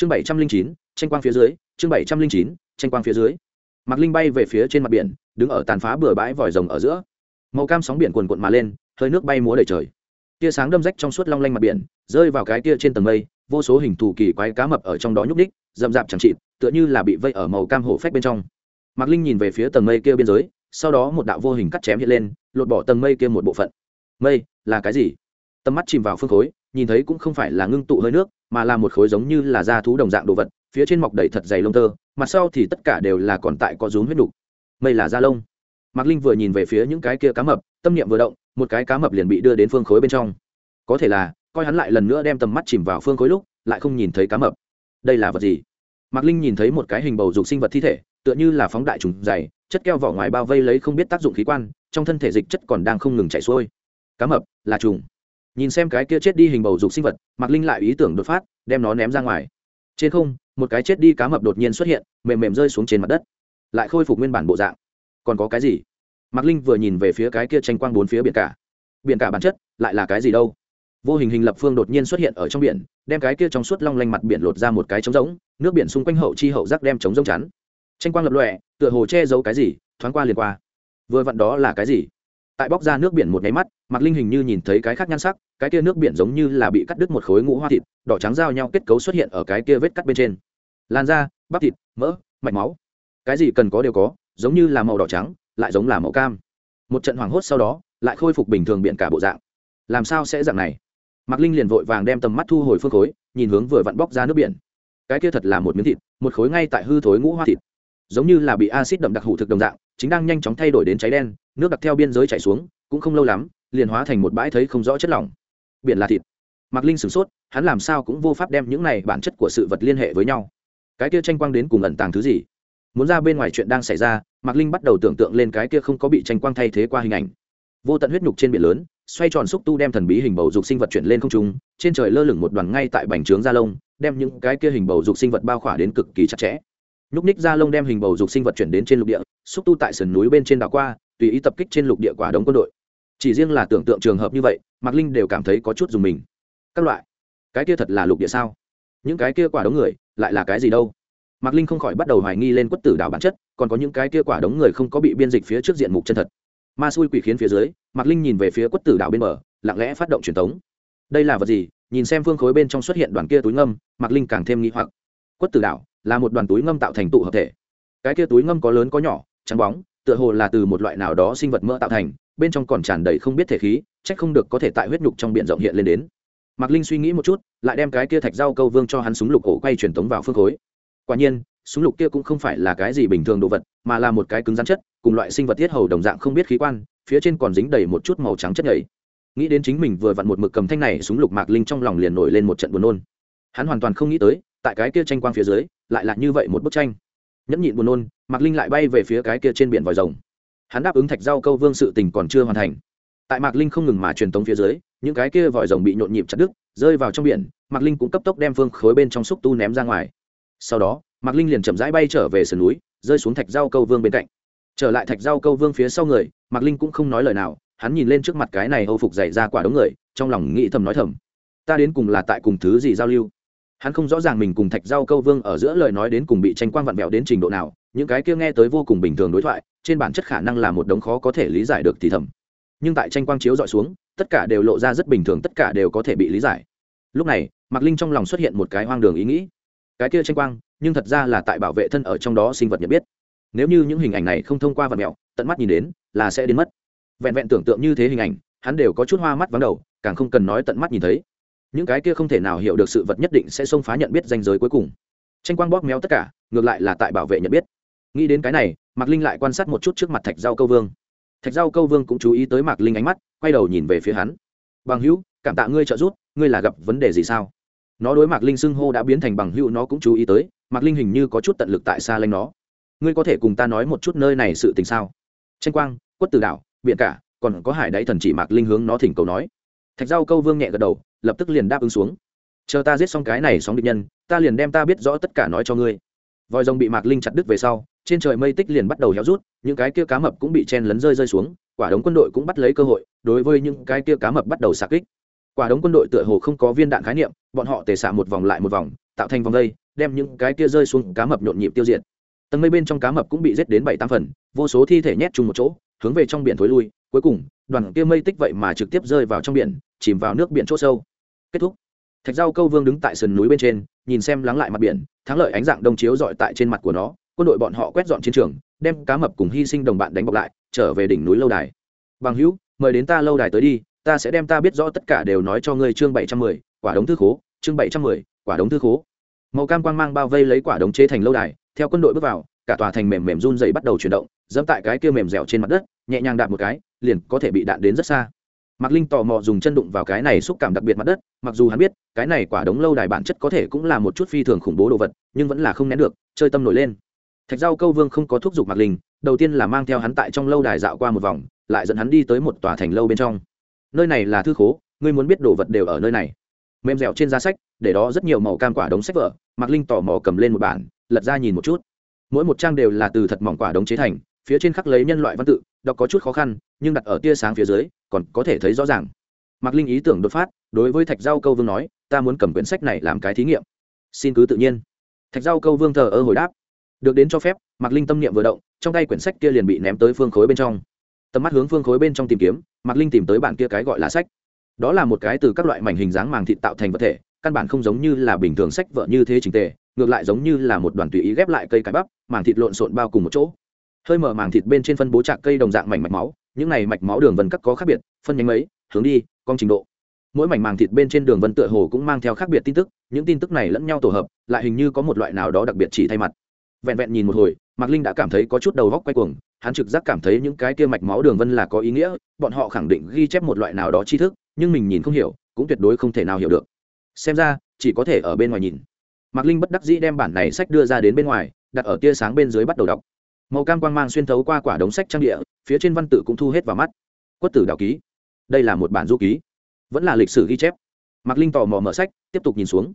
chương bảy trăm linh chín, tranh quang phía dưới, chương bảy trăm linh chín, tranh quang phía dưới. Mạc linh bay về phía trên mặt biển, đứng ở tàn phá bừa bãi vòi rồng ở giữa. Màu cam sóng biển cuồn cuộn mà lên, hơi nước bay múa đầy trời. Tia sáng đâm rách trong suốt long lanh mặt biển, rơi vào cái tia trên tầng mây, vô số hình thù kỳ quái cá mập ở trong đó nhúc ních rậm rạp chẳng chịt, tựa như là bị vây ở màu cam hổ phách bên trong. Mạc linh nhìn về phía tầng mây kia biên giới, sau đó một đạo vô hình cắt chém hiện lên, lột bỏ tầng mây kia một bộ phận. Mây, là cái gì? Tầm mắt chìm vào phương khối, nhìn thấy cũng không phải là ngưng tụ hơi nước mà là một khối giống như là da thú đồng dạng đồ vật, phía trên mọc đầy thật dày lông tơ, mặt sau thì tất cả đều là còn tại có rúm huyết đục mây là da lông. Mạc linh vừa nhìn về phía những cái kia cá mập, tâm niệm vừa động, một cái cá mập liền bị đưa đến phương khối bên trong. Có thể là, coi hắn lại lần nữa đem tầm mắt chìm vào phương khối lúc, lại không nhìn thấy cá mập. Đây là vật gì? Mạc linh nhìn thấy một cái hình bầu dục sinh vật thi thể, tựa như là phóng đại trùng dày, chất keo vỏ ngoài bao vây lấy không biết tác dụng khí quan, trong thân thể dịch chất còn đang không ngừng chảy xuôi. Cá mập là trùng nhìn xem cái kia chết đi hình bầu dục sinh vật, mạc linh lại ý tưởng đột phát, đem nó ném ra ngoài. Trên không, một cái chết đi cá mập đột nhiên xuất hiện, mềm mềm rơi xuống trên mặt đất. Lại khôi phục nguyên bản bộ dạng. Còn có cái gì? Mạc linh vừa nhìn về phía cái kia tranh quang bốn phía biển cả. Biển cả bản chất lại là cái gì đâu? Vô hình hình lập phương đột nhiên xuất hiện ở trong biển, đem cái kia trong suốt long lanh mặt biển lột ra một cái trống rỗng, nước biển xung quanh hậu chi hậu rác đem trống rỗng chắn. Tranh quang lập lòe, tựa hồ che giấu cái gì, thoáng qua liền qua. Vừa vặn đó là cái gì? Tại bóc ra nước biển một nháy mắt, mạc linh hình như nhìn thấy cái khác nhan sắc cái kia nước biển giống như là bị cắt đứt một khối ngũ hoa thịt, đỏ trắng giao nhau kết cấu xuất hiện ở cái kia vết cắt bên trên. Lan da, bắp thịt, mỡ, mạch máu. Cái gì cần có đều có, giống như là màu đỏ trắng, lại giống là màu cam. Một trận hoảng hốt sau đó, lại khôi phục bình thường biển cả bộ dạng. Làm sao sẽ dạng này? Mạc linh liền vội vàng đem tầm mắt thu hồi phương khối, nhìn hướng vừa vặn bóc ra nước biển. Cái kia thật là một miếng thịt, một khối ngay tại hư thối ngũ hoa thịt. Giống như là bị acid đậm đặc hụ thực đồng dạng, chính đang nhanh chóng thay đổi đến cháy đen, nước đặc theo biên giới chảy xuống, cũng không lâu lắm, liền hóa thành một bãi thấy không rõ chất lỏng biển là thịt. Mạc linh sửng sốt, hắn làm sao cũng vô pháp đem những này bản chất của sự vật liên hệ với nhau. Cái kia tranh quang đến cùng ẩn tàng thứ gì? Muốn ra bên ngoài chuyện đang xảy ra, mạc linh bắt đầu tưởng tượng lên cái kia không có bị tranh quang thay thế qua hình ảnh. Vô tận huyết nhục trên biển lớn, xoay tròn xúc tu đem thần bí hình bầu dục sinh vật chuyển lên không trung, trên trời lơ lửng một đoàn ngay tại bành trướng da lông, đem những cái kia hình bầu dục sinh vật bao khỏa đến cực kỳ chặt chẽ. Nhúc ních da lông đem hình bầu dục sinh vật chuyển đến trên lục địa, xúc tu tại sườn núi bên trên đảo qua, tùy ý tập kích trên lục địa quả đống quân đội chỉ riêng là tưởng tượng trường hợp như vậy, mạc linh đều cảm thấy có chút dùng mình. Các loại. Cái kia thật là lục địa sao? Những cái kia quả đống người, lại là cái gì đâu? Mạc linh không khỏi bắt đầu hoài nghi lên quất tử đảo bản chất, còn có những cái kia quả đống người không có bị biên dịch phía trước diện mục chân thật. Ma xui quỷ khiến phía dưới, mạc linh nhìn về phía quất tử đảo bên bờ, lặng lẽ phát động truyền thống đây là vật gì? Nhìn xem phương khối bên trong xuất hiện đoàn kia túi ngâm, mạc linh càng thêm nghi hoặc. Quất tử đảo là một đoàn túi ngâm tạo thành tụ hợp thể. Cái kia túi ngâm có lớn có nhỏ, trắng bóng, tựa hồ là từ một loại nào đó sinh vật mỡ tạo thành bên trong còn tràn đầy không biết thể khí trách không được có thể tại huyết nhục trong biển rộng hiện lên đến. Mạc linh suy nghĩ một chút, lại đem cái kia thạch rau câu vương cho hắn súng lục ổ quay truyền tống vào phương khối. Quả nhiên, súng lục kia cũng không phải là cái gì bình thường đồ vật, mà là một cái cứng rắn chất, cùng loại sinh vật tiết hầu đồng dạng không biết khí quan, phía trên còn dính đầy một chút màu trắng chất nhảy nghĩ đến chính mình vừa vặn một mực cầm thanh này, súng lục mạc linh trong lòng liền nổi lên một trận buồn nôn. Hắn hoàn toàn không nghĩ tới, tại cái kia tranh quang phía dưới, lại là như vậy một bức tranh. Nhẫn nhịn buồn nôn, mạc linh lại bay về phía cái kia trên biển vòi rồng hắn đáp ứng thạch Giao câu vương sự tình còn chưa hoàn thành. Tại mạc linh không ngừng mà truyền tống phía dưới, những cái kia vòi rồng bị nhộn nhịp chặt đứt, rơi vào trong biển, mạc linh cũng cấp tốc đem phương khối bên trong xúc tu ném ra ngoài. Sau đó, mạc linh liền chậm rãi bay trở về sườn núi, rơi xuống thạch Giao câu vương bên cạnh. Trở lại thạch Giao câu vương phía sau người, mạc linh cũng không nói lời nào, hắn nhìn lên trước mặt cái này âu phục dày ra quả đống người, trong lòng nghĩ thầm nói thầm, ta đến cùng là tại cùng thứ gì giao lưu? Hắn không rõ ràng mình cùng thạch Giao câu vương ở giữa lời nói đến cùng bị tranh quang vặn vẹo đến trình độ nào những cái kia nghe tới vô cùng bình thường đối thoại, trên bản chất khả năng là một đống khó có thể lý giải được thì thầm. Nhưng tại tranh quang chiếu dọi xuống, tất cả đều lộ ra rất bình thường, tất cả đều có thể bị lý giải. Lúc này, mạc linh trong lòng xuất hiện một cái hoang đường ý nghĩ. Cái kia tranh quang, nhưng thật ra là tại bảo vệ thân ở trong đó sinh vật nhận biết. Nếu như những hình ảnh này không thông qua vật mẹo, tận mắt nhìn đến, là sẽ đến mất. Vẹn vẹn tưởng tượng như thế hình ảnh, hắn đều có chút hoa mắt vắng đầu, càng không cần nói tận mắt nhìn thấy. Những cái kia không thể nào hiểu được sự vật nhất định sẽ xông phá nhận biết danh giới cuối cùng. Tranh quang bóp méo tất cả, ngược lại là tại bảo vệ nhận biết nghĩ đến cái này, mạc linh lại quan sát một chút trước mặt thạch rau câu vương. Thạch rau câu vương cũng chú ý tới mạc linh ánh mắt, quay đầu nhìn về phía hắn. Bằng hữu, cảm tạ ngươi trợ giúp, ngươi là gặp vấn đề gì sao? Nó đối mạc linh xưng hô đã biến thành bằng hữu, nó cũng chú ý tới, mạc linh hình như có chút tận lực tại xa lanh nó. Ngươi có thể cùng ta nói một chút nơi này sự tình sao? Tranh quang, quất từ đảo Biện cả, còn có hải đáy thần chỉ mạc linh hướng nó thỉnh cầu nói. Thạch rau câu vương nhẹ gật đầu, lập tức liền đáp ứng xuống. Chờ ta giết xong cái này sóng địch nhân, ta liền đem ta biết rõ tất cả nói cho ngươi. Vòi rồng bị mạc linh chặt đứt về sau trên trời mây tích liền bắt đầu héo rút, những cái kia cá mập cũng bị chen lấn rơi rơi xuống, quả đống quân đội cũng bắt lấy cơ hội, đối với những cái kia cá mập bắt đầu xạ kích. Quả đống quân đội tựa hồ không có viên đạn khái niệm, bọn họ tề xạ một vòng lại một vòng, tạo thành vòng vây, đem những cái kia rơi xuống cá mập nhộn nhịp tiêu diệt. Tầng mây bên trong cá mập cũng bị giết đến bảy tám phần, vô số thi thể nhét chung một chỗ, hướng về trong biển thối lui, cuối cùng, đoàn kia mây tích vậy mà trực tiếp rơi vào trong biển, chìm vào nước biển c h ỗ sâu. Kết thúc. Thạch Giao câu vương đứng tại sườn núi bên trên, nhìn xem lắng lại mặt biển, thắng lợi ánh dạng đông chiếu dọi tại trên mặt của nó quân đội bọn họ quét dọn chiến trường, đem cá mập cùng hy sinh đồng bạn đánh bọc lại, trở về đỉnh núi lâu đài. Bằng hữu, mời đến ta lâu đài tới đi, ta sẽ đem ta biết rõ tất cả đều nói cho ngươi chương bảy trăm mười, quả đống thư khố, chương bảy trăm mười, quả đống thư khố. Màu cam quang mang bao vây lấy quả đống chế thành lâu đài, theo quân đội bước vào, cả tòa thành mềm mềm run dày bắt đầu chuyển động, dẫm tại cái kia mềm dẻo trên mặt đất, nhẹ nhàng đạp một cái, liền có thể bị đạn đến rất xa. Mạc linh tò mò dùng chân đụng vào cái này xúc cảm đặc biệt mặt đất, mặc dù hắn biết, cái này quả đống lâu đài bản chất có thể cũng là một chút phi thường khủng bố đồ vật, nhưng vẫn là không nén được, chơi tâm nổi lên thạch Giao câu vương không có thúc giục mạc linh, đầu tiên là mang theo hắn tại trong lâu đài dạo qua một vòng, lại dẫn hắn đi tới một tòa thành lâu bên trong. Nơi này là thư khố, ngươi muốn biết đồ vật đều ở nơi này. Mềm dẻo trên giá sách, để đó rất nhiều màu cam quả đống sách vở, mạc linh tò mò cầm lên một bản, lật ra nhìn một chút. Mỗi một trang đều là từ thật mỏng quả đống chế thành, phía trên khắc lấy nhân loại văn tự, đọc có chút khó khăn, nhưng đặt ở tia sáng phía dưới, còn có thể thấy rõ ràng. Mạc linh ý tưởng đột phát, đối với thạch Giao câu vương nói, ta muốn cầm quyển sách này làm cái thí nghiệm. Xin cứ tự nhiên. Thạch Giao câu vương thờ ơ hồi đáp được đến cho phép, mạc linh tâm niệm vừa động, trong tay quyển sách kia liền bị ném tới phương khối bên trong. Tầm mắt hướng phương khối bên trong tìm kiếm, mạc linh tìm tới bản kia cái gọi là sách. Đó là một cái từ các loại mảnh hình dáng màng thịt tạo thành vật thể, căn bản không giống như là bình thường sách vợ như thế trình tề, ngược lại giống như là một đoàn tùy ý ghép lại cây cải bắp, màng thịt lộn xộn bao cùng một chỗ. Hơi mở màng thịt bên trên phân bố trạng cây đồng dạng mảnh mạch máu, những này mạch máu đường vân cắt có khác biệt, phân nhánh mấy, hướng đi con trình độ. Mỗi mảnh màng thịt bên trên đường vân tựa hồ cũng mang theo khác biệt tin tức, những tin tức này lẫn nhau tổ hợp, lại hình như có một loại nào đó đặc biệt chỉ thay mặt vẹn vẹn nhìn một hồi, mạc linh đã cảm thấy có chút đầu góc quay cuồng, hắn trực giác cảm thấy những cái kia mạch máu đường vân là có ý nghĩa, bọn họ khẳng định ghi chép một loại nào đó tri thức, nhưng mình nhìn không hiểu, cũng tuyệt đối không thể nào hiểu được. Xem ra, chỉ có thể ở bên ngoài nhìn. Mạc linh bất đắc dĩ đem bản này sách đưa ra đến bên ngoài, đặt ở tia sáng bên dưới bắt đầu đọc. Màu cam quang mang xuyên thấu qua quả đống sách trang địa, phía trên văn tự cũng thu hết vào mắt. Quất tử đạo ký. Đây là một bản du ký. Vẫn là lịch sử ghi chép. Mạc linh tò mò mở sách, tiếp tục nhìn xuống.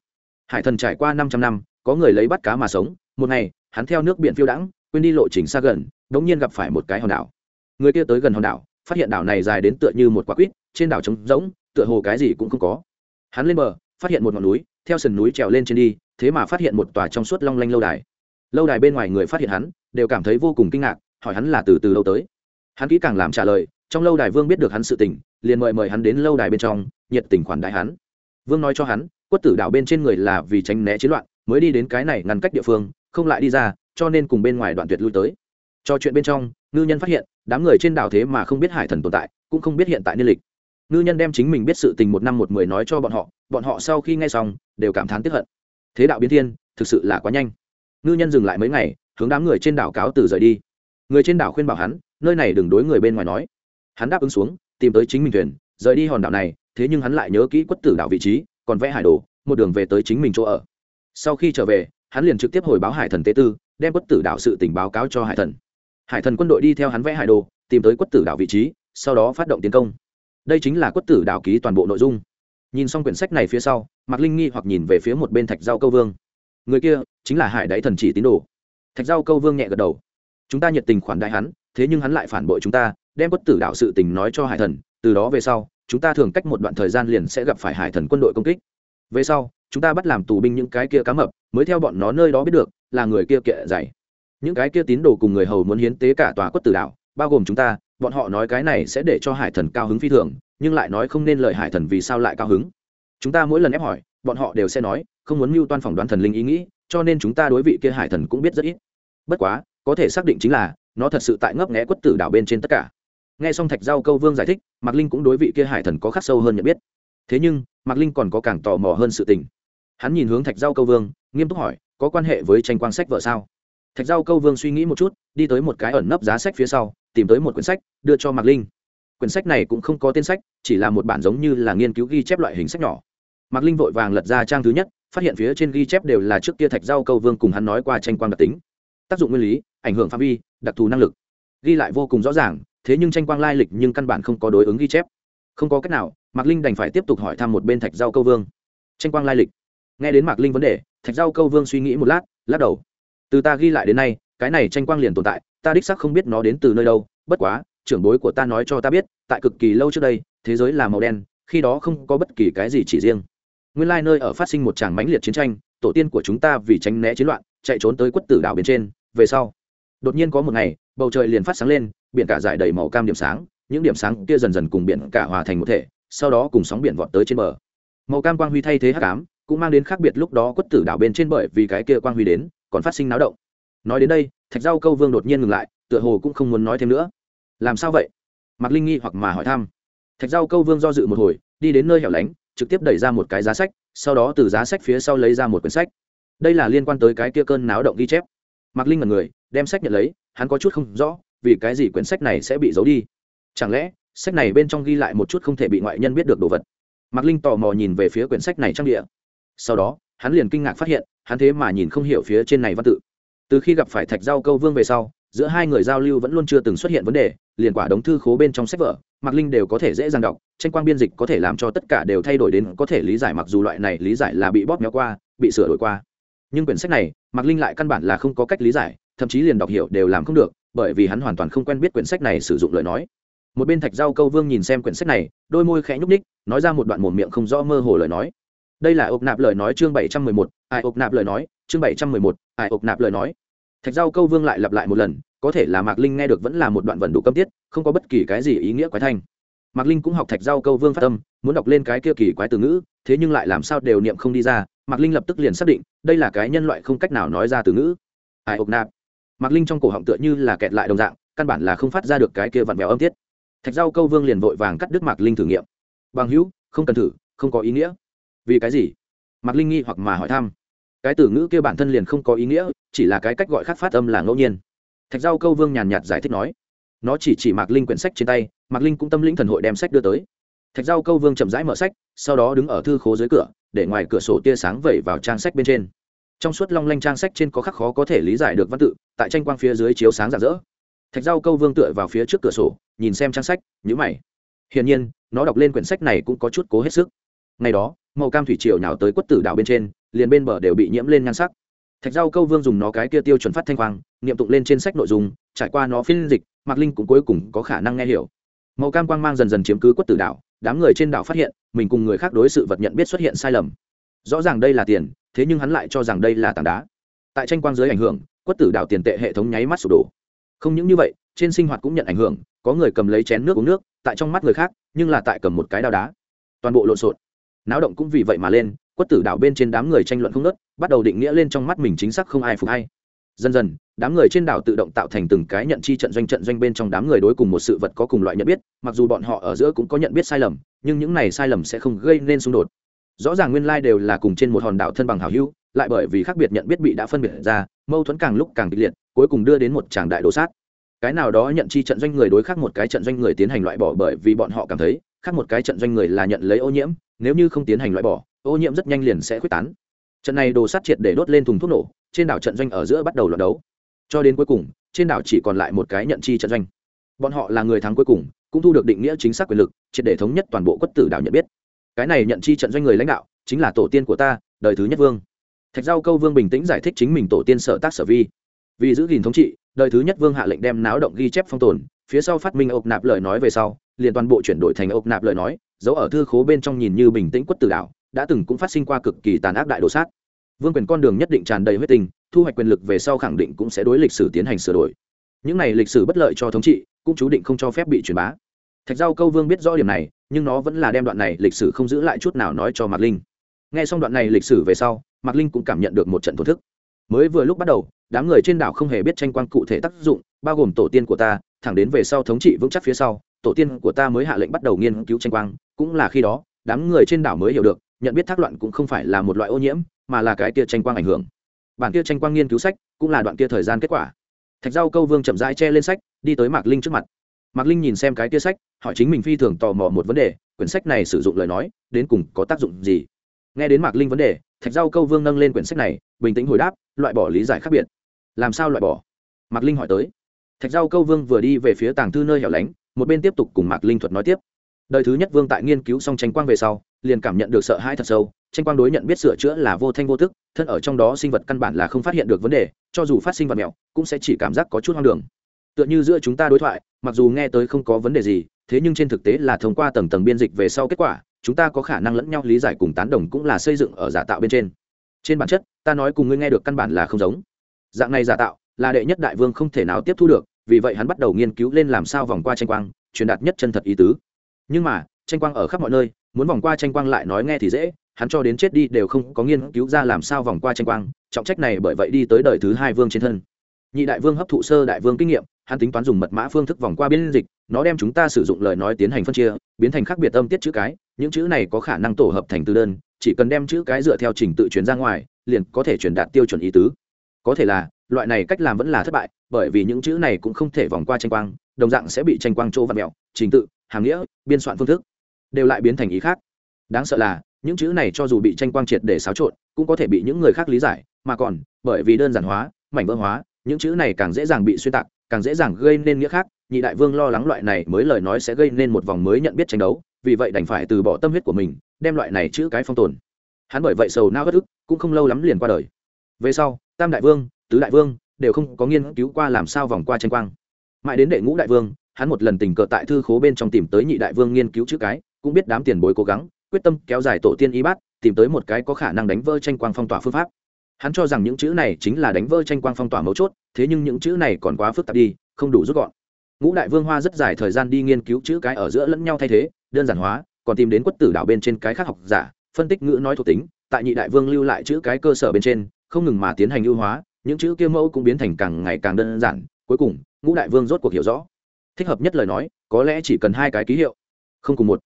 Hải thần trải qua năm trăm năm, có người lấy bắt cá mà sống, một ngày hắn theo nước biển phiêu đãng, quên đi lộ trình xa gần đ ỗ n g nhiên gặp phải một cái hòn đảo. Người kia tới gần hòn đảo, phát hiện đảo này dài đến tựa như một quả quýt, trên đảo trống rỗng, tựa hồ cái gì cũng không có. Hắn lên bờ, phát hiện một ngọn núi, theo sườn núi trèo lên trên đi, thế mà phát hiện một tòa trong suốt long lanh lâu đài. Lâu đài bên ngoài người phát hiện hắn, đều cảm thấy vô cùng kinh ngạc, hỏi hắn là từ từ lâu tới. Hắn kỹ càng làm trả lời, trong lâu đài vương biết được hắn sự tình, liền mời mời hắn đến lâu đài bên trong, nhiệt tình khoản đại hắn. Vương nói cho hắn, quất tử đảo bên trên người là vì tránh né chiến loạn, mới đi đến cái này ngăn cách địa phương không lại đi ra, cho nên cùng bên ngoài đoạn tuyệt lui tới. Cho chuyện bên trong, ngư nhân phát hiện, đám người trên đảo thế mà không biết hải thần tồn tại, cũng không biết hiện tại niên lịch. Ngư nhân đem chính mình biết sự tình một năm một mười nói cho bọn họ bọn họ sau khi nghe xong, đều cảm thán tiếp hận. Thế đạo biến thiên, thực sự là quá nhanh. Ngư nhân dừng lại mấy ngày, hướng đám người trên đảo cáo từ rời đi. Người trên đảo khuyên bảo hắn, nơi này đừng đối người bên ngoài nói. Hắn đáp ứng xuống, tìm tới chính mình thuyền, rời đi hòn đảo này, thế nhưng hắn lại nhớ kỹ quất tử đảo vị trí, còn vẽ hải đồ, một đường về tới chính mình chỗ ở. Sau khi trở về hắn liền trực tiếp hồi báo hải thần tế tư, đem quất tử đảo sự tình báo cáo cho hải thần. Hải thần quân đội đi theo hắn vẽ hải đồ, tìm tới quất tử đảo vị trí, sau đó phát động tiến công. Đây chính là quất tử đảo ký toàn bộ nội dung. Nhìn xong quyển sách này phía sau, mạc linh nghi hoặc nhìn về phía một bên thạch giao câu vương. Người kia chính là hải đáy thần chỉ tín đồ. Thạch giao câu vương nhẹ gật đầu. Chúng ta nhiệt tình khoản đại hắn, thế nhưng hắn lại phản bội chúng ta, đem quất tử đạo sự tình nói cho hải thần, từ đó về sau, chúng ta thường cách một đoạn thời gian liền sẽ gặp phải hải thần quân đội công kích. Về sau chúng ta bắt làm tù binh những cái kia cá mập, mới theo bọn nó nơi đó biết được, là người kia kệ dày những cái kia tín đồ cùng người hầu muốn hiến tế cả tòa quất tử đạo bao gồm chúng ta, bọn họ nói cái này sẽ để cho hải thần cao hứng phi thường, nhưng lại nói không nên lời hải thần vì sao lại cao hứng. Chúng ta mỗi lần ép hỏi, bọn họ đều sẽ nói, không muốn mưu toan phỏng đoán thần linh ý nghĩ, cho nên chúng ta đối vị kia hải thần cũng biết rất ít. Bất quá, có thể xác định chính là, nó thật sự tại ngấp nghẽ quất tử đảo bên trên tất cả. Nghe xong thạch giao câu vương giải thích, mạc linh cũng đối vị kia hải thần có khắc sâu hơn nhận biết. Thế nhưng, mạc linh còn có càng tò mò hơn sự tình hắn nhìn hướng thạch giao câu vương, nghiêm túc hỏi, có quan hệ với tranh quang sách vợ sao? Thạch giao câu vương suy nghĩ một chút, đi tới một cái ẩn nấp giá sách phía sau, tìm tới một quyển sách, đưa cho mạc linh. Quyển sách này cũng không có tên sách, chỉ là một bản giống như là nghiên cứu ghi chép loại hình sách nhỏ. Mạc linh vội vàng lật ra trang thứ nhất, phát hiện phía trên ghi chép đều là trước kia thạch giao câu vương cùng hắn nói qua tranh quang đặc tính. Tác dụng nguyên lý, ảnh hưởng phạm vi, đặc thù năng lực. Ghi lại vô cùng rõ ràng, thế nhưng tranh quang lai lịch nhưng căn bản không có đối ứng ghi chép. Không có cách nào, mạc linh đành phải tiếp tục hỏi thăm một bên thạch giao câu vương. Tranh quang lai lịch nghe đến mạc linh vấn đề, thạch giao câu vương suy nghĩ một lát, lắc đầu. Từ ta ghi lại đến nay, cái này tranh quang liền tồn tại, ta đích sắc không biết nó đến từ nơi đâu, bất quá, trưởng bối của ta nói cho ta biết, tại cực kỳ lâu trước đây, thế giới là màu đen, khi đó không có bất kỳ cái gì chỉ riêng. Nguyên lai nơi ở phát sinh một tràng mãnh liệt chiến tranh, tổ tiên của chúng ta vì tránh né chiến loạn, chạy trốn tới quất tử đảo bên trên, về sau. Đột nhiên có một ngày, bầu trời liền phát sáng lên, biển cả dải đầy màu cam điểm sáng, những điểm sáng kia dần dần cùng biển cả hòa thành một thể, sau đó cùng sóng biển vọt tới trên bờ. Màu cam quang huy thay thế hắc ám cũng mang đến khác biệt lúc đó quất tử đảo bên trên bởi vì cái kia quang huy đến, còn phát sinh náo động. Nói đến đây, thạch rau câu vương đột nhiên ngừng lại, tựa hồ cũng không muốn nói thêm nữa. Làm sao vậy? Mạc linh nghi hoặc mà hỏi thăm. Thạch rau câu vương do dự một hồi, đi đến nơi hẻo lánh, trực tiếp đẩy ra một cái giá sách, sau đó từ giá sách phía sau lấy ra một quyển sách. Đây là liên quan tới cái kia cơn náo động ghi chép. Mạc linh là người, đem sách nhận lấy, hắn có chút không rõ, vì cái gì quyển sách này sẽ bị giấu đi. Chẳng lẽ, sách này bên trong ghi lại một chút không thể bị ngoại nhân biết được đồ vật? Mạc linh tò mò nhìn về phía quyển sách này trang địa sau đó, hắn liền kinh ngạc phát hiện, hắn thế mà nhìn không hiểu phía trên này văn tự. Từ khi gặp phải thạch giao câu vương về sau, giữa hai người giao lưu vẫn luôn chưa từng xuất hiện vấn đề, liền quả đống thư khố bên trong sách vở, mạc linh đều có thể dễ dàng đọc, tranh quang biên dịch có thể làm cho tất cả đều thay đổi đến có thể lý giải mặc dù loại này lý giải là bị bóp méo qua, bị sửa đổi qua. Nhưng quyển sách này, mạc linh lại căn bản là không có cách lý giải, thậm chí liền đọc hiểu đều làm không được, bởi vì hắn hoàn toàn không quen biết quyển sách này sử dụng lời nói. Một bên thạch giao câu vương nhìn xem quyển sách này, đôi môi khẽ nhúc ních nói ra một đoạn mồm miệng không rõ mơ hồ lời nói đây là ộp nạp lời nói chương bảy trăm mười một, ai ộp nạp lời nói, chương bảy trăm mười một, ai ộp nạp lời nói. Thạch giao câu vương lại lặp lại một lần, có thể là mạc linh nghe được vẫn là một đoạn vần đủ câm tiết, không có bất kỳ cái gì ý nghĩa quái thanh. Mạc linh cũng học thạch giao câu vương phát tâm muốn đọc lên cái kia kỳ quái từ ngữ, thế nhưng lại làm sao đều niệm không đi ra, mạc linh lập tức liền xác định, đây là cái nhân loại không cách nào nói ra từ ngữ. Ai ộp nạp. Mạc linh trong cổ họng tựa như là kẹt lại đồng dạng, căn bản là không phát ra được cái kia vặn vẹo âm tiết. Thạch giao câu vương liền vội vàng cắt đứt mạc linh thử nghiệm. Bằng hữu, không cần thử, không có ý nghĩa vì cái gì? Mạc linh nghi hoặc mà hỏi thăm. Cái từ ngữ kia bản thân liền không có ý nghĩa, chỉ là cái cách gọi khác phát âm là ngẫu nhiên. Thạch giao câu vương nhàn nhạt giải thích nói, nó chỉ chỉ mạc linh quyển sách trên tay, mạc linh cũng tâm lĩnh thần hội đem sách đưa tới. Thạch giao câu vương chậm rãi mở sách, sau đó đứng ở thư khố dưới cửa, để ngoài cửa sổ tia sáng vẩy vào trang sách bên trên. Trong suốt long lanh trang sách trên có khắc khó có thể lý giải được văn tự, tại tranh quang phía dưới chiếu sáng rạng rỡ. Thạch giao câu vương tựa vào phía trước cửa sổ, nhìn xem trang sách nhữ mày. Hiển nhiên, nó đọc lên quyển sách này cũng có chút cố hết sức. Ngày đó màu cam thủy triều nhào tới quất tử đảo bên trên, liền bên bờ đều bị nhiễm lên nhan sắc. Thạch rau câu vương dùng nó cái kia tiêu chuẩn phát thanh quang, niệm tụng lên trên sách nội dung, trải qua nó phiên dịch, mạc linh cũng cuối cùng có khả năng nghe hiểu. Màu cam quang mang dần dần chiếm cứ quất tử đảo, đám người trên đảo phát hiện, mình cùng người khác đối sự vật nhận biết xuất hiện sai lầm. Rõ ràng đây là tiền, thế nhưng hắn lại cho rằng đây là tảng đá. Tại tranh quang dưới ảnh hưởng, quất tử đảo tiền tệ hệ thống nháy mắt sụp đổ. Không những như vậy, trên sinh hoạt cũng nhận ảnh hưởng, có người cầm lấy chén nước uống nước, tại trong mắt người khác, nhưng là tại cầm một cái đao đá. Toàn bộ lộn xộn náo động cũng vì vậy mà lên, quất tử đảo bên trên đám người tranh luận không nớt bắt đầu định nghĩa lên trong mắt mình chính xác không ai phục hay. Dần dần, đám người trên đảo tự động tạo thành từng cái nhận chi trận doanh trận doanh bên trong đám người đối cùng một sự vật có cùng loại nhận biết, mặc dù bọn họ ở giữa cũng có nhận biết sai lầm, nhưng những này sai lầm sẽ không gây nên xung đột. Rõ ràng nguyên lai đều là cùng trên một hòn đảo thân bằng hảo hữu, lại bởi vì khác biệt nhận biết bị đã phân biệt ra, mâu thuẫn càng lúc càng kịch liệt, cuối cùng đưa đến một tràng đại đồ sát. Cái nào đó nhận chi trận doanh người đối khác một cái trận doanh người tiến hành loại bỏ bởi vì bọn họ cảm thấy, khác một cái trận doanh người là nhận lấy ô nhiễm nếu như không tiến hành loại bỏ, ô nhiễm rất nhanh liền sẽ quyết tán. Trận này đồ sát triệt để đốt lên thùng thuốc nổ, trên đảo trận doanh ở giữa bắt đầu loạt đấu. Cho đến cuối cùng, trên đảo chỉ còn lại một cái nhận chi trận doanh. Bọn họ là người thắng cuối cùng, cũng thu được định nghĩa chính xác quyền lực, triệt để thống nhất toàn bộ quất tử đảo nhận biết. Cái này nhận chi trận doanh người lãnh đạo, chính là tổ tiên của ta, đời thứ nhất vương. Thạch giao câu vương bình tĩnh giải thích chính mình tổ tiên sở tác sở vi. Vì giữ gìn thống trị, đời thứ nhất vương hạ lệnh đem náo động ghi chép phong tồn, phía sau phát minh ốc nạp lời nói về sau, liền toàn bộ chuyển đổi thành ốc nạp lời nói dấu ở thư khố bên trong nhìn như bình tĩnh quất tử đảo đã từng cũng phát sinh qua cực kỳ tàn ác đại đồ sát. Vương quyền con đường nhất định tràn đầy huyết tình thu hoạch quyền lực về sau khẳng định cũng sẽ đối lịch sử tiến hành sửa đổi. Những này lịch sử bất lợi cho thống trị, cũng chú định không cho phép bị truyền bá. Thạch giao câu vương biết rõ điểm này, nhưng nó vẫn là đem đoạn này lịch sử không giữ lại chút nào nói cho mạc linh. Nghe xong đoạn này lịch sử về sau, mạc linh cũng cảm nhận được một trận thổ thức. Mới vừa lúc bắt đầu, đám người trên đảo không hề biết tranh quan cụ thể tác dụng, bao gồm tổ tiên của ta, thẳng đến về sau thống trị vững chắc phía sau, tổ tiên của ta mới hạ lệnh bắt đầu nghiên cứu tranh quang cũng là khi đó, đám người trên đảo mới hiểu được, nhận biết thác loạn cũng không phải là một loại ô nhiễm, mà là cái kia tranh quang ảnh hưởng. Bản kia tranh quang nghiên cứu sách cũng là đoạn kia thời gian kết quả. Thạch rau câu vương chậm rãi che lên sách, đi tới mạc linh trước mặt. Mạc linh nhìn xem cái kia sách, hỏi chính mình phi thường tò mò một vấn đề, quyển sách này sử dụng lời nói, đến cùng có tác dụng gì? Nghe đến mạc linh vấn đề, thạch rau câu vương nâng lên quyển sách này, bình tĩnh hồi đáp, loại bỏ lý giải khác biệt. Làm sao loại bỏ? Mạc linh hỏi tới. Thạch rau câu vương vừa đi về phía tàng thư nơi hẻo lánh, một bên tiếp tục cùng mạc linh thuật nói tiếp đời thứ nhất vương tại nghiên cứu xong tranh quang về sau, liền cảm nhận được sợ hãi thật sâu, tranh quang đối nhận biết sửa chữa là vô thanh vô tức, thân ở trong đó sinh vật căn bản là không phát hiện được vấn đề, cho dù phát sinh vật mẹo, cũng sẽ chỉ cảm giác có chút hoang đường. Tựa như giữa chúng ta đối thoại, mặc dù nghe tới không có vấn đề gì, thế nhưng trên thực tế là thông qua tầng tầng biên dịch về sau kết quả, chúng ta có khả năng lẫn nhau lý giải cùng tán đồng cũng là xây dựng ở giả tạo bên trên. Trên bản chất, ta nói cùng ngươi nghe được căn bản là không giống. Dạng này giả tạo, là đệ nhất đại vương không thể nào tiếp thu được, vì vậy hắn bắt đầu nghiên cứu lên làm sao vòng qua tranh quang, truyền đạt nhất chân thật ý tứ nhưng mà, tranh quang ở khắp mọi nơi, muốn vòng qua tranh quang lại nói nghe thì dễ, hắn cho đến chết đi đều không có nghiên cứu ra làm sao vòng qua tranh quang, trọng trách này bởi vậy đi tới đời thứ hai vương trên thân. Nhị đại vương hấp thụ sơ đại vương kinh nghiệm, hắn tính toán dùng mật mã phương thức vòng qua biên dịch, nó đem chúng ta sử dụng lời nói tiến hành phân chia, biến thành khác biệt âm tiết chữ cái, những chữ này có khả năng tổ hợp thành từ đơn, chỉ cần đem chữ cái dựa theo trình tự truyền ra ngoài, liền có thể truyền đạt tiêu chuẩn ý tứ. Có thể là, loại này cách làm vẫn là thất bại, bởi vì những chữ này cũng không thể vòng qua tranh quang đồng dạng sẽ bị tranh quang chỗ vặt mẹo, trình tự hàng nghĩa, biên soạn phương thức, đều lại biến thành ý khác. Đáng sợ là, những chữ này cho dù bị tranh quang triệt để xáo trộn, cũng có thể bị những người khác lý giải, mà còn, bởi vì đơn giản hóa, mảnh vỡ hóa, những chữ này càng dễ dàng bị xuyên tạc, càng dễ dàng gây nên nghĩa khác, nhị đại vương lo lắng loại này mới lời nói sẽ gây nên một vòng mới nhận biết tranh đấu, vì vậy đành phải từ bỏ tâm huyết của mình, đem loại này chữ cái phong tồn. Hắn bởi vậy sầu nao bất ức, cũng không lâu lắm liền qua đời. Về sau, tam đại vương, tứ đại vương, đều không có nghiên cứu qua làm sao vòng qua tranh quang mãi đến đệ ngũ đại vương, hắn một lần tình cờ tại thư khố bên trong tìm tới nhị đại vương nghiên cứu chữ cái, cũng biết đám tiền bối cố gắng, quyết tâm kéo dài tổ tiên y bát, tìm tới một cái có khả năng đánh vỡ tranh quang phong tỏa phương pháp. Hắn cho rằng những chữ này chính là đánh vỡ tranh quang phong tỏa mấu chốt, thế nhưng những chữ này còn quá phức tạp đi, không đủ rút gọn. Ngũ đại vương hoa rất dài thời gian đi nghiên cứu chữ cái ở giữa lẫn nhau thay thế, đơn giản hóa, còn tìm đến quất tử đạo bên trên cái khác học giả, phân tích ngữ nói thuộc tính, tại nhị đại vương lưu lại chữ cái cơ sở bên trên, không ngừng mà tiến hành ưu hóa, những chữ kia mẫu cũng biến thành càng ngày càng đơn giản, cuối cùng ngũ đại vương rốt cuộc hiểu rõ. Thích hợp nhất lời nói, có lẽ chỉ cần hai cái ký hiệu. Không cùng một.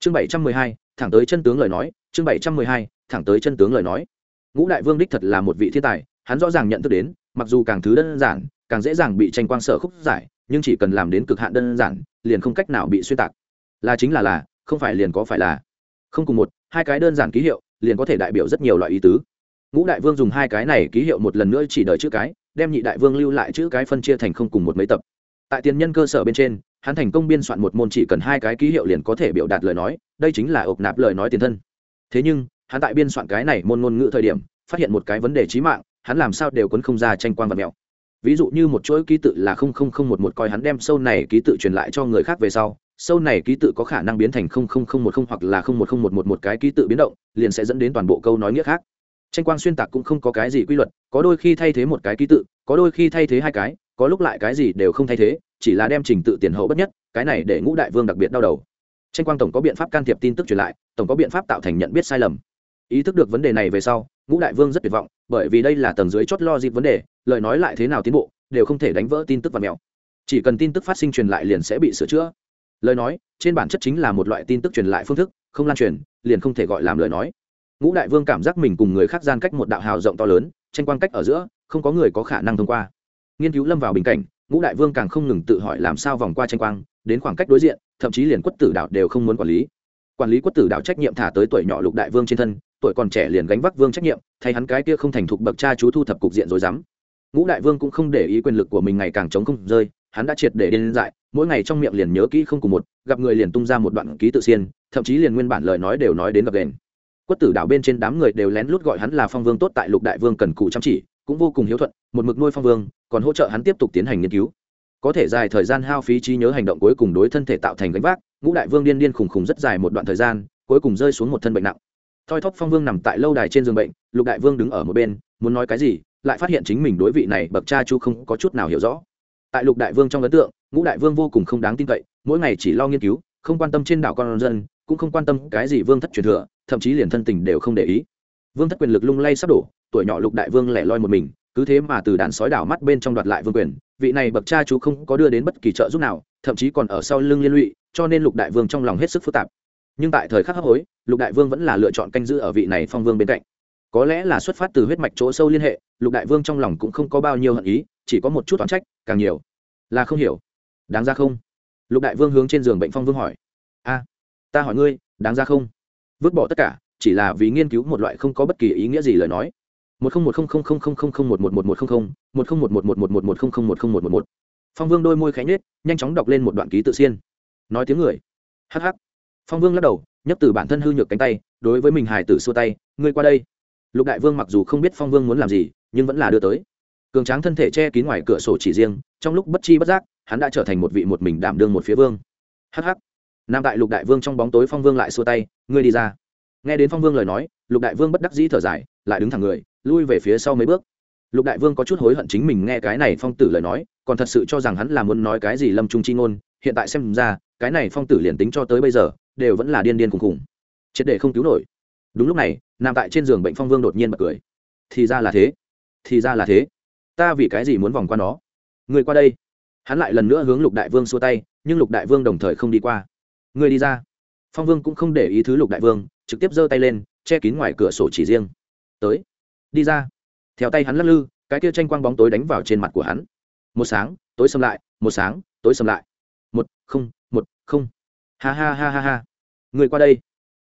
Chương bảy trăm mười hai, thẳng tới chân tướng lời nói, chương bảy trăm mười hai, thẳng tới chân tướng lời nói. Ngũ đại vương đích thật là một vị thiên tài, hắn rõ ràng nhận thức đến, mặc dù càng thứ đơn giản, càng dễ dàng bị tranh quang sở khúc giải, nhưng chỉ cần làm đến cực hạn đơn giản, liền không cách nào bị xuyên tạc. Là chính là là, không phải liền có phải là. Không cùng một, hai cái đơn giản ký hiệu, liền có thể đại biểu rất nhiều loại ý tứ. Ngũ đại vương dùng hai cái này ký hiệu một lần nữa chỉ đợi chữ cái đem nhị đại vương lưu lại chữ cái phân chia thành không cùng một mấy tập. Tại tiền nhân cơ sở bên trên, hắn thành công biên soạn một môn chỉ cần hai cái ký hiệu liền có thể biểu đạt lời nói, đây chính là ộc nạp lời nói tiền thân. Thế nhưng, hắn tại biên soạn cái này môn ngôn ngữ thời điểm, phát hiện một cái vấn đề trí mạng, hắn làm sao đều quấn không ra tranh quan vật mèo ví dụ như một chuỗi ký tự là không không không một một coi hắn đem sâu này ký tự truyền lại cho người khác về sau, sâu này ký tự có khả năng biến thành không không không một không hoặc là không một không một một một cái ký tự biến động, liền sẽ dẫn đến toàn bộ câu nói nghĩa khác tranh quang xuyên tạc cũng không có cái gì quy luật, có đôi khi thay thế một cái ký tự, có đôi khi thay thế hai cái, có lúc lại cái gì đều không thay thế, chỉ là đem trình tự tiền hậu bất nhất, cái này để ngũ đại vương đặc biệt đau đầu. Tranh quang tổng có biện pháp can thiệp tin tức truyền lại, tổng có biện pháp tạo thành nhận biết sai lầm. Ý thức được vấn đề này về sau, ngũ đại vương rất tuyệt vọng, bởi vì đây là tầng dưới chót lo dịp vấn đề, lời nói lại thế nào tiến bộ, đều không thể đánh vỡ tin tức và mèo. Chỉ cần tin tức phát sinh truyền lại liền sẽ bị sửa chữa. Lời nói, trên bản chất chính là một loại tin tức truyền lại phương thức, không lan truyền, liền không thể gọi làm lời nói ngũ đại vương cảm giác mình cùng người khác gian cách một đạo hào rộng to lớn, tranh quan cách ở giữa, không có người có khả năng thông qua. Nghiên cứu lâm vào bình cảnh, ngũ đại vương càng không ngừng tự hỏi làm sao vòng qua tranh quang, đến khoảng cách đối diện, thậm chí liền quất tử đạo đều không muốn quản lý. Quản lý quất tử đạo trách nhiệm thả tới tuổi nhỏ lục đại vương trên thân, tuổi còn trẻ liền gánh vác vương trách nhiệm, thay hắn cái kia không thành thục bậc cha chú thu thập cục diện rồi dám ngũ đại vương cũng không để ý quyền lực của mình ngày càng chống không rơi, hắn đã triệt để điên dại, mỗi ngày trong miệng liền nhớ kỹ không cùng một, gặp người liền tung ra một đoạn ký tự xiên, thậm chí liền nguyên bản lời nói đều nói đến gặp đền quất tử đảo bên trên đám người đều lén lút gọi hắn là phong vương tốt tại lục đại vương cần cụ chăm chỉ, cũng vô cùng hiếu thuận, một mực nuôi phong vương, còn hỗ trợ hắn tiếp tục tiến hành nghiên cứu. Có thể dài thời gian hao phí trí nhớ hành động cuối cùng đối thân thể tạo thành gánh vác, ngũ đại vương điên điên khùng khùng rất dài một đoạn thời gian, cuối cùng rơi xuống một thân bệnh nặng. Thoi thóp phong vương nằm tại lâu đài trên giường bệnh, lục đại vương đứng ở một bên, muốn nói cái gì, lại phát hiện chính mình đối vị này bậc cha chu không có chút nào hiểu rõ. Tại lục đại vương trong ấn tượng, ngũ đại vương vô cùng không đáng tin cậy, mỗi ngày chỉ lo nghiên cứu, không quan tâm trên đảo con dân, cũng không quan tâm cái gì vương thất truyền thừa thậm chí liền thân tình đều không để ý. Vương thất quyền lực lung lay sắp đổ, tuổi nhỏ lục đại vương lẻ loi một mình, cứ thế mà từ đàn sói đảo mắt bên trong đoạt lại vương quyền, vị này bậc cha chú không có đưa đến bất kỳ trợ giúp nào, thậm chí còn ở sau lưng liên lụy, cho nên lục đại vương trong lòng hết sức phức tạp. Nhưng tại thời khắc hấp hối, lục đại vương vẫn là lựa chọn canh giữ ở vị này phong vương bên cạnh. Có lẽ là xuất phát từ huyết mạch chỗ sâu liên hệ, lục đại vương trong lòng cũng không có bao nhiêu hận ý, chỉ có một chút toán trách, càng nhiều là không hiểu. Đáng ra không? Lục đại vương hướng trên giường bệnh phong vương hỏi. A, ta hỏi ngươi, đáng ra không? Vứt bỏ tất cả, chỉ là vì nghiên cứu một loại không có bất kỳ ý nghĩa gì lời nói. Một không một không không không không không không một một một một không không, một không một một một một một một không không một không một một một. Phong vương đôi môi khẽ nhếch, nhanh chóng đọc lên một đoạn ký tự xiên. Nói tiếng người. Hh phong vương lắc đầu, nhấc từ bản thân hư nhược cánh tay, đối với mình hài tử xua tay, ngươi qua đây. Lục đại vương mặc dù không biết phong vương muốn làm gì, nhưng vẫn là đưa tới. Cường tráng thân thể che kín ngoài cửa sổ chỉ riêng, trong lúc bất chi bất giác, hắn đã trở thành một vị một mình đảm đương một phía vương. Hh nam đại lục đại vương trong bóng tối phong vương lại xua tay, ngươi đi ra. Nghe đến phong vương lời nói, lục đại vương bất đắc dĩ thở dài, lại đứng thẳng người, lui về phía sau mấy bước. Lục đại vương có chút hối hận chính mình nghe cái này phong tử lời nói, còn thật sự cho rằng hắn là muốn nói cái gì lâm trung chi ngôn, hiện tại xem ra, cái này phong tử liền tính cho tới bây giờ, đều vẫn là điên điên khùng khùng triệt để không cứu nổi. Đúng lúc này, nằm tại trên giường bệnh phong vương đột nhiên bật cười. Thì ra là thế. Thì ra là thế. Ta vì cái gì muốn vòng qua nó? Người qua đây. Hắn lại lần nữa hướng lục đại vương xua tay, nhưng lục đại vương đồng thời không đi qua người đi ra. Phong vương cũng không để ý thứ lục đại vương, trực tiếp giơ tay lên, che kín ngoài cửa sổ chỉ riêng. Tới. Đi ra. Theo tay hắn lắc lư, cái kia tranh quang bóng tối đánh vào trên mặt của hắn. Một sáng, tối xâm lại, một sáng, tối xâm lại. Một, không một, không. Ha ha ha ha ha. Người qua đây.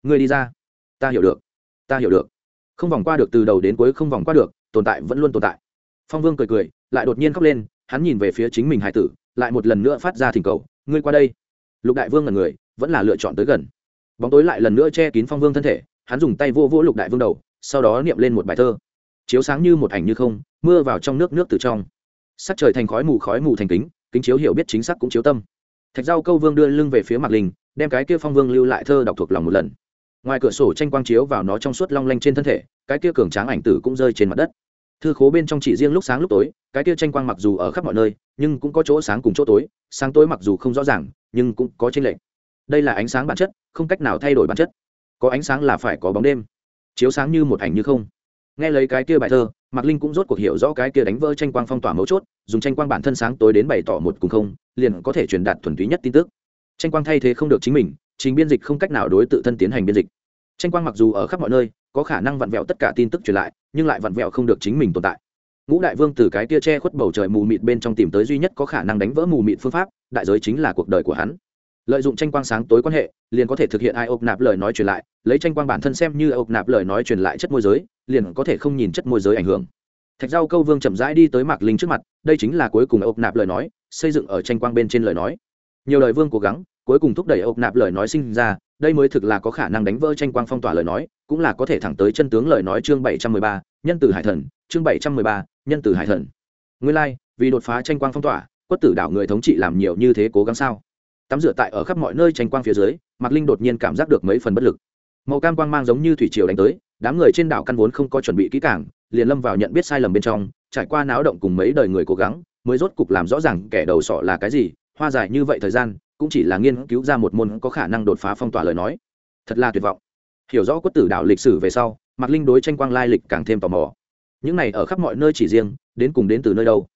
Người đi ra. Ta hiểu được. Ta hiểu được. Không vòng qua được từ đầu đến cuối không vòng qua được, tồn tại vẫn luôn tồn tại. Phong vương cười cười, lại đột nhiên khóc lên, hắn nhìn về phía chính mình hải tử, lại một lần nữa phát ra thỉnh cầu, ngươi qua đây. Lục đại vương là người vẫn là lựa chọn tới gần. Bóng tối lại lần nữa che kín phong vương thân thể, hắn dùng tay vô vỗ lục đại vương đầu, sau đó niệm lên một bài thơ. Chiếu sáng như một ảnh như không, mưa vào trong nước nước từ trong. Sắc trời thành khói mù khói mù thành kính kính chiếu hiểu biết chính xác cũng chiếu tâm. Thạch giao câu vương đưa lưng về phía mặt linh, đem cái kia phong vương lưu lại thơ đọc thuộc lòng một lần. Ngoài cửa sổ tranh quang chiếu vào nó trong suốt long lanh trên thân thể, cái kia cường tráng ảnh tử cũng rơi trên mặt đất. Thư khố bên trong chỉ riêng lúc sáng lúc tối, cái kia tranh quang mặc dù ở khắp mọi nơi, nhưng cũng có chỗ sáng cùng chỗ tối. Sáng tối mặc dù không rõ ràng, nhưng cũng có tranh lệch đây là ánh sáng bản chất, không cách nào thay đổi bản chất. Có ánh sáng là phải có bóng đêm. Chiếu sáng như một ảnh như không. Nghe lấy cái kia bài thơ, mạc linh cũng rốt cuộc hiểu rõ cái kia đánh vỡ tranh quang phong tỏa mấu chốt, dùng tranh quang bản thân sáng tối đến bày tỏ một cùng không, liền có thể truyền đạt thuần túy nhất tin tức. Tranh quang thay thế không được chính mình, trình biên dịch không cách nào đối tự thân tiến hành biên dịch. Tranh quang mặc dù ở khắp mọi nơi, có khả năng vặn vẹo tất cả tin tức truyền lại, nhưng lại vặn vẹo không được chính mình tồn tại. Ngũ đại vương từ cái tia che khuất bầu trời mù mịt bên trong tìm tới duy nhất có khả năng đánh vỡ mù mịt phương pháp, đại giới chính là cuộc đời của hắn lợi dụng tranh quang sáng tối quan hệ liền có thể thực hiện ai ộp nạp lời nói truyền lại lấy tranh quang bản thân xem như ộp nạp lời nói truyền lại chất môi giới liền có thể không nhìn chất môi giới ảnh hưởng. Thạch rau câu vương chậm rãi đi tới mạc linh trước mặt đây chính là cuối cùng ộp nạp lời nói xây dựng ở tranh quang bên trên lời nói. Nhiều lời vương cố gắng cuối cùng thúc đẩy ộp nạp lời nói sinh ra đây mới thực là có khả năng đánh vỡ tranh quang phong tỏa lời nói cũng là có thể thẳng tới chân tướng lời nói chương bảy trăm mười ba nhân từ hải thần chương bảy trăm mười ba nhân từ hải thần. Nguyên lai、like, vì đột phá tranh quang phong tỏa quất tử đảo người thống trị làm nhiều như thế cố gắng sao? Tắm rửa tại ở khắp mọi nơi tranh quang phía dưới, mạc linh đột nhiên cảm giác được mấy phần bất lực. Màu cam quang mang giống như thủy triều đánh tới, đám người trên đảo căn vốn không có chuẩn bị kỹ cảng liền lâm vào nhận biết sai lầm bên trong, trải qua náo động cùng mấy đời người cố gắng, mới rốt cục làm rõ ràng kẻ đầu sọ là cái gì, hoa dài như vậy thời gian, cũng chỉ là nghiên cứu ra một môn có khả năng đột phá phong tỏa lời nói. Thật là tuyệt vọng. Hiểu rõ quất tử đảo lịch sử về sau, mạc linh đối tranh quang lai lịch càng thêm tò mò. Những này ở khắp mọi nơi chỉ riêng, đến cùng đến từ nơi đâu?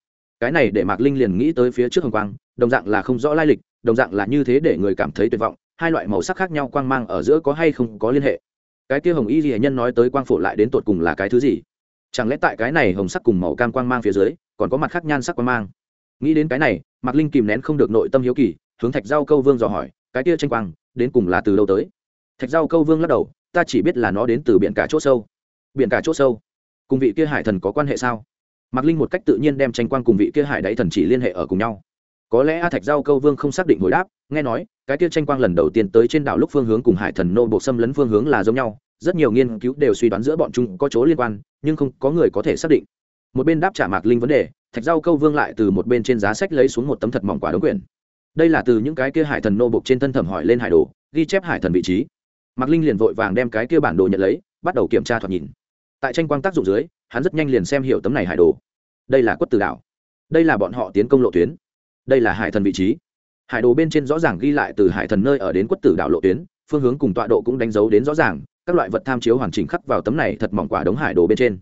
Cái này để mạc linh liền nghĩ tới phía trước hồng quang, đồng dạng là không rõ lai lịch đồng dạng là như thế để người cảm thấy tuyệt vọng, hai loại màu sắc khác nhau quang mang ở giữa có hay không có liên hệ. Cái kia hồng y ghi nhân nói tới quang phổ lại đến tột cùng là cái thứ gì? Chẳng lẽ tại cái này hồng sắc cùng màu cam quang mang phía dưới, còn có mặt khác nhan sắc quang mang? Nghĩ đến cái này, mạc linh kìm nén không được nội tâm hiếu kỳ, hướng thạch giao câu vương dò hỏi, cái kia tranh quang, đến cùng là từ đâu tới? Thạch giao câu vương lắc đầu, ta chỉ biết là nó đến từ biển cả c h ỗ sâu. Biển cả c h ỗ sâu? Cùng vị kia hải thần có quan hệ sao? Mạc linh một cách tự nhiên đem tranh quang cùng vị kia hải đáy thần chỉ liên hệ ở cùng nhau có lẽ a thạch giao câu vương không xác định hồi đáp, nghe nói, cái kia tranh quang lần đầu tiên tới trên đảo lúc phương hướng cùng hải thần nô bộ xâm lấn phương hướng là giống nhau, rất nhiều nghiên cứu đều suy đoán giữa bọn chúng có chỗ liên quan, nhưng không có người có thể xác định. Một bên đáp trả mạc linh vấn đề, thạch giao câu vương lại từ một bên trên giá sách lấy xuống một tấm thật mỏng quả đống quyển. Đây là từ những cái kia hải thần nô buộc trên thân thẩm hỏi lên hải đồ, ghi chép hải thần vị trí. Mạc linh liền vội vàng đem cái kia bản đồ nhận lấy, bắt đầu kiểm tra thoạt nhìn. Tại tranh quang tác dụng dưới, hắn rất nhanh liền xem hiểu tấm này hải đồ. Đây là quất từ đảo. Đây là bọn họ tiến công lộ tuyến đây là hải thần vị trí. Hải đồ bên trên rõ ràng ghi lại từ hải thần nơi ở đến quất tử đảo lộ tuyến, phương hướng cùng tọa độ cũng đánh dấu đến rõ ràng, các loại vật tham chiếu hoàn chỉnh khắc vào tấm này thật mỏng quả đống hải đồ bên trên.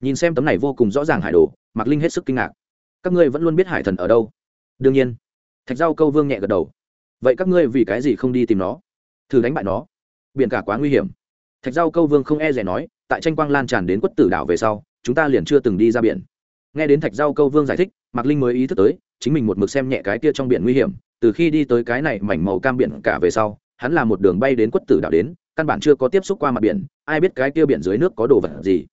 Nhìn xem tấm này vô cùng rõ ràng hải đồ, mạc linh hết sức kinh ngạc. Các ngươi vẫn luôn biết hải thần ở đâu? Đương nhiên. Thạch giao câu vương nhẹ gật đầu. Vậy các ngươi vì cái gì không đi tìm nó? Thử đánh bại nó. Biển cả quá nguy hiểm. Thạch giao câu vương không e rẻ nói, tại tranh quang lan tràn đến quất tử đảo về sau, chúng ta liền chưa từng đi ra biển. Nghe đến thạch giao câu vương giải thích, mạc linh mới ý thức tới chính mình một mực xem nhẹ cái kia trong biển nguy hiểm, từ khi đi tới cái này mảnh màu cam biển cả về sau, hắn là một đường bay đến quất tử đảo đến, căn bản chưa có tiếp xúc qua mặt biển, ai biết cái kia biển dưới nước có đồ vật gì.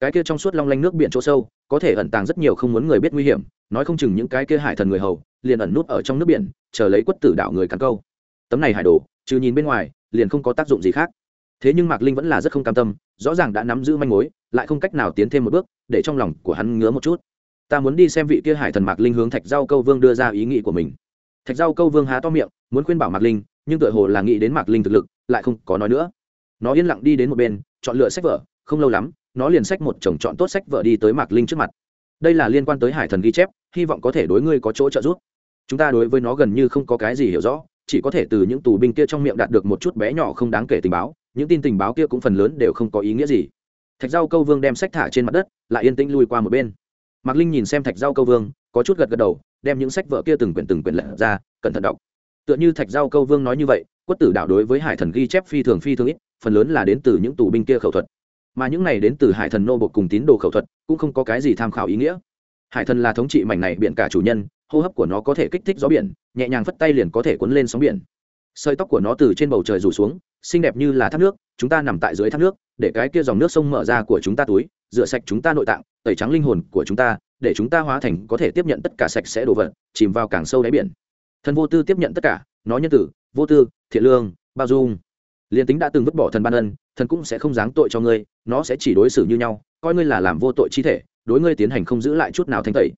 Cái kia trong suốt long lanh nước biển chỗ sâu, có thể ẩn tàng rất nhiều không muốn người biết nguy hiểm, nói không chừng những cái kia hải thần người hầu, liền ẩn nút ở trong nước biển, chờ lấy quất tử đảo người cắn câu. Tấm này hải đồ, trừ nhìn bên ngoài, liền không có tác dụng gì khác. Thế nhưng mạc linh vẫn là rất không cam tâm, rõ ràng đã nắm giữ manh mối, lại không cách nào tiến thêm một bước, để trong lòng của hắn ngứa một chút ta muốn đi xem vị kia hải thần mạc linh hướng thạch giao câu vương đưa ra ý nghĩ của mình. Thạch giao câu vương há to miệng, muốn khuyên bảo mạc linh, nhưng tựa hồ là nghĩ đến mạc linh thực lực, lại không có nói nữa. Nó yên lặng đi đến một bên, chọn lựa sách vở, không lâu lắm, nó liền sách một chồng chọn tốt sách vở đi tới mạc linh trước mặt. Đây là liên quan tới hải thần ghi chép, hy vọng có thể đối ngươi có chỗ trợ giúp. Chúng ta đối với nó gần như không có cái gì hiểu rõ, chỉ có thể từ những tù binh kia trong miệng đạt được một chút bé nhỏ không đáng kể tình báo, những tin tình báo kia cũng phần lớn đều không có ý nghĩa gì. Thạch rau câu vương đem sách thả trên mặt đất, lại yên tĩnh lui qua một bên mạc linh nhìn xem thạch Giao câu vương, có chút gật gật đầu, đem những sách vợ kia từng quyển từng quyển lật ra, cẩn thận đọc. Tựa như thạch Giao câu vương nói như vậy quất tử đảo đối với hải thần ghi chép phi thường phi thường ít, phần lớn là đến từ những tù binh kia khẩu thuật. Mà những này đến từ hải thần nô bộc cùng tín đồ khẩu thuật, cũng không có cái gì tham khảo ý nghĩa. Hải thần là thống trị mảnh này biển cả chủ nhân, hô hấp của nó có thể kích thích gió biển, nhẹ nhàng phất tay liền có thể cuốn lên sóng biển. Sợi tóc của nó từ trên bầu trời rủ xuống, xinh đẹp như là thác nước, chúng ta nằm tại dưới thác nước, để cái kia dòng nước sông mở ra của chúng ta túi, rửa sạch chúng ta nội tạng tẩy trắng linh hồn của chúng ta, để chúng ta hóa thành có thể tiếp nhận tất cả sạch sẽ đồ vật, chìm vào càng sâu đáy biển. Thần vô tư tiếp nhận tất cả, nó nhân tử, vô tư, thiện lương, bao dung. Liền tính đã từng vứt bỏ thần ban ân, thần cũng sẽ không giáng tội cho ngươi, nó sẽ chỉ đối xử như nhau, coi ngươi là làm vô tội chi thể, đối ngươi tiến hành không giữ lại chút nào thanh tẩy.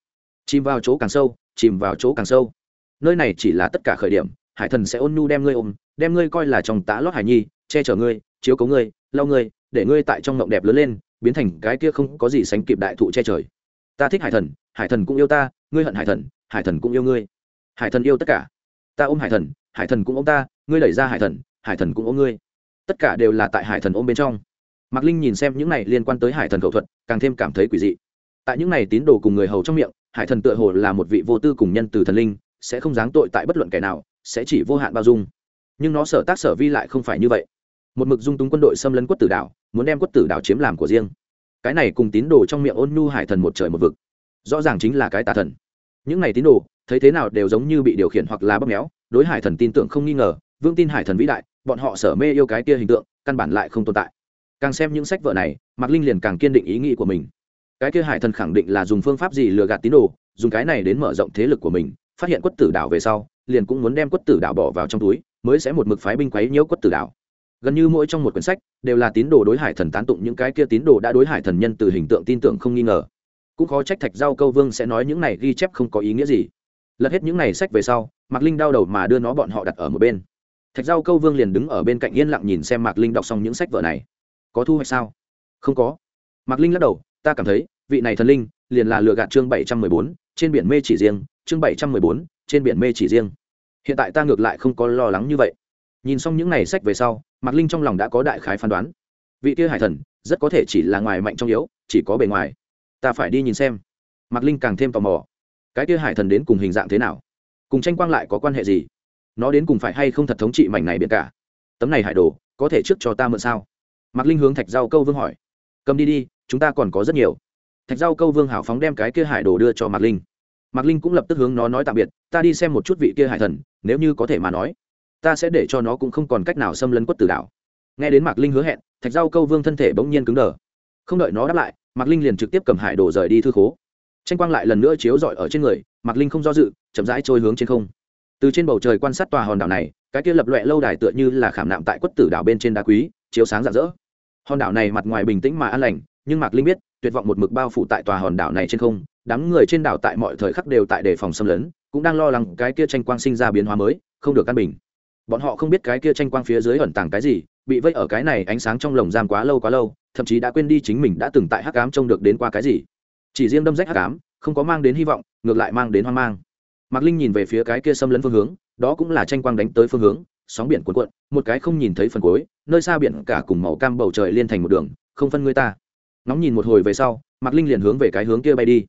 Chìm vào chỗ càng sâu, chìm vào chỗ càng sâu. Nơi này chỉ là tất cả khởi điểm, hải thần sẽ ôn nhu đem ngươi ôm, đem ngươi coi là trong tá lót hải nhi, che chở ngươi, chiếu cấu ngươi, lau ngươi, để ngươi tại trong mộng đẹp lớn lên biến thành cái kia không có gì sánh kịp đại thụ che trời. Ta thích hải thần hải thần cũng yêu ta, ngươi hận hải thần hải thần cũng yêu ngươi. Hải thần yêu tất cả. Ta ôm hải thần hải thần cũng ôm ta, ngươi đẩy ra hải thần hải thần cũng ôm ngươi. Tất cả đều là tại hải thần ôm bên trong. Mạc linh nhìn xem những này liên quan tới hải thần khẩu thuật, càng thêm cảm thấy quỷ dị. Tại những này tín đồ cùng người hầu trong miệng, hải thần tựa hồ là một vị vô tư cùng nhân từ thần linh, sẽ không giáng tội tại bất luận kẻ nào, sẽ chỉ vô hạn bao dung. Nhưng nó sở tác sở vi lại không phải như vậy một mực dung túng quân đội xâm lấn quất tử đảo, muốn đem quất tử đảo chiếm làm của riêng. Cái này cùng tín đồ trong miệng ôn nhu hải thần một trời một vực, rõ ràng chính là cái tà thần. Những này tín đồ, thấy thế nào đều giống như bị điều khiển hoặc là bóp méo, đối hải thần tin tưởng không nghi ngờ vương tin hải thần vĩ đại, bọn họ sở mê yêu cái kia hình tượng, căn bản lại không tồn tại. Càng xem những sách vở này, mạc linh liền càng kiên định ý nghĩ của mình. Cái kia hải thần khẳng định là dùng phương pháp gì lừa gạt tín đồ, dùng cái này đến mở rộng thế lực của mình, phát hiện quất tử đảo về sau, liền cũng muốn đem quất tử đảo bỏ vào trong túi, mới sẽ một mực phái binh quấy nhiễu quất tử đảo gần như mỗi trong một quyển sách đều là tín đồ đối hải thần tán tụng, những cái kia tín đồ đã đối hải thần nhân từ hình tượng tin tưởng không nghi ngờ. Cũng khó trách thạch giao câu vương sẽ nói những này ghi chép không có ý nghĩa gì. Lật hết những này sách về sau, mạc linh đau đầu mà đưa nó bọn họ đặt ở một bên. Thạch giao câu vương liền đứng ở bên cạnh yên lặng nhìn xem mạc linh đọc xong những sách vở này. Có thu hoạch sao? Không có. Mạc linh lắc đầu, ta cảm thấy, vị này thần linh liền là lừa gạt chương bảy trăm mười bốn, trên biển mê chỉ riêng, chương bảy trăm mười bốn, trên biển mê chỉ riêng. Hiện tại ta ngược lại không có lo lắng như vậy. Nhìn xong những n à y sách về sau mạc linh trong lòng đã có đại khái phán đoán. Vị kia hải thần, rất có thể chỉ là ngoài mạnh trong yếu, chỉ có bề ngoài. Ta phải đi nhìn xem. Mạc linh càng thêm tò mò. Cái kia hải thần đến cùng hình dạng thế nào? Cùng tranh quang lại có quan hệ gì? Nó đến cùng phải hay không thật thống trị mảnh này biển cả? Tấm này hải đồ, có thể trước cho ta mượn sao? Mạc linh hướng thạch giao câu vương hỏi. Cầm đi đi, chúng ta còn có rất nhiều. Thạch giao câu vương hảo phóng đem cái kia hải đồ đưa cho mạc linh. Mạc linh cũng lập tức hướng nó nói tạm biệt, ta đi xem một chút vị kia hải thần, nếu như có thể mà nói ta sẽ để cho nó cũng không còn cách nào xâm lấn quất tử đảo. Nghe đến mạc linh hứa hẹn, thạch giao câu vương thân thể bỗng nhiên cứng đờ. Không đợi nó đáp lại, mạc linh liền trực tiếp cầm hải đồ rời đi thư khố. Tranh quang lại lần nữa chiếu rọi ở trên người, mạc linh không do dự, chậm rãi trôi hướng trên không. Từ trên bầu trời quan sát tòa hòn đảo này, cái kia lập loẹ lâu đài tựa như là khảm nạm tại quất tử đảo bên trên đá quý, chiếu sáng rạng rỡ. Hòn đảo này mặt ngoài bình tĩnh mà an lành, nhưng mạc linh biết, tuyệt vọng một mực bao phủ tại tòa hòn đảo này trên không, đám người trên đảo tại mọi thời khắc đều tại đề phòng xâm lấn, cũng đang lo lắng cái kia tranh quang sinh ra biến hóa mới, không được căn bình bọn họ không biết cái kia tranh quang phía dưới ẩn tàng cái gì, bị vây ở cái này ánh sáng trong lồng giam quá lâu quá lâu, thậm chí đã quên đi chính mình đã từng tại hắc ám trông được đến qua cái gì. Chỉ riêng đâm rách hắc ám, không có mang đến hy vọng, ngược lại mang đến hoang mang. Mạc linh nhìn về phía cái kia xâm lấn phương hướng, đó cũng là tranh quang đánh tới phương hướng, sóng biển cuộn cuộn, một cái không nhìn thấy phần cuối, nơi xa biển cả cùng màu cam bầu trời liên thành một đường, không phân người ta. Nóng nhìn một hồi về sau, mạc linh liền hướng về cái hướng kia bay đi.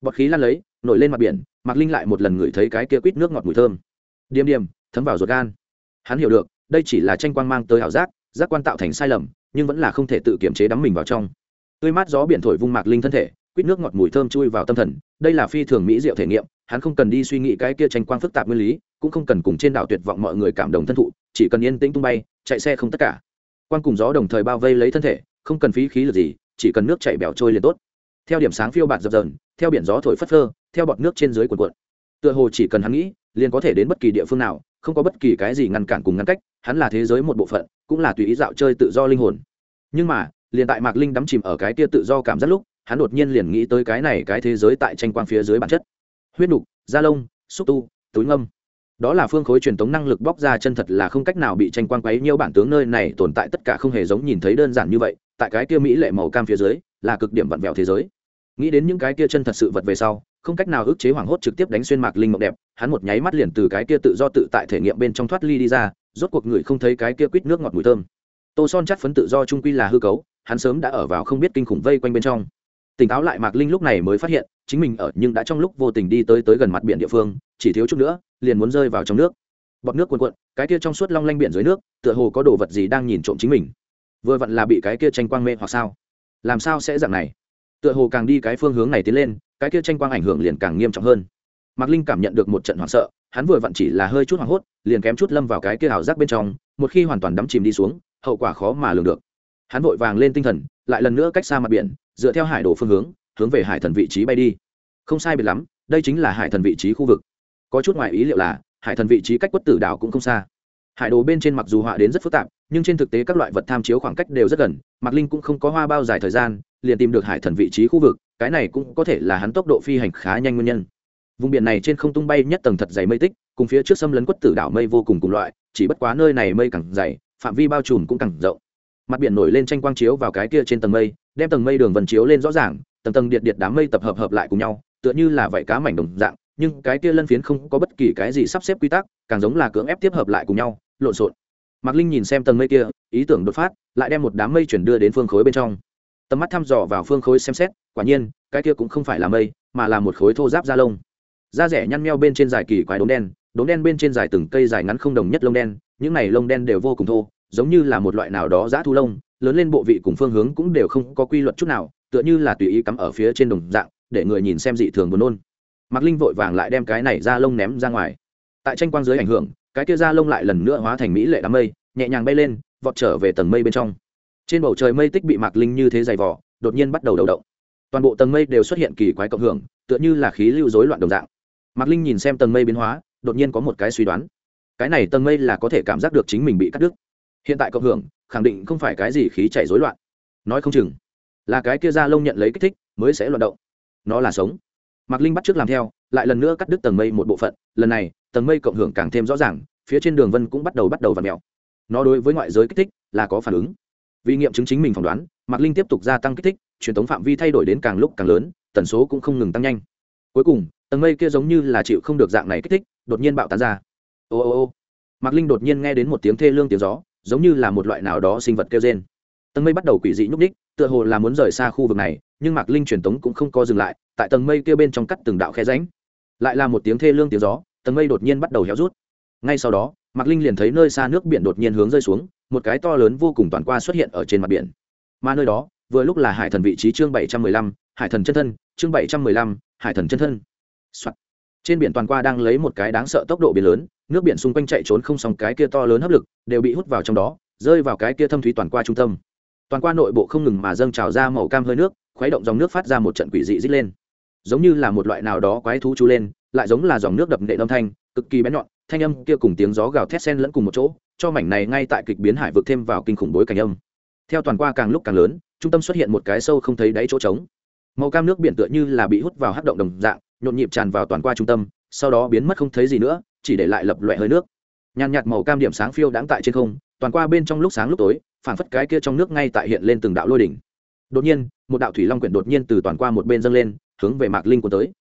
Bọt khí lan lấy, nổi lên mặt biển, mạc linh lại một lần ngửi thấy cái kia quýt nước ngọt mùi thơm. Điềm điềm, thấm vào ruột gan hắn hiểu được, đây chỉ là tranh quang mang tới ảo giác giác quan tạo thành sai lầm, nhưng vẫn là không thể tự kiểm chế đắm mình vào trong. Tươi mát gió biển thổi vung mạc linh thân thể, quýt nước ngọt mùi thơm chui vào tâm thần, đây là phi thường mỹ diệu thể nghiệm, hắn không cần đi suy nghĩ cái kia tranh quang phức tạp nguyên lý, cũng không cần cùng trên đảo tuyệt vọng mọi người cảm động thân thụ, chỉ cần yên tĩnh tung bay, chạy xe không tất cả. Quan cùng gió đồng thời bao vây lấy thân thể, không cần phí khí lực gì, chỉ cần nước chảy bẻo trôi liền tốt. Theo điểm sáng phiêu bạt dập dờn, theo biển gió thổi phất phơ, theo bọt nước trên dưới cuộn cuộn. Tựa hồ chỉ cần hắn nghĩ, liền có thể đến bất kỳ địa phương nào không có bất kỳ cái gì ngăn cản cùng ngăn cách, hắn là thế giới một bộ phận, cũng là tùy ý dạo chơi tự do linh hồn. Nhưng mà, liền tại mạc linh đắm chìm ở cái tia tự do cảm giác lúc, hắn đột nhiên liền nghĩ tới cái này cái thế giới tại tranh quang phía dưới bản chất. Huyết nục, da lông, xúc tu, túi ngâm. Đó là phương khối truyền thống năng lực bóc ra chân thật là không cách nào bị tranh quang quấy nhiều bản tướng nơi này tồn tại tất cả không hề giống nhìn thấy đơn giản như vậy, tại cái kia mỹ lệ màu cam phía dưới, là cực điểm vặn vẹo thế giới nghĩ đến những cái kia chân thật sự vật về sau, không cách nào ức chế hoảng hốt trực tiếp đánh xuyên mạc linh mộng đẹp, hắn một nháy mắt liền từ cái kia tự do tự tại thể nghiệm bên trong thoát ly đi ra, rốt cuộc người không thấy cái kia quýt nước ngọt mùi thơm. Tô son chắc phấn tự do trung quy là hư cấu, hắn sớm đã ở vào không biết kinh khủng vây quanh bên trong. Tỉnh táo lại mạc linh lúc này mới phát hiện, chính mình ở nhưng đã trong lúc vô tình đi tới tới gần mặt biển địa phương, chỉ thiếu chút nữa, liền muốn rơi vào trong nước. Bọt nước cuồn cuộn, cái kia trong suốt long lanh biển dưới nước, tựa hồ có đồ vật gì đang nhìn trộm chính mình. Vừa vặn là bị cái kia tranh quang mê hoặc sao? Làm sao sẽ dạng này? Tựa hồ càng đi cái phương hướng này tiến lên, cái kia tranh quang ảnh hưởng liền càng nghiêm trọng hơn. Mạc linh cảm nhận được một trận hoảng sợ, hắn vừa vặn chỉ là hơi chút hoảng hốt, liền kém chút lâm vào cái kia ảo giác bên trong, một khi hoàn toàn đắm chìm đi xuống, hậu quả khó mà lường được. Hắn vội vàng lên tinh thần, lại lần nữa cách xa mặt biển, dựa theo hải đồ phương hướng hướng về hải thần vị trí bay đi. Không sai biệt lắm, đây chính là hải thần vị trí khu vực. Có chút ngoài ý liệu là, hải thần vị trí cách quất tử đảo cũng không xa. Hải đồ bên trên mặc dù họa đến rất phức tạp nhưng trên thực tế các loại vật tham chiếu khoảng cách đều rất gần, mạc linh cũng không có hoa bao dài thời gian, liền tìm được hải thần vị trí khu vực, cái này cũng có thể là hắn tốc độ phi hành khá nhanh nguyên nhân. Vùng biển này trên không tung bay nhất tầng thật dày mây tích, cùng phía trước xâm lấn quất tử đảo mây vô cùng cùng loại, chỉ bất quá nơi này mây càng dày, phạm vi bao trùm cũng càng rộng. Mặt biển nổi lên tranh quang chiếu vào cái kia trên tầng mây, đem tầng mây đường vần chiếu lên rõ ràng, tầng tầng điện điện đám mây tập hợp hợp lại cùng nhau, tựa như là vảy cá mảnh đồng dạng, nhưng cái kia lân phiến không có bất kỳ cái gì sắp xếp quy tắc, càng giống là cưỡng ép tiếp hợp lại cùng nhau, lộn xộn mạc linh nhìn xem tầng mây kia, ý tưởng đột phát, lại đem một đám mây chuyển đưa đến phương khối bên trong. Tầm mắt thăm dò vào phương khối xem xét, quả nhiên, cái kia cũng không phải là mây, mà là một khối thô giáp da lông. Da rẻ nhăn meo bên trên dài kỳ quái đốm đen đốm đen bên trên dài từng cây dài ngắn không đồng nhất lông đen, những này lông đen đều vô cùng thô, giống như là một loại nào đó giã thu lông, lớn lên bộ vị cùng phương hướng cũng đều không có quy luật chút nào, tựa như là tùy ý cắm ở phía trên đồng dạng, để người nhìn xem dị thường buồn nôn. Mạc linh vội vàng lại đem cái này ra lông ném ra ngoài. Tại tranh quang dưới ảnh hưởng cái kia da lông lại lần nữa hóa thành mỹ lệ đám mây, nhẹ nhàng bay lên, vọt trở về tầng mây bên trong. Trên bầu trời mây tích bị mạc linh như thế dày vỏ đột nhiên bắt đầu đầu động. Toàn bộ tầng mây đều xuất hiện kỳ quái cộng hưởng, tựa như là khí lưu rối loạn đồng dạng. Mạc linh nhìn xem tầng mây biến hóa, đột nhiên có một cái suy đoán. Cái này tầng mây là có thể cảm giác được chính mình bị cắt đứt. Hiện tại cộng hưởng, khẳng định không phải cái gì khí chảy rối loạn. Nói không chừng, là cái kia da lông nhận lấy kích thích, mới sẽ loạn động. Nó là sống. Mạc linh bắt trước làm theo, lại lần nữa cắt đứt tầng mây một bộ phận, lần này tầng mây cộng hưởng càng thêm rõ ràng, phía trên đường vân cũng bắt đầu bắt đầu và mèo. Nó đối với ngoại giới kích thích là có phản ứng. Vì nghiệm chứng chính mình phỏng đoán, mạc linh tiếp tục gia tăng kích thích, truyền thống phạm vi thay đổi đến càng lúc càng lớn, tần số cũng không ngừng tăng nhanh. Cuối cùng, tầng mây kia giống như là chịu không được dạng này kích thích, đột nhiên bạo tán ra. Ô ô ô. Mạc linh đột nhiên nghe đến một tiếng thê lương tiếng gió, giống như là một loại nào đó sinh vật kêu trên tầng mây bắt đầu quỷ dị nhúc ních tựa hồ là muốn rời xa khu vực này, nhưng mạc linh truyền tống cũng không co dừng lại, tại tầng mây kia bên trong cắt từng đạo khe ránh lại là một tiếng thê lương tiếng gió tầng mây đột nhiên bắt đầu héo rút. Ngay sau đó, mạc linh liền thấy nơi xa nước biển đột nhiên hướng rơi xuống, một cái to lớn vô cùng toàn qua xuất hiện ở trên mặt biển. Mà nơi đó, vừa lúc là hải thần vị trí chương bảy trăm mười lăm, hải thần chân thân, chương bảy trăm mười lăm, hải thần chân thân、Soạn. trên biển toàn qua đang lấy một cái đáng sợ tốc độ biển lớn, nước biển xung quanh chạy trốn không xong cái kia to lớn hấp lực, đều bị hút vào trong đó, rơi vào cái kia thâm thúy toàn qua trung tâm. Toàn qua nội bộ không ngừng mà dâng trào ra màu cam hơi nước, khuấy động dòng nước phát ra một trận quỷ dị rít lên. Giống như là một loại nào đó quái thú chú lên lại giống là dòng nước đập nệ âm thanh, cực kỳ bén nhọn, thanh âm kia cùng tiếng gió gào thét sen lẫn cùng một chỗ, cho mảnh này ngay tại kịch biến hải vực thêm vào kinh khủng bối cảnh âm. Theo toàn qua càng lúc càng lớn, trung tâm xuất hiện một cái sâu không thấy đáy chỗ trống. Màu cam nước biển tựa như là bị hút vào hắc động đồng dạng, nhộn nhịp tràn vào toàn qua trung tâm, sau đó biến mất không thấy gì nữa, chỉ để lại lập loại hơi nước. Nhàn nhạt màu cam điểm sáng phiêu đáng tại trên không, toàn qua bên trong lúc sáng lúc tối, phảng phất cái kia trong nước ngay tại hiện lên từng đạo lôi đỉnh. Đột nhiên, một đạo thủy long quyển đột nhiên từ toàn qua một bên dâng lên, hướng về mạc linh của tới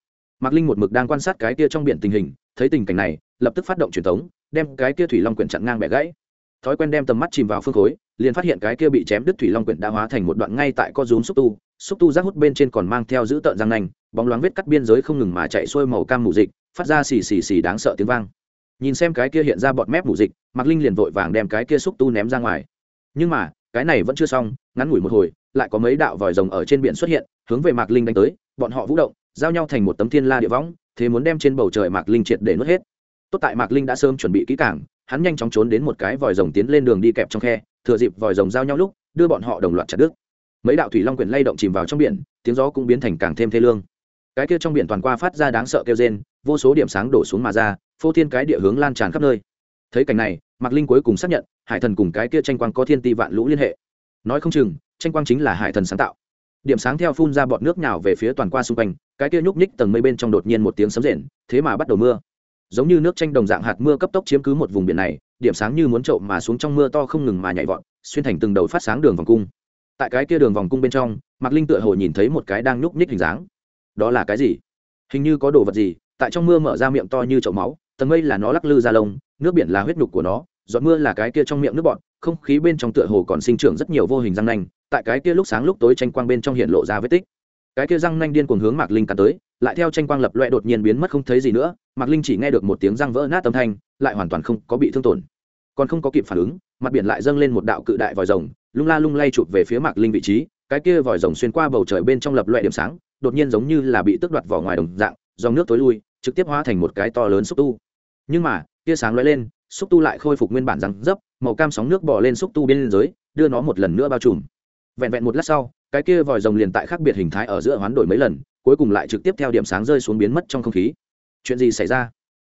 mạc linh một mực đang quan sát cái kia trong biển tình hình, thấy tình cảnh này, lập tức phát động truyền thống, đem cái kia thủy long quyển chặn ngang bẻ gãy. Thói quen đem tầm mắt chìm vào phương khối, liền phát hiện cái kia bị chém đứt thủy long quyển đã hóa thành một đoạn ngay tại co rúm xúc tu xúc tu rác hút bên trên còn mang theo giữ tợn răng nanh, bóng loáng vết cắt biên giới không ngừng mà chạy xuôi màu cam mù dịch, phát ra xì xì xì đáng sợ tiếng vang. Nhìn xem cái kia hiện ra bọt mép mù dịch, mạc linh liền vội vàng đem cái kia xúc tu ném ra ngoài. Nhưng mà, cái này vẫn chưa xong, ngắn ngủi một hồi, lại có mấy đạo vòi rồng ở trên biển xuất hiện, hướng về mạc linh đánh tới, bọn họ vũ động giao nhau thành một tấm thiên la địa võng, thế muốn đem trên bầu trời mạc linh triệt để nuốt hết. Tốt tại mạc linh đã sớm chuẩn bị kỹ cảng hắn nhanh chóng trốn đến một cái vòi rồng tiến lên đường đi kẹp trong khe, thừa dịp vòi rồng giao nhau lúc, đưa bọn họ đồng loạt chặt đứt. Mấy đạo thủy long quyển lay động chìm vào trong biển, tiếng gió cũng biến thành càng thêm thê lương. Cái kia trong biển toàn qua phát ra đáng sợ kêu rên, vô số điểm sáng đổ xuống mà ra, phô thiên cái địa hướng lan tràn khắp nơi. Thấy cảnh này, mạc linh cuối cùng xác nhận, hải thần cùng cái kia tranh quang có thiên ti vạn lũ liên hệ. Nói không chừng, tranh quang chính là hải thần sáng tạo. Điểm sáng theo phun ra bọt nước nhào về phía toàn qua xung quanh cái kia nhúc nhích tầng mây bên trong đột nhiên một tiếng sấm rền, thế mà bắt đầu mưa. Giống như nước tranh đồng dạng hạt mưa cấp tốc chiếm cứ một vùng biển này, điểm sáng như muốn trộm mà xuống trong mưa to không ngừng mà nhảy vọt, xuyên thành từng đầu phát sáng đường vòng cung. Tại cái kia đường vòng cung bên trong, mạc linh tựa hồ nhìn thấy một cái đang nhúc nhích hình dáng. Đó là cái gì? Hình như có đồ vật gì, tại trong mưa mở ra miệng to như chậu máu, tầng mây là nó lắc lư ra lông, nước biển là huyết nhục của nó, giọt mưa là cái kia trong miệng nước bọn không khí bên trong tựa hồ còn sinh trưởng rất nhiều vô hình răng nanh, tại cái kia lúc sáng lúc tối tranh quang bên trong hiện lộ ra vết tích cái kia răng nanh điên cuồng hướng mạc linh cắn tới, lại theo tranh quang lập loẹ đột nhiên biến mất không thấy gì nữa, mạc linh chỉ nghe được một tiếng răng vỡ nát âm thanh, lại hoàn toàn không có bị thương tổn. Còn không có kịp phản ứng, mặt biển lại dâng lên một đạo cự đại vòi rồng, lung la lung lay chụp về phía mạc linh vị trí, cái kia vòi rồng xuyên qua bầu trời bên trong lập loẹ điểm sáng, đột nhiên giống như là bị tước đoạt vỏ ngoài đồng dạng, dòng nước tối lui, trực tiếp hóa thành một cái to lớn xúc tu. Nhưng mà, tia sáng lóe lên, xúc tu lại khôi phục nguyên bản răng dấp, màu cam sóng nước bò lên xúc tu bên dưới, đưa nó một lần nữa bao trùm. Vẹn vẹn một lát sau cái kia vòi rồng liền tại khác biệt hình thái ở giữa hoán đổi mấy lần, cuối cùng lại trực tiếp theo điểm sáng rơi xuống biến mất trong không khí. Chuyện gì xảy ra?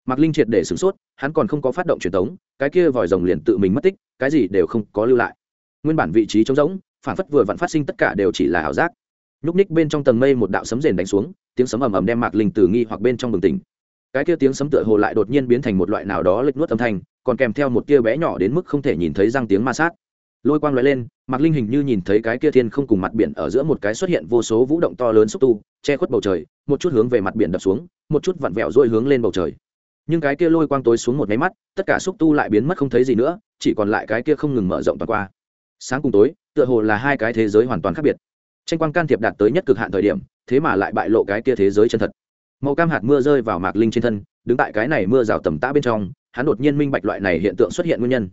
Mạc linh triệt để sửng sốt, hắn còn không có phát động truyền thống cái kia vòi rồng liền tự mình mất tích, cái gì đều không có lưu lại. Nguyên bản vị trí trống rỗng, phản phất vừa vặn phát sinh tất cả đều chỉ là ảo giác. Nhúc ních bên trong tầng mây một đạo sấm rền đánh xuống, tiếng sấm ầm ầm đem mạc linh từ nghi hoặc bên trong bừng tỉnh. Cái kia tiếng sấm tựa hồ lại đột nhiên biến thành một loại nào đó lệch nuốt âm thanh, còn kèm theo một tia bé nhỏ đến mức không thể nhìn thấy răng tiếng ma sát lôi quang loại lên, mạc linh hình như nhìn thấy cái kia thiên không cùng mặt biển ở giữa một cái xuất hiện vô số vũ động to lớn xúc tu, che khuất bầu trời, một chút hướng về mặt biển đập xuống, một chút vặn vẹo dôi hướng lên bầu trời. Nhưng cái kia lôi quang tối xuống một máy mắt, tất cả xúc tu lại biến mất không thấy gì nữa, chỉ còn lại cái kia không ngừng mở rộng toàn qua. Sáng cùng tối, tựa hồ là hai cái thế giới hoàn toàn khác biệt. Tranh quang can thiệp đạt tới nhất cực hạn thời điểm, thế mà lại bại lộ cái kia thế giới chân thật. Màu cam hạt mưa rơi vào mạc linh trên thân, đứng tại cái này mưa rào tầm tã bên trong, hắn đột nhiên minh bạch loại này hiện tượng xuất hiện nguyên nhân.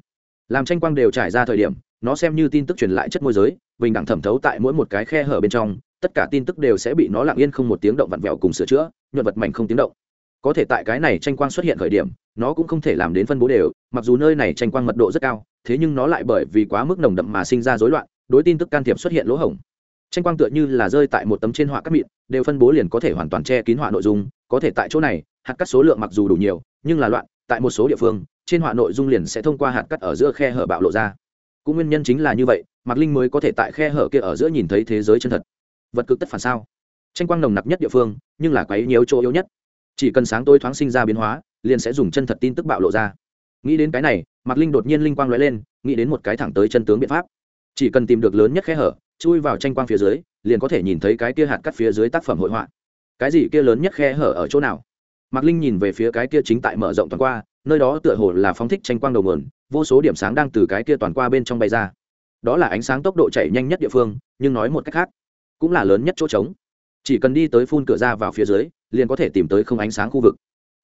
Làm tranh quang đều trải ra thời điểm nó xem như tin tức truyền lại chất môi giới, bình đẳng thẩm thấu tại mỗi một cái khe hở bên trong, tất cả tin tức đều sẽ bị nó lặng yên không một tiếng động vặn vẹo cùng sửa chữa, nhuận vật mảnh không tiếng động. Có thể tại cái này tranh quang xuất hiện khởi điểm, nó cũng không thể làm đến phân bố đều, mặc dù nơi này tranh quang mật độ rất cao, thế nhưng nó lại bởi vì quá mức nồng đậm mà sinh ra rối loạn, đối tin tức can thiệp xuất hiện lỗ hổng. Tranh quang tựa như là rơi tại một tấm trên họa cắt mịn, đều phân bố liền có thể hoàn toàn che kín họa nội dung, có thể tại chỗ này, hạt cắt số lượng mặc dù đủ nhiều, nhưng là loạn, tại một số địa phương, trên họa nội dung liền sẽ thông qua hạt cắt ở giữa khe hở bạo lộ ra cũng nguyên nhân chính là như vậy, mạc linh mới có thể tại khe hở kia ở giữa nhìn thấy thế giới chân thật. Vật cực tất phản sao? Tranh quang nồng nặc nhất địa phương, nhưng là quấy nhiều chỗ yếu nhất. Chỉ cần sáng tối thoáng sinh ra biến hóa, liền sẽ dùng chân thật tin tức bạo lộ ra. Nghĩ đến cái này, mạc linh đột nhiên linh quang l ó e lên, nghĩ đến một cái thẳng tới chân tướng biện pháp. Chỉ cần tìm được lớn nhất khe hở, chui vào tranh quang phía dưới, liền có thể nhìn thấy cái kia hạt cắt phía dưới tác phẩm hội họa. Cái gì kia lớn nhất khe hở ở chỗ nào? Mạc linh nhìn về phía cái kia chính tại mở rộng toàn qua, nơi đó tựa hồ là phóng thích tranh quang đầu nguồn vô số điểm sáng đang từ cái kia toàn qua bên trong bay ra. Đó là ánh sáng tốc độ chạy nhanh nhất địa phương, nhưng nói một cách khác, cũng là lớn nhất chỗ trống. Chỉ cần đi tới phun cửa ra vào phía dưới, liền có thể tìm tới không ánh sáng khu vực.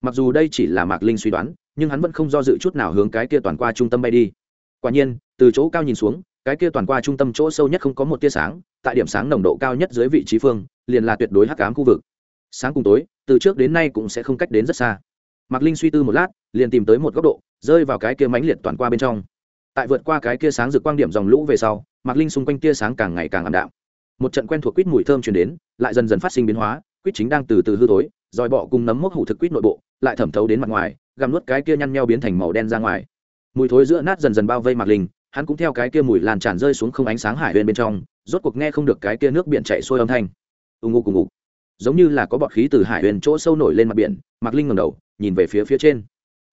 Mặc dù đây chỉ là mạc linh suy đoán, nhưng hắn vẫn không do dự chút nào hướng cái kia toàn qua trung tâm bay đi. Quả nhiên, từ chỗ cao nhìn xuống, cái kia toàn qua trung tâm chỗ sâu nhất không có một tia sáng, tại điểm sáng nồng độ cao nhất dưới vị trí phương, liền là tuyệt đối hắc ám khu vực. Sáng cùng tối, từ trước đến nay cũng sẽ không cách đến rất xa. Mạc linh suy tư một lát, liền tìm tới một góc độ rơi vào cái kia mãnh liệt toàn qua bên trong. Tại vượt qua cái kia sáng rực quang điểm dòng lũ về sau, mạc linh xung quanh tia sáng càng ngày càng ảm đạm. Một trận quen thuộc quýt mùi thơm chuyển đến, lại dần dần phát sinh biến hóa, quýt chính đang từ từ hư tối dòi bọ cùng nấm mốc hủ thực quýt nội bộ, lại thẩm thấu đến mặt ngoài, gặm nuốt cái kia nhăn nheo biến thành màu đen ra ngoài. Mùi thối giữa nát dần dần bao vây mạc linh, hắn cũng theo cái kia mùi lan tràn rơi xuống không ánh sáng hải bên bên trong, rốt cuộc nghe không được cái kia nước biển chạy xuôi âm thanh. Ù ngụ cùng ngụ giống như là có bọt khí từ hải huyền chỗ sâu nổi lên mặt biển, mạc linh ngầm đầu, nhìn về phía phía trên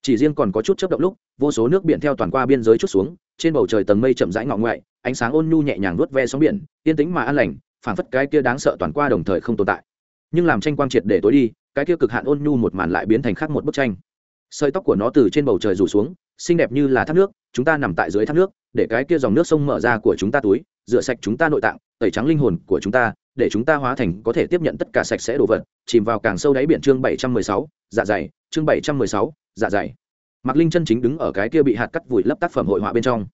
chỉ riêng còn có chút chấp động lúc, vô số nước biển theo toàn qua biên giới chút xuống, trên bầu trời tầng mây chậm rãi ngọ ngoại, ánh sáng ôn nhu nhẹ nhàng nuốt ve sóng biển, yên tĩnh mà an lành, phảng phất cái kia đáng sợ toàn qua đồng thời không tồn tại. Nhưng làm tranh quang triệt để tối đi, cái kia cực hạn ôn nhu một màn lại biến thành khác một bức tranh. Sợi tóc của nó từ trên bầu trời rủ xuống, xinh đẹp như là thác nước, chúng ta nằm tại dưới thác nước, để cái kia dòng nước sông mở ra của chúng ta túi, rửa sạch chúng ta nội tạng, tẩy trắng linh hồn của chúng ta để chúng ta hóa thành có thể tiếp nhận tất cả sạch sẽ đồ vật, chìm vào càng sâu đáy biển chương bảy trăm mười sáu dạ dày, chương bảy trăm mười sáu dạ dày. Mạc linh chân chính đứng ở cái kia bị hạt cắt vùi lấp tác phẩm hội họa bên trong.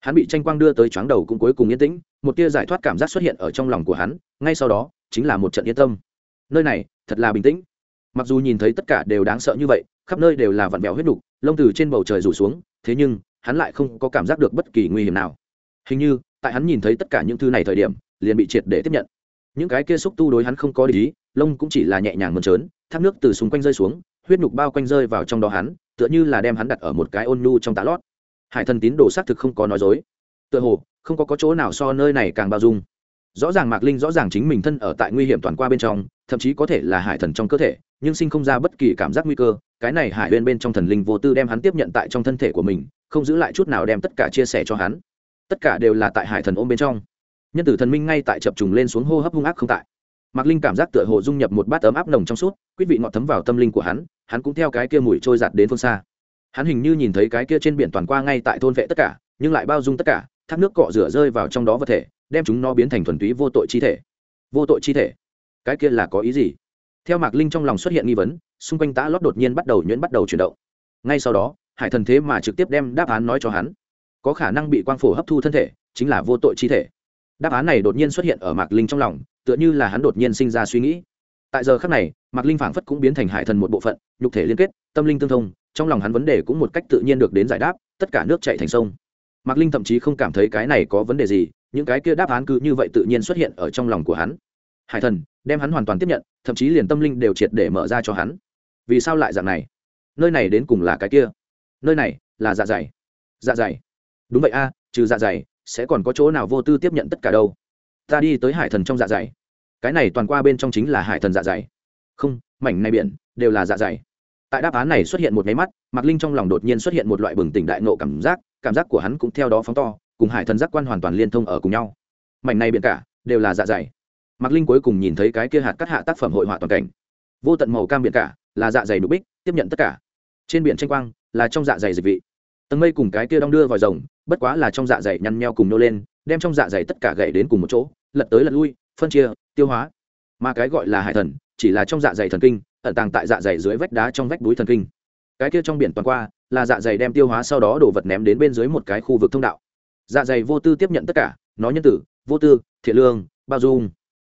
Hắn bị tranh quang đưa tới chóng đầu cũng cuối cùng yên tĩnh, một tia giải thoát cảm giác xuất hiện ở trong lòng của hắn, ngay sau đó, chính là một trận yên tâm. Nơi này, thật là bình tĩnh. Mặc dù nhìn thấy tất cả đều đáng sợ như vậy, khắp nơi đều là vặn vẹo huyết đục lông từ trên bầu trời rủ xuống, thế nhưng, hắn lại không có cảm giác được bất kỳ nguy hiểm nào. Hình như, tại hắn nhìn thấy tất cả những thứ này thời điểm, liền bị triệt để tiếp nhận những cái kia xúc tu đối hắn không có lý lông cũng chỉ là nhẹ nhàng mơn trớn thác nước từ xung quanh rơi xuống huyết nhục bao quanh rơi vào trong đó hắn tựa như là đem hắn đặt ở một cái ôn nhu trong tá lót. Hải thần tín đồ xác thực không có nói dối. Tựa hồ không có, có chỗ nào so nơi này càng bao dung. Rõ ràng mạc linh rõ ràng chính mình thân ở tại nguy hiểm toàn qua bên trong thậm chí có thể là hải thần trong cơ thể nhưng sinh không ra bất kỳ cảm giác nguy cơ cái này hải bên bên trong thần linh vô tư đem hắn tiếp nhận tại trong thân thể của mình không giữ lại chút nào đem tất cả chia sẻ cho hắn. Tất cả đều là tại hải thần ôm bên trong nhân tử thần minh ngay tại chập trùng lên xuống hô hấp hung ác không tại. Mạc linh cảm giác tựa hồ dung nhập một bát ấm áp nồng trong suốt quý vị ngọt thấm vào tâm linh của hắn hắn cũng theo cái kia mùi trôi giạt đến phương xa. Hắn hình như nhìn thấy cái kia trên biển toàn qua ngay tại thôn vệ tất cả, nhưng lại bao dung tất cả, thác nước cọ rửa rơi vào trong đó vật thể, đem chúng nó biến thành thuần túy vô tội chi thể. Vô tội chi thể? Cái kia là có ý gì? Theo mạc linh trong lòng xuất hiện nghi vấn, xung quanh tã lót đột nhiên bắt đầu nhuyễn bắt đầu chuyển động. Ngay sau đó, hải thần thế mà trực tiếp đem đáp án nói cho hắn. Có khả năng bị quang phổ hấp thu thân thể, chính là vô tội chi thể đáp án này đột nhiên xuất hiện ở mạc linh trong lòng, tựa như là hắn đột nhiên sinh ra suy nghĩ. Tại giờ khác này, mạc linh phảng phất cũng biến thành hải thần một bộ phận, nhục thể liên kết, tâm linh tương thông, trong lòng hắn vấn đề cũng một cách tự nhiên được đến giải đáp, tất cả nước chạy thành sông. Mạc linh thậm chí không cảm thấy cái này có vấn đề gì, những cái kia đáp án cứ như vậy tự nhiên xuất hiện ở trong lòng của hắn. Hải thần, đem hắn hoàn toàn tiếp nhận, thậm chí liền tâm linh đều triệt để mở ra cho hắn. Vì sao lại dạng này? Nơi này đến cùng là cái kia? Nơi này là dạ dày. Dạ dày. Đúng vậy a, trừ dạ dày sẽ còn có chỗ nào vô tư tiếp nhận tất cả đâu? Ta đi tới hải thần trong dạ dày. Cái này toàn qua bên trong chính là hải thần dạ dày. Không, mảnh này biển đều là dạ dày. Tại đáp án này xuất hiện một máy mắt, mạc linh trong lòng đột nhiên xuất hiện một loại bừng tỉnh đại nộ cảm giác cảm giác của hắn cũng theo đó phóng to, cùng hải thần giác quan hoàn toàn liên thông ở cùng nhau. Mảnh này biển cả đều là dạ dày. Mạc linh cuối cùng nhìn thấy cái kia hạt cắt hạ tác phẩm hội họa toàn cảnh. Vô tận màu cam biển cả là dạ dày đục bích, tiếp nhận tất cả. Trên biển tranh quang là trong dạ dày dịch vị. Tầng mây cùng cái kia đong đưa vào rồng bất quá là trong dạ dày nhăn nheo cùng nô lên, đem trong dạ dày tất cả gậy đến cùng một chỗ, lật tới lật lui, phân chia, tiêu hóa. Mà cái gọi là hải thần, chỉ là trong dạ dày thần kinh, ẩn tàng tại dạ dày dưới vách đá trong vách núi thần kinh. Cái kia trong biển toàn qua, là dạ dày đem tiêu hóa sau đó đổ vật ném đến bên dưới một cái khu vực thông đạo. Dạ dày vô tư tiếp nhận tất cả, nó nhân tử, vô tư, thiện lương, bao dung.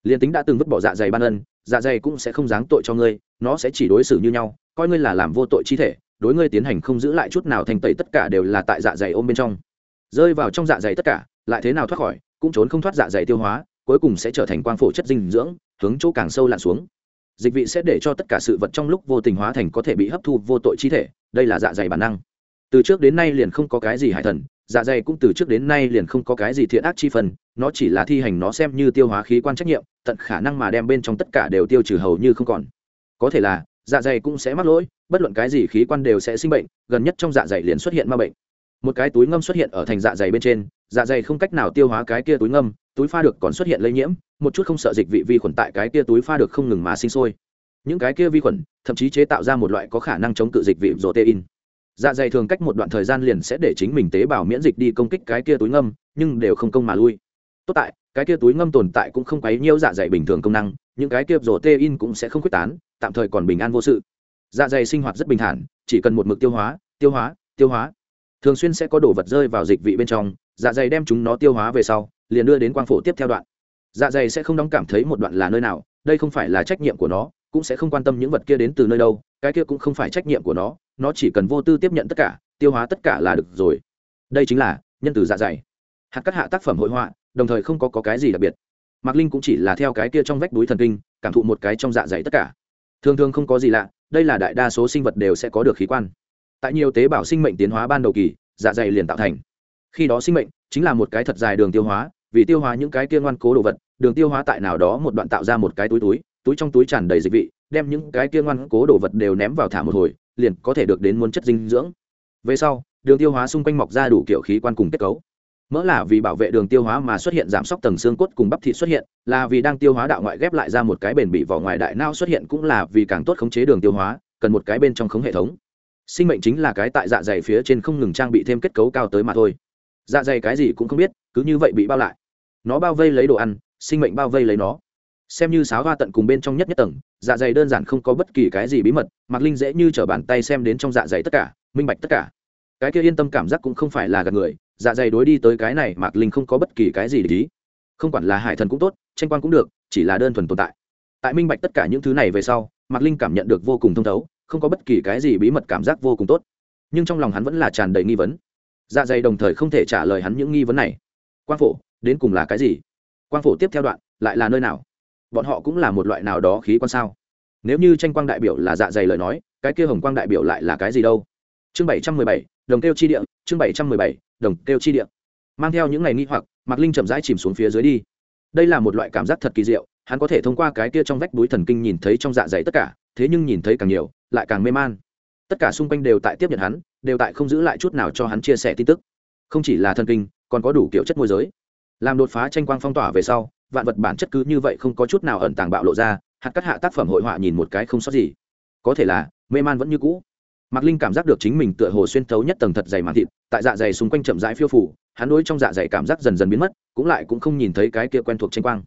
Liền tính đã từng vứt bỏ dạ dày ban ân dạ dày cũng sẽ không giáng tội cho ngươi, nó sẽ chỉ đối xử như nhau, coi ngươi là làm vô tội chi thể, đối ngươi tiến hành không giữ lại chút nào thành tẩy tất cả đều là tại dạ dày ôm bên trong rơi vào trong dạ dày tất cả, lại thế nào thoát khỏi, cũng trốn không thoát dạ dày tiêu hóa, cuối cùng sẽ trở thành quang phổ chất dinh dưỡng, hướng chỗ càng sâu lặn xuống. Dịch vị sẽ để cho tất cả sự vật trong lúc vô tình hóa thành có thể bị hấp thu vô tội chi thể, đây là dạ dày bản năng. Từ trước đến nay liền không có cái gì hải thần dạ dày cũng từ trước đến nay liền không có cái gì thiện ác chi phần, nó chỉ là thi hành nó xem như tiêu hóa khí quan trách nhiệm, tận khả năng mà đem bên trong tất cả đều tiêu trừ hầu như không còn. Có thể là dạ dày cũng sẽ mắc lỗi, bất luận cái gì khí quan đều sẽ sinh bệnh, gần nhất trong dạ dày liền xuất hiện ma bệnh một cái túi ngâm xuất hiện ở thành dạ dày bên trên dạ dày không cách nào tiêu hóa cái kia túi ngâm, túi pha được còn xuất hiện lây nhiễm, một chút không sợ dịch vị vi khuẩn tại cái kia túi pha được không ngừng mà sinh sôi. Những cái kia vi khuẩn, thậm chí chế tạo ra một loại có khả năng chống cự dịch vị protein. Dạ dày thường cách một đoạn thời gian liền sẽ để chính mình tế bào miễn dịch đi công kích cái kia túi ngâm, nhưng đều không công mà lui. Tốt tại, cái kia túi ngâm tồn tại cũng không quấy nhiễu dạ dày bình thường công năng, những cái kia protein cũng sẽ không quyết tán, tạm thời còn bình an vô sự. Dạ dày sinh hoạt rất bình thản, chỉ cần một mực tiêu hóa tiêu hóa tiêu hóa thường xuyên sẽ có đồ vật rơi vào dịch vị bên trong dạ dày đem chúng nó tiêu hóa về sau liền đưa đến quang phổ tiếp theo đoạn. Dạ dày sẽ không đóng cảm thấy một đoạn là nơi nào đây không phải là trách nhiệm của nó cũng sẽ không quan tâm những vật kia đến từ nơi đâu cái kia cũng không phải trách nhiệm của nó nó chỉ cần vô tư tiếp nhận tất cả tiêu hóa tất cả là được rồi. Đây chính là nhân từ dạ dày. Hạt cắt hạ tác phẩm hội họa đồng thời không có, có cái gì đặc biệt. Mạc linh cũng chỉ là theo cái kia trong vách đuối thần kinh cảm thụ một cái trong dạ dày tất cả. Thường thường không có gì lạ đây là đại đa số sinh vật đều sẽ có được khí quan tại nhiều tế bào sinh mệnh tiến hóa ban đầu kỳ dạ dày liền tạo thành. Khi đó sinh mệnh chính là một cái thật dài đường tiêu hóa, vì tiêu hóa những cái kia ngoan cố đồ vật, đường tiêu hóa tại nào đó một đoạn tạo ra một cái túi túi túi trong túi tràn đầy dịch vị, đem những cái kia ngoan cố đồ vật đều ném vào thả một hồi, liền có thể được đến muốn chất dinh dưỡng. Về sau, đường tiêu hóa xung quanh mọc ra đủ kiểu khí quan cùng kết cấu. Mỡ là vì bảo vệ đường tiêu hóa mà xuất hiện giảm sốc tầng xương cốt cùng bắp thịt xuất hiện, là vì đang tiêu hóa đạo ngoại ghép lại ra một cái bền bị vỏ ngoài đại não xuất hiện cũng là vì càng tốt khống chế đường tiêu hóa, cần một cái bên trong khống hệ thống sinh mệnh chính là cái tại dạ dày phía trên không ngừng trang bị thêm kết cấu cao tới mà thôi. Dạ dày cái gì cũng không biết, cứ như vậy bị bao lại. Nó bao vây lấy đồ ăn, sinh mệnh bao vây lấy nó. Xem như sáo hoa tận cùng bên trong nhất nhất tầng dạ dày đơn giản không có bất kỳ cái gì bí mật, mạc linh dễ như t r ở bàn tay xem đến trong dạ dày tất cả, minh bạch tất cả. Cái kia yên tâm cảm giác cũng không phải là gạt người dạ dày đối đi tới cái này mạc linh không có bất kỳ cái gì để ý. Không quản là hải thần cũng tốt, tranh quan cũng được, chỉ là đơn thuần tồn tại. Tại minh bạch tất cả những thứ này về sau, mạc linh cảm nhận được vô cùng thông thấu không có bất kỳ cái gì bí mật cảm giác vô cùng tốt. Nhưng trong lòng hắn vẫn là tràn đầy nghi vấn. Dạ dày đồng thời không thể trả lời hắn những nghi vấn này. Quang phổ, đến cùng là cái gì? Quang phổ tiếp theo đoạn, lại là nơi nào? Bọn họ cũng là một loại nào đó khí quan sao? Nếu như tranh quang đại biểu là dạ dày lời nói, cái kia hồng quang đại biểu lại là cái gì đâu? Chương bảy trăm mười bảy, đồng kêu chi địa, chương bảy trăm mười bảy, đồng kêu chi địa. Mang theo những ngày nghi hoặc, mạc linh chậm rãi chìm xuống phía dưới đi. Đây là một loại cảm giác thật kỳ diệu, hắn có thể thông qua cái kia trong vách búi thần kinh nhìn thấy trong dạ dày tất cả, thế nhưng nhìn thấy càng nhiều lại càng mê man. Tất cả xung quanh đều tại tiếp nhận hắn, đều tại không giữ lại chút nào cho hắn chia sẻ tin tức. Không chỉ là thần kinh, còn có đủ kiểu chất môi giới. Làm đột phá tranh quang phong tỏa về sau, vạn vật bản chất cứ như vậy không có chút nào ẩn tàng bạo lộ ra, hạt cắt hạ tác phẩm hội họa nhìn một cái không sót gì. Có thể là, mê man vẫn như cũ. Mạc linh cảm giác được chính mình tựa hồ xuyên thấu nhất tầng thật dày màng thịt, tại dạ dày xung quanh chậm rãi phiêu phủ hắn đối trong dạ dày cảm giác dần dần biến mất, cũng lại cũng không nhìn thấy cái kia quen thuộc tranh quang.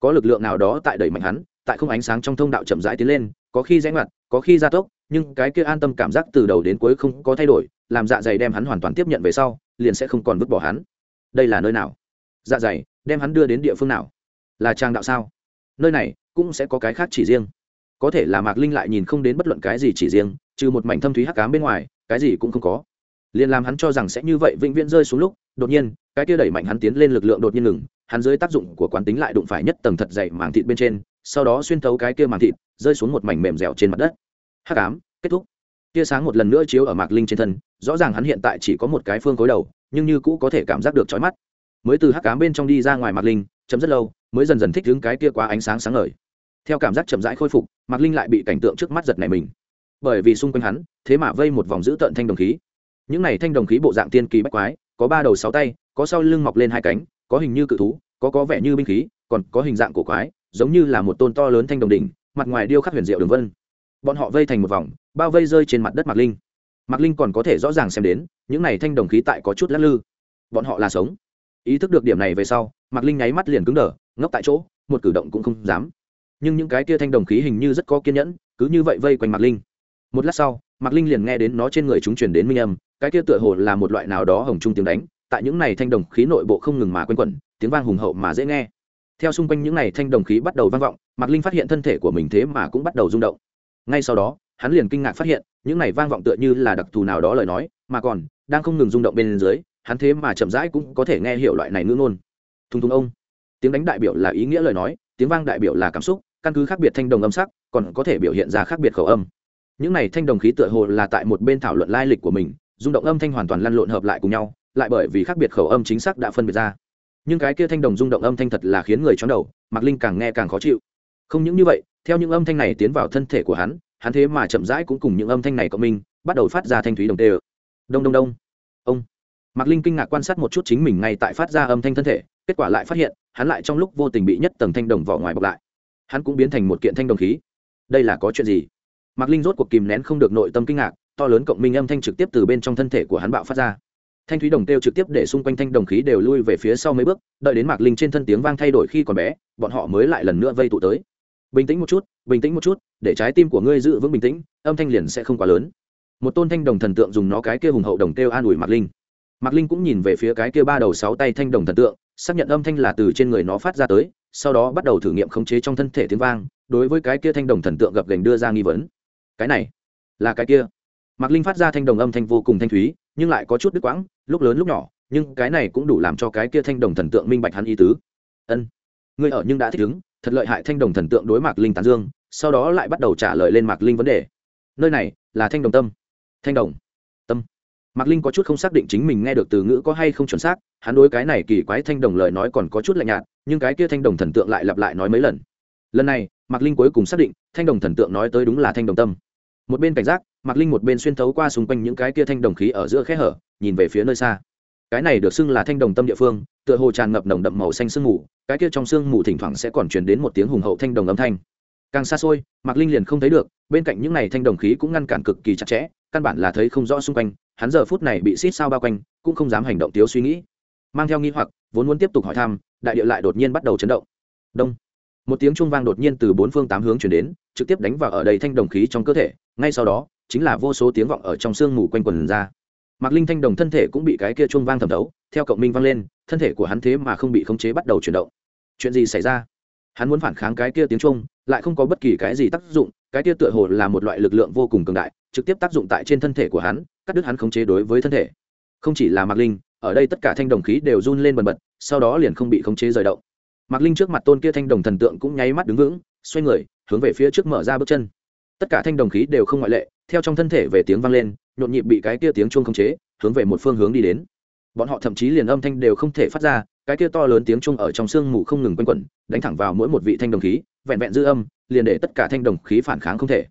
Có lực lượng nào đó tại đẩy mạnh hắn, tại không ánh sáng trong thông đạo chậm rãi tiến lên, có khi rẽ ngoặt có khi gia tốc, nhưng cái kia an tâm cảm giác từ đầu đến cuối không có thay đổi, làm dạ dày đem hắn hoàn toàn tiếp nhận về sau, liền sẽ không còn vứt bỏ hắn. Đây là nơi nào? Dạ dày, đem hắn đưa đến địa phương nào? Là trang đạo sao? Nơi này cũng sẽ có cái khác chỉ riêng. Có thể là mạc linh lại nhìn không đến bất luận cái gì chỉ riêng, trừ một mảnh thâm thúy hắc cám bên ngoài, cái gì cũng không có. Liền làm hắn cho rằng sẽ như vậy, vĩnh viễn rơi xuống lúc, đột nhiên, cái kia đẩy mạnh hắn tiến lên lực lượng đột nhiên ngừng, hắn dưới tác dụng của quán tính lại đụng phải nhất tầng thật dày màng thịt bên trên, sau đó xuyên thấu cái kia màng thịt rơi xuống một mảnh mềm dẻo trên mặt đất. Hắc ám, kết thúc. Tia sáng một lần nữa chiếu ở mạc linh trên thân, rõ ràng hắn hiện tại chỉ có một cái phương khối đầu, nhưng như cũ có thể cảm giác được chói mắt. Mới từ hắc ám bên trong đi ra ngoài mạc linh, chấm rất lâu, mới dần dần thích đứng cái kia quá ánh sáng sáng ngời. Theo cảm giác chậm rãi khôi phục, mạc linh lại bị cảnh tượng trước mắt giật này mình. Bởi vì xung quanh hắn, thế mà vây một vòng giữ tợn thanh đồng khí. Những này thanh đồng khí bộ dạng tiên kỳ bách quái, có ba đầu sáu tay, có sau lưng mọc lên hai cánh, có hình như cự thú, có có vẻ như binh khí, còn có hình dạng cổ quái, giống như là một tôn to lớn thanh đồng đỉnh mặt ngoài điêu khắc huyền diệu đường vân. Bọn họ vây thành một vòng, bao vây rơi trên mặt đất mạc linh. Mạc linh còn có thể rõ ràng xem đến, những này thanh đồng khí tại có chút lắc lư. Bọn họ là sống. Ý thức được điểm này về sau, mạc linh nháy mắt liền cứng đờ, ngốc tại chỗ, một cử động cũng không dám. Nhưng những cái kia thanh đồng khí hình như rất có kiên nhẫn, cứ như vậy vây quanh mạc linh. Một lát sau, mạc linh liền nghe đến nó trên người chúng chuyển đến minh âm, cái kia tựa hồ là một loại nào đó hồng trung tiếng đánh, tại những này thanh đồng khí nội bộ không ngừng mà quanh quẩn, tiếng vang hùng hậu mà dễ nghe theo xung quanh những này thanh đồng khí bắt đầu vang vọng, mạc linh phát hiện thân thể của mình thế mà cũng bắt đầu rung động. Ngay sau đó, hắn liền kinh ngạc phát hiện, những này vang vọng tựa như là đặc thù nào đó lời nói, mà còn, đang không ngừng rung động bên dưới, hắn thế mà chậm rãi cũng có thể nghe hiểu loại này ngữ ngôn. Thùng thùng ông. Tiếng đánh đại biểu là ý nghĩa lời nói, tiếng vang đại biểu là cảm xúc, căn cứ khác biệt thanh đồng âm sắc, còn có thể biểu hiện ra khác biệt khẩu âm. Những này thanh đồng khí tựa hồ là tại một bên thảo luận lai lịch của mình, rung động âm thanh hoàn toàn lăn lộn hợp lại cùng nhau, lại bởi vì khác biệt khẩu âm chính xác đã phân biệt ra nhưng cái kia thanh đồng rung động âm thanh thật là khiến người chóng đầu, mạc linh càng nghe càng khó chịu. Không những như vậy, theo những âm thanh này tiến vào thân thể của hắn hắn thế mà chậm rãi cũng cùng những âm thanh này cộng minh, bắt đầu phát ra thanh thúy đồng tê ờ đông đông đông. Ông. Mạc linh kinh ngạc quan sát một chút chính mình ngay tại phát ra âm thanh thân thể, kết quả lại phát hiện, hắn lại trong lúc vô tình bị nhất tầng thanh đồng vỏ ngoài bọc lại. Hắn cũng biến thành một kiện thanh đồng khí. Đây là có chuyện gì? Mạc linh rốt cuộc kìm nén không được nội tâm kinh ngạc, to lớn cộng minh âm thanh trực tiếp từ bên trong thân thể của hắn bạo phát ra thanh thúy đồng têu trực tiếp để xung quanh thanh đồng khí đều lui về phía sau mấy bước, đợi đến mạc linh trên thân tiếng vang thay đổi khi còn bé, bọn họ mới lại lần nữa vây tụ tới. Bình tĩnh một chút, bình tĩnh một chút, để trái tim của ngươi giữ vững bình tĩnh, âm thanh liền sẽ không quá lớn. Một tôn thanh đồng thần tượng dùng nó cái kia hùng hậu đồng têu an ủi mạc linh. Mạc linh cũng nhìn về phía cái kia ba đầu sáu tay thanh đồng thần tượng, xác nhận âm thanh là từ trên người nó phát ra tới, sau đó bắt đầu thử nghiệm khống chế trong thân thể tiếng vang, đối với cái kia thanh đồng thần tượng gập gành đưa ra nghi vấn. Cái này là cái kia mạc linh phát ra thanh đồng âm thanh vô cùng thanh thúy, nhưng lại có chút đứt quãng, lúc lớn lúc nhỏ, nhưng cái này cũng đủ làm cho cái kia thanh đồng thần tượng minh bạch hắn ý tứ. Ân ngươi ở nhưng đã thích ứng, thật lợi hại thanh đồng thần tượng đối mạc linh tán dương, sau đó lại bắt đầu trả lời lên mạc linh vấn đề. Nơi này là thanh đồng tâm. Thanh đồng tâm. Mạc linh có chút không xác định chính mình nghe được từ ngữ có hay không chuẩn xác, hắn đối cái này kỳ quái thanh đồng lời nói còn có chút lạnh nhạt, nhưng cái kia thanh đồng thần tượng lại lặp lại nói mấy lần. Lần này, mạc linh cuối cùng xác định, thanh đồng thần tượng nói tới đúng là thanh đồng tâm. Một bên cảnh giác mạc linh một bên xuyên thấu qua xung quanh những cái kia thanh đồng khí ở giữa khe hở, nhìn về phía nơi xa. Cái này được xưng là thanh đồng tâm địa phương, tựa hồ tràn ngập nồng đậm màu xanh sương mù, cái kia trong sương mù thỉnh thoảng sẽ còn truyền đến một tiếng hùng hậu thanh đồng âm thanh. Càng xa xôi, mạc linh liền không thấy được, bên cạnh những này thanh đồng khí cũng ngăn cản cực kỳ chặt chẽ, căn bản là thấy không rõ xung quanh, hắn giờ phút này bị xít sao bao quanh, cũng không dám hành động thiếu suy nghĩ. Mang theo nghi hoặc, vốn muốn tiếp tục hỏi thăm, đại địa lại đột nhiên bắt đầu chấn động. Đông một tiếng chuông vang đột nhiên từ bốn phương tám hướng chuyển đến, trực tiếp đánh vào ở đầy thanh đồng khí trong cơ thể, ngay sau đó, chính là vô số tiếng vọng ở trong sương mù quanh quần ra. Mạc linh thanh đồng thân thể cũng bị cái kia chuông vang thẩm thấu, theo cộng minh vang lên, thân thể của hắn thế mà không bị khống chế bắt đầu chuyển động. Chuyện gì xảy ra? Hắn muốn phản kháng cái kia tiếng chuông, lại không có bất kỳ cái gì tác dụng, cái kia tựa hồ là một loại lực lượng vô cùng cường đại, trực tiếp tác dụng tại trên thân thể của hắn, cắt đứt hắn khống chế đối với thân thể. Không chỉ là mạc linh, ở đây tất cả thanh đồng khí đều run lên bần bật, sau đó liền không bị khống chế rời động mạc linh trước mặt tôn kia thanh đồng thần tượng cũng nháy mắt đứng vững, xoay người, hướng về phía trước mở ra bước chân. Tất cả thanh đồng khí đều không ngoại lệ, theo trong thân thể về tiếng vang lên, nhộn nhịp bị cái kia tiếng chuông khống chế, hướng về một phương hướng đi đến. Bọn họ thậm chí liền âm thanh đều không thể phát ra, cái kia to lớn tiếng chuông ở trong sương mù không ngừng quanh quẩn, đánh thẳng vào mỗi một vị thanh đồng khí, vẹn vẹn dư âm, liền để tất cả thanh đồng khí phản kháng không thể.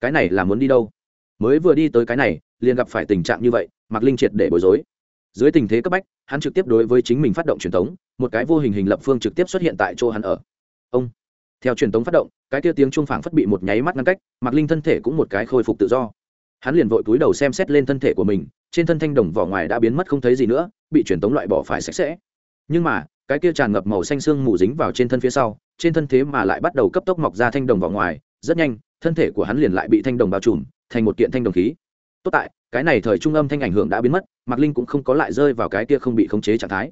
Cái này là muốn đi đâu? Mới vừa đi tới cái này, liền gặp phải tình trạng như vậy, mạc linh triệt để bối rối dưới tình thế cấp bách, hắn trực tiếp đối với chính mình phát động truyền tống, một cái vô hình hình lập phương trực tiếp xuất hiện tại chỗ hắn ở. Ông! Theo truyền tống phát động, cái kia tiếng chuông phảng phất bị một nháy mắt ngăn cách, mạc linh thân thể cũng một cái khôi phục tự do. Hắn liền vội cúi đầu xem xét lên thân thể của mình, trên thân thanh đồng vỏ ngoài đã biến mất không thấy gì nữa, bị truyền tống loại bỏ phải sạch sẽ. Nhưng mà, cái kia tràn ngập màu xanh xương mù dính vào trên thân phía sau, trên thân thế mà lại bắt đầu cấp tốc mọc ra thanh đồng vỏ ngoài, rất nhanh, thân thể của hắn liền lại bị thanh đồng bao trùm, thành một kiện thanh đồng khí tốt tại, cái này thời trung âm thanh ảnh hưởng đã biến mất, mạc linh cũng không có lại rơi vào cái kia không bị khống chế trạng thái.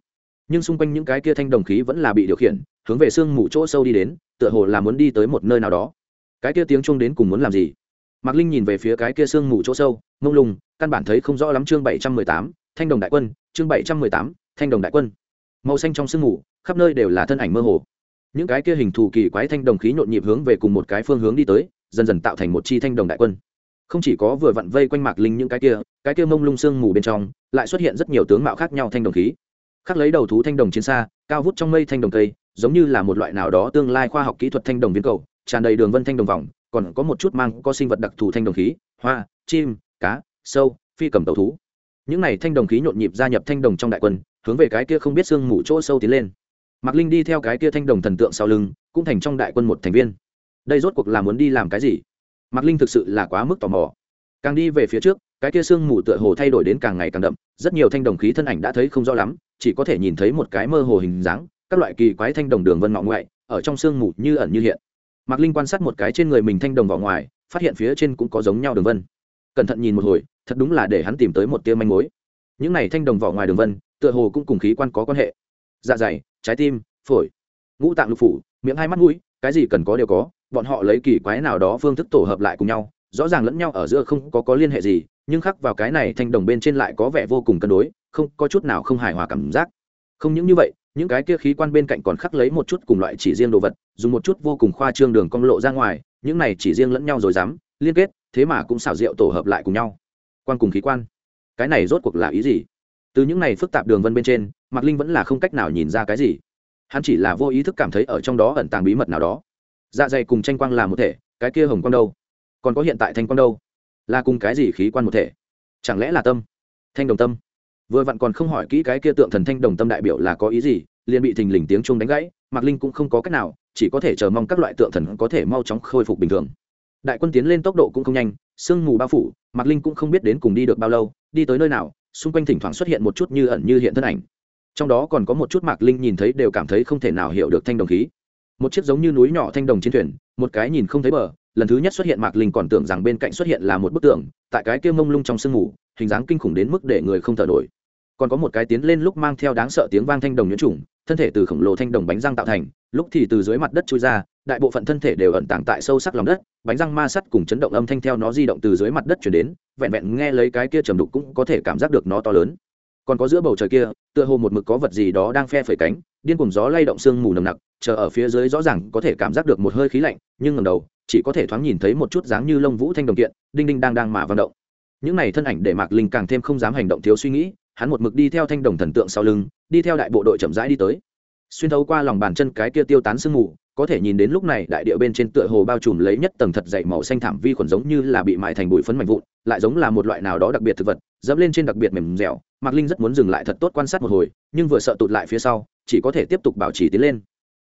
Nhưng xung quanh những cái kia thanh đồng khí vẫn là bị điều khiển, hướng về sương mù chỗ sâu đi đến, tựa hồ là muốn đi tới một nơi nào đó. Cái kia tiếng chuông đến cùng muốn làm gì? Mạc linh nhìn về phía cái kia sương mù chỗ sâu, mông lung, căn bản thấy không rõ lắm chương bảy trăm mười tám, thanh đồng đại quân, chương bảy trăm mười tám, thanh đồng đại quân. Màu xanh trong sương mù, khắp nơi đều là thân ảnh mơ hồ. Những cái kia hình thù kỳ quái thanh đồng khí nhộn nhịp hướng về cùng một cái phương hướng đi tới, dần dần tạo thành một chi thanh đồng đại quân không chỉ có vừa vặn vây quanh mạc linh những cái kia cái kia mông lung sương mù bên trong lại xuất hiện rất nhiều tướng mạo khác nhau thanh đồng khí. Khắc lấy đầu thú thanh đồng chiến xa, cao vút trong mây thanh đồng cây, giống như là một loại nào đó tương lai khoa học kỹ thuật thanh đồng viên cầu, tràn đầy đường vân thanh đồng vòng, còn có một chút mang có sinh vật đặc thù thanh đồng khí, hoa, chim, cá, sâu, phi cầm tàu thú. Những này thanh đồng khí nhộn nhịp gia nhập thanh đồng trong đại quân, hướng về cái kia không biết sương mù chỗ sâu tiến lên. Mạc linh đi theo cái kia thanh đồng thần tượng sau lưng, cũng thành trong đại quân một thành viên. Đây rốt cuộc là muốn đi làm cái gì? Mạc linh thực sự là quá mức tò mò. Càng đi về phía trước, cái kia sương mù tựa hồ thay đổi đến càng ngày càng đậm, rất nhiều thanh đồng khí thân ảnh đã thấy không rõ lắm, chỉ có thể nhìn thấy một cái mơ hồ hình dáng, các loại kỳ quái thanh đồng đường vân ngọ ngoại, ở trong sương mù như ẩn như hiện. Mạc linh quan sát một cái trên người mình thanh đồng vỏ ngoài, phát hiện phía trên cũng có giống nhau đường vân. Cẩn thận nhìn một hồi, thật đúng là để hắn tìm tới một tia manh mối. Những này thanh đồng vỏ ngoài đường vân, tựa hồ cũng cùng khí quan có quan hệ. Dạ dày, trái tim, phổi. Ngũ tạng lục phủ, miệng hai mắt mũi, cái gì cần có đều có bọn họ lấy kỳ quái nào đó phương thức tổ hợp lại cùng nhau, rõ ràng lẫn nhau ở giữa không có có liên hệ gì, nhưng khắc vào cái này thanh đồng bên trên lại có vẻ vô cùng cân đối, không, có chút nào không hài hòa cảm giác. Không những như vậy, những cái kia khí quan bên cạnh còn khắc lấy một chút cùng loại chỉ riêng đồ vật, dùng một chút vô cùng khoa trương đường cong lộ ra ngoài, những này chỉ riêng lẫn nhau rồi dám, liên kết, thế mà cũng xảo diệu tổ hợp lại cùng nhau. Quan cùng khí quan. Cái này rốt cuộc là ý gì? Từ những này phức tạp đường vân bên trên, mạc linh vẫn là không cách nào nhìn ra cái gì. Hắn chỉ là vô ý thức cảm thấy ở trong đó ẩn tàng bí mật nào đó dạ dày cùng tranh quang là một thể, cái kia hồng quang đâu? Còn có hiện tại thanh quang đâu? Là cùng cái gì khí quan một thể? Chẳng lẽ là tâm? Thanh đồng tâm. Vừa vặn còn không hỏi kỹ cái kia tượng thần thanh đồng tâm đại biểu là có ý gì, liền bị thình lình tiếng chuông đánh gãy, mạc linh cũng không có cách nào, chỉ có thể chờ mong các loại tượng thần có thể mau chóng khôi phục bình thường. Đại quân tiến lên tốc độ cũng không nhanh, sương mù bao phủ, mạc linh cũng không biết đến cùng đi được bao lâu, đi tới nơi nào, xung quanh thỉnh thoảng xuất hiện một chút như ẩn như hiện thân ảnh. Trong đó còn có một chút mạc linh nhìn thấy đều cảm thấy không thể nào hiểu được thanh đồng khí một chiếc giống như núi nhỏ thanh đồng chiến thuyền, một cái nhìn không thấy bờ, lần thứ nhất xuất hiện mạc linh còn tưởng rằng bên cạnh xuất hiện là một bức tường, tại cái kia mông lung trong sương mù, hình dáng kinh khủng đến mức để người không thở nổi. Còn có một cái tiến lên lúc mang theo đáng sợ tiếng vang thanh đồng nhuyễn trùng thân thể từ khổng lồ thanh đồng bánh răng tạo thành, lúc thì từ dưới mặt đất trôi ra, đại bộ phận thân thể đều ẩn tàng tại sâu sắc lòng đất, bánh răng ma sắt cùng chấn động âm thanh theo nó di động từ dưới mặt đất chuyển đến, vẹn vẹn nghe lấy cái kia trầm đục cũng có thể cảm giác được nó to lớn còn có giữa bầu trời kia, tựa hồ một mực có vật gì đó đang phe phẩy cánh, điên cùng gió lay động sương mù nồng nặc, chờ ở phía dưới rõ ràng có thể cảm giác được một hơi khí lạnh, nhưng ngầm đầu, chỉ có thể thoáng nhìn thấy một chút dáng như lông vũ thanh đồng kiện, đinh đinh đang đang mà vận động. Những này thân ảnh để mạc linh càng thêm không dám hành động thiếu suy nghĩ, hắn một mực đi theo thanh đồng thần tượng sau lưng, đi theo đại bộ đội chậm rãi đi tới. Xuyên thấu qua lòng bàn chân cái kia tiêu tán sương mù, có thể nhìn đến lúc này đại địa bên trên tựa hồ bao trùm lấy nhất tầng thật dày màu xanh thảm vi khuẩn giống như là bị mại thành bụi phấn mạnh vụn, lại giống là một loại nào đó đặc biệt thực vật, dẫm lên trên đặc biệt mềm dẻo mạc linh rất muốn dừng lại thật tốt quan sát một hồi, nhưng vừa sợ tụt lại phía sau, chỉ có thể tiếp tục bảo trì tiến lên.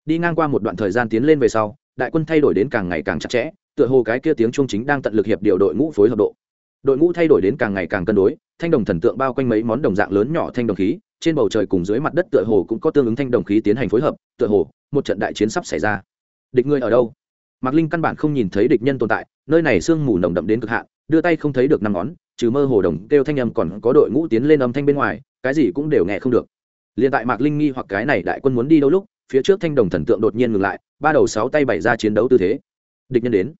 Đi ngang qua một đoạn thời gian tiến lên về sau, đại quân thay đổi đến càng ngày càng chặt chẽ, tựa hồ cái kia tiếng trung chính đang tận lực hiệp điều đội ngũ phối hợp độ. Đội ngũ thay đổi đến càng ngày càng cân đối, thanh đồng thần tượng bao quanh mấy món đồng dạng lớn nhỏ thanh đồng khí, trên bầu trời cùng dưới mặt đất tựa hồ cũng có tương ứng thanh đồng khí tiến hành phối hợp, tựa hồ, một trận đại chiến sắp xảy ra. Địch ngươi ở đâu? Mạc linh căn bản không nhìn thấy địch nhân tồn tại, nơi này sương mù nồng đậm đến cực hạn đưa tay không thấy được năm ngón, trừ mơ hồ đồng kêu thanh âm còn có đội ngũ tiến lên âm thanh bên ngoài, cái gì cũng đều nghe không được. Liền tại mạc linh nghi hoặc cái này đại quân muốn đi đâu lúc, phía trước thanh đồng thần tượng đột nhiên ngừng lại, ba đầu sáu tay bày ra chiến đấu tư thế. Địch nhân đến.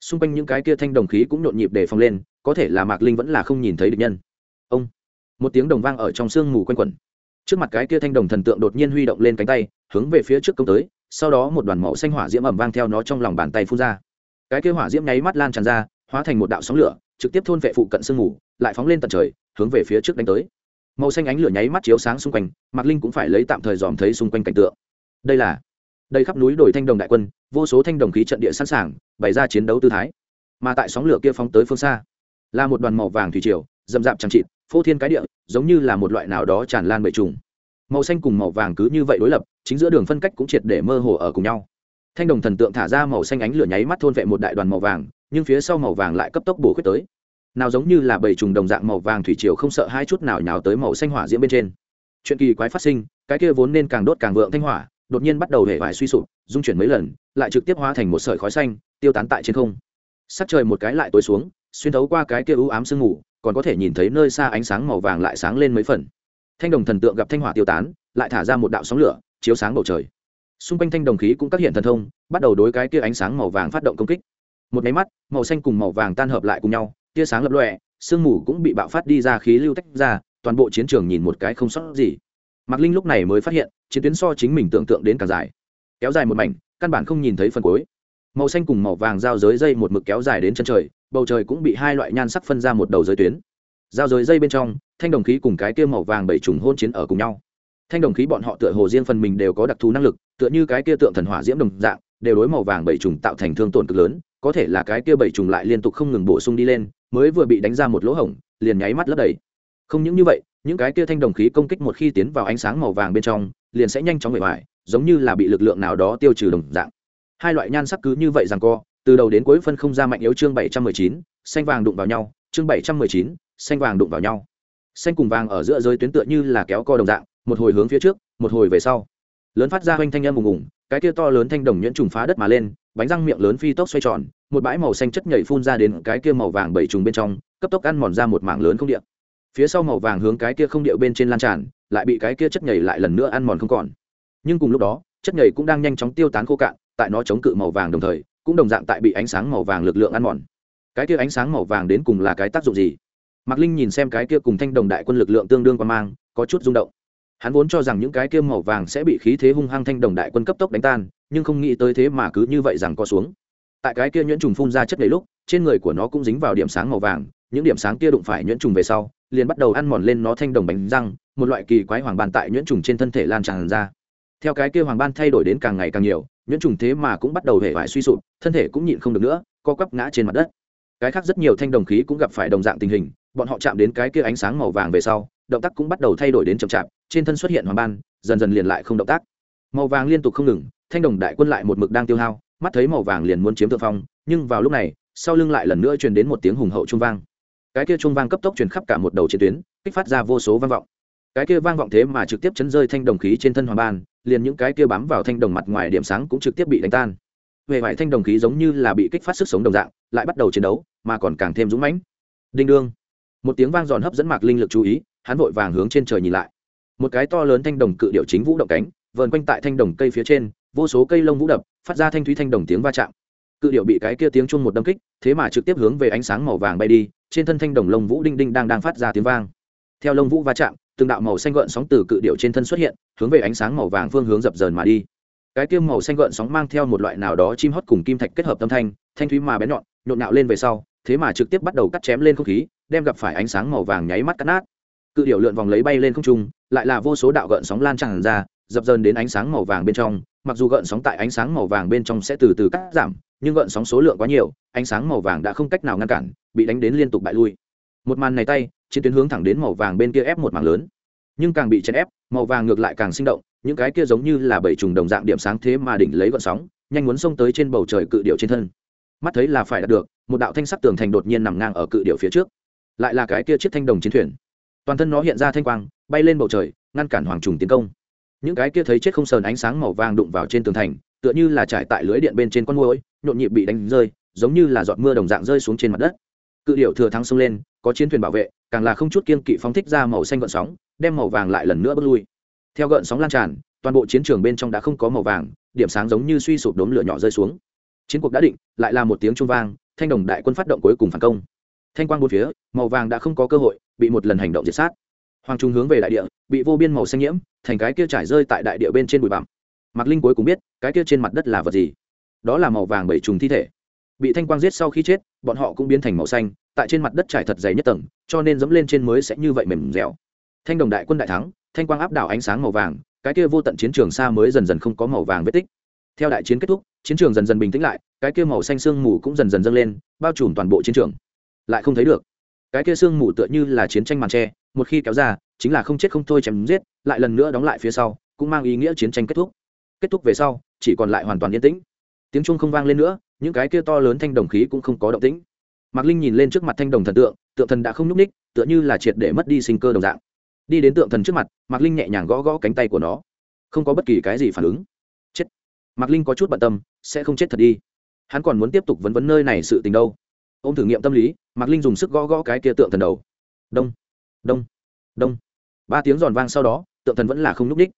Xung quanh những cái kia thanh đồng khí cũng nhộn nhịp để phong lên, có thể là mạc linh vẫn là không nhìn thấy địch nhân. Ông. Một tiếng đồng vang ở trong sương mù quanh quẩn. Trước mặt cái kia thanh đồng thần tượng đột nhiên huy động lên cánh tay, hướng về phía trước công tới, sau đó một đoàn màu xanh hỏa diễm ẩm vang theo nó trong lòng bàn tay phun ra. Cái kia hỏa diễm nháy mắt lan tràn ra hóa thành một đạo sóng lửa, trực tiếp thôn vệ phụ cận sương mù, lại phóng lên tận trời, hướng về phía trước đánh tới. Màu xanh ánh lửa nháy mắt chiếu sáng xung quanh, mạc linh cũng phải lấy tạm thời dòm thấy xung quanh cảnh tượng. Đây là, đây khắp núi đồi thanh đồng đại quân, vô số thanh đồng khí trận địa sẵn sàng, bày ra chiến đấu tư thái. Mà tại sóng lửa kia phóng tới phương xa, là một đoàn màu vàng thủy triều dầm rạp chẳng trịt phô thiên cái địa, giống như là một loại nào đó tràn lan bệ trùng. Màu xanh cùng màu vàng cứ như vậy đối lập, chính giữa đường phân cách cũng triệt để mơ hồ ở cùng nhau. Thanh đồng thần tượng thả ra màu xanh ánh lửa nháy mắt thôn vệ một đại đoàn màu vàng nhưng phía sau màu vàng lại cấp tốc bổ khuyết tới. Nào giống như là bầy trùng đồng dạng màu vàng thủy triều không sợ hai chút nào nhào tới màu xanh hỏa diễm bên trên. Chuyện kỳ quái phát sinh, cái kia vốn nên càng đốt càng vượng thanh hỏa, đột nhiên bắt đầu hể vải suy sụp dung chuyển mấy lần, lại trực tiếp hóa thành một sợi khói xanh, tiêu tán tại trên không. Sắc trời một cái lại tối xuống, xuyên thấu qua cái kia u ám sương mù, còn có thể nhìn thấy nơi xa ánh sáng màu vàng lại sáng lên mấy phần. Thanh đồng thần tượng gặp thanh hỏa tiêu tán, lại thả ra một đạo sóng lửa, chiếu sáng bầu trời. Xung quanh thanh đồng khí cũng các hiện thần thông, bắt đầu đối cái kia ánh sáng màu vàng phát động công kích một máy mắt, màu xanh cùng màu vàng tan hợp lại cùng nhau, tia sáng lập lọe sương mù cũng bị bạo phát đi ra khí lưu tách ra, toàn bộ chiến trường nhìn một cái không sót gì. Mạc linh lúc này mới phát hiện, chiến tuyến so chính mình tưởng tượng đến càng dài. Kéo dài một mảnh, căn bản không nhìn thấy phần cuối. Màu xanh cùng màu vàng giao giới dây một mực kéo dài đến chân trời, bầu trời cũng bị hai loại nhan sắc phân ra một đầu giới tuyến. Giao giới dây bên trong, thanh đồng khí cùng cái kia màu vàng bảy trùng hôn chiến ở cùng nhau. Thanh đồng khí bọn họ tựa hồ riêng phần mình đều có đặc thù năng lực, tựa như cái kia tượng thần hỏa diễm đồng dạng, đều đối màu vàng bảy trùng tạo thành thương tổn cực lớn có thể là cái kia bảy trùng lại liên tục không ngừng bổ sung đi lên, mới vừa bị đánh ra một lỗ hổng, liền nháy mắt lấp đầy. Không những như vậy, những cái kia thanh đồng khí công kích một khi tiến vào ánh sáng màu vàng bên trong, liền sẽ nhanh chóng bể hoại giống như là bị lực lượng nào đó tiêu trừ đồng dạng. Hai loại nhan sắc cứ như vậy rằng co, từ đầu đến cuối phân không ra mạnh yếu chương bảy trăm mười chín, xanh vàng đụng vào nhau, chương bảy trăm mười chín, xanh vàng đụng vào nhau. Xanh cùng vàng ở giữa giới tuyến tựa như là kéo co đồng dạng, một hồi hướng phía trước, một hồi về sau. Lớn phát ra hoanh thanh âm ùng ùng, cái kia to lớn thanh đồng nhuyễn trùng phá đất mà lên bánh răng miệng lớn phi tốc xoay tròn, một bãi màu xanh chất nhảy phun ra đến cái kia màu vàng bảy trùng bên trong, cấp tốc ăn mòn ra một mảng lớn không địa. phía sau màu vàng hướng cái kia không điệu bên trên lan tràn, lại bị cái kia chất nhảy lại lần nữa ăn mòn không còn. Nhưng cùng lúc đó, chất nhảy cũng đang nhanh chóng tiêu tán khô cạn, tại nó chống cự màu vàng đồng thời, cũng đồng dạng tại bị ánh sáng màu vàng lực lượng ăn mòn. Cái kia ánh sáng màu vàng đến cùng là cái tác dụng gì? Mạc linh nhìn xem cái kia cùng thanh đồng đại quân lực lượng tương đương qua mang, có chút rung động. Hắn vốn cho rằng những cái kia màu vàng sẽ bị khí thế hung hăng thanh đồng đại quân cấp tốc đánh tan nhưng không nghĩ tới thế mà cứ như vậy rằng co xuống. Tại cái kia nhuyễn trùng phun ra chất đầy lúc, trên người của nó cũng dính vào điểm sáng màu vàng, những điểm sáng kia đụng phải nhuyễn trùng về sau, liền bắt đầu ăn mòn lên nó thanh đồng bánh răng, một loại kỳ quái hoàng ban tại nhuyễn trùng trên thân thể lan tràn ra. Theo cái kia hoàng ban thay đổi đến càng ngày càng nhiều, nhuyễn trùng thế mà cũng bắt đầu hề vải suy sụp, thân thể cũng nhịn không được nữa, co quắp ngã trên mặt đất. Cái khác rất nhiều thanh đồng khí cũng gặp phải đồng dạng tình hình, bọn họ chạm đến cái kia ánh sáng màu vàng về sau, động tác cũng bắt đầu thay đổi đến chậm chạp, trên thân xuất hiện hoàng ban dần dần liền lại không động tác. Màu vàng liên tục không ngừng thanh đồng đại quân lại một mực đang tiêu hao, mắt thấy màu vàng liền muốn chiếm thượng phong, nhưng vào lúc này, sau lưng lại lần nữa truyền đến một tiếng hùng hậu trung vang. Cái kia trung vang cấp tốc truyền khắp cả một đầu chiến tuyến, kích phát ra vô số vang vọng. Cái kia vang vọng thế mà trực tiếp chấn rơi thanh đồng khí trên thân hoàng ban, liền những cái kia bám vào thanh đồng mặt ngoài điểm sáng cũng trực tiếp bị đánh tan. Về vải thanh đồng khí giống như là bị kích phát sức sống đồng dạng, lại bắt đầu chiến đấu, mà còn càng thêm dũng mãnh. Đinh đương. Một tiếng vang giòn hấp dẫn mạc linh lực chú ý, hắn vội vàng hướng trên trời nhìn lại. Một cái to lớn thanh đồng cự điệu chính vũ động cánh, vờn quanh tại thanh đồng cây phía trên vô số cây lông vũ đập, phát ra thanh thúy thanh đồng tiếng va chạm. Cự điệu bị cái kia tiếng chung một đâm kích, thế mà trực tiếp hướng về ánh sáng màu vàng bay đi, trên thân thanh đồng lông vũ đinh đinh đang đang phát ra tiếng vang. Theo lông vũ va chạm, từng đạo màu xanh gợn sóng từ cự điệu trên thân xuất hiện, hướng về ánh sáng màu vàng phương hướng dập dờn mà đi. Cái kia màu xanh gợn sóng mang theo một loại nào đó chim hót cùng kim thạch kết hợp âm thanh thanh thúy mà bén nhọn, nhộn nạo lên về sau, thế mà trực tiếp bắt đầu cắt chém lên không khí, đem gặp phải ánh sáng màu vàng nháy mắt cắt nát. Cự điệu lượn vòng lấy bay lên không trung, lại là vô số đạo gợn sóng lan tràn ra dập dờn đến ánh sáng màu vàng bên trong, mặc dù gợn sóng tại ánh sáng màu vàng bên trong sẽ từ từ cắt giảm, nhưng gợn sóng số lượng quá nhiều, ánh sáng màu vàng đã không cách nào ngăn cản, bị đánh đến liên tục bại lui. Một màn này tay trên tuyến hướng thẳng đến màu vàng bên kia ép một mảng lớn. Nhưng càng bị chèn ép, màu vàng ngược lại càng sinh động, những cái kia giống như là bảy trùng đồng dạng điểm sáng thế mà đỉnh lấy gợn sóng, nhanh muốn xông tới trên bầu trời cự điệu trên thân. Mắt thấy là phải đạt được, một đạo thanh sắc tường thành đột nhiên nằm ngang ở cự điệu phía trước. Lại là cái kia chiếc thanh đồng chiến thuyền. Toàn thân nó hiện ra thanh quang, bay lên bầu trời, ngăn cản hoàng trùng tiến công những cái kia thấy chết không sờn ánh sáng màu vàng đụng vào trên tường thành, tựa như là trải tại lưới điện bên trên con môi nhộn nhịp bị đánh rơi, giống như là giọt mưa đồng dạng rơi xuống trên mặt đất. Cự điệu thừa thắng xông lên, có chiến thuyền bảo vệ, càng là không chút kiên kỵ phóng thích ra màu xanh gợn sóng, đem màu vàng lại lần nữa bước lui. Theo gợn sóng lan tràn, toàn bộ chiến trường bên trong đã không có màu vàng, điểm sáng giống như suy sụp đốm lửa nhỏ rơi xuống. Chiến cuộc đã định, lại là một tiếng trung vang, thanh đồng đại quân phát động cuối cùng phản công. Thanh quang bốn phía, màu vàng đã không có cơ hội, bị một lần hành động diệt sát hoàng trung hướng về đại địa, bị vô biên màu xanh nhiễm, thành cái kia trải rơi tại đại địa bên trên bụi bặm. Mạc linh cuối cùng biết, cái kia trên mặt đất là vật gì? Đó là màu vàng bảy trùng thi thể. Bị thanh quang giết sau khi chết, bọn họ cũng biến thành màu xanh, tại trên mặt đất trải thật dày nhất tầng, cho nên dẫm lên trên mới sẽ như vậy mềm dẻo. Thanh đồng đại quân đại thắng, thanh quang áp đảo ánh sáng màu vàng, cái kia vô tận chiến trường xa mới dần dần không có màu vàng vết tích. Theo đại chiến kết thúc, chiến trường dần dần bình tĩnh lại, cái kia màu xanh sương mù cũng dần dần dâng lên, bao trùm toàn bộ chiến trường. Lại không thấy được cái kia xương mù tựa như là chiến tranh màn tre, một khi kéo ra, chính là không chết không thôi chém giết, lại lần nữa đóng lại phía sau, cũng mang ý nghĩa chiến tranh kết thúc. Kết thúc về sau, chỉ còn lại hoàn toàn yên tĩnh. Tiếng chuông không vang lên nữa, những cái kia to lớn thanh đồng khí cũng không có động tĩnh. Mạc linh nhìn lên trước mặt thanh đồng thần tượng tượng thần đã không nhúc ních, tựa như là triệt để mất đi sinh cơ đồng dạng. Đi đến tượng thần trước mặt, mạc linh nhẹ nhàng gõ gõ cánh tay của nó. Không có bất kỳ cái gì phản ứng. Chết. Mạc linh có chút bận tâm, sẽ không chết thật đi. Hắn còn muốn tiếp tục vấn vấn nơi này sự tình đâu ô m thử nghiệm tâm lý, mạc linh dùng sức gõ gõ cái kia tượng thần đầu. Đông đông đông. Ba tiếng giòn vang sau đó, tượng thần vẫn là không nhúc ních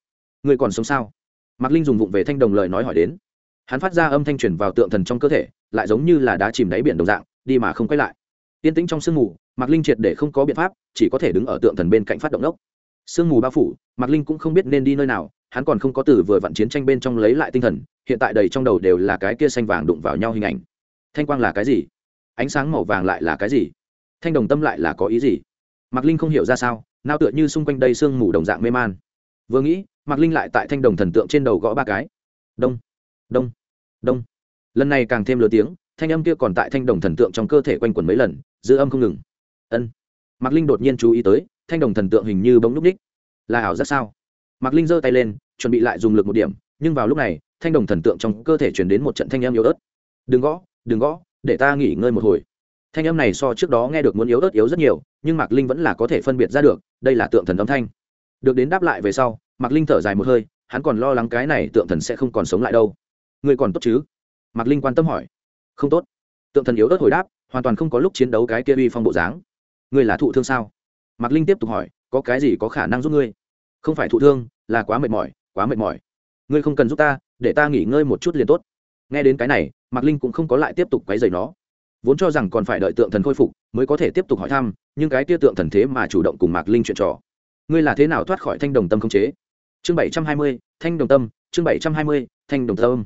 người còn sống sao? Mạc linh dùng vụng về thanh đồng lời nói hỏi đến. Hắn phát ra âm thanh truyền vào tượng thần trong cơ thể, lại giống như là đá chìm đáy biển đồng dạng, đi mà không quay lại. Yên tĩnh trong sương mù, mạc linh triệt để không có biện pháp, chỉ có thể đứng ở tượng thần bên cạnh phát động đốc. Sương mù bao phủ, mạc linh cũng không biết nên đi nơi nào, hắn còn không có từ vừa vặn chiến tranh bên trong lấy lại tinh thần, hiện tại đầy trong đầu đều là cái kia xanh vàng đụng vào nhau hình ảnh. Thanh quang là cái gì? Ánh sáng màu vàng lại là cái gì? Thanh đồng tâm lại là có ý gì? Mạc linh không hiểu ra sao, nao tựa như xung quanh đây sương mù đồng dạng mê man. Vừa nghĩ, mạc linh lại tại thanh đồng thần tượng trên đầu gõ ba cái. Đông đông đông. Lần này càng thêm lớn tiếng, thanh âm kia còn tại thanh đồng thần tượng trong cơ thể quanh quẩn mấy lần giữ âm không ngừng. Ân. Mạc linh đột nhiên chú ý tới, thanh đồng thần tượng hình như bóng núp ních. Là ảo ra sao? Mạc linh giơ tay lên, chuẩn bị lại dùng lực một điểm, nhưng vào lúc này, thanh đồng thần tượng trong cơ thể chuyển đến một trận thanh âm yếu ớt. Đừng gõ đừng gõ để ta nghỉ ngơi một hồi. Thanh âm này so trước đó nghe được muốn yếu ớt yếu rất nhiều, nhưng mạc linh vẫn là có thể phân biệt ra được, đây là tượng thần âm thanh. Được đến đáp lại về sau, mạc linh thở dài một hơi, hắn còn lo lắng cái này tượng thần sẽ không còn sống lại đâu. Người còn tốt chứ? Mạc linh quan tâm hỏi. Không tốt. Tượng thần yếu ớt hồi đáp, hoàn toàn không có lúc chiến đấu cái kia uy phong bộ dáng. Ngươi là thụ thương sao? Mạc linh tiếp tục hỏi, có cái gì có khả năng giúp ngươi? Không phải thụ thương, là quá mệt mỏi, quá mệt mỏi. Ngươi không cần giúp ta, để ta nghỉ ngơi một chút liền tốt nghe đến cái này, mạc linh cũng không có lại tiếp tục quấy dày nó. Vốn cho rằng còn phải đợi tượng thần khôi phục mới có thể tiếp tục hỏi thăm, nhưng cái kia tượng thần thế mà chủ động cùng mạc linh chuyện trò. Ngươi là thế nào thoát khỏi thanh đồng tâm không chế? Chương bảy trăm hai mươi, thanh đồng tâm, chương bảy trăm hai mươi, thanh đồng tâm.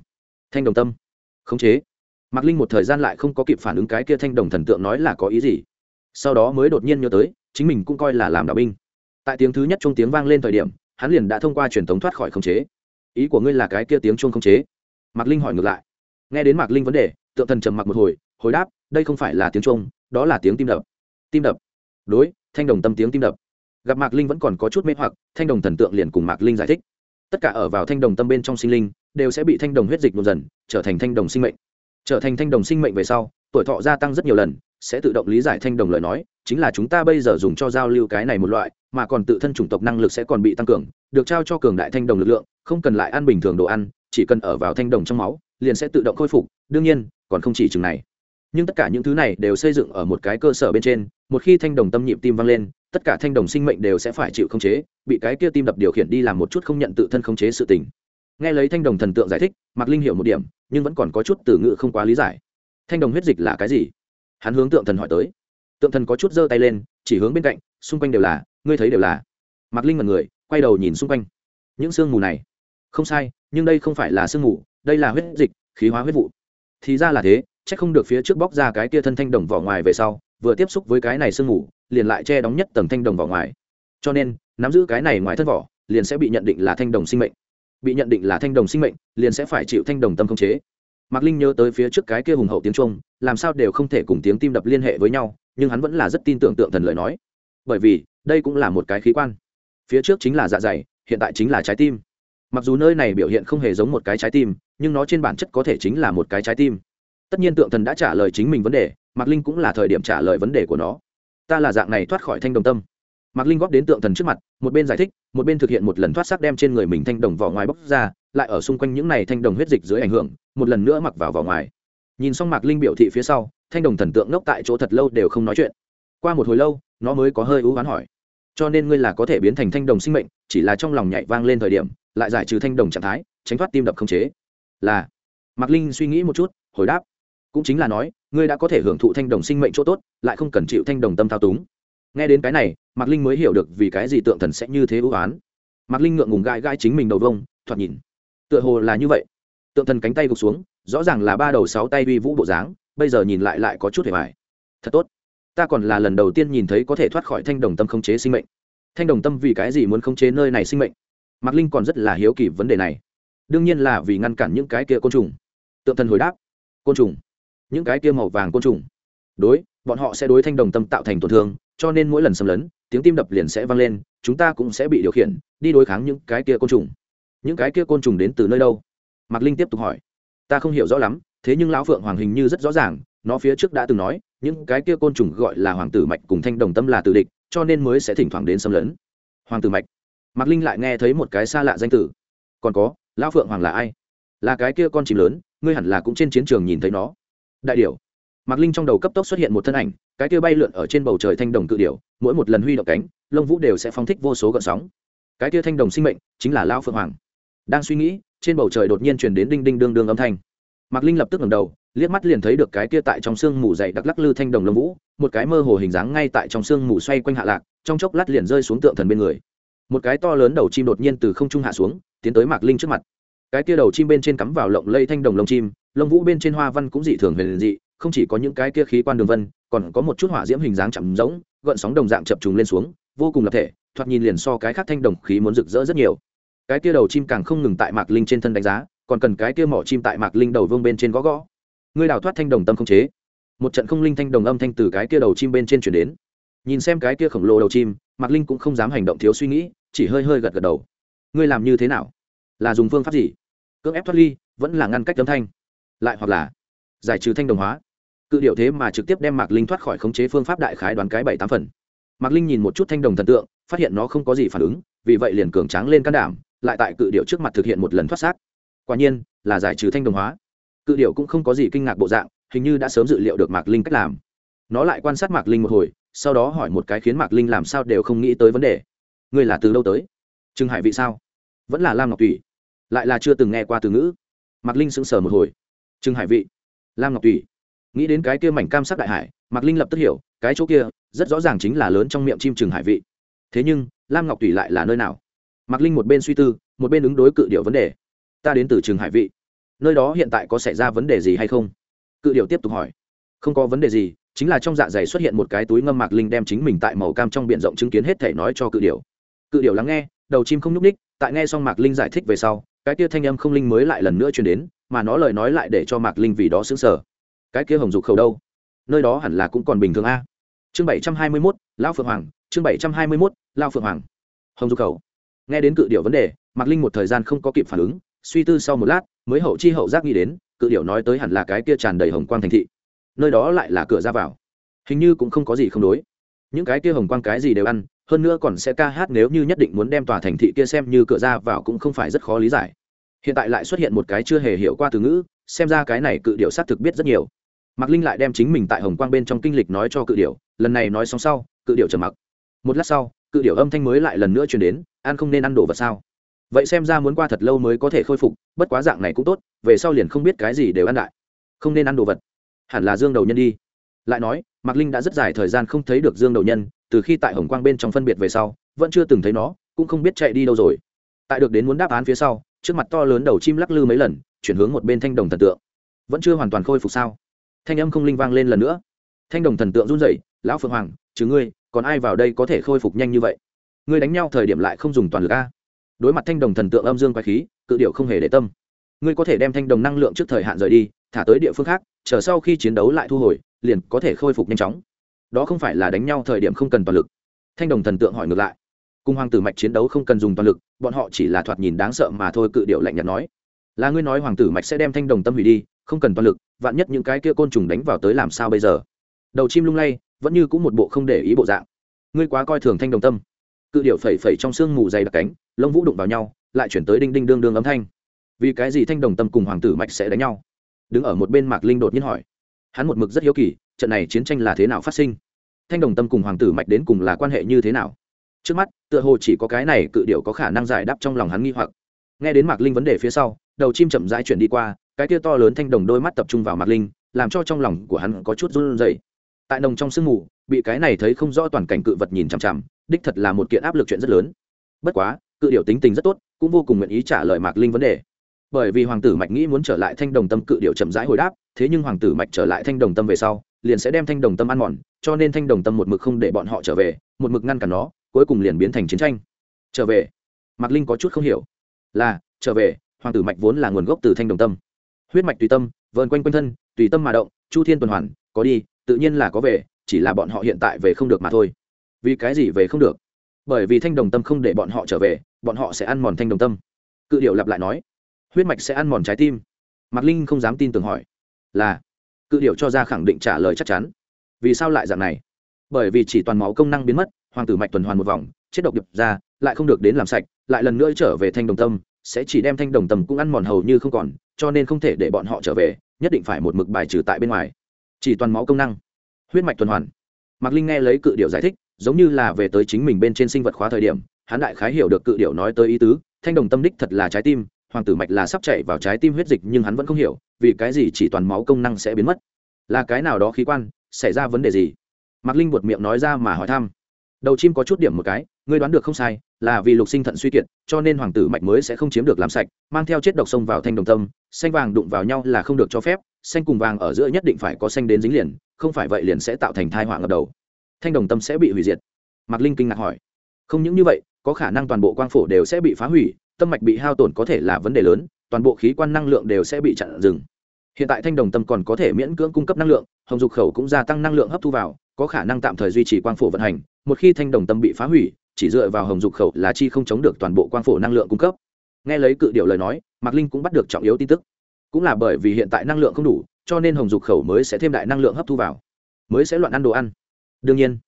Thanh đồng tâm. Không chế. Mạc linh một thời gian lại không có kịp phản ứng cái kia thanh đồng thần tượng nói là có ý gì. Sau đó mới đột nhiên nhớ tới, chính mình cũng coi là làm đạo binh. Tại tiếng thứ nhất chung tiếng vang lên thời điểm, hắn liền đã thông qua truyền thống thoát khỏi khống chế. Ý của ngươi là cái kia tiếng chuông khống chế? Mạc linh hỏi ngược lại nghe đến mạc linh vấn đề, tượng thần trầm mặc một hồi hồi đáp, đây không phải là tiếng chuông đó là tiếng tim đập. Tim đập? Đối, thanh đồng tâm tiếng tim đập. Gặp mạc linh vẫn còn có chút mê hoặc, thanh đồng thần tượng liền cùng mạc linh giải thích. Tất cả ở vào thanh đồng tâm bên trong sinh linh, đều sẽ bị thanh đồng huyết dịch một dần, trở thành thanh đồng sinh mệnh. Trở thành thanh đồng sinh mệnh về sau, tuổi thọ gia tăng rất nhiều lần, sẽ tự động lý giải thanh đồng lời nói, chính là chúng ta bây giờ dùng cho giao lưu cái này một loại, mà còn tự thân chủng tộc năng lực sẽ còn bị tăng cường, được trao cho cường đại thanh đồng lực lượng, không cần lại ăn bình thường đồ ăn chỉ cần ở vào thanh đồng trong máu, liền sẽ tự động khôi phục, đương nhiên, còn không chỉ chừng này. Nhưng tất cả những thứ này đều xây dựng ở một cái cơ sở bên trên, một khi thanh đồng tâm nhịp tim vang lên, tất cả thanh đồng sinh mệnh đều sẽ phải chịu khống chế, bị cái kia tim đập điều khiển đi làm một chút không nhận tự thân khống chế sự tình. Nghe lấy thanh đồng thần tượng giải thích, mạc linh hiểu một điểm, nhưng vẫn còn có chút từ ngữ không quá lý giải. Thanh đồng huyết dịch là cái gì? Hắn hướng tượng thần hỏi tới. Tượng thần có chút giơ tay lên, chỉ hướng bên cạnh, xung quanh đều là, ngươi thấy đều là. Mạc linh mật người, quay đầu nhìn xung quanh. Những sương mù này. Không sai nhưng đây không phải là sương mù, đây là huyết dịch, khí hóa huyết vụ. Thì ra là thế c h ắ c không được phía trước bóc ra cái kia thân thanh đồng vỏ ngoài về sau, vừa tiếp xúc với cái này sương mù, liền lại che đóng nhất tầng thanh đồng vỏ ngoài. Cho nên, nắm giữ cái này ngoài thân vỏ, liền sẽ bị nhận định là thanh đồng sinh mệnh. Bị nhận định là thanh đồng sinh mệnh, liền sẽ phải chịu thanh đồng tâm không chế. Mạc linh nhớ tới phía trước cái kia hùng hậu tiếng trung làm sao đều không thể cùng tiếng tim đập liên hệ với nhau, nhưng hắn vẫn là rất tin tưởng tượng thần lời nói. Bởi vì, đây cũng là một cái khí quan. Phía trước chính là dạ dày, hiện tại chính là trái tim mặc dù nơi này biểu hiện không hề giống một cái trái tim, nhưng nó trên bản chất có thể chính là một cái trái tim. Tất nhiên tượng thần đã trả lời chính mình vấn đề, mạc linh cũng là thời điểm trả lời vấn đề của nó. Ta là dạng này thoát khỏi thanh đồng tâm. Mạc linh góp đến tượng thần trước mặt, một bên giải thích, một bên thực hiện một lần thoát xác đem trên người mình thanh đồng vỏ ngoài bóc ra, lại ở xung quanh những này thanh đồng huyết dịch dưới ảnh hưởng, một lần nữa mặc vào vỏ ngoài. Nhìn xong mạc linh biểu thị phía sau, thanh đồng thần tượng ngốc tại chỗ thật lâu đều không nói chuyện. Qua một hồi lâu, nó mới có hơi ưu oán hỏi. Cho nên ngươi là có thể biến thành thanh đồng sinh mệnh, chỉ là trong lòng nhạy vang lên thời điểm lại giải trừ thanh đồng trạng thái, tránh thoát tim đập không chế. Là, mạc linh suy nghĩ một chút, hồi đáp, cũng chính là nói, ngươi đã có thể hưởng thụ thanh đồng sinh mệnh chỗ tốt, lại không cần chịu thanh đồng tâm thao túng. Nghe đến cái này, mạc linh mới hiểu được vì cái gì tượng thần sẽ như thế ưu oán mạc linh ngượng ngùng gai gai chính mình đầu vông, thoạt nhìn, tựa hồ là như vậy. Tượng thần cánh tay gục xuống, rõ ràng là ba đầu sáu tay uy vũ bộ dáng, bây giờ nhìn lại lại có chút hề mải thật tốt, ta còn là lần đầu tiên nhìn thấy có thể thoát khỏi thanh đồng tâm khống chế sinh mệnh. Thanh đồng tâm vì cái gì muốn khống chế nơi này sinh mệnh? Mạc linh còn rất là hiếu kỳ vấn đề này. Đương nhiên là vì ngăn cản những cái kia côn trùng. Tượng thần hồi đáp, côn trùng? Những cái kia màu vàng côn trùng? Đối, bọn họ sẽ đối thanh đồng tâm tạo thành tổn thương, cho nên mỗi lần xâm lấn, tiếng tim đập liền sẽ vang lên, chúng ta cũng sẽ bị điều khiển, đi đối kháng những cái kia côn trùng. Những cái kia côn trùng đến từ nơi đâu? Mạc linh tiếp tục hỏi. Ta không hiểu rõ lắm, thế nhưng lão phượng hoàng hình như rất rõ ràng, nó phía trước đã từng nói, những cái kia côn trùng gọi là hoàng tử mạch cùng thanh đồng tâm là tử địch, cho nên mới sẽ thỉnh thoảng đến xâm lấn. Hoàng tử mạch? Mạc linh lại nghe thấy một cái xa lạ danh tử còn có, lão phượng hoàng là ai? Là cái kia con chim lớn, ngươi hẳn là cũng trên chiến trường nhìn thấy nó. Đại điểu. Mạc linh trong đầu cấp tốc xuất hiện một thân ảnh, cái kia bay lượn ở trên bầu trời thanh đồng cự điểu, mỗi một lần huy động cánh, lông vũ đều sẽ phóng thích vô số gợn sóng. Cái kia thanh đồng sinh mệnh chính là lão phượng hoàng. Đang suy nghĩ, trên bầu trời đột nhiên truyền đến đinh đinh đương đương âm thanh. Mạc linh lập tức ngẩng đầu, liếc mắt liền thấy được cái kia tại trong sương mù dày đặc lắc lư thanh đồng lông vũ, một cái mơ hồ hình dáng ngay tại trong sương mù xoay quanh hạ lạc, trong chốc lát liền rơi xuống tượng thần bên người một cái to lớn đầu chim đột nhiên từ không trung hạ xuống, tiến tới mạc linh trước mặt. Cái kia đầu chim bên trên cắm vào lộng lây thanh đồng lông chim, lông vũ bên trên hoa văn cũng dị thường huyền dị, không chỉ có những cái kia khí quan đường vân, còn có một chút hỏa diễm hình dáng chậm rỗng, gợn sóng đồng dạng chập trùng lên xuống, vô cùng lập thể, thoạt nhìn liền so cái khác thanh đồng khí muốn rực rỡ rất nhiều. Cái kia đầu chim càng không ngừng tại mạc linh trên thân đánh giá, còn cần cái kia mỏ chim tại mạc linh đầu vương bên trên gõ gõ. Ngươi đào thoát thanh đồng tâm không chế. Một trận không linh thanh đồng âm thanh từ cái kia đầu chim bên trên chuyển đến. Nhìn xem cái kia khổng lồ đầu chim, mạc linh cũng không dám hành động thiếu suy nghĩ chỉ hơi hơi gật gật đầu. Ngươi làm như thế nào? Là dùng phương pháp gì? Cưỡng ép thoát ly, vẫn là ngăn cách âm thanh? Lại hoặc là giải trừ thanh đồng hóa? Cự điệu thế mà trực tiếp đem mạc linh thoát khỏi khống chế phương pháp đại khái đoán cái bảy tám phần. Mạc linh nhìn một chút thanh đồng thần tượng, phát hiện nó không có gì phản ứng, vì vậy liền cường tráng lên can đảm, lại tại cự điệu trước mặt thực hiện một lần thoát xác. Quả nhiên, là giải trừ thanh đồng hóa. Cự điệu cũng không có gì kinh ngạc bộ dạng, hình như đã sớm dự liệu được mạc linh cách làm. Nó lại quan sát mạc linh một hồi, sau đó hỏi một cái khiến mạc linh làm sao đều không nghĩ tới vấn đề ngươi là từ đâu tới? Trương hải vị sao? Vẫn là lam ngọc thủy. Lại là chưa từng nghe qua từ ngữ. Mạc linh sững sờ một hồi. Trương hải vị. Lam ngọc thủy. Nghĩ đến cái kia mảnh cam sắc đại hải, mạc linh lập tức hiểu, cái chỗ kia rất rõ ràng chính là lớn trong miệng chim trừng hải vị. Thế nhưng, lam ngọc thủy lại là nơi nào? Mạc linh một bên suy tư, một bên ứng đối cự điệu vấn đề. Ta đến từ trường hải vị. Nơi đó hiện tại có xảy ra vấn đề gì hay không? Cự điệu tiếp tục hỏi. Không có vấn đề gì, chính là trong dạ dày xuất hiện một cái túi ngâm mạc linh đem chính mình tại màu cam trong b i ể n rộng chứng kiến hết thể nói cho cự điệu cự điệu lắng nghe, đầu chim không nhúc ních tại nghe xong mạc linh giải thích về sau, cái kia thanh âm không linh mới lại lần nữa truyền đến, mà nó lời nói lại để cho mạc linh vì đó xứng sở cái kia hồng dục khẩu đâu? Nơi đó hẳn là cũng còn bình thường a. Chương bảy trăm hai mươi mốt lao phượng hoàng, chương bảy trăm hai mươi mốt lao phượng hoàng. Hồng dục khẩu. Nghe đến cự điệu vấn đề, mạc linh một thời gian không có kịp phản ứng, suy tư sau một lát, mới hậu chi hậu giác nghĩ đến, cự điệu nói tới hẳn là cái kia tràn đầy hồng quang thành thị. Nơi đó lại là cửa ra vào. Hình như cũng không có gì không đối. Những cái kia hồng quang cái gì đều ăn hơn nữa còn sẽ ca hát nếu như nhất định muốn đem tòa thành thị kia xem như cửa ra vào cũng không phải rất khó lý giải. Hiện tại lại xuất hiện một cái chưa hề hiểu qua từ ngữ, xem ra cái này cự điệu xác thực biết rất nhiều. Mạc linh lại đem chính mình tại hồng quang bên trong kinh lịch nói cho cự điệu lần này nói xong sau, cự điệu trầm mặc. Một lát sau, cự điệu âm thanh mới lại lần nữa chuyển đến ăn không nên ăn đồ vật sao? Vậy xem ra muốn qua thật lâu mới có thể khôi phục, bất quá dạng này cũng tốt, về sau liền không biết cái gì đều ăn lại. Không nên ăn đồ vật, hẳn là dương đầu nhân đi. Lại nói, mạc linh đã rất dài thời gian không thấy được dương đầu nhân từ khi tại hồng quang bên trong phân biệt về sau, vẫn chưa từng thấy nó, cũng không biết chạy đi đâu rồi. Tại được đến muốn đáp án phía sau, trước mặt to lớn đầu chim lắc lư mấy lần, chuyển hướng một bên thanh đồng thần tượng. Vẫn chưa hoàn toàn khôi phục sao? Thanh âm không linh vang lên lần nữa. Thanh đồng thần tượng run rẩy, lão phượng hoàng chứ ngươi, còn ai vào đây có thể khôi phục nhanh như vậy? Ngươi đánh nhau thời điểm lại không dùng toàn lực a. Đối mặt thanh đồng thần tượng âm dương quái khí, cự điệu không hề để tâm. Ngươi có thể đem thanh đồng năng lượng trước thời hạn rời đi, thả tới địa phương khác, chờ sau khi chiến đấu lại thu hồi, liền có thể khôi phục nhanh chóng đó không phải là đánh nhau thời điểm không cần toàn lực. Thanh đồng thần tượng hỏi ngược lại. Cùng hoàng tử mạch chiến đấu không cần dùng toàn lực, bọn họ chỉ là thoạt nhìn đáng sợ mà thôi, cự điệu lạnh nhạt nói. Là ngươi nói hoàng tử mạch sẽ đem thanh đồng tâm hủy đi, không cần toàn lực, vạn nhất những cái kia côn trùng đánh vào tới làm sao bây giờ? Đầu chim lung lay, vẫn như cũng một bộ không để ý bộ dạng. Ngươi quá coi thường thanh đồng tâm. Cự điệu phẩy phẩy trong sương mù dày đặc cánh, lông vũ đụng vào nhau, lại chuyển tới đinh đinh đương đương âm thanh. Vì cái gì thanh đồng tâm cùng hoàng tử mạch sẽ đánh nhau? Đứng ở một bên mạc linh đột nhiên hỏi hắn một mực rất hiếu kỳ, trận này chiến tranh là thế nào phát sinh? Thanh đồng tâm cùng hoàng tử mạch đến cùng là quan hệ như thế nào? Trước mắt, tựa hồ chỉ có cái này cự điệu có khả năng giải đáp trong lòng hắn nghi hoặc. Nghe đến mạc linh vấn đề phía sau, đầu chim chậm rãi chuyển đi qua, cái tia to lớn thanh đồng đôi mắt tập trung vào mạc linh, làm cho trong lòng của hắn có chút run rẩy. Tại nồng trong sương mù, bị cái này thấy không rõ toàn cảnh cự vật nhìn chằm chằm, đích thật là một kiện áp lực chuyện rất lớn. Bất quá, cự điệu tính tình rất tốt, cũng vô cùng nguyện ý trả lời mạc linh vấn đề bởi vì hoàng tử mạch nghĩ muốn trở lại thanh đồng tâm cự điệu chậm rãi hồi đáp, thế nhưng hoàng tử mạch trở lại thanh đồng tâm về sau, liền sẽ đem thanh đồng tâm ăn mòn, cho nên thanh đồng tâm một mực không để bọn họ trở về, một mực ngăn cản nó, cuối cùng liền biến thành chiến tranh. Trở về. Mạc linh có chút không hiểu. Là, trở về, hoàng tử mạch vốn là nguồn gốc từ thanh đồng tâm. Huyết mạch tùy tâm, vờn quanh quanh thân, tùy tâm mà động, chu thiên tuần hoàn, có đi, tự nhiên là có về, chỉ là bọn họ hiện tại về không được mà thôi. Vì cái gì về không được? Bởi vì thanh đồng tâm không để bọn họ trở về, bọn họ sẽ ăn mòn thanh đồng tâm. Cự điệu lặp lại nói huyết mạch sẽ ăn mòn trái tim. Mạc linh không dám tin tưởng hỏi, là, cự điệu cho ra khẳng định trả lời chắc chắn. Vì sao lại dạng này? Bởi vì chỉ toàn máu công năng biến mất, hoàng tử mạch tuần hoàn một vòng, chết độc đập ra, lại không được đến làm sạch, lại lần nữa trở về thanh đồng tâm, sẽ chỉ đem thanh đồng tâm cũng ăn mòn hầu như không còn, cho nên không thể để bọn họ trở về, nhất định phải một mực bài trừ tại bên ngoài. Chỉ toàn máu công năng, huyết mạch tuần hoàn. Mạc linh nghe lấy cự điệu giải thích, giống như là về tới chính mình bên trên sinh vật khóa thời điểm, hắn đại khái hiểu được cự điệu nói tới ý tứ, thanh đồng tâm đích thật là trái tim hoàng tử mạch là sắp chạy vào trái tim huyết dịch nhưng hắn vẫn không hiểu, vì cái gì chỉ toàn máu công năng sẽ biến mất? Là cái nào đó khí quan, xảy ra vấn đề gì? Mạc linh buột miệng nói ra mà hỏi thăm. Đầu chim có chút điểm một cái, ngươi đoán được không sai, là vì lục sinh thận suy kiệt, cho nên hoàng tử mạch mới sẽ không chiếm được làm sạch, mang theo chết độc sông vào thanh đồng tâm, xanh vàng đụng vào nhau là không được cho phép, xanh cùng vàng ở giữa nhất định phải có xanh đến dính liền, không phải vậy liền sẽ tạo thành thai họa ngập đầu. Thanh đồng tâm sẽ bị hủy diệt. Mạc linh kinh ngạc hỏi. Không những như vậy, có khả năng toàn bộ quang phổ đều sẽ bị phá hủy tâm mạch bị hao tổn có thể là vấn đề lớn, toàn bộ khí quan năng lượng đều sẽ bị chặn dừng. Hiện tại thanh đồng tâm còn có thể miễn cưỡng cung cấp năng lượng, hồng dục khẩu cũng gia tăng năng lượng hấp thu vào, có khả năng tạm thời duy trì quang phổ vận hành, một khi thanh đồng tâm bị phá hủy, chỉ dựa vào hồng dục khẩu là chi không chống được toàn bộ quang phổ năng lượng cung cấp. Nghe lấy cự điệu lời nói, mạc linh cũng bắt được trọng yếu tin tức. Cũng là bởi vì hiện tại năng lượng không đủ, cho nên hồng dục khẩu mới sẽ thêm đại năng lượng hấp thu vào, mới sẽ loạn ăn đồ ăn. Đương nhiên,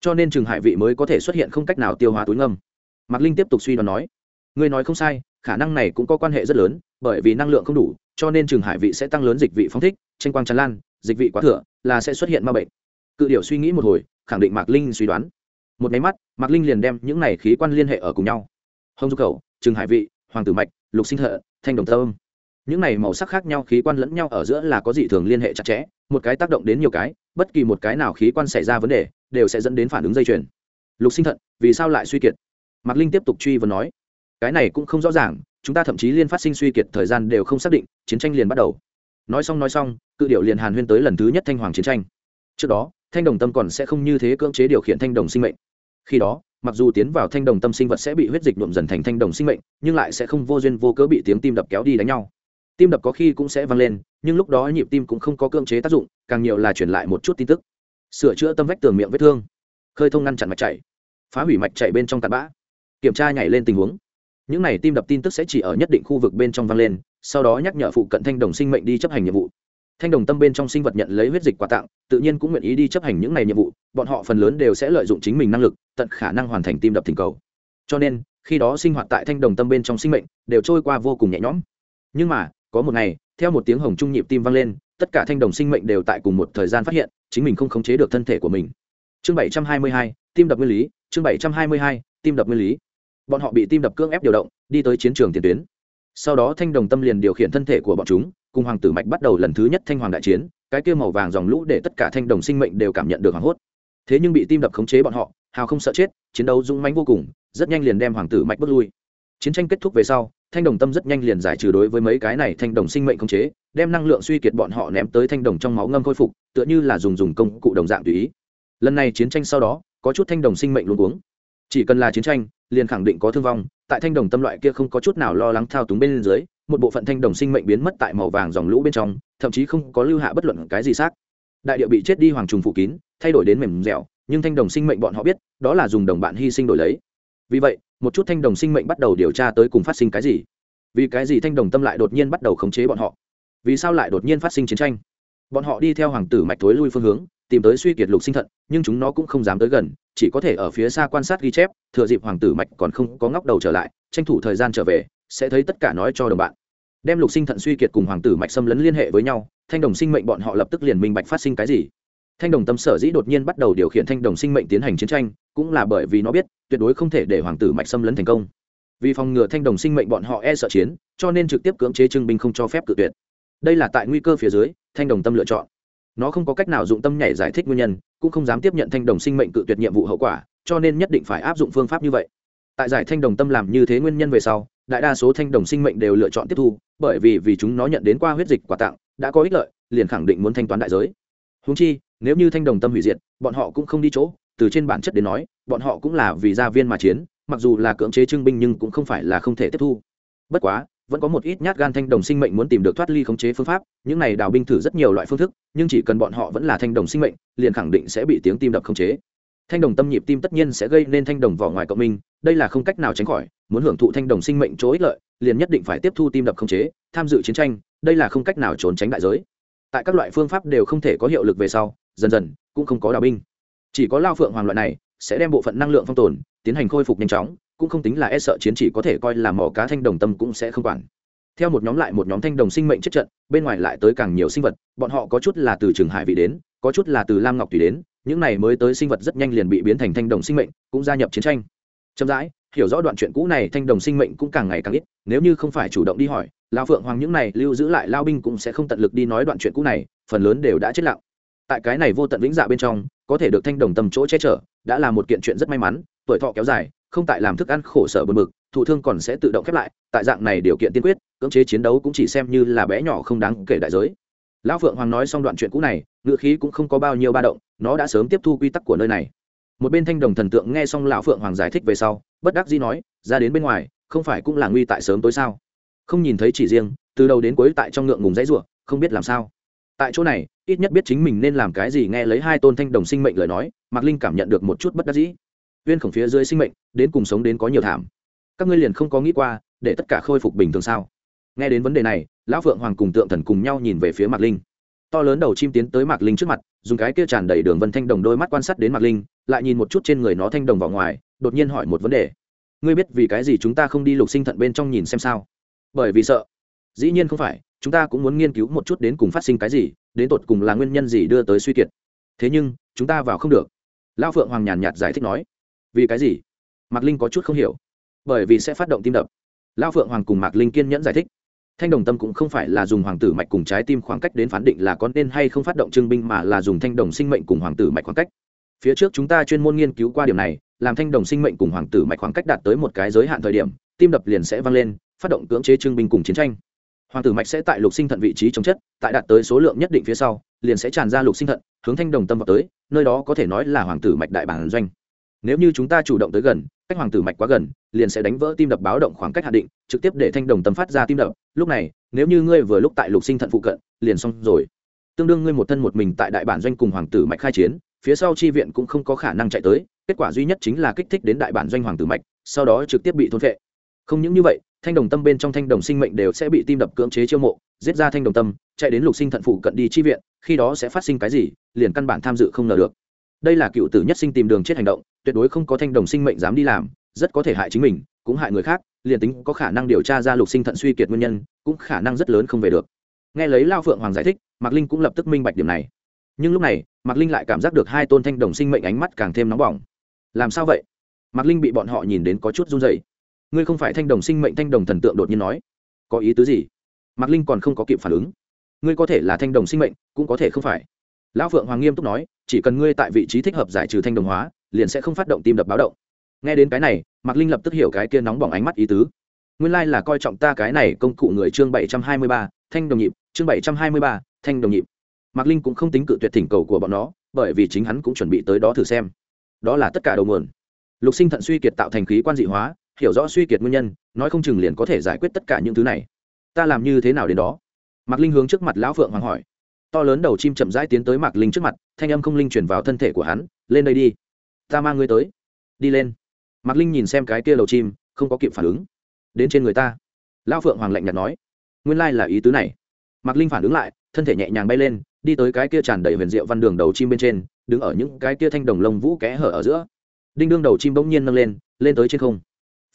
cho nên trường hải vị mới có thể xuất hiện không cách nào tiêu hóa túi ngâm. Mạc linh tiếp tục suy đoán nói ngươi nói không sai, khả năng này cũng có quan hệ rất lớn, bởi vì năng lượng không đủ, cho nên trường hải vị sẽ tăng lớn dịch vị phóng thích, tranh quang tràn lan, dịch vị quá thừa, là sẽ xuất hiện ma bệnh. Cự điểu suy nghĩ một hồi, khẳng định mạc linh suy đoán. Một máy mắt, mạc linh liền đem những này khí quan liên hệ ở cùng nhau. Hồng du cầu trường hải vị, hoàng tử mạch, lục sinh thợ, thanh đồng thơm những này màu sắc khác nhau khí quan lẫn nhau ở giữa là có dị thường liên hệ chặt chẽ, một cái tác động đến nhiều cái, bất kỳ một cái nào khí quan xảy ra vấn đề, đều sẽ dẫn đến phản ứng dây chuyền. Lục sinh thận, vì sao lại suy kiệt? Mạc linh tiếp tục truy vấn nói cái này cũng không rõ ràng chúng ta thậm chí liên phát sinh suy kiệt thời gian đều không xác định chiến tranh liền bắt đầu. Nói xong nói xong cự điệu liền hàn huyên tới lần thứ nhất thanh hoàng chiến tranh. Trước đó thanh đồng tâm còn sẽ không như thế cưỡng chế điều khiển thanh đồng sinh mệnh. Khi đó mặc dù tiến vào thanh đồng tâm sinh vật sẽ bị huyết dịch nhuộm dần thành thanh đồng sinh mệnh nhưng lại sẽ không vô duyên vô cớ bị tiếng tim đập kéo đi đánh nhau. Tim đập có khi cũng sẽ vang lên nhưng lúc đó nhịp tim cũng không có cưỡng chế tác dụng càng nhiều là truyền lại một chút tin tức. Sửa chữa tâm vách tường miệng vết thương. Khơi thông ngăn chặn mạch chảy, phá hủy mạch chảy bên trong tạt bã. Kiểm tra nhảy lên tình huống những này tim đập tin tức sẽ chỉ ở nhất định khu vực bên trong vang lên, sau đó nhắc nhở phụ cận thanh đồng sinh mệnh đi chấp hành nhiệm vụ. Thanh đồng tâm bên trong sinh vật nhận lấy huyết dịch quà tặng, tự nhiên cũng nguyện ý đi chấp hành những này nhiệm vụ, bọn họ phần lớn đều sẽ lợi dụng chính mình năng lực, tận khả năng hoàn thành tim đập thỉnh cầu. Cho nên, khi đó sinh hoạt tại thanh đồng tâm bên trong sinh mệnh đều trôi qua vô cùng nhẹ nhõm. Nhưng mà, có một ngày, theo một tiếng hồng trung nhịp tim vang lên, tất cả thanh đồng sinh mệnh đều tại cùng một thời gian phát hiện, chính mình không khống chế được thân thể của mình. Chương bảy trăm hai mươi hai, tim đập nguyên lý, chương bảy trăm hai mươi hai, tim đập nguyên lý bọn họ bị tim đập cưỡng ép điều động, đi tới chiến trường tiền tuyến. Sau đó thanh đồng tâm liền điều khiển thân thể của bọn chúng, cùng hoàng tử mạch bắt đầu lần thứ nhất thanh hoàng đại chiến, cái kia màu vàng dòng lũ để tất cả thanh đồng sinh mệnh đều cảm nhận được hoảng hốt. Thế nhưng bị tim đập khống chế bọn họ, hào không sợ chết, chiến đấu dũng mãnh vô cùng, rất nhanh liền đem hoàng tử mạch bước lui. Chiến tranh kết thúc về sau, thanh đồng tâm rất nhanh liền giải trừ đối với mấy cái này thanh đồng sinh mệnh khống chế, đem năng lượng suy kiệt bọn họ ném tới thanh đồng trong máu ngâm khôi phục, tựa như là dùng dùng công cụ đồng dạng tùy ý. Lần này chiến tranh sau đó, có chút thanh đồng sinh mệnh luôn uống chỉ cần là chiến tranh liền khẳng định có thương vong, tại thanh đồng tâm loại kia không có chút nào lo lắng thao túng bên dưới, một bộ phận thanh đồng sinh mệnh biến mất tại màu vàng dòng lũ bên trong, thậm chí không có lưu hạ bất luận cái gì xác. Đại địa bị chết đi hoàng trùng phủ kín, thay đổi đến mềm dẻo, nhưng thanh đồng sinh mệnh bọn họ biết, đó là dùng đồng bạn hy sinh đổi lấy. Vì vậy, một chút thanh đồng sinh mệnh bắt đầu điều tra tới cùng phát sinh cái gì. Vì cái gì thanh đồng tâm lại đột nhiên bắt đầu khống chế bọn họ? Vì sao lại đột nhiên phát sinh chiến tranh? Bọn họ đi theo hoàng tử mạch thối lui phương hướng, tìm tới suy kiệt lục sinh thận, nhưng chúng nó cũng không dám tới gần chỉ có thể ở phía xa quan sát ghi chép, thừa dịp hoàng tử mạch còn không có ngóc đầu trở lại, tranh thủ thời gian trở về, sẽ thấy tất cả nói cho đồng bạn. Đem lục sinh thận suy kiệt cùng hoàng tử mạch xâm lấn liên hệ với nhau, thanh đồng sinh mệnh bọn họ lập tức liền minh bạch phát sinh cái gì. Thanh đồng tâm sở dĩ đột nhiên bắt đầu điều khiển thanh đồng sinh mệnh tiến hành chiến tranh, cũng là bởi vì nó biết, tuyệt đối không thể để hoàng tử mạch xâm lấn thành công. Vì phòng ngừa thanh đồng sinh mệnh bọn họ e sợ chiến, cho nên trực tiếp cưỡng chế trưng binh không cho phép cự tuyệt. Đây là tại nguy cơ phía dưới, thanh đồng tâm lựa chọn nó không có cách nào dụng tâm nhảy giải thích nguyên nhân, cũng không dám tiếp nhận thanh đồng sinh mệnh cự tuyệt nhiệm vụ hậu quả, cho nên nhất định phải áp dụng phương pháp như vậy. Tại giải thanh đồng tâm làm như thế nguyên nhân về sau, đại đa số thanh đồng sinh mệnh đều lựa chọn tiếp thu, bởi vì vì chúng nó nhận đến qua huyết dịch quà tặng, đã có ích lợi, liền khẳng định muốn thanh toán đại giới. Húng chi, nếu như thanh đồng tâm hủy diệt, bọn họ cũng không đi chỗ, từ trên bản chất đến nói, bọn họ cũng là vì gia viên mà chiến, mặc dù là cưỡng chế trưng binh nhưng cũng không phải là không thể tiếp thu. Bất quá vẫn có một ít nhát gan thanh đồng sinh mệnh muốn tìm được thoát ly khống chế phương pháp, những này đào binh thử rất nhiều loại phương thức, nhưng chỉ cần bọn họ vẫn là thanh đồng sinh mệnh, liền khẳng định sẽ bị tiếng tim đập khống chế. Thanh đồng tâm nhịp tim tất nhiên sẽ gây nên thanh đồng vỏ ngoài cộng minh, đây là không cách nào tránh khỏi, muốn hưởng thụ thanh đồng sinh mệnh chỗ ích lợi, liền nhất định phải tiếp thu tim đập khống chế, tham dự chiến tranh, đây là không cách nào trốn tránh đại giới. Tại các loại phương pháp đều không thể có hiệu lực về sau, dần dần, cũng không có đào binh. Chỉ có lao phượng hoàng loại này, sẽ đem bộ phận năng lượng phong tồn, tiến hành khôi phục nhanh chóng cũng không tính là e sợ chiến chỉ có thể coi là mỏ cá thanh đồng tâm cũng sẽ không quản. Theo một nhóm lại một nhóm thanh đồng sinh mệnh chết trận, bên ngoài lại tới càng nhiều sinh vật, bọn họ có chút là từ trường hải vị đến, có chút là từ lam ngọc tùy đến, những này mới tới sinh vật rất nhanh liền bị biến thành thanh đồng sinh mệnh, cũng gia nhập chiến tranh. Chậm rãi, hiểu rõ đoạn chuyện cũ này, thanh đồng sinh mệnh cũng càng ngày càng ít, nếu như không phải chủ động đi hỏi, lao phượng hoàng những này lưu giữ lại lao binh cũng sẽ không tận lực đi nói đoạn chuyện cũ này, phần lớn đều đã chết lặng. Tại cái này vô tận vĩnh dạ bên trong, có thể được thanh đồng tầm chỗ che chở, đã là một kiện chuyện rất may mắn, tuổi thọ kéo dài không tại làm thức ăn khổ sở bờ mực thụ thương còn sẽ tự động khép lại, tại dạng này điều kiện tiên quyết, cưỡng chế chiến đấu cũng chỉ xem như là bé nhỏ không đáng kể đại giới. Lão phượng hoàng nói xong đoạn chuyện cũ này ngựa khí cũng không có bao nhiêu ba động, nó đã sớm tiếp thu quy tắc của nơi này. Một bên thanh đồng thần tượng nghe xong lão phượng hoàng giải thích về sau, bất đắc dĩ nói, ra đến bên ngoài, không phải cũng là nguy tại sớm tối sao? Không nhìn thấy chỉ riêng, từ đầu đến cuối tại trong ngượng ngùng dãy ruộng không biết làm sao. Tại chỗ này, ít nhất biết chính mình nên làm cái gì nghe lấy hai tôn thanh đồng sinh mệnh lời nói, mạc linh cảm nhận được một chút bất đắc dĩ viên khổng phía dưới sinh mệnh, đến cùng sống đến có nhiều thảm. Các ngươi liền không có nghĩ qua, để tất cả khôi phục bình thường sao? Nghe đến vấn đề này, lão phượng hoàng cùng tượng thần cùng nhau nhìn về phía mạc linh. To lớn đầu chim tiến tới mạc linh trước mặt, dùng cái kia tràn đầy đường vân thanh đồng đôi mắt quan sát đến mạc linh, lại nhìn một chút trên người nó thanh đồng vào ngoài, đột nhiên hỏi một vấn đề. Ngươi biết vì cái gì chúng ta không đi lục sinh thận bên trong nhìn xem sao? Bởi vì sợ. Dĩ nhiên không phải, chúng ta cũng muốn nghiên cứu một chút đến cùng phát sinh cái gì, đến tột cùng là nguyên nhân gì đưa tới suy kiệt. Thế nhưng, chúng ta vào không được. Lão phượng hoàng nhàn nhạt giải thích nói vì cái gì? Mạc linh có chút không hiểu. Bởi vì sẽ phát động tim đập. Lão phượng hoàng cùng mạc linh kiên nhẫn giải thích. Thanh đồng tâm cũng không phải là dùng hoàng tử mạch cùng trái tim khoảng cách đến phán định là có nên hay không phát động trưng binh mà là dùng thanh đồng sinh mệnh cùng hoàng tử mạch khoảng cách. Phía trước chúng ta chuyên môn nghiên cứu qua điểm này, làm thanh đồng sinh mệnh cùng hoàng tử mạch khoảng cách đạt tới một cái giới hạn thời điểm, tim đập liền sẽ vang lên, phát động cưỡng chế trưng binh cùng chiến tranh. Hoàng tử mạch sẽ tại lục sinh thận vị trí chống chất, tại đạt tới số lượng nhất định phía sau, liền sẽ tràn ra lục sinh thận, hướng thanh đồng tâm vào tới, nơi đó có thể nói là hoàng tử mạch đại bản doanh nếu như chúng ta chủ động tới gần, cách hoàng tử mạch quá gần, liền sẽ đánh vỡ tim đập báo động khoảng cách hạn định, trực tiếp để thanh đồng tâm phát ra tim đập. Lúc này, nếu như ngươi vừa lúc tại lục sinh thận phụ cận, liền xong rồi. Tương đương ngươi một thân một mình tại đại bản doanh cùng hoàng tử mạch khai chiến, phía sau chi viện cũng không có khả năng chạy tới, kết quả duy nhất chính là kích thích đến đại bản doanh hoàng tử mạch, sau đó trực tiếp bị thôn vệ không những như vậy, thanh đồng tâm bên trong thanh đồng sinh mệnh đều sẽ bị tim đập cưỡng chế chiêu mộ, giết ra thanh đồng tâm, chạy đến lục sinh thận phụ cận đi chi viện, khi đó sẽ phát sinh cái gì, liền căn bản tham dự không ngờ được. Đây là cựu tử nhất sinh tìm đường chết hành động tuyệt đối không có thanh đồng sinh mệnh dám đi làm, rất có thể hại chính mình, cũng hại người khác, liền tính có khả năng điều tra ra lục sinh thận suy kiệt nguyên nhân, cũng khả năng rất lớn không về được. Nghe lấy lao phượng hoàng giải thích, mạc linh cũng lập tức minh bạch điểm này. Nhưng lúc này, mạc linh lại cảm giác được hai tôn thanh đồng sinh mệnh ánh mắt càng thêm nóng bỏng. Làm sao vậy? Mạc linh bị bọn họ nhìn đến có chút run dày ngươi không phải thanh đồng sinh mệnh thanh đồng thần tượng đột nhiên nói. Có ý tứ gì? Mạc linh còn không có kịp phản ứng. Ngươi có thể là thanh đồng sinh mệnh, cũng có thể không phải. Lão phượng hoàng nghiêm túc nói, chỉ cần ngươi tại vị trí thích hợp giải trừ thanh đồng hóa liền sẽ không phát động tim đập báo động. Nghe đến cái này, mạc linh lập tức hiểu cái kia nóng bỏng ánh mắt ý tứ. Nguyên lai là coi trọng ta cái này công cụ người chương bảy trăm hai mươi ba, thanh đồng nhịp, chương bảy trăm hai mươi ba, thanh đồng nhịp. Mạc linh cũng không tính cự tuyệt thỉnh cầu của bọn nó, bởi vì chính hắn cũng chuẩn bị tới đó thử xem. Đó là tất cả đầu nguồn. Lục sinh thận suy kiệt tạo thành khí quan dị hóa, hiểu rõ suy kiệt nguyên nhân, nói không chừng liền có thể giải quyết tất cả những thứ này. Ta làm như thế nào đến đó? Mạc linh hướng trước mặt lão phượng hoàng hỏi. To lớn đầu chim chậm rãi tiến tới mạc linh trước mặt, thanh âm không linh chuyển vào thân thể của hắn, lên đây đi ta mang ngươi tới. Đi lên. Mạc linh nhìn xem cái kia đầu chim, không có kịp phản ứng. Đến trên người ta. Lão phượng hoàng lạnh nhạt nói. Nguyên lai là ý tứ này. Mạc linh phản ứng lại, thân thể nhẹ nhàng bay lên, đi tới cái kia tràn đầy huyền diệu văn đường đầu chim bên trên, đứng ở những cái kia thanh đồng lông vũ kẽ hở ở giữa. Đinh đương đầu chim bỗng nhiên nâng lên lên tới trên không.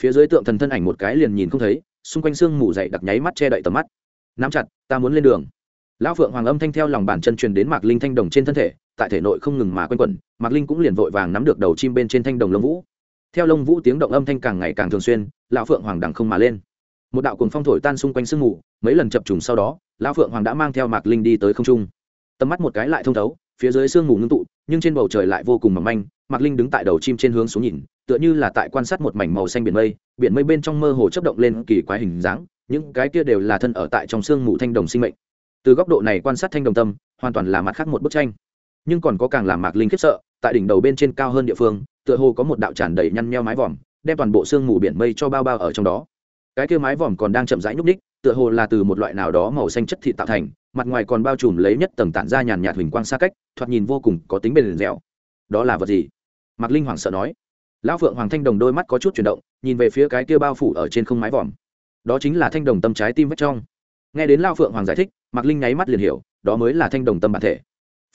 Phía dưới tượng thần thân ảnh một cái liền nhìn không thấy, xung quanh xương mù dậy đặc nháy mắt che đậy tầm mắt. Nắm chặt, ta muốn lên đường lão phượng hoàng âm thanh theo lòng bàn chân truyền đến mạc linh thanh đồng trên thân thể, tại thể nội không ngừng mà quanh quẩn, mạc linh cũng liền vội vàng nắm được đầu chim bên trên thanh đồng lông vũ. Theo lông vũ tiếng động âm thanh càng ngày càng thường xuyên, lão phượng hoàng đằng không mà lên. Một đạo cuồng phong thổi tan xung quanh sương mù, mấy lần chập trùng sau đó, lão phượng hoàng đã mang theo mạc linh đi tới không trung. Tầm mắt một cái lại thông thấu, phía dưới sương mù ngưng tụ, nhưng trên bầu trời lại vô cùng mỏng manh, mạc linh đứng tại đầu chim trên hướng xuống nhìn, tựa như là tại quan sát một mảnh màu xanh biển mây biển mây bên trong mơ hồ chấp động lên kỳ quái hình dáng, những cái kia đều là thân ở tại trong sương mù thanh đồng sinh mệnh từ góc độ này quan sát thanh đồng tâm, hoàn toàn là mặt khác một bức tranh. Nhưng còn có càng làm mạc linh khiếp sợ, tại đỉnh đầu bên trên cao hơn địa phương, tựa hồ có một đạo tràn đầy nhăn nheo mái vòm, đem toàn bộ sương mù biển mây cho bao bao ở trong đó. Cái kia mái vòm còn đang chậm rãi nhúc ních tựa hồ là từ một loại nào đó màu xanh chất thịt tạo thành, mặt ngoài còn bao trùm lấy nhất tầng tản ra nhàn nhạt huỳnh quang xa cách, thoạt nhìn vô cùng có tính bền dẻo. Đó là vật gì? Mạc linh hoảng sợ nói. Lão phượng hoàng thanh đồng đôi mắt có chút chuyển động, nhìn về phía cái kia bao phủ ở trên không mái vòm. Đó chính là thanh đồng tâm trái tim vách trong nghe đến lao phượng hoàng giải thích, mạc linh nháy mắt liền hiểu, đó mới là thanh đồng tâm bản thể.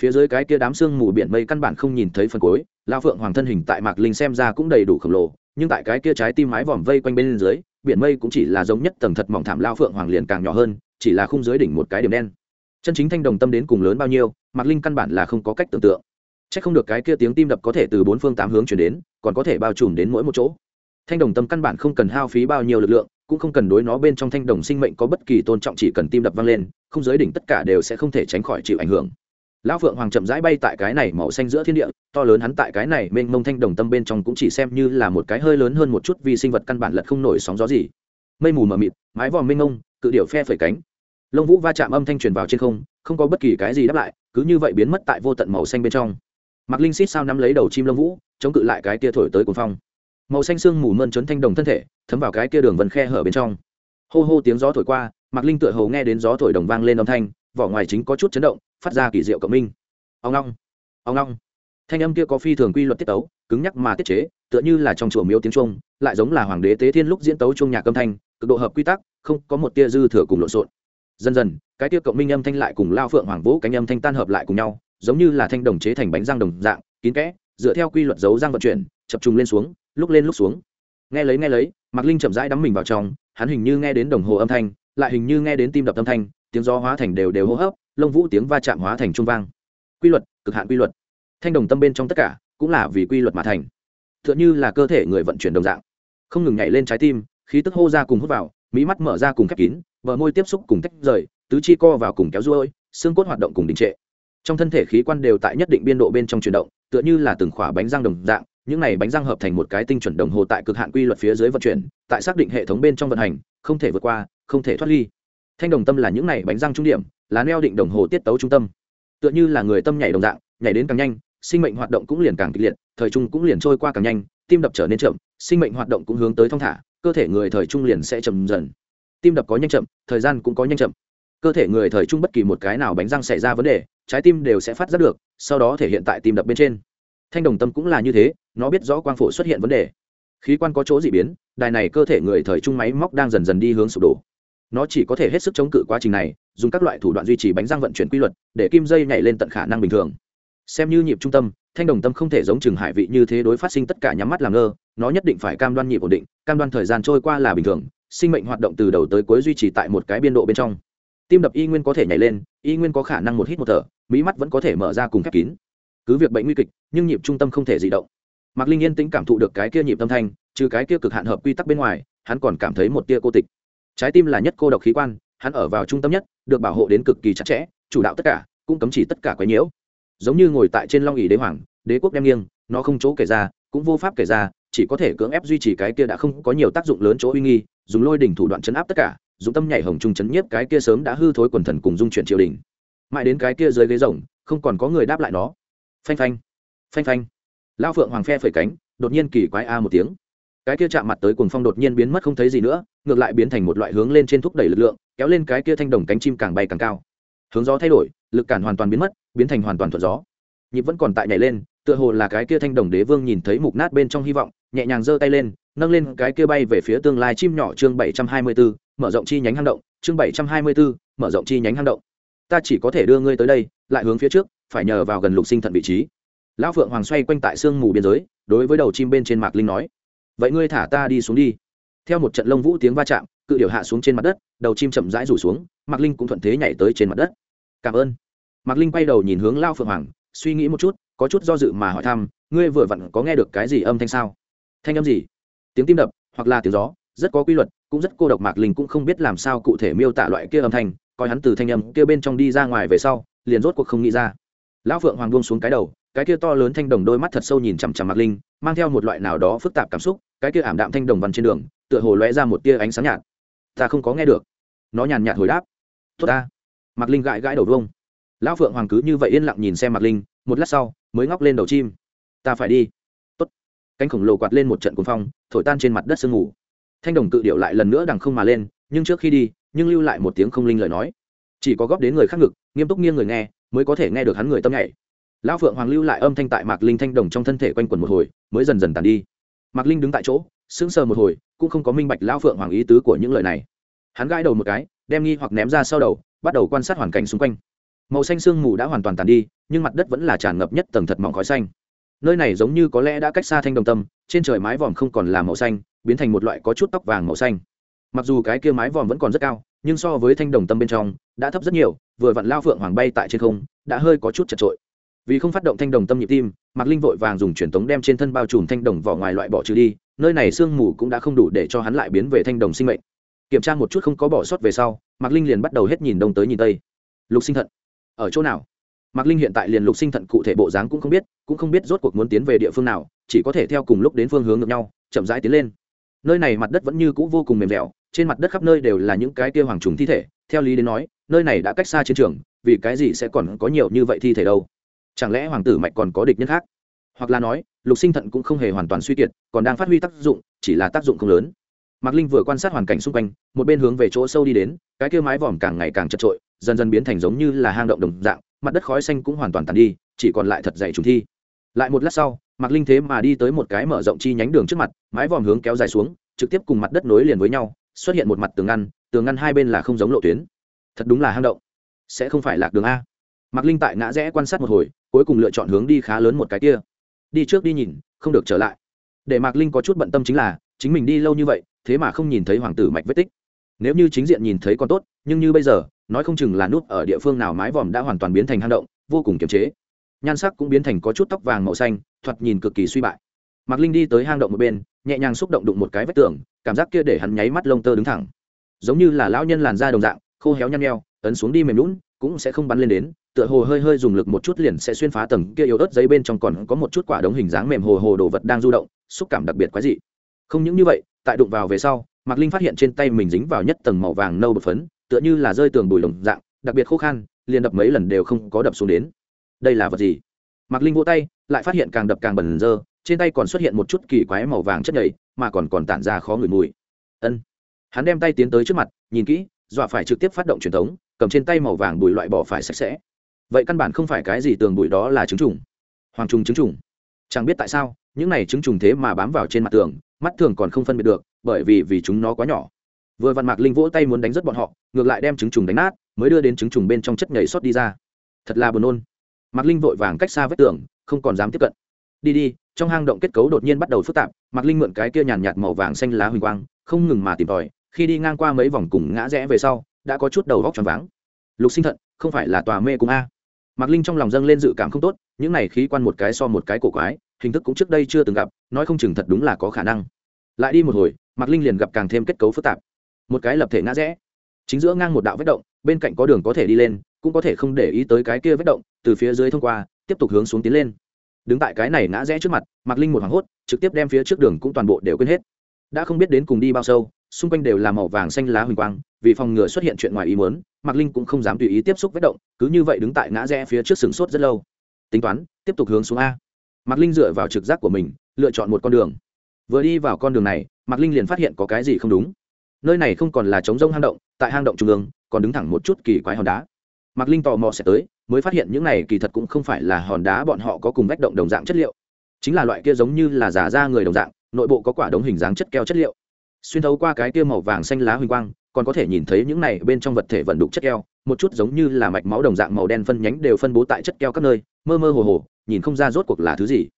Phía dưới cái kia đám sương mù biển mây căn bản không nhìn thấy phần cuối, lao phượng hoàng thân hình tại mạc linh xem ra cũng đầy đủ khổng lồ, nhưng tại cái kia trái tim mái vòm vây quanh bên dưới, biển mây cũng chỉ là giống nhất tầng thật mỏng thảm lao phượng hoàng liền càng nhỏ hơn, chỉ là khung dưới đỉnh một cái điểm đen. Chân chính thanh đồng tâm đến cùng lớn bao nhiêu, mạc linh căn bản là không có cách tưởng tượng. C h ắ c không được cái kia tiếng tim đập có thể từ bốn phương tám hướng chuyển đến, còn có thể bao trùm đến mỗi một chỗ thanh đồng tâm căn bản không cần hao phí bao nhiêu lực lượng, cũng không cần đối nó bên trong thanh đồng sinh mệnh có bất kỳ tôn trọng, chỉ cần tim đập vang lên, không giới đỉnh tất cả đều sẽ không thể tránh khỏi chịu ảnh hưởng. Lão phượng hoàng chậm rãi bay tại cái này màu xanh giữa thiên địa, to lớn hắn tại cái này mênh mông thanh đồng tâm bên trong cũng chỉ xem như là một cái hơi lớn hơn một chút vì sinh vật căn bản lật không nổi sóng gió gì. Mây mù mờ mịt, mái vòm mênh mông, cự điệu phe phẩy cánh. Lông vũ va chạm âm thanh truyền vào trên không không có bất kỳ cái gì đáp lại, cứ như vậy biến mất tại vô tận màu xanh bên trong. Mặc linh xít sao nắm lấy đầu chim lông vũ, chống cự lại cái kia thổi tới cuồng phong màu xanh sương mù mơn trốn thanh đồng thân thể, thấm vào cái kia đường vân khe hở bên trong. Hô hô tiếng gió thổi qua mặc linh tựa hồ nghe đến gió thổi đồng vang lên âm thanh, vỏ ngoài chính có chút chấn động, phát ra kỳ diệu cộng minh. Ông long ông long thanh âm kia có phi thường quy luật tiết tấu, cứng nhắc mà tiết chế, tựa như là trong chùa miếu tiếng trung lại giống là hoàng đế tế thiên lúc diễn tấu trung nhạc âm thanh, cực độ hợp quy tắc, không có một tia dư thừa cùng lộn xộn. Dần dần, cái tia cộng minh âm thanh lại cùng lao phượng hoàng vũ cánh âm thanh tan hợp lại cùng nhau, giống như là thanh đồng chế thành bánh răng đồng dạng, kín kẽ, dựa theo quy luật dấu răng vận chuyển, chập trùng lên xuống lúc lên lúc xuống. Nghe lấy nghe lấy, mạc linh chậm rãi đắm mình vào trong, hắn hình như nghe đến đồng hồ âm thanh, lại hình như nghe đến tim đập âm thanh, tiếng gió hóa thành đều đều hô hấp, lông vũ tiếng va chạm hóa thành trung vang. Quy luật, cực hạn quy luật. Thanh đồng tâm bên trong tất cả, cũng là vì quy luật mà thành. T h ư ợ n như là cơ thể người vận chuyển đồng dạng. Không ngừng nhảy lên trái tim, khí tức hô ra cùng hút vào mỹ mắt mở ra cùng khép kín vợ môi tiếp xúc cùng tách rời, tứ chi co vào cùng kéo ruôi, xương cốt hoạt động cùng đình trệ. Trong thân thể khí quan đều tại nhất định biên độ bên trong chuyển động, tựa như là từng khỏa bánh răng đồng dạng những này bánh răng hợp thành một cái tinh chuẩn đồng hồ tại cực hạn quy luật phía dưới vận chuyển, tại xác định hệ thống bên trong vận hành, không thể vượt qua, không thể thoát ly. Thanh đồng tâm là những này bánh răng trung điểm, là neo định đồng hồ tiết tấu trung tâm. Tựa như là người tâm nhảy đồng dạng, nhảy đến càng nhanh, sinh mệnh hoạt động cũng liền càng kịch liệt, thời trung cũng liền trôi qua càng nhanh, tim đập trở nên chậm, sinh mệnh hoạt động cũng hướng tới thong thả, cơ thể người thời trung liền sẽ chậm dần. Tim đập có nhanh chậm, thời gian cũng có nhanh chậm. Cơ thể người thời trung bất kỳ một cái nào bánh răng xảy ra vấn đề, trái tim đều sẽ phát ra được, sau đó thể hiện tại tim đập bên trên. Thanh đồng tâm cũng là như thế nó biết rõ quang phổ xuất hiện vấn đề. Khí quan có chỗ dị biến, đài này cơ thể người thời trung máy móc đang dần dần đi hướng sụp đổ. Nó chỉ có thể hết sức chống cự quá trình này, dùng các loại thủ đoạn duy trì bánh răng vận chuyển quy luật, để kim dây nhảy lên tận khả năng bình thường. Xem như nhịp trung tâm, thanh đồng tâm không thể giống chừng hải vị như thế đối phát sinh tất cả nhắm mắt làm ngơ, nó nhất định phải cam đoan nhịp ổn định, cam đoan thời gian trôi qua là bình thường, sinh mệnh hoạt động từ đầu tới cuối duy trì tại một cái biên độ bên trong. Tim đập y nguyên có thể nhảy lên, y nguyên có khả năng một hít một thở mỹ mắt vẫn có thể mở ra cùng khép kín. Cứ việc bệnh nguy kịch, nhưng nhịp trung tâm không thể di động mạc linh yên tĩnh cảm thụ được cái kia nhịp tâm thanh, trừ cái kia cực hạn hợp quy tắc bên ngoài, hắn còn cảm thấy một tia cô tịch. Trái tim là nhất cô độc khí quan, hắn ở vào trung tâm nhất, được bảo hộ đến cực kỳ chặt chẽ, chủ đạo tất cả, cũng cấm chỉ tất cả quái nhiễu. Giống như ngồi tại trên long ỉ đế hoàng, đế quốc đem nghiêng, nó không chỗ kể ra, cũng vô pháp kể ra, chỉ có thể cưỡng ép duy trì cái kia đã không có nhiều tác dụng lớn chỗ uy nghi, dùng lôi đỉnh thủ đoạn chấn áp tất cả, dùng tâm nhảy hồng trung chấn nhiếp cái kia sớm đã hư thối quần thần cùng dung chuyển triều đình. Mãi đến cái kia dưới ghế rồng không còn có người đáp lại nó. Phanh phanh phanh phanh lao phượng hoàng phe phẩy cánh đột nhiên kỳ quái a một tiếng. Cái kia chạm mặt tới cuồng phong đột nhiên biến mất không thấy gì nữa ngược lại biến thành một loại hướng lên trên thúc đẩy lực lượng kéo lên cái kia thanh đồng cánh chim càng bay càng cao. Hướng gió thay đổi lực cản hoàn toàn biến mất biến thành hoàn toàn thuận gió. Nhịp vẫn còn tại nhảy lên tựa hồ là cái kia thanh đồng đế vương nhìn thấy mục nát bên trong hy vọng nhẹ nhàng giơ tay lên nâng lên cái kia bay về phía tương lai chim nhỏ chương bảy trăm hai mươi 724, mở rộng chi nhánh hang động chương bảy trăm hai mươi 724, mở rộng chi nhánh hang động. Ta chỉ có thể đưa ngươi tới đây lại hướng phía trước phải nhờ vào gần lục sinh thận vị trí lão phượng hoàng xoay quanh tại sương mù biên giới, đối với đầu chim bên trên mạc linh nói, vậy ngươi thả ta đi xuống đi. Theo một trận lông vũ tiếng va chạm, cự điệu hạ xuống trên mặt đất, đầu chim chậm rãi rủ xuống, mạc linh cũng thuận thế nhảy tới trên mặt đất. Cảm ơn. Mạc linh quay đầu nhìn hướng lao phượng hoàng, suy nghĩ một chút, có chút do dự mà hỏi thăm, ngươi vừa vặn có nghe được cái gì âm thanh sao? Thanh âm gì? Tiếng tim đập, hoặc là tiếng gió, rất có quy luật, cũng rất cô độc. Mạc linh cũng không biết làm sao cụ thể miêu tả loại kia âm thanh, coi hắn từ thanh âm kia bên trong đi ra ngoài về sau, liền rốt cuộc không nghĩ ra. Lão phượng hoàng buông xuống cái đầu cái kia to lớn thanh đồng đôi mắt thật sâu nhìn chằm chằm mạc linh, mang theo một loại nào đó phức tạp cảm xúc, cái kia ảm đạm thanh đồng văn trên đường, tựa hồ lóe ra một tia ánh sáng nhạt. Ta không có nghe được. Nó nhàn nhạt hồi đáp. Tốt ta. Mạc linh gãi gãi đầu vông lão phượng hoàng cứ như vậy yên lặng nhìn xem mạc linh, một lát sau, mới ngóc lên đầu chim. Ta phải đi. Tốt. Cánh khổng lồ quạt lên một trận cuồng phong, thổi tan trên mặt đất sương ngủ thanh đồng cự điệu lại lần nữa đằng không mà lên, nhưng trước khi đi, nhưng lưu lại một tiếng không linh lời nói. Chỉ có góp đến người khác ngực, nghiêm túc nghiêng người nghe, mới có thể nghe được hắn người tâm nhảy lão phượng hoàng lưu lại âm thanh tại mạc linh thanh đồng trong thân thể quanh quẩn một hồi, mới dần dần tàn đi. Mạc linh đứng tại chỗ, sững sờ một hồi, cũng không có minh bạch lão phượng hoàng ý tứ của những lời này. Hắn gãi đầu một cái, đem nghi hoặc ném ra sau đầu, bắt đầu quan sát hoàn cảnh xung quanh. Màu xanh sương mù đã hoàn toàn tàn đi, nhưng mặt đất vẫn là tràn ngập nhất tầng thật mỏng khói xanh. Nơi này giống như có lẽ đã cách xa thanh đồng tâm, trên trời mái vòm không còn là màu xanh, biến thành một loại có chút tóc vàng màu xanh. Mặc dù cái kia mái vòm vẫn còn rất cao, nhưng so với thanh đồng tâm bên trong, đã thấp rất nhiều, vừa vặn lao phượng hoàng bay tại trên không, đã hơi có chút chật trội vì không phát động thanh đồng tâm nhịp tim, mạc linh vội vàng dùng truyền tống đem trên thân bao trùm thanh đồng vỏ ngoài loại bỏ trừ đi, nơi này sương mù cũng đã không đủ để cho hắn lại biến về thanh đồng sinh mệnh. Kiểm tra một chút không có bỏ sót về sau, mạc linh liền bắt đầu hết nhìn đông tới nhìn tây. Lục sinh thận, ở chỗ nào? Mạc linh hiện tại liền lục sinh thận cụ thể bộ dáng cũng không biết, cũng không biết rốt cuộc muốn tiến về địa phương nào, chỉ có thể theo cùng lúc đến phương hướng ngược nhau, chậm rãi tiến lên. Nơi này mặt đất vẫn như c ũ vô cùng mềm dẻo, trên mặt đất khắp nơi đều là những cái kia hoàng trùng thi thể, theo lý đến nói, nơi này đã cách xa chiến trường, vì cái gì sẽ còn có nhiều như vậy thi thể đâu? Chẳng lẽ hoàng tử mạch còn có địch nhân khác? Hoặc là nói, lục sinh thận cũng không hề hoàn toàn suy kiệt, còn đang phát huy tác dụng, chỉ là tác dụng không lớn. Mạc linh vừa quan sát hoàn cảnh xung quanh, một bên hướng về chỗ sâu đi đến, cái kia mái vòm càng ngày càng chật trội, dần dần biến thành giống như là hang động đồng dạng, mặt đất khói xanh cũng hoàn toàn tàn đi, chỉ còn lại thật dày trùng thi. Lại một lát sau, mạc linh thế mà đi tới một cái mở rộng chi nhánh đường trước mặt, mái vòm hướng kéo dài xuống, trực tiếp cùng mặt đất nối liền với nhau, xuất hiện một mặt tường ngăn tường ngăn hai bên là không giống lộ tuyến. Thật đúng là hang động. Sẽ không phải lạc đường a. Mạc linh tại ngã rẽ quan sát một hồi cuối cùng lựa chọn hướng đi khá lớn một cái kia. Đi trước đi nhìn, không được trở lại. Để mạc linh có chút bận tâm chính là, chính mình đi lâu như vậy, thế mà không nhìn thấy hoàng tử mạch vết tích. Nếu như chính diện nhìn thấy còn tốt, nhưng như bây giờ, nói không chừng là nút ở địa phương nào mái vòm đã hoàn toàn biến thành hang động, vô cùng kiềm chế. Nhan sắc cũng biến thành có chút tóc vàng màu xanh, thoạt nhìn cực kỳ suy bại. Mạc linh đi tới hang động một bên, nhẹ nhàng xúc động đụng một cái vách tường, cảm giác kia để hắn nháy mắt lông tơ đứng thẳng. Giống như là lão nhân làn da đồng dạng, khô héo nhăn nheo, ấn xuống đi mềm lún cũng sẽ không bắn lên đến tựa hồ hơi hơi dùng lực một chút liền sẽ xuyên phá tầng kia yếu ớt giấy bên trong còn có một chút quả đống hình dáng mềm hồ hồ đồ vật đang du động, xúc cảm đặc biệt quái dị. Không những như vậy, tại đụng vào về sau, mạc linh phát hiện trên tay mình dính vào nhất tầng màu vàng nâu bột phấn, tựa như là rơi tường bùi lồng dạng, đặc biệt khô khan, liền đập mấy lần đều không có đập xuống đến. Đây là vật gì? Mạc linh vỗ tay, lại phát hiện càng đập càng bẩn dơ, trên tay còn xuất hiện một chút kỳ quái màu vàng chất nhầy, mà còn còn tản ra khó ngửi mùi. Ân. Hắn đem tay tiến tới trước mặt, nhìn kỹ, dọa phải trực tiếp phát động truyền thống, cầm trên tay màu vàng bùi loại bỏ phải sạch sẽ vậy căn bản không phải cái gì tường bụi đó là trứng trùng. Hoàng trùng trứng trùng. Chẳng biết tại sao, những này trứng trùng thế mà bám vào trên mặt tường, mắt thường còn không phân biệt được, bởi vì vì chúng nó quá nhỏ. Vừa vặn mạc linh vỗ tay muốn đánh rất bọn họ, ngược lại đem trứng trùng đánh nát, mới đưa đến trứng trùng bên trong chất nhảy xót đi ra. Thật là buồn nôn. Mạc linh vội vàng cách xa vách tường, không còn dám tiếp cận. Đi đi, trong hang động kết cấu đột nhiên bắt đầu phức tạp, mạc linh mượn cái kia nhàn nhạt màu vàng xanh lá huỳnh quang, không ngừng mà tìm tòi, khi đi ngang qua mấy vòng cùng ngã rẽ về sau, đã có chút đầu vóc tròn váng. Lục sinh thận, không phải là tòa mê cung a mạc linh trong lòng dâng lên dự cảm không tốt, những này khí quan một cái so một cái cổ quái, hình thức cũng trước đây chưa từng gặp, nói không chừng thật đúng là có khả năng. Lại đi một hồi, mạc linh liền gặp càng thêm kết cấu phức tạp. Một cái lập thể ngã rẽ. Chính giữa ngang một đạo vết động, bên cạnh có đường có thể đi lên, cũng có thể không để ý tới cái kia vết động, từ phía dưới thông qua, tiếp tục hướng xuống tiến lên. Đứng tại cái này ngã rẽ trước mặt, mạc linh một hoảng hốt, trực tiếp đem phía trước đường cũng toàn bộ đều quên hết. Đã không biết đến cùng đi bao sâu xung quanh đều là màu vàng xanh lá huỳnh quang, vì phòng ngừa xuất hiện chuyện ngoài ý muốn, mạc linh cũng không dám tùy ý tiếp xúc vết động, cứ như vậy đứng tại ngã rẽ phía trước sừng sốt rất lâu. Tính toán, tiếp tục hướng xuống a. Mạc linh dựa vào trực giác của mình, lựa chọn một con đường. Vừa đi vào con đường này, mạc linh liền phát hiện có cái gì không đúng. Nơi này không còn là trống rông hang động, tại hang động trung ương, còn đứng thẳng một chút kỳ quái hòn đá. Mạc linh tò mò sẽ tới, mới phát hiện những này kỳ thật cũng không phải là hòn đá bọn họ có cùng vách động đồng dạng chất liệu. Chính là loại kia giống như là giả da người đồng dạng, nội bộ có quả đống hình dáng chất keo chất liệu xuyên thấu qua cái kia màu vàng xanh lá huỳnh quang, còn có thể nhìn thấy những này bên trong vật thể vận đục chất keo, một chút giống như là mạch máu đồng dạng màu đen phân nhánh đều phân bố tại chất keo các nơi, mơ mơ hồ hồ, nhìn không ra rốt cuộc là thứ gì.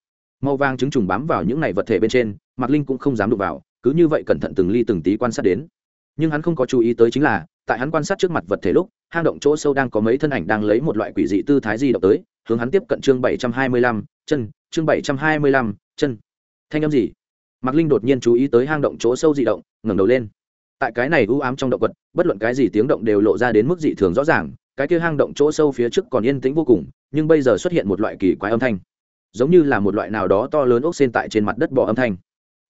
Màu vàng trứng trùng bám vào những này vật thể bên trên, mạc linh cũng không dám đụng vào, cứ như vậy cẩn thận từng ly từng tí quan sát đến. Nhưng hắn không có chú ý tới chính là, tại hắn quan sát trước mặt vật thể lúc, hang động chỗ sâu đang có mấy thân ảnh đang lấy một loại quỷ dị tư thái di động tới, hướng hắn tiếp cận chương bảy trăm hai mươi lăm, chân, chương bảy trăm hai mươi lăm, chân. Thanh âm gì? Mạc linh đột nhiên chú ý tới hang động chỗ sâu dị động, ngẩng đầu lên. Tại cái này u ám trong động vật bất luận cái gì tiếng động đều lộ ra đến mức dị thường rõ ràng, cái kia hang động chỗ sâu phía trước còn yên tĩnh vô cùng, nhưng bây giờ xuất hiện một loại kỳ quái âm thanh. Giống như là một loại nào đó to lớn ốc xên tại trên mặt đất bò âm thanh.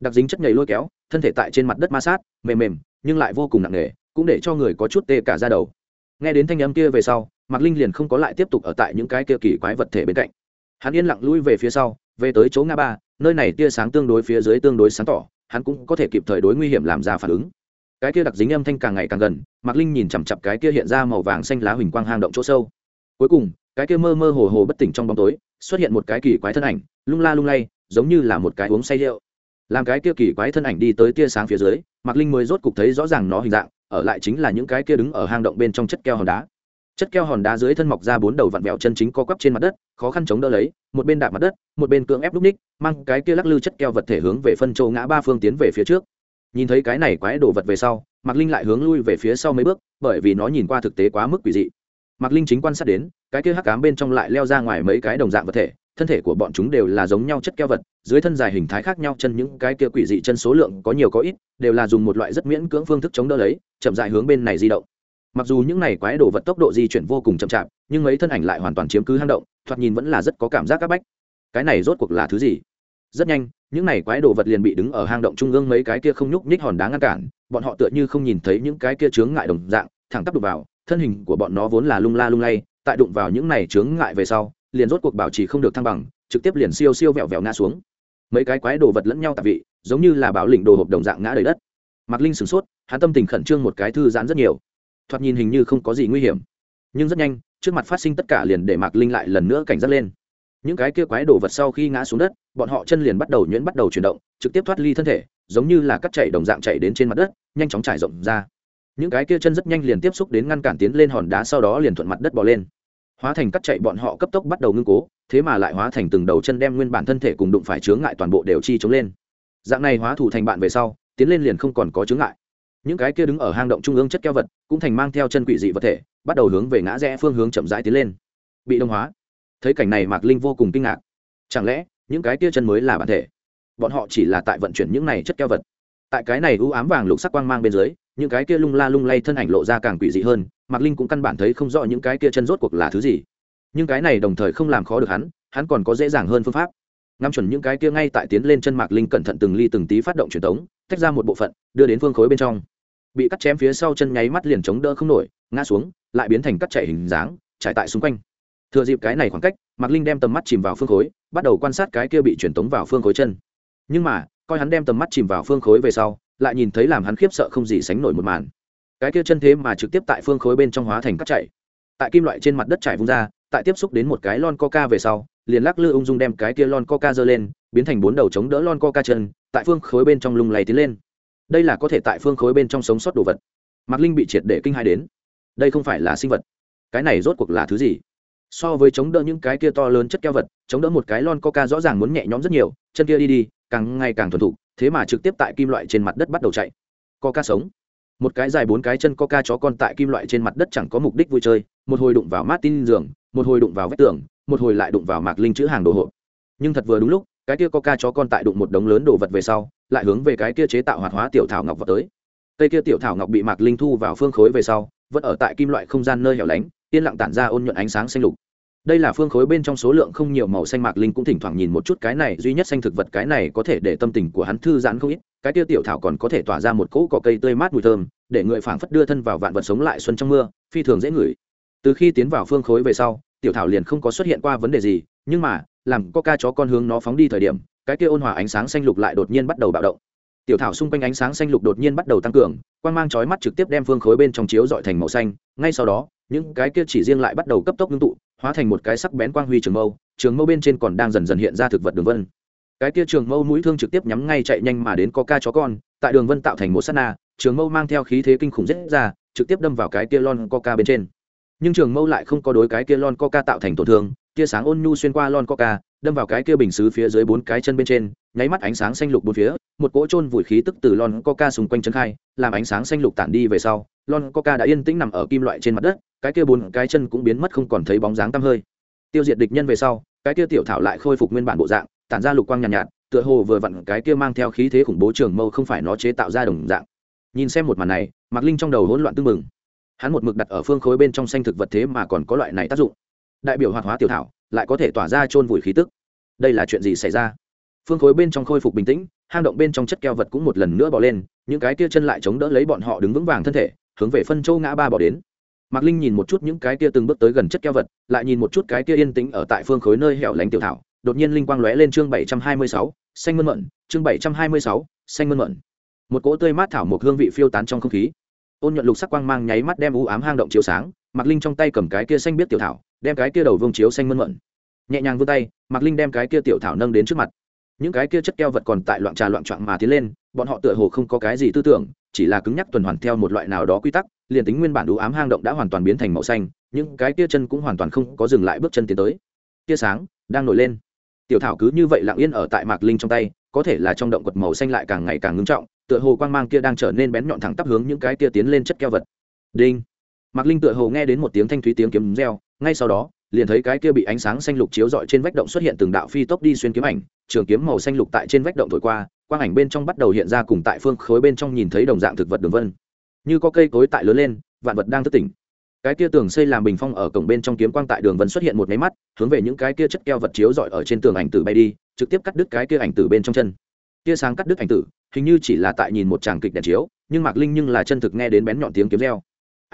Đặc dính chất nhầy lôi kéo, thân thể tại trên mặt đất ma sát, mềm mềm, nhưng lại vô cùng nặng nề, cũng để cho người có chút tê cả ra đầu. Nghe đến thanh âm kia về sau, mạc linh liền không có lại tiếp tục ở tại những cái kia kỳ quái vật thể bên cạnh. Hắn yên lặng lui về phía sau, về tới chỗ ngã ba nơi này tia sáng tương đối phía dưới tương đối sáng tỏ, hắn cũng có thể kịp thời đối nguy hiểm làm ra phản ứng. Cái kia đặc dính âm thanh càng ngày càng gần, mạc linh nhìn chằm chặp cái kia hiện ra màu vàng xanh lá huỳnh quang hang động chỗ sâu. Cuối cùng, cái kia mơ mơ hồ hồ bất tỉnh trong bóng tối, xuất hiện một cái kỳ quái thân ảnh, lung la lung lay, giống như là một cái uống say rượu. Làm cái kia kỳ quái thân ảnh đi tới tia sáng phía dưới, mạc linh mới rốt cục thấy rõ ràng nó hình dạng, ở lại chính là những cái kia đứng ở hang động bên trong chất keo hòn đá chất keo hòn đá dưới thân mọc ra bốn đầu vặn vẹo chân chính co quắp trên mặt đất, khó khăn chống đỡ lấy, một bên đạp mặt đất, một bên cưỡng ép lúc ních, mang cái kia lắc lư chất keo vật thể hướng về phân châu ngã ba phương tiến về phía trước. Nhìn thấy cái này quái đồ vật về sau, mạc linh lại hướng lui về phía sau mấy bước, bởi vì nó nhìn qua thực tế quá mức quỷ dị. Mạc linh chính quan sát đến, cái kia hắc cám bên trong lại leo ra ngoài mấy cái đồng dạng vật thể, thân thể của bọn chúng đều là giống nhau chất keo vật, dưới thân dài hình thái khác nhau, chân những cái kia quỷ dị chân số lượng có nhiều có ít, đều là dùng một loại rất miễn cưỡng phương thức chống đỡ lấy, chậm dài hướng bên này di động mặc dù những này quái đồ vật tốc độ di chuyển vô cùng chậm chạp, nhưng mấy thân ảnh lại hoàn toàn chiếm cứ hang động, thoạt nhìn vẫn là rất có cảm giác c áp bách. Cái này rốt cuộc là thứ gì? Rất nhanh, những này quái đồ vật liền bị đứng ở hang động trung ương mấy cái kia không nhúc nhích hòn đá ngăn cản, bọn họ tựa như không nhìn thấy những cái kia chướng ngại đồng dạng, thẳng tắp đục vào, thân hình của bọn nó vốn là lung la lung lay, tại đụng vào những này chướng ngại về sau, liền rốt cuộc bảo trì không được thăng bằng, trực tiếp liền siêu siêu vẹo vẹo ngã xuống. Mấy cái quái đồ vật lẫn nhau tạp vị, giống như là bảo lĩnh đồ hộp đồng dạng ngã đầy đất. Mạc linh sửng sốt, hắn tâm tình khẩn trương một cái thư giãn rất nhiều thoạt nhìn hình như không có gì nguy hiểm. Nhưng rất nhanh, trước mặt phát sinh tất cả liền để mạc linh lại lần nữa cảnh giác lên. Những cái kia quái đồ vật sau khi ngã xuống đất, bọn họ chân liền bắt đầu nhuyễn bắt đầu chuyển động, trực tiếp thoát ly thân thể, giống như là cắt chạy đồng dạng chạy đến trên mặt đất, nhanh chóng trải rộng ra. Những cái kia chân rất nhanh liền tiếp xúc đến ngăn cản tiến lên hòn đá sau đó liền thuận mặt đất bò lên. Hóa thành cắt chạy bọn họ cấp tốc bắt đầu ngưng cố, thế mà lại hóa thành từng đầu chân đem nguyên bản thân thể cùng đụng phải chướng ngại toàn bộ đều chi chống lên. Dạng này hóa thủ thành bạn về sau, tiến lên liền không còn có chướng ngại những cái kia đứng ở hang động trung ương chất keo vật, cũng thành mang theo chân quỷ dị vật thể, bắt đầu hướng về ngã rẽ phương hướng chậm rãi tiến lên. Bị đông hóa. Thấy cảnh này mạc linh vô cùng kinh ngạc. Chẳng lẽ, những cái kia chân mới là bản thể? Bọn họ chỉ là tại vận chuyển những này chất keo vật. Tại cái này u ám vàng lục sắc quang mang bên dưới, những cái kia lung la lung lay thân ảnh lộ ra càng quỷ dị hơn, mạc linh cũng căn bản thấy không rõ những cái kia chân rốt cuộc là thứ gì. Nhưng cái này đồng thời không làm khó được hắn hắn còn có dễ dàng hơn phương pháp. Ngắm chuẩn những cái kia ngay tại tiến lên chân mạc linh cẩn thận từng ly từng tí phát động truyền thống tách ra một bộ phận, đưa đến phương khối bên trong bị cắt chém phía sau chân nháy mắt liền chống đỡ không nổi, ngã xuống, lại biến thành cắt chạy hình dáng, trải tại xung quanh. Thừa dịp cái này khoảng cách, mạc linh đem tầm mắt chìm vào phương khối, bắt đầu quan sát cái kia bị truyền tống vào phương khối chân. Nhưng mà, coi hắn đem tầm mắt chìm vào phương khối về sau, lại nhìn thấy làm hắn khiếp sợ không gì sánh nổi một màn. Cái kia chân thế mà trực tiếp tại phương khối bên trong hóa thành cắt chạy tại kim loại trên mặt đất chảy vung ra, tại tiếp xúc đến một cái lon coca về sau, liền lắc lư ung dung đem cái kia lon coca giơ lên, biến thành bốn đầu chống đỡ lon coca chân, tại phương khối bên trong lùng lầy tiến lên đây là có thể tại phương khối bên trong sống sót đồ vật. Mạc linh bị triệt để kinh hai đến. Đây không phải là sinh vật. Cái này rốt cuộc là thứ gì? So với chống đỡ những cái kia to lớn chất keo vật, chống đỡ một cái lon coca rõ ràng muốn nhẹ nhõm rất nhiều, chân kia đi đi, càng ngày càng thuần thục, thế mà trực tiếp tại kim loại trên mặt đất bắt đầu chạy. Coca sống. Một cái dài bốn cái chân coca chó con tại kim loại trên mặt đất chẳng có mục đích vui chơi, một hồi đụng vào martin giường, một hồi đụng vào vách tường, một hồi lại đụng vào mạc linh chữ hàng đồ hộp. Nhưng thật vừa đúng lúc cái kia có ca chó con tại đụng một đống lớn đồ vật về sau, lại hướng về cái kia chế tạo hoạt hóa tiểu thảo ngọc vào tới. Cây kia tiểu thảo ngọc bị mạc linh thu vào phương khối về sau, vẫn ở tại kim loại không gian nơi hẻo lánh, yên lặng tản ra ôn nhuận ánh sáng xanh lục. Đây là phương khối bên trong số lượng không nhiều màu xanh mạc linh cũng thỉnh thoảng nhìn một chút cái này, duy nhất xanh thực vật cái này có thể để tâm tình của hắn thư giãn không ít, cái tiêu tiểu thảo còn có thể tỏa ra một cỗ cỏ cây tươi mát mùi thơm, để người phảng phất đưa thân vào vạn vật sống lại xuân trong mưa, phi thường dễ ngửi. Từ khi tiến vào phương khối về sau, tiểu thảo liền không có xuất hiện qua vấn đề gì, nhưng mà làm có ca chó con hướng nó phóng đi thời điểm, cái kia ôn hòa ánh sáng xanh lục lại đột nhiên bắt đầu bạo động. Tiểu thảo xung quanh ánh sáng xanh lục đột nhiên bắt đầu tăng cường, quang mang chói mắt trực tiếp đem phương khối bên trong chiếu dọi thành màu xanh, ngay sau đó, những cái kia chỉ riêng lại bắt đầu cấp tốc ngưng tụ, hóa thành một cái sắc bén quang huy trường mâu trường mâu bên trên còn đang dần dần hiện ra thực vật đường vân. Cái kia trường mâu mũi thương trực tiếp nhắm ngay chạy nhanh mà đến có ca chó con, tại đường vân tạo thành một s á t na, trường mâu mang theo khí thế kinh khủng rết ra, trực tiếp đâm vào cái kia lon coca bên trên. Nhưng trường mâu lại không có đối cái kia lon coca tạo thành tổn thương tia sáng ôn nhu xuyên qua lon coca đâm vào cái kia bình xứ phía dưới bốn cái chân bên trên nháy mắt ánh sáng xanh lục bốn phía một cỗ trôn vùi khí tức từ lon coca xung quanh chân khai làm ánh sáng xanh lục tản đi về sau lon coca đã yên tĩnh nằm ở kim loại trên mặt đất cái kia bốn cái chân cũng biến mất không còn thấy bóng dáng tăm hơi. Tiêu diệt địch nhân về sau cái kia tiểu thảo lại khôi phục nguyên bản bộ dạng tản ra lục quang nhàn nhạt, nhạt tựa hồ vừa vặn cái kia mang theo khí thế khủng bố trường mâu không phải nó chế tạo ra đồng dạng. Nhìn xem một màn này mạc linh trong đầu hỗn loạn tưng mừng hắn một mực đặt ở phương khối bên trong xanh thực vật thế mà còn có loại này tác dụng đại biểu hoạt hóa tiểu thảo, lại có thể tỏa ra chôn vùi khí tức. Đây là chuyện gì xảy ra? Phương khối bên trong khôi phục bình tĩnh, hang động bên trong chất keo vật cũng một lần nữa bỏ lên, những cái tia chân lại chống đỡ lấy bọn họ đứng vững vàng thân thể, hướng về phân châu ngã ba bỏ đến. Mạc linh nhìn một chút những cái tia từng bước tới gần chất keo vật, lại nhìn một chút cái tia yên tĩnh ở tại phương khối nơi hẻo lánh tiểu thảo, đột nhiên linh quang lóe lên chương bảy trăm hai mươi sáu, xanh mơn mận, chương bảy trăm hai mươi sáu, xanh mơn mận. Một cỗ tươi mát thảo một hương vị phiêu tán trong không khí. Ôn nhuận lục sắc quang mang nháy mắt đem u ám hang động chiếu sáng, mạc linh trong tay cầm cái kia xanh biết tiểu thảo đem cái kia đầu vương chiếu xanh mơn mận. Nhẹ nhàng vươn tay, mạc linh đem cái kia tiểu thảo nâng đến trước mặt. Những cái kia chất keo vật còn tại loạn trà loạn trạng mà tiến lên, bọn họ tựa hồ không có cái gì tư tưởng, chỉ là cứng nhắc tuần hoàn theo một loại nào đó quy tắc, liền tính nguyên bản đủ ám hang động đã hoàn toàn biến thành màu xanh, những cái kia chân cũng hoàn toàn không có dừng lại bước chân tiến tới. Tia sáng đang nổi lên. Tiểu thảo cứ như vậy lặng yên ở tại mạc linh trong tay, có thể là trong động quật màu xanh lại càng ngày càng ngưng trọng, tựa hồ quang mang kia đang trở nên bén nhọn thẳng tắp hướng những cái kia tiến lên chất keo vật. Đinh! Mạc linh tựa hồ nghe đến một tiếng thanh thúy tiếng kiếm reo, ngay sau đó, liền thấy cái kia bị ánh sáng xanh lục chiếu rọi trên vách động xuất hiện từng đạo phi tốc đi xuyên kiếm ảnh, trường kiếm màu xanh lục tại trên vách động thổi qua, quang ảnh bên trong bắt đầu hiện ra cùng tại phương khối bên trong nhìn thấy đồng dạng thực vật đường vân. Như có cây cối tại lớn lên, vạn vật đang thức tỉnh. Cái kia tường xây làm bình phong ở cổng bên trong kiếm quang tại đường vân xuất hiện một máy mắt, hướng về những cái kia chất keo vật chiếu rọi ở trên tường ảnh tử bay đi, trực tiếp cắt đứt cái kia ảnh tử bên trong chân. Tia sáng cắt đứt ảnh tử, hình như chỉ là tại nhìn một tràng kịch đèn chiếu, nhưng mạc linh nhưng là chân thực nghe đến bén nhọn tiếng kiếm reo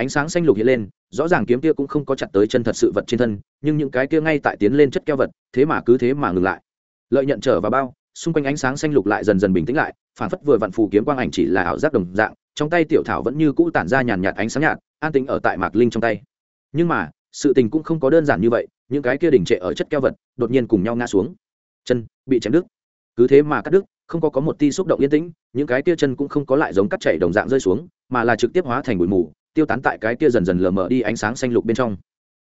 ánh sáng xanh lục hiện lên, rõ ràng kiếm kia cũng không có chặt tới chân thật sự vật trên thân, nhưng những cái kia ngay tại tiến lên chất keo vật, thế mà cứ thế mà ngừng lại. Lợi nhận trở vào bao, xung quanh ánh sáng xanh lục lại dần dần bình tĩnh lại, phản phất vừa vặn phù kiếm quang ảnh chỉ là ảo giác đồng dạng, trong tay tiểu thảo vẫn như cũ tản ra nhàn nhạt ánh sáng nhạt, an tính ở tại mạc linh trong tay. Nhưng mà, sự tình cũng không có đơn giản như vậy, những cái kia đỉnh trệ ở chất keo vật đột nhiên cùng nhau ngã xuống. Chân bị chém đứt. Cứ thế mà cắt đứt, không có có một ti xúc động yên tĩnh, những cái kia chân cũng không có lại giống cắt chảy đồng dạng rơi xuống, mà là trực tiếp hóa thành bụi mù tiêu tán tại cái kia dần dần lờ mờ đi ánh sáng xanh lục bên trong.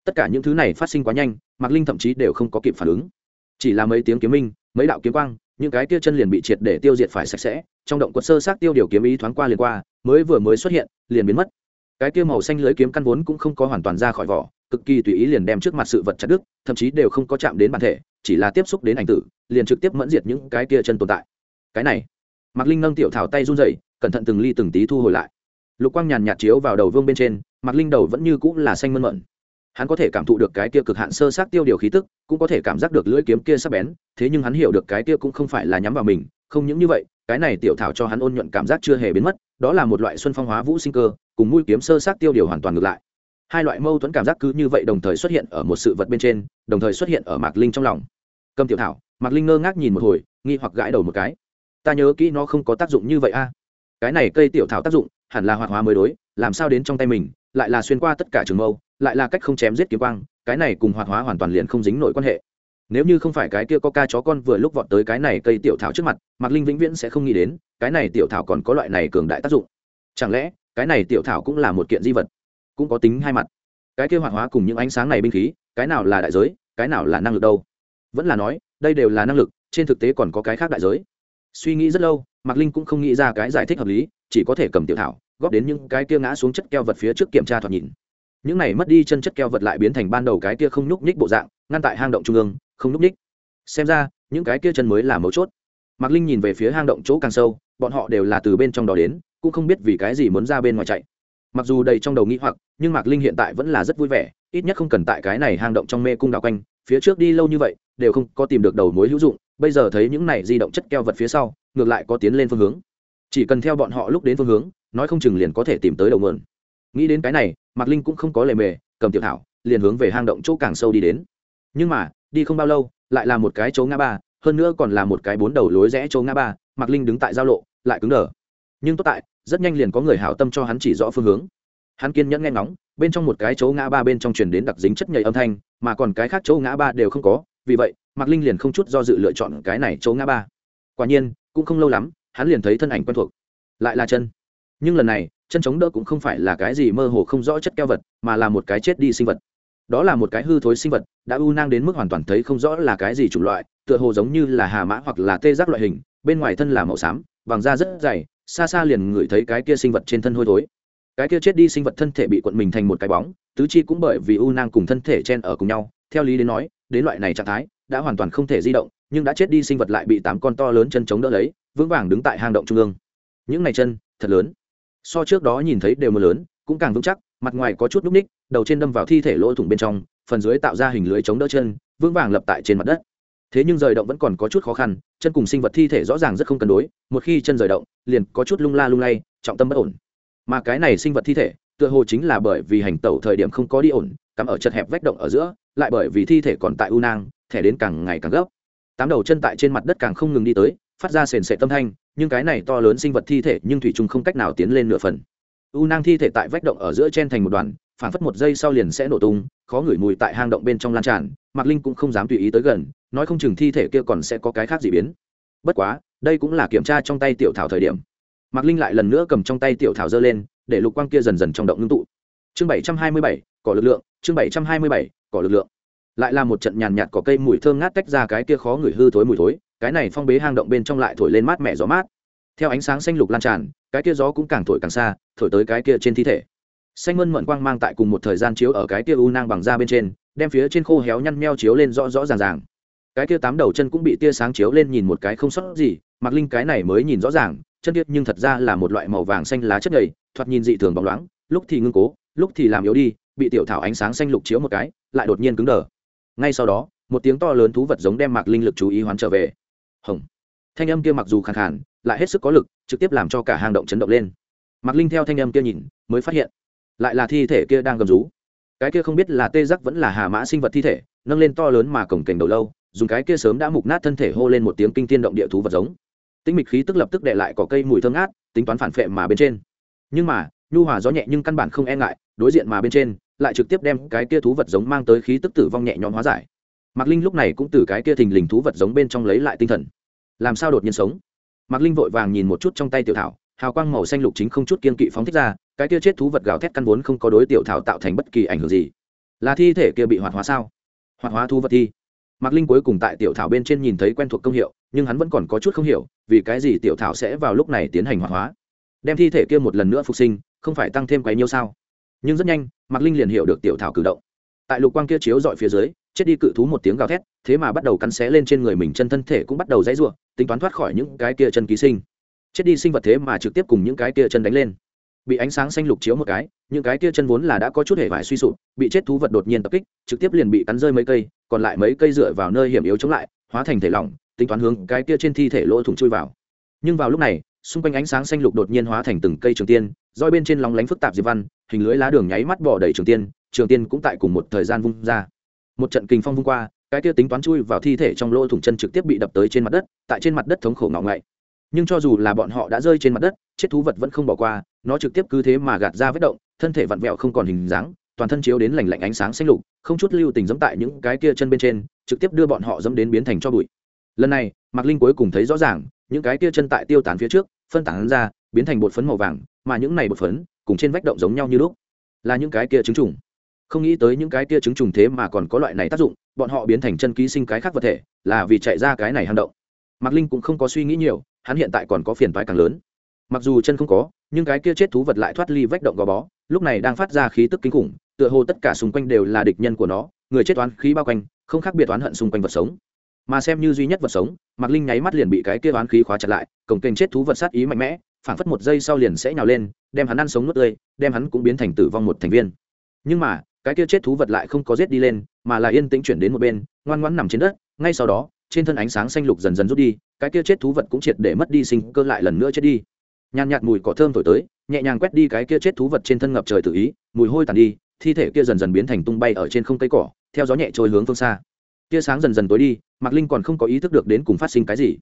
Tất cả những thứ này phát sinh quá nhanh, mạc linh thậm chí đều không có kịp phản ứng. Chỉ là mấy tiếng kiếm minh, mấy đạo kiếm quang, những cái kia chân liền bị triệt để tiêu diệt phải sạch sẽ, trong động quật sơ sát tiêu điều kiếm ý thoáng qua liền qua, mới vừa mới xuất hiện, liền biến mất. Cái kia màu xanh lưới kiếm căn vốn cũng không có hoàn toàn ra khỏi vỏ, cực kỳ tùy ý liền đem trước mặt sự vật chặt đứt, thậm chí đều không có chạm đến bản thể, chỉ là tiếp xúc đến ảnh tử, liền trực tiếp mẫn diệt những cái kia chân tồn tại. Cái này, mạc linh nâng tiểu thảo tay run rẩy, cẩn thận từng ly từng tí thu hồi lại lục quang nhàn nhạt chiếu vào đầu vương bên trên, mặt linh đầu vẫn như cũng là xanh mơn mận. Hắn có thể cảm thụ được cái kia cực hạn sơ sát tiêu điều khí tức, cũng có thể cảm giác được lưỡi kiếm kia sắp bén, thế nhưng hắn hiểu được cái kia cũng không phải là nhắm vào mình, không những như vậy, cái này tiểu thảo cho hắn ôn nhuận cảm giác chưa hề biến mất, đó là một loại xuân phong hóa vũ sinh cơ, cùng mũi kiếm sơ sát tiêu điều hoàn toàn ngược lại. Hai loại mâu thuẫn cảm giác cứ như vậy đồng thời xuất hiện ở một sự vật bên trên, đồng thời xuất hiện ở mạc linh trong lòng. Cầm tiểu thảo, mạc linh ngơ ngác nhìn một hồi, nghi hoặc gãi đầu một cái. Ta nhớ kỹ nó không có tác dụng như vậy a. Cái này cây tiểu thảo tác dụng hẳn là hoạt hóa mới đối, làm sao đến trong tay mình, lại là xuyên qua tất cả trường mâu, lại là cách không chém giết kiếm quang, cái này cùng hoạt hóa hoàn toàn liền không dính nổi quan hệ. Nếu như không phải cái kia có ca chó con vừa lúc vọt tới cái này cây tiểu thảo trước mặt, mạc linh vĩnh viễn sẽ không nghĩ đến, cái này tiểu thảo còn có loại này cường đại tác dụng. Chẳng lẽ, cái này tiểu thảo cũng là một kiện di vật, cũng có tính hai mặt? Cái kia hoạt hóa cùng những ánh sáng này binh khí, cái nào là đại giới, cái nào là năng lực đâu? Vẫn là nói, đây đều là năng lực, trên thực tế còn có cái khác đại giới. Suy nghĩ rất lâu, mạc linh cũng không nghĩ ra cái giải thích hợp lý chỉ có thể cầm tiểu thảo, góp đến những cái kia ngã xuống chất keo vật phía trước kiểm tra thoạt nhìn. Những này mất đi chân chất keo vật lại biến thành ban đầu cái kia không nhúc nhích bộ dạng, ngăn tại hang động trung ương, không nhúc nhích. Xem ra, những cái kia chân mới là mấu chốt. Mạc linh nhìn về phía hang động chỗ càng sâu, bọn họ đều là từ bên trong đó đến, cũng không biết vì cái gì muốn ra bên ngoài chạy. Mặc dù đầy trong đầu nghĩ hoặc, nhưng mạc linh hiện tại vẫn là rất vui vẻ, ít nhất không cần tại cái này hang động trong mê cung đào quanh, phía trước đi lâu như vậy, đều không có tìm được đầu mối hữu dụng, bây giờ thấy những này di động chất keo vật phía sau, ngược lại có tiến lên phương hướng chỉ cần theo bọn họ lúc đến phương hướng, nói không chừng liền có thể tìm tới đầu mượn nghĩ đến cái này, mạc linh cũng không có lề mề, cầm tiểu thảo, liền hướng về hang động chỗ càng sâu đi đến. Nhưng mà, đi không bao lâu, lại là một cái chỗ ngã ba, hơn nữa còn là một cái bốn đầu lối rẽ chỗ ngã ba, mạc linh đứng tại giao lộ, lại cứng đờ. Nhưng tốt tại, rất nhanh liền có người hảo tâm cho hắn chỉ rõ phương hướng. Hắn kiên nhẫn nghe ngóng, bên trong một cái chỗ ngã ba bên trong truyền đến đặc dính chất nhầy âm thanh, mà còn cái khác chỗ ngã ba đều không có. Vì vậy, mạc linh liền không chút do dự lựa chọn cái này chỗ ngã ba. Quả nhiên, cũng không lâu lắm hắn liền thấy thân ảnh quen thuộc. Lại là chân. Nhưng lần này, chân chống đỡ cũng không phải là cái gì mơ hồ không rõ chất keo vật, mà là một cái chết đi sinh vật. Đó là một cái hư thối sinh vật, đã u nang đến mức hoàn toàn thấy không rõ là cái gì chủng loại, tựa hồ giống như là hà mã hoặc là tê giác loại hình, bên ngoài thân là màu xám, vàng da rất dày, xa xa liền ngửi thấy cái kia sinh vật trên thân hôi thối. Cái kia chết đi sinh vật thân thể bị cuộn mình thành một cái bóng, tứ chi cũng bởi vì u nang cùng thân thể chen ở cùng nhau, theo lý đến nói, đến loại này trạng thái, đã hoàn toàn không thể di động nhưng đã chết đi sinh vật lại bị tám con to lớn chân chống đỡ lấy, vững vàng đứng tại hang động trung ương. Những này chân, thật lớn. So trước đó nhìn thấy đều mưa lớn, cũng càng vững chắc, mặt ngoài có chút núc ních, đầu trên đâm vào thi thể lỗ thủng bên trong, phần dưới tạo ra hình lưới chống đỡ chân, vững vàng lập tại trên mặt đất. Thế nhưng rời động vẫn còn có chút khó khăn, chân cùng sinh vật thi thể rõ ràng rất không cân đối, một khi chân rời động, liền có chút lung la lung lay, trọng tâm bất ổn. Mà cái này sinh vật thi thể, tựa hồ chính là bởi vì hành tẩu thời điểm không có đi ổn, cắm ở chật hẹp vách động ở giữa, lại bởi vì thi thể còn tại u nang, thẻ đến càng ngày càng gấp tám đầu chân tại trên mặt đất càng không ngừng đi tới, phát ra sền sệ tâm thanh, nhưng cái này to lớn sinh vật thi thể nhưng thủy chung không cách nào tiến lên nửa phần. U nang thi thể tại vách động ở giữa chen thành một đoàn, phản phất một giây sau liền sẽ nổ tung, khó ngửi mùi tại hang động bên trong lan tràn, mạc linh cũng không dám tùy ý tới gần, nói không chừng thi thể kia còn sẽ có cái khác gì biến. Bất quá, đây cũng là kiểm tra trong tay tiểu thảo thời điểm. Mạc linh lại lần nữa cầm trong tay tiểu thảo giơ lên, để lục quang kia dần dần trong động ngưng tụ. Chương bảy trăm hai mươi bảy, cỏ lực lượng, chương bảy trăm hai mươi bảy, cỏ lực lượng lại là một trận nhàn nhạt có cây mùi thơm ngát tách ra cái kia khó ngửi hư thối mùi thối, cái này phong bế hang động bên trong lại thổi lên mát mẻ gió mát. Theo ánh sáng xanh lục lan tràn, cái kia gió cũng càng thổi càng xa, thổi tới cái kia trên thi thể. Xanh mơn mận quang mang tại cùng một thời gian chiếu ở cái kia u nang bằng da bên trên, đem phía trên khô héo nhăn meo chiếu lên rõ rõ ràng ràng. Cái kia tám đầu chân cũng bị tia sáng chiếu lên nhìn một cái không sót gì mặc linh cái này mới nhìn rõ ràng, chân tiết nhưng thật ra là một loại màu vàng xanh lá chất nhầy thoạt nhìn dị thường bóng loáng, lúc thì ngưng cố, lúc thì làm yếu đi, bị tiểu thảo ánh sáng xanh lục chiếu một cái, lại đột nhiên cứng đờ ngay sau đó, một tiếng to lớn thú vật giống đem mạc linh lực chú ý hoán trở về. Hồng. Thanh âm kia mặc dù khàn khàn, lại hết sức có lực, trực tiếp làm cho cả hang động chấn động lên. Mạc linh theo thanh âm kia nhìn, mới phát hiện, lại là thi thể kia đang gầm rú. Cái kia không biết là tê giác vẫn là hà mã sinh vật thi thể, nâng lên to lớn mà cổng kềnh đầu lâu, dùng cái kia sớm đã mục nát thân thể hô lên một tiếng kinh tiên động địa thú vật giống. Tinh mịch khí tức lập tức đệ lại có cây mùi thơm ngát, tính toán phản phệ mà bên trên. Nhưng mà, nhu hòa gió nhẹ nhưng căn bản không e ngại, đối diện mà bên trên lại trực tiếp đem cái kia thú vật giống mang tới khí tức tử vong nhẹ nhõm hóa giải. Mạc linh lúc này cũng từ cái kia thình lình thú vật giống bên trong lấy lại tinh thần. Làm sao đột nhiên sống? Mạc linh vội vàng nhìn một chút trong tay tiểu thảo, hào quang màu xanh lục chính không chút kiên kỵ phóng thích ra, cái kia chết thú vật gào thét căn vốn không có đối tiểu thảo tạo thành bất kỳ ảnh hưởng gì. Là thi thể kia bị hoạt hóa sao? Hoạt hóa thú vật thi. Mạc linh cuối cùng tại tiểu thảo bên trên nhìn thấy quen thuộc công hiệu, nhưng hắn vẫn còn có chút không hiểu, vì cái gì tiểu thảo sẽ vào lúc này tiến hành hoạt hóa? Đem thi thể kia một lần nữa phục sinh, không phải tăng thêm quấy nhiêu sao? Nhưng rất nhanh, mạc linh liền hiểu được tiểu thảo cử động. Tại lục quang kia chiếu dọi phía dưới, chết đi cự thú một tiếng gào thét, thế mà bắt đầu cắn xé lên trên người mình chân thân thể cũng bắt đầu dãy ruộng tính toán thoát khỏi những cái kia chân ký sinh. Chết đi sinh vật thế mà trực tiếp cùng những cái kia chân đánh lên. Bị ánh sáng xanh lục chiếu một cái, những cái kia chân vốn là đã có chút hề vải suy sụp, bị chết thú vật đột nhiên tập kích, trực tiếp liền bị cắn rơi mấy cây, còn lại mấy cây dựa vào nơi hiểm yếu chống lại, hóa thành thể lỏng, tính toán hướng cái kia trên thi thể lỗ thủng chui vào. Nhưng vào lúc này xung quanh ánh sáng xanh lục đột nhiên hóa thành từng cây trường tiên, roi bên trên lóng lánh phức tạp diệp văn, hình lưới lá đường nháy mắt bỏ đầy trường tiên trường tiên cũng tại cùng một thời gian vung ra. Một trận kinh phong vung qua, cái kia tính toán chui vào thi thể trong lỗ thủng chân trực tiếp bị đập tới trên mặt đất, tại trên mặt đất thống khổ ngọ ngậy. Nhưng cho dù là bọn họ đã rơi trên mặt đất, chết thú vật vẫn không bỏ qua, nó trực tiếp cứ thế mà gạt ra vết động, thân thể vặn vẹo không còn hình dáng, toàn thân chiếu đến lành lạnh ánh sáng xanh lục, không chút lưu tình dẫm tại những cái kia chân bên trên, trực tiếp đưa bọn họ dẫm đến biến thành cho bụi. Lần này, mạc linh cuối cùng thấy rõ ràng, những cái kia chân tại tiêu tán phía trước phân tán ra, biến thành bột phấn màu vàng, mà những này bột phấn cùng trên vách động giống nhau như lúc, là những cái kia trứng trùng. Không nghĩ tới những cái kia trứng trùng thế mà còn có loại này tác dụng, bọn họ biến thành chân ký sinh cái khác vật thể, là vì chạy ra cái này hang động. Mạc linh cũng không có suy nghĩ nhiều, hắn hiện tại còn có phiền toái càng lớn. Mặc dù chân không có, nhưng cái kia chết thú vật lại thoát ly vách động gò bó, lúc này đang phát ra khí tức kinh khủng, tựa hồ tất cả xung quanh đều là địch nhân của nó, người chết toán khí bao quanh, không khác biệt oán hận xung quanh vật sống mà xem như duy nhất vật sống, mạc linh nháy mắt liền bị cái kia oán khí khóa chặt lại cổng kênh chết thú vật sát ý mạnh mẽ, phảng phất một giây sau liền sẽ nhào lên, đem hắn ăn sống nuốt tươi, đem hắn cũng biến thành tử vong một thành viên. Nhưng mà, cái kia chết thú vật lại không có giết đi lên, mà là yên tĩnh chuyển đến một bên, ngoan ngoãn nằm trên đất, ngay sau đó, trên thân ánh sáng xanh lục dần dần rút đi, cái kia chết thú vật cũng triệt để mất đi sinh cơ lại lần nữa chết đi. Nhàn nhạt mùi cỏ thơm thổi tới, nhẹ nhàng quét đi cái kia chết thú vật trên thân ngập trời tự ý, mùi hôi tàn đi, thi thể kia dần dần biến thành tung bay ở trên không cây cỏ, theo gió nhẹ trôi hướng phương xa tia sáng dần dần tối đi, mạc linh còn không có ý thức được đến cùng phát sinh cái gì.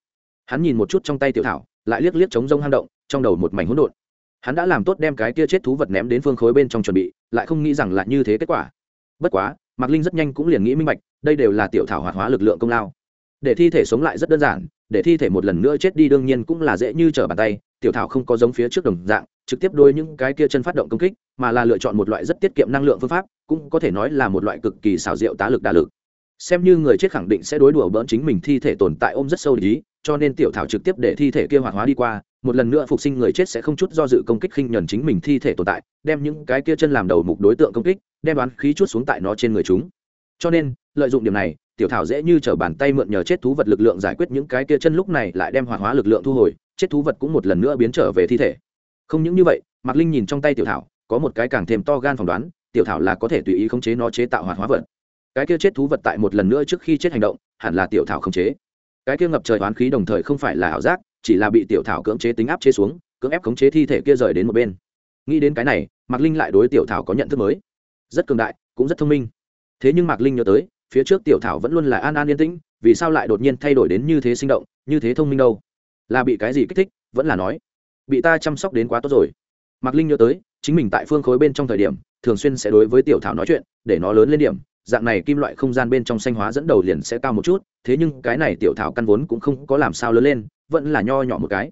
Hắn nhìn một chút trong tay tiểu thảo, lại liếc liếc chống rông hang động, trong đầu một mảnh hỗn độn. Hắn đã làm tốt đem cái tia chết thú vật ném đến phương khối bên trong chuẩn bị, lại không nghĩ rằng là như thế kết quả. Bất quá, mạc linh rất nhanh cũng liền nghĩ minh bạch, đây đều là tiểu thảo hoạt hóa lực lượng công lao. Để thi thể sống lại rất đơn giản, để thi thể một lần nữa chết đi đương nhiên cũng là dễ như trở bàn tay, tiểu thảo không có giống phía trước đồng dạng, trực tiếp đôi những cái kia chân phát động công kích, mà là lựa chọn một loại rất tiết kiệm năng lượng phương pháp, cũng có thể nói là một loại cực kỳ xảo diệu tá lực đa lực xem như người chết khẳng định sẽ đối đùa bỡn chính mình thi thể tồn tại ôm rất sâu ý, cho nên tiểu thảo trực tiếp để thi thể kia hoạt hóa đi qua, một lần nữa phục sinh người chết sẽ không chút do dự công kích khinh nhuần chính mình thi thể tồn tại, đem những cái kia chân làm đầu mục đối tượng công kích, đem đoán khí chút xuống tại nó trên người chúng. Cho nên, lợi dụng điểm này, tiểu thảo dễ như t r ở bàn tay mượn nhờ chết thú vật lực lượng giải quyết những cái kia chân lúc này lại đem hoạt hóa lực lượng thu hồi, chết thú vật cũng một lần nữa biến trở về thi thể. Không những như vậy, mạc linh nhìn trong tay tiểu thảo, có một cái càng thêm to gan phỏng đoán, tiểu thảo là có thể tùy ý khống chế nó chế tạo hoạt hóa vật cái kia chết thú vật tại một lần nữa trước khi chết hành động, hẳn là tiểu thảo khống chế. Cái kia ngập trời oán khí đồng thời không phải là ảo giác, chỉ là bị tiểu thảo cưỡng chế tính áp chế xuống, cưỡng ép khống chế thi thể kia rời đến một bên. Nghĩ đến cái này, mạc linh lại đối tiểu thảo có nhận thức mới. Rất cường đại, cũng rất thông minh. Thế nhưng mạc linh nhớ tới, phía trước tiểu thảo vẫn luôn là an an yên tĩnh, vì sao lại đột nhiên thay đổi đến như thế sinh động, như thế thông minh đâu? Là bị cái gì kích thích, vẫn là nói, bị ta chăm sóc đến quá tốt rồi. Mạc linh nhớ tới, chính mình tại phương khối bên trong thời điểm, thường xuyên sẽ đối với tiểu thảo nói chuyện, để nó lớn lên điểm dạng này kim loại không gian bên trong xanh hóa dẫn đầu liền sẽ cao một chút, thế nhưng cái này tiểu thảo căn vốn cũng không có làm sao lớn lên, vẫn là nho nhỏ một cái.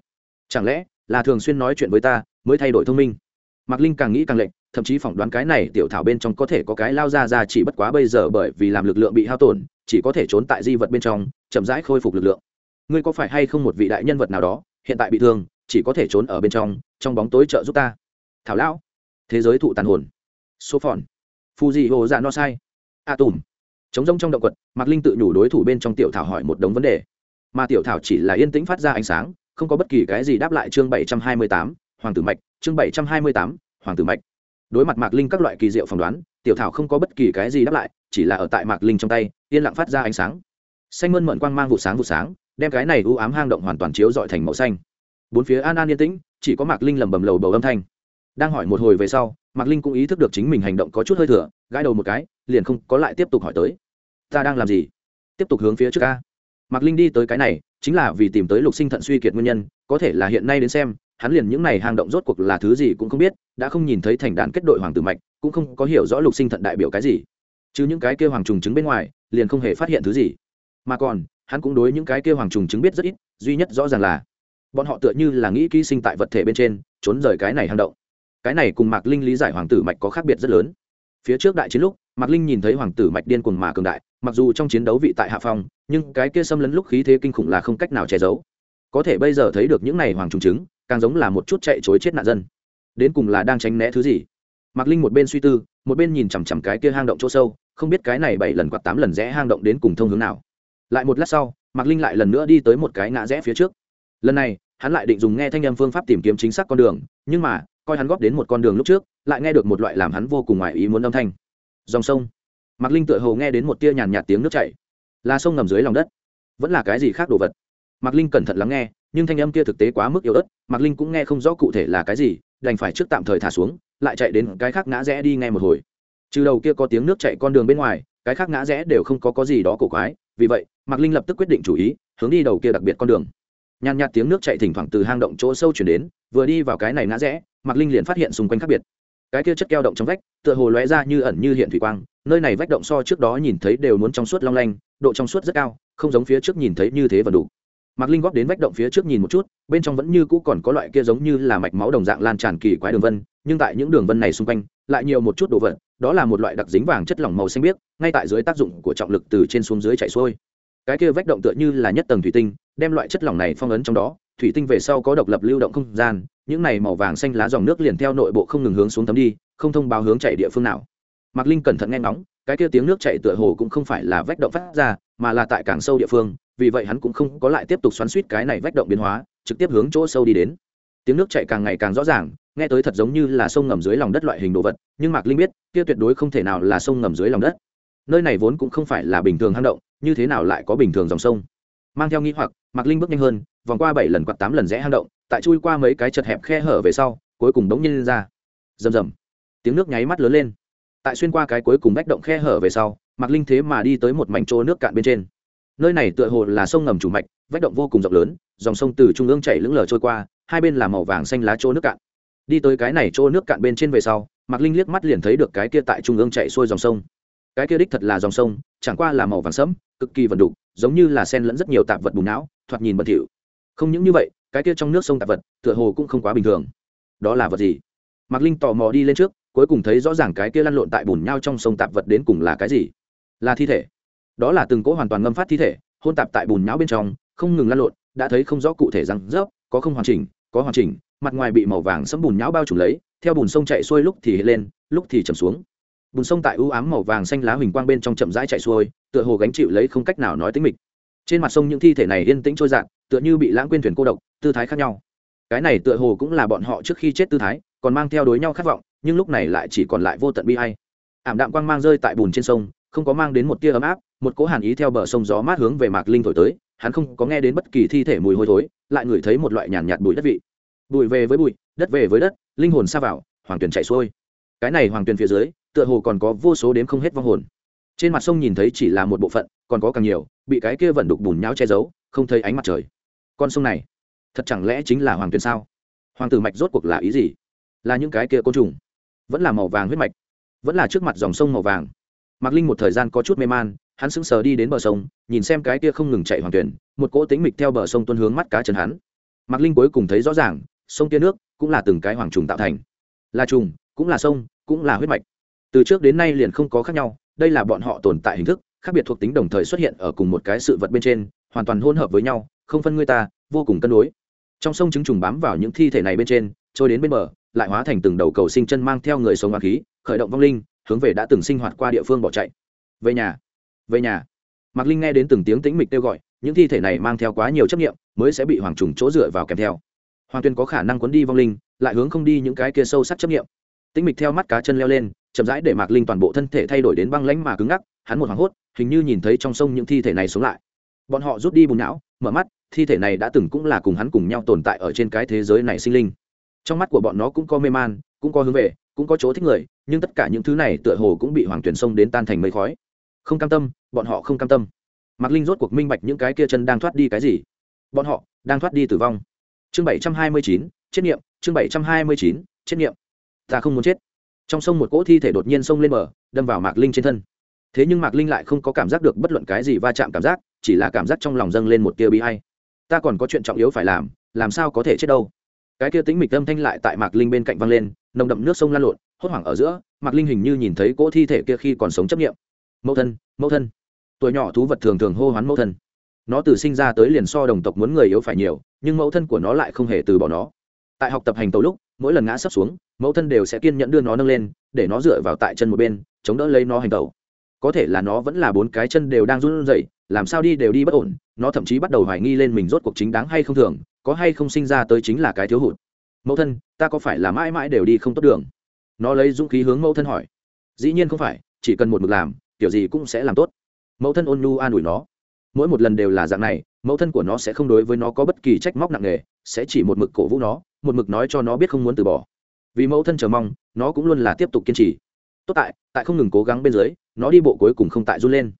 Chẳng lẽ là thường xuyên nói chuyện với ta mới thay đổi thông minh? Mạc linh càng nghĩ càng lệnh thậm chí phỏng đoán cái này tiểu thảo bên trong có thể có cái lao ra ra chỉ bất quá bây giờ bởi vì làm lực lượng bị hao tổn, chỉ có thể trốn tại di vật bên trong, chậm rãi khôi phục lực lượng. Ngươi có phải hay không một vị đại nhân vật nào đó, hiện tại bị thương, chỉ có thể trốn ở bên trong trong bóng tối trợ giúp ta? Thảo lão, thế giới thụ tàn hồn. Số phòn. Phù dị hồ dạ no sai a tùm. Chống rông trong động quật, mạc linh tự nhủ đối thủ bên trong tiểu thảo hỏi một đống vấn đề. Mà tiểu thảo chỉ là yên tĩnh phát ra ánh sáng, không có bất kỳ cái gì đáp lại chương bảy trăm hai mươi tám, hoàng tử mạch, chương bảy trăm hai mươi tám, hoàng tử mạch. Đối mặt mạc linh các loại kỳ diệu phỏng đoán, tiểu thảo không có bất kỳ cái gì đáp lại, chỉ là ở tại mạc linh trong tay, yên lặng phát ra ánh sáng. Xanh mơn mận quang mang vụ sáng vụ sáng, đem cái này u ám hang động hoàn toàn chiếu dọi thành màu xanh. Bốn phía an an yên tĩnh, chỉ có mạc linh lầm bầm lầu bầu âm thanh đang hỏi một hồi về sau, mạc linh cũng ý thức được chính mình hành động có chút hơi thừa, gãi đầu một cái, liền không có lại tiếp tục hỏi tới. Ta đang làm gì? Tiếp tục hướng phía trước ca mạc linh đi tới cái này, chính là vì tìm tới lục sinh thận suy kiệt nguyên nhân, có thể là hiện nay đến xem, hắn liền những này hang động rốt cuộc là thứ gì cũng không biết, đã không nhìn thấy thành đàn kết đội hoàng tử mạch, cũng không có hiểu rõ lục sinh thận đại biểu cái gì. Chứ những cái kêu hoàng trùng trứng bên ngoài, liền không hề phát hiện thứ gì. Mà còn, hắn cũng đối những cái kêu hoàng trùng trứng biết rất ít, duy nhất rõ ràng là, bọn họ tựa như là nghĩ ký sinh tại vật thể bên trên, trốn rời cái này hang động cái này cùng mạc linh lý giải hoàng tử mạch có khác biệt rất lớn. Phía trước đại chiến lúc, mạc linh nhìn thấy hoàng tử mạch điên cuồng mà cường đại, mặc dù trong chiến đấu vị tại hạ phong, nhưng cái kia xâm lấn lúc khí thế kinh khủng là không cách nào che giấu. Có thể bây giờ thấy được những này hoàng trùng trứng, càng giống là một chút chạy chối chết nạn dân. Đến cùng là đang tránh né thứ gì? Mạc linh một bên suy tư, một bên nhìn chằm chằm cái kia hang động chỗ sâu, không biết cái này bảy lần quạt tám lần rẽ hang động đến cùng thông hướng nào. Lại một lát sau, mạc linh lại lần nữa đi tới một cái ngã rẽ phía trước. Lần này, hắn lại định dùng nghe thanh âm phương pháp tìm kiếm chính xác con đường, nhưng mà coi hắn góp đến một con đường lúc trước, lại nghe được một loại làm hắn vô cùng ngoài ý muốn âm thanh. Dòng sông. Mạc linh tựa hồ nghe đến một tia nhàn nhạt tiếng nước chảy. Là sông ngầm dưới lòng đất. Vẫn là cái gì khác đồ vật? Mạc linh cẩn thận lắng nghe, nhưng thanh âm kia thực tế quá mức yếu ớt, mạc linh cũng nghe không rõ cụ thể là cái gì, đành phải trước tạm thời thả xuống, lại chạy đến cái khác ngã rẽ đi nghe một hồi. Trừ đầu kia có tiếng nước chạy con đường bên ngoài, cái khác ngã rẽ đều không có có gì đó cổ quái, vì vậy, mạc linh lập tức quyết định chủ ý, hướng đi đầu kia đặc biệt con đường nhàn nhạt tiếng nước chạy thỉnh thoảng từ hang động chỗ sâu chuyển đến, vừa đi vào cái này ngã rẽ, mạc linh liền phát hiện xung quanh khác biệt. Cái kia chất keo động trong vách, tựa hồ lóe ra như ẩn như hiện thủy quang, nơi này vách động so trước đó nhìn thấy đều muốn trong suốt long lanh, độ trong suốt rất cao, không giống phía trước nhìn thấy như thế và đủ. Mạc linh góp đến vách động phía trước nhìn một chút, bên trong vẫn như cũ còn có loại kia giống như là mạch máu đồng dạng lan tràn kỳ quái đường vân, nhưng tại những đường vân này xung quanh, lại nhiều một chút đồ vật, đó là một loại đặc dính vàng chất lỏng màu xanh biếc, ngay tại dưới tác dụng của trọng lực từ trên xuống dưới chảy xuôi. Cái kia vách động tựa như là nhất tầng thủy tinh đem loại chất lỏng này phong ấn trong đó, thủy tinh về sau có độc lập lưu động không gian, những này màu vàng xanh lá dòng nước liền theo nội bộ không ngừng hướng xuống thấm đi, không thông báo hướng chạy địa phương nào. Mạc linh cẩn thận nghe ngóng, cái kia tiếng nước chạy tựa hồ cũng không phải là vách động phát ra, mà là tại càng sâu địa phương, vì vậy hắn cũng không có lại tiếp tục xoắn suýt cái này vách động biến hóa, trực tiếp hướng chỗ sâu đi đến. Tiếng nước chạy càng ngày càng rõ ràng, nghe tới thật giống như là sông ngầm dưới lòng đất loại hình đồ vật, nhưng mạc linh biết, kia tuyệt đối không thể nào là sông ngầm dưới lòng đất. Nơi này vốn cũng không phải là bình thường hang động, như thế nào lại có bình thường dòng sông? Mang theo nghĩ hoặc, mạc linh bước nhanh hơn, vòng qua bảy lần quạt tám lần rẽ hang động, tại chui qua mấy cái chật hẹp khe hở về sau, cuối cùng đống nhiên lên ra. Rầm rầm. Tiếng nước nháy mắt lớn lên. Tại xuyên qua cái cuối cùng bách động khe hở về sau, mạc linh thế mà đi tới một mảnh chỗ nước cạn bên trên. Nơi này tựa hồ là sông ngầm chủ mạch, vách động vô cùng rộng lớn, dòng sông từ trung ương chảy lững lờ trôi qua, hai bên là màu vàng xanh lá chỗ nước cạn. Đi tới cái này chỗ nước cạn bên trên về sau, mạc linh liếc mắt liền thấy được cái kia tại trung ương chạy xuôi dòng sông. Cái kia đích thật là dòng sông, chẳng qua là màu vàng sẫm, cực kỳ vần đục giống như là sen lẫn rất nhiều tạp vật bùn não, thoạt nhìn bẩn thỉu. Không những như vậy, cái kia trong nước sông tạp vật, tựa hồ cũng không quá bình thường. Đó là vật gì? Mạc linh tò mò đi lên trước, cuối cùng thấy rõ ràng cái kia lăn lộn tại bùn nhau trong sông tạp vật đến cùng là cái gì. Là thi thể. Đó là từng cỗ hoàn toàn ngâm phát thi thể, hôn tạp tại bùn nhão bên trong, không ngừng lăn lộn, đã thấy không rõ cụ thể răng rớp, có không hoàn chỉnh, có hoàn chỉnh, mặt ngoài bị màu vàng sẫm bùn nhão bao trùm lấy, theo bùn sông chạy xuôi lúc thì lên, lúc thì chầm xuống bùn sông tại ưu ám màu vàng xanh lá huỳnh quang bên trong chậm rãi chạy xuôi tựa hồ gánh chịu lấy không cách nào nói tính mịch. Trên mặt sông những thi thể này yên tĩnh trôi dạt tựa như bị lãng quên thuyền cô độc tư thái khác nhau. Cái này tựa hồ cũng là bọn họ trước khi chết tư thái còn mang theo đối nhau khát vọng nhưng lúc này lại chỉ còn lại vô tận bi hay ảm đạm quang mang rơi tại bùn trên sông không có mang đến một tia ấm áp một cỗ hàn ý theo bờ sông gió mát hướng về mạc linh thổi tới hắn không có nghe đến bất kỳ thi thể mùi hôi thối lại ngửi thấy một loại nhàn nhạt, bụi đất vị. Bụi về với bụi đất về với đất linh hồn xa vào hoàng tuyền chạy xuôi. Cái này hoàng tuyền phía dưới tựa hồ còn có vô số đếm không hết vong hồn. Trên mặt sông nhìn thấy chỉ là một bộ phận, còn có càng nhiều, bị cái kia vẫn đục bùn nhão che giấu, không thấy ánh mặt trời. Con sông này, thật chẳng lẽ chính là hoàng tuyền sao? Hoàng tử mạch rốt cuộc là ý gì? Là những cái kia côn trùng? Vẫn là màu vàng huyết mạch? Vẫn là trước mặt dòng sông màu vàng? Mạc linh một thời gian có chút mê man, hắn sững sờ đi đến bờ sông, nhìn xem cái kia không ngừng chạy hoàng tuyển, một cỗ tính mịch theo bờ sông tuân hướng mắt cá chân hắn. Mạc linh cuối cùng thấy rõ ràng, sông kia nước cũng là từng cái hoàng trùng tạo thành. Là trùng, cũng là sông, cũng là huyết mạch từ trước đến nay liền không có khác nhau, đây là bọn họ tồn tại hình thức, khác biệt thuộc tính đồng thời xuất hiện ở cùng một cái sự vật bên trên, hoàn toàn hỗn hợp với nhau, không phân người ta, vô cùng cân đối. Trong sông trứng trùng bám vào những thi thể này bên trên, trôi đến bên bờ, lại hóa thành từng đầu cầu sinh chân mang theo người sống hoa khí, khởi động vong linh, hướng về đã từng sinh hoạt qua địa phương bỏ chạy. Về nhà về nhà. Mạc linh nghe đến từng tiếng tĩnh mịch kêu gọi, những thi thể này mang theo quá nhiều chấp nghiệm mới sẽ bị hoàng trùng chỗ dựa vào kèm theo. Hoàng tuyên có khả năng cuốn đi vong linh, lại hướng không đi những cái kia sâu sắc chấp nghiệm tĩnh mịch theo mắt cá chân leo lên chậm rãi để mạc linh toàn bộ thân thể thay đổi đến băng lãnh mà cứng ngắc, hắn một hoảng hốt, hình như nhìn thấy trong sông những thi thể này sống lại. Bọn họ rút đi bùn não, mở mắt, thi thể này đã từng cũng là cùng hắn cùng nhau tồn tại ở trên cái thế giới này sinh linh. Trong mắt của bọn nó cũng có mê man, cũng có hướng về, cũng có chỗ thích người, nhưng tất cả những thứ này tựa hồ cũng bị hoàng tuyển sông đến tan thành mây khói. Không cam tâm, bọn họ không cam tâm. Mạc linh rốt cuộc minh bạch những cái kia chân đang thoát đi cái gì. Bọn họ đang thoát đi tử vong. Chương bảy trăm hai mươi chín, chết nghiệm chương bảy trăm hai mươi chín, chết nghiệm ta không muốn chết trong sông một cỗ thi thể đột nhiên xông lên bờ, đâm vào mạc linh trên thân. Thế nhưng mạc linh lại không có cảm giác được bất luận cái gì va chạm cảm giác, chỉ là cảm giác trong lòng dâng lên một tia bi hay ta còn có chuyện trọng yếu phải làm làm sao có thể chết đâu? Cái kia tính mịch âm thanh lại tại mạc linh bên cạnh văng lên, nồng đậm nước sông lan lộn, hốt hoảng ở giữa, mạc linh hình như nhìn thấy cỗ thi thể kia khi còn sống chấp nghiệm mẫu thân mẫu thân. Tuổi nhỏ thú vật thường thường hô hoán mẫu thân. Nó từ sinh ra tới liền so đồng tộc muốn người yếu phải nhiều, nhưng mẫu thân của nó lại không hề từ bỏ nó. Tại học tập hành tàu lúc mỗi lần ngã sấp xuống, mẫu thân đều sẽ kiên nhẫn đưa nó nâng lên, để nó dựa vào tại chân một bên, chống đỡ lấy nó hành tẩu. Có thể là nó vẫn là bốn cái chân đều đang run rẩy, làm sao đi đều đi bất ổn, nó thậm chí bắt đầu hoài nghi lên mình rốt cuộc chính đáng hay không thường, có hay không sinh ra tới chính là cái thiếu hụt. Mẫu thân, ta có phải là mãi mãi đều đi không tốt đường? Nó lấy dũng khí hướng mẫu thân hỏi. Dĩ nhiên không phải, chỉ cần một mực làm, kiểu gì cũng sẽ làm tốt. Mẫu thân ôn nhu an ủi nó. Mỗi một lần đều là dạng này, mẫu thân của nó sẽ không đối với nó có bất kỳ trách móc nặng nề, sẽ chỉ một mực cổ vũ nó một mực nói cho nó biết không muốn từ bỏ. Vì mẫu thân chờ mong, nó cũng luôn là tiếp tục kiên trì. Tốt tại tại không ngừng cố gắng bên dưới, nó đi bộ cuối cùng không tại run lên.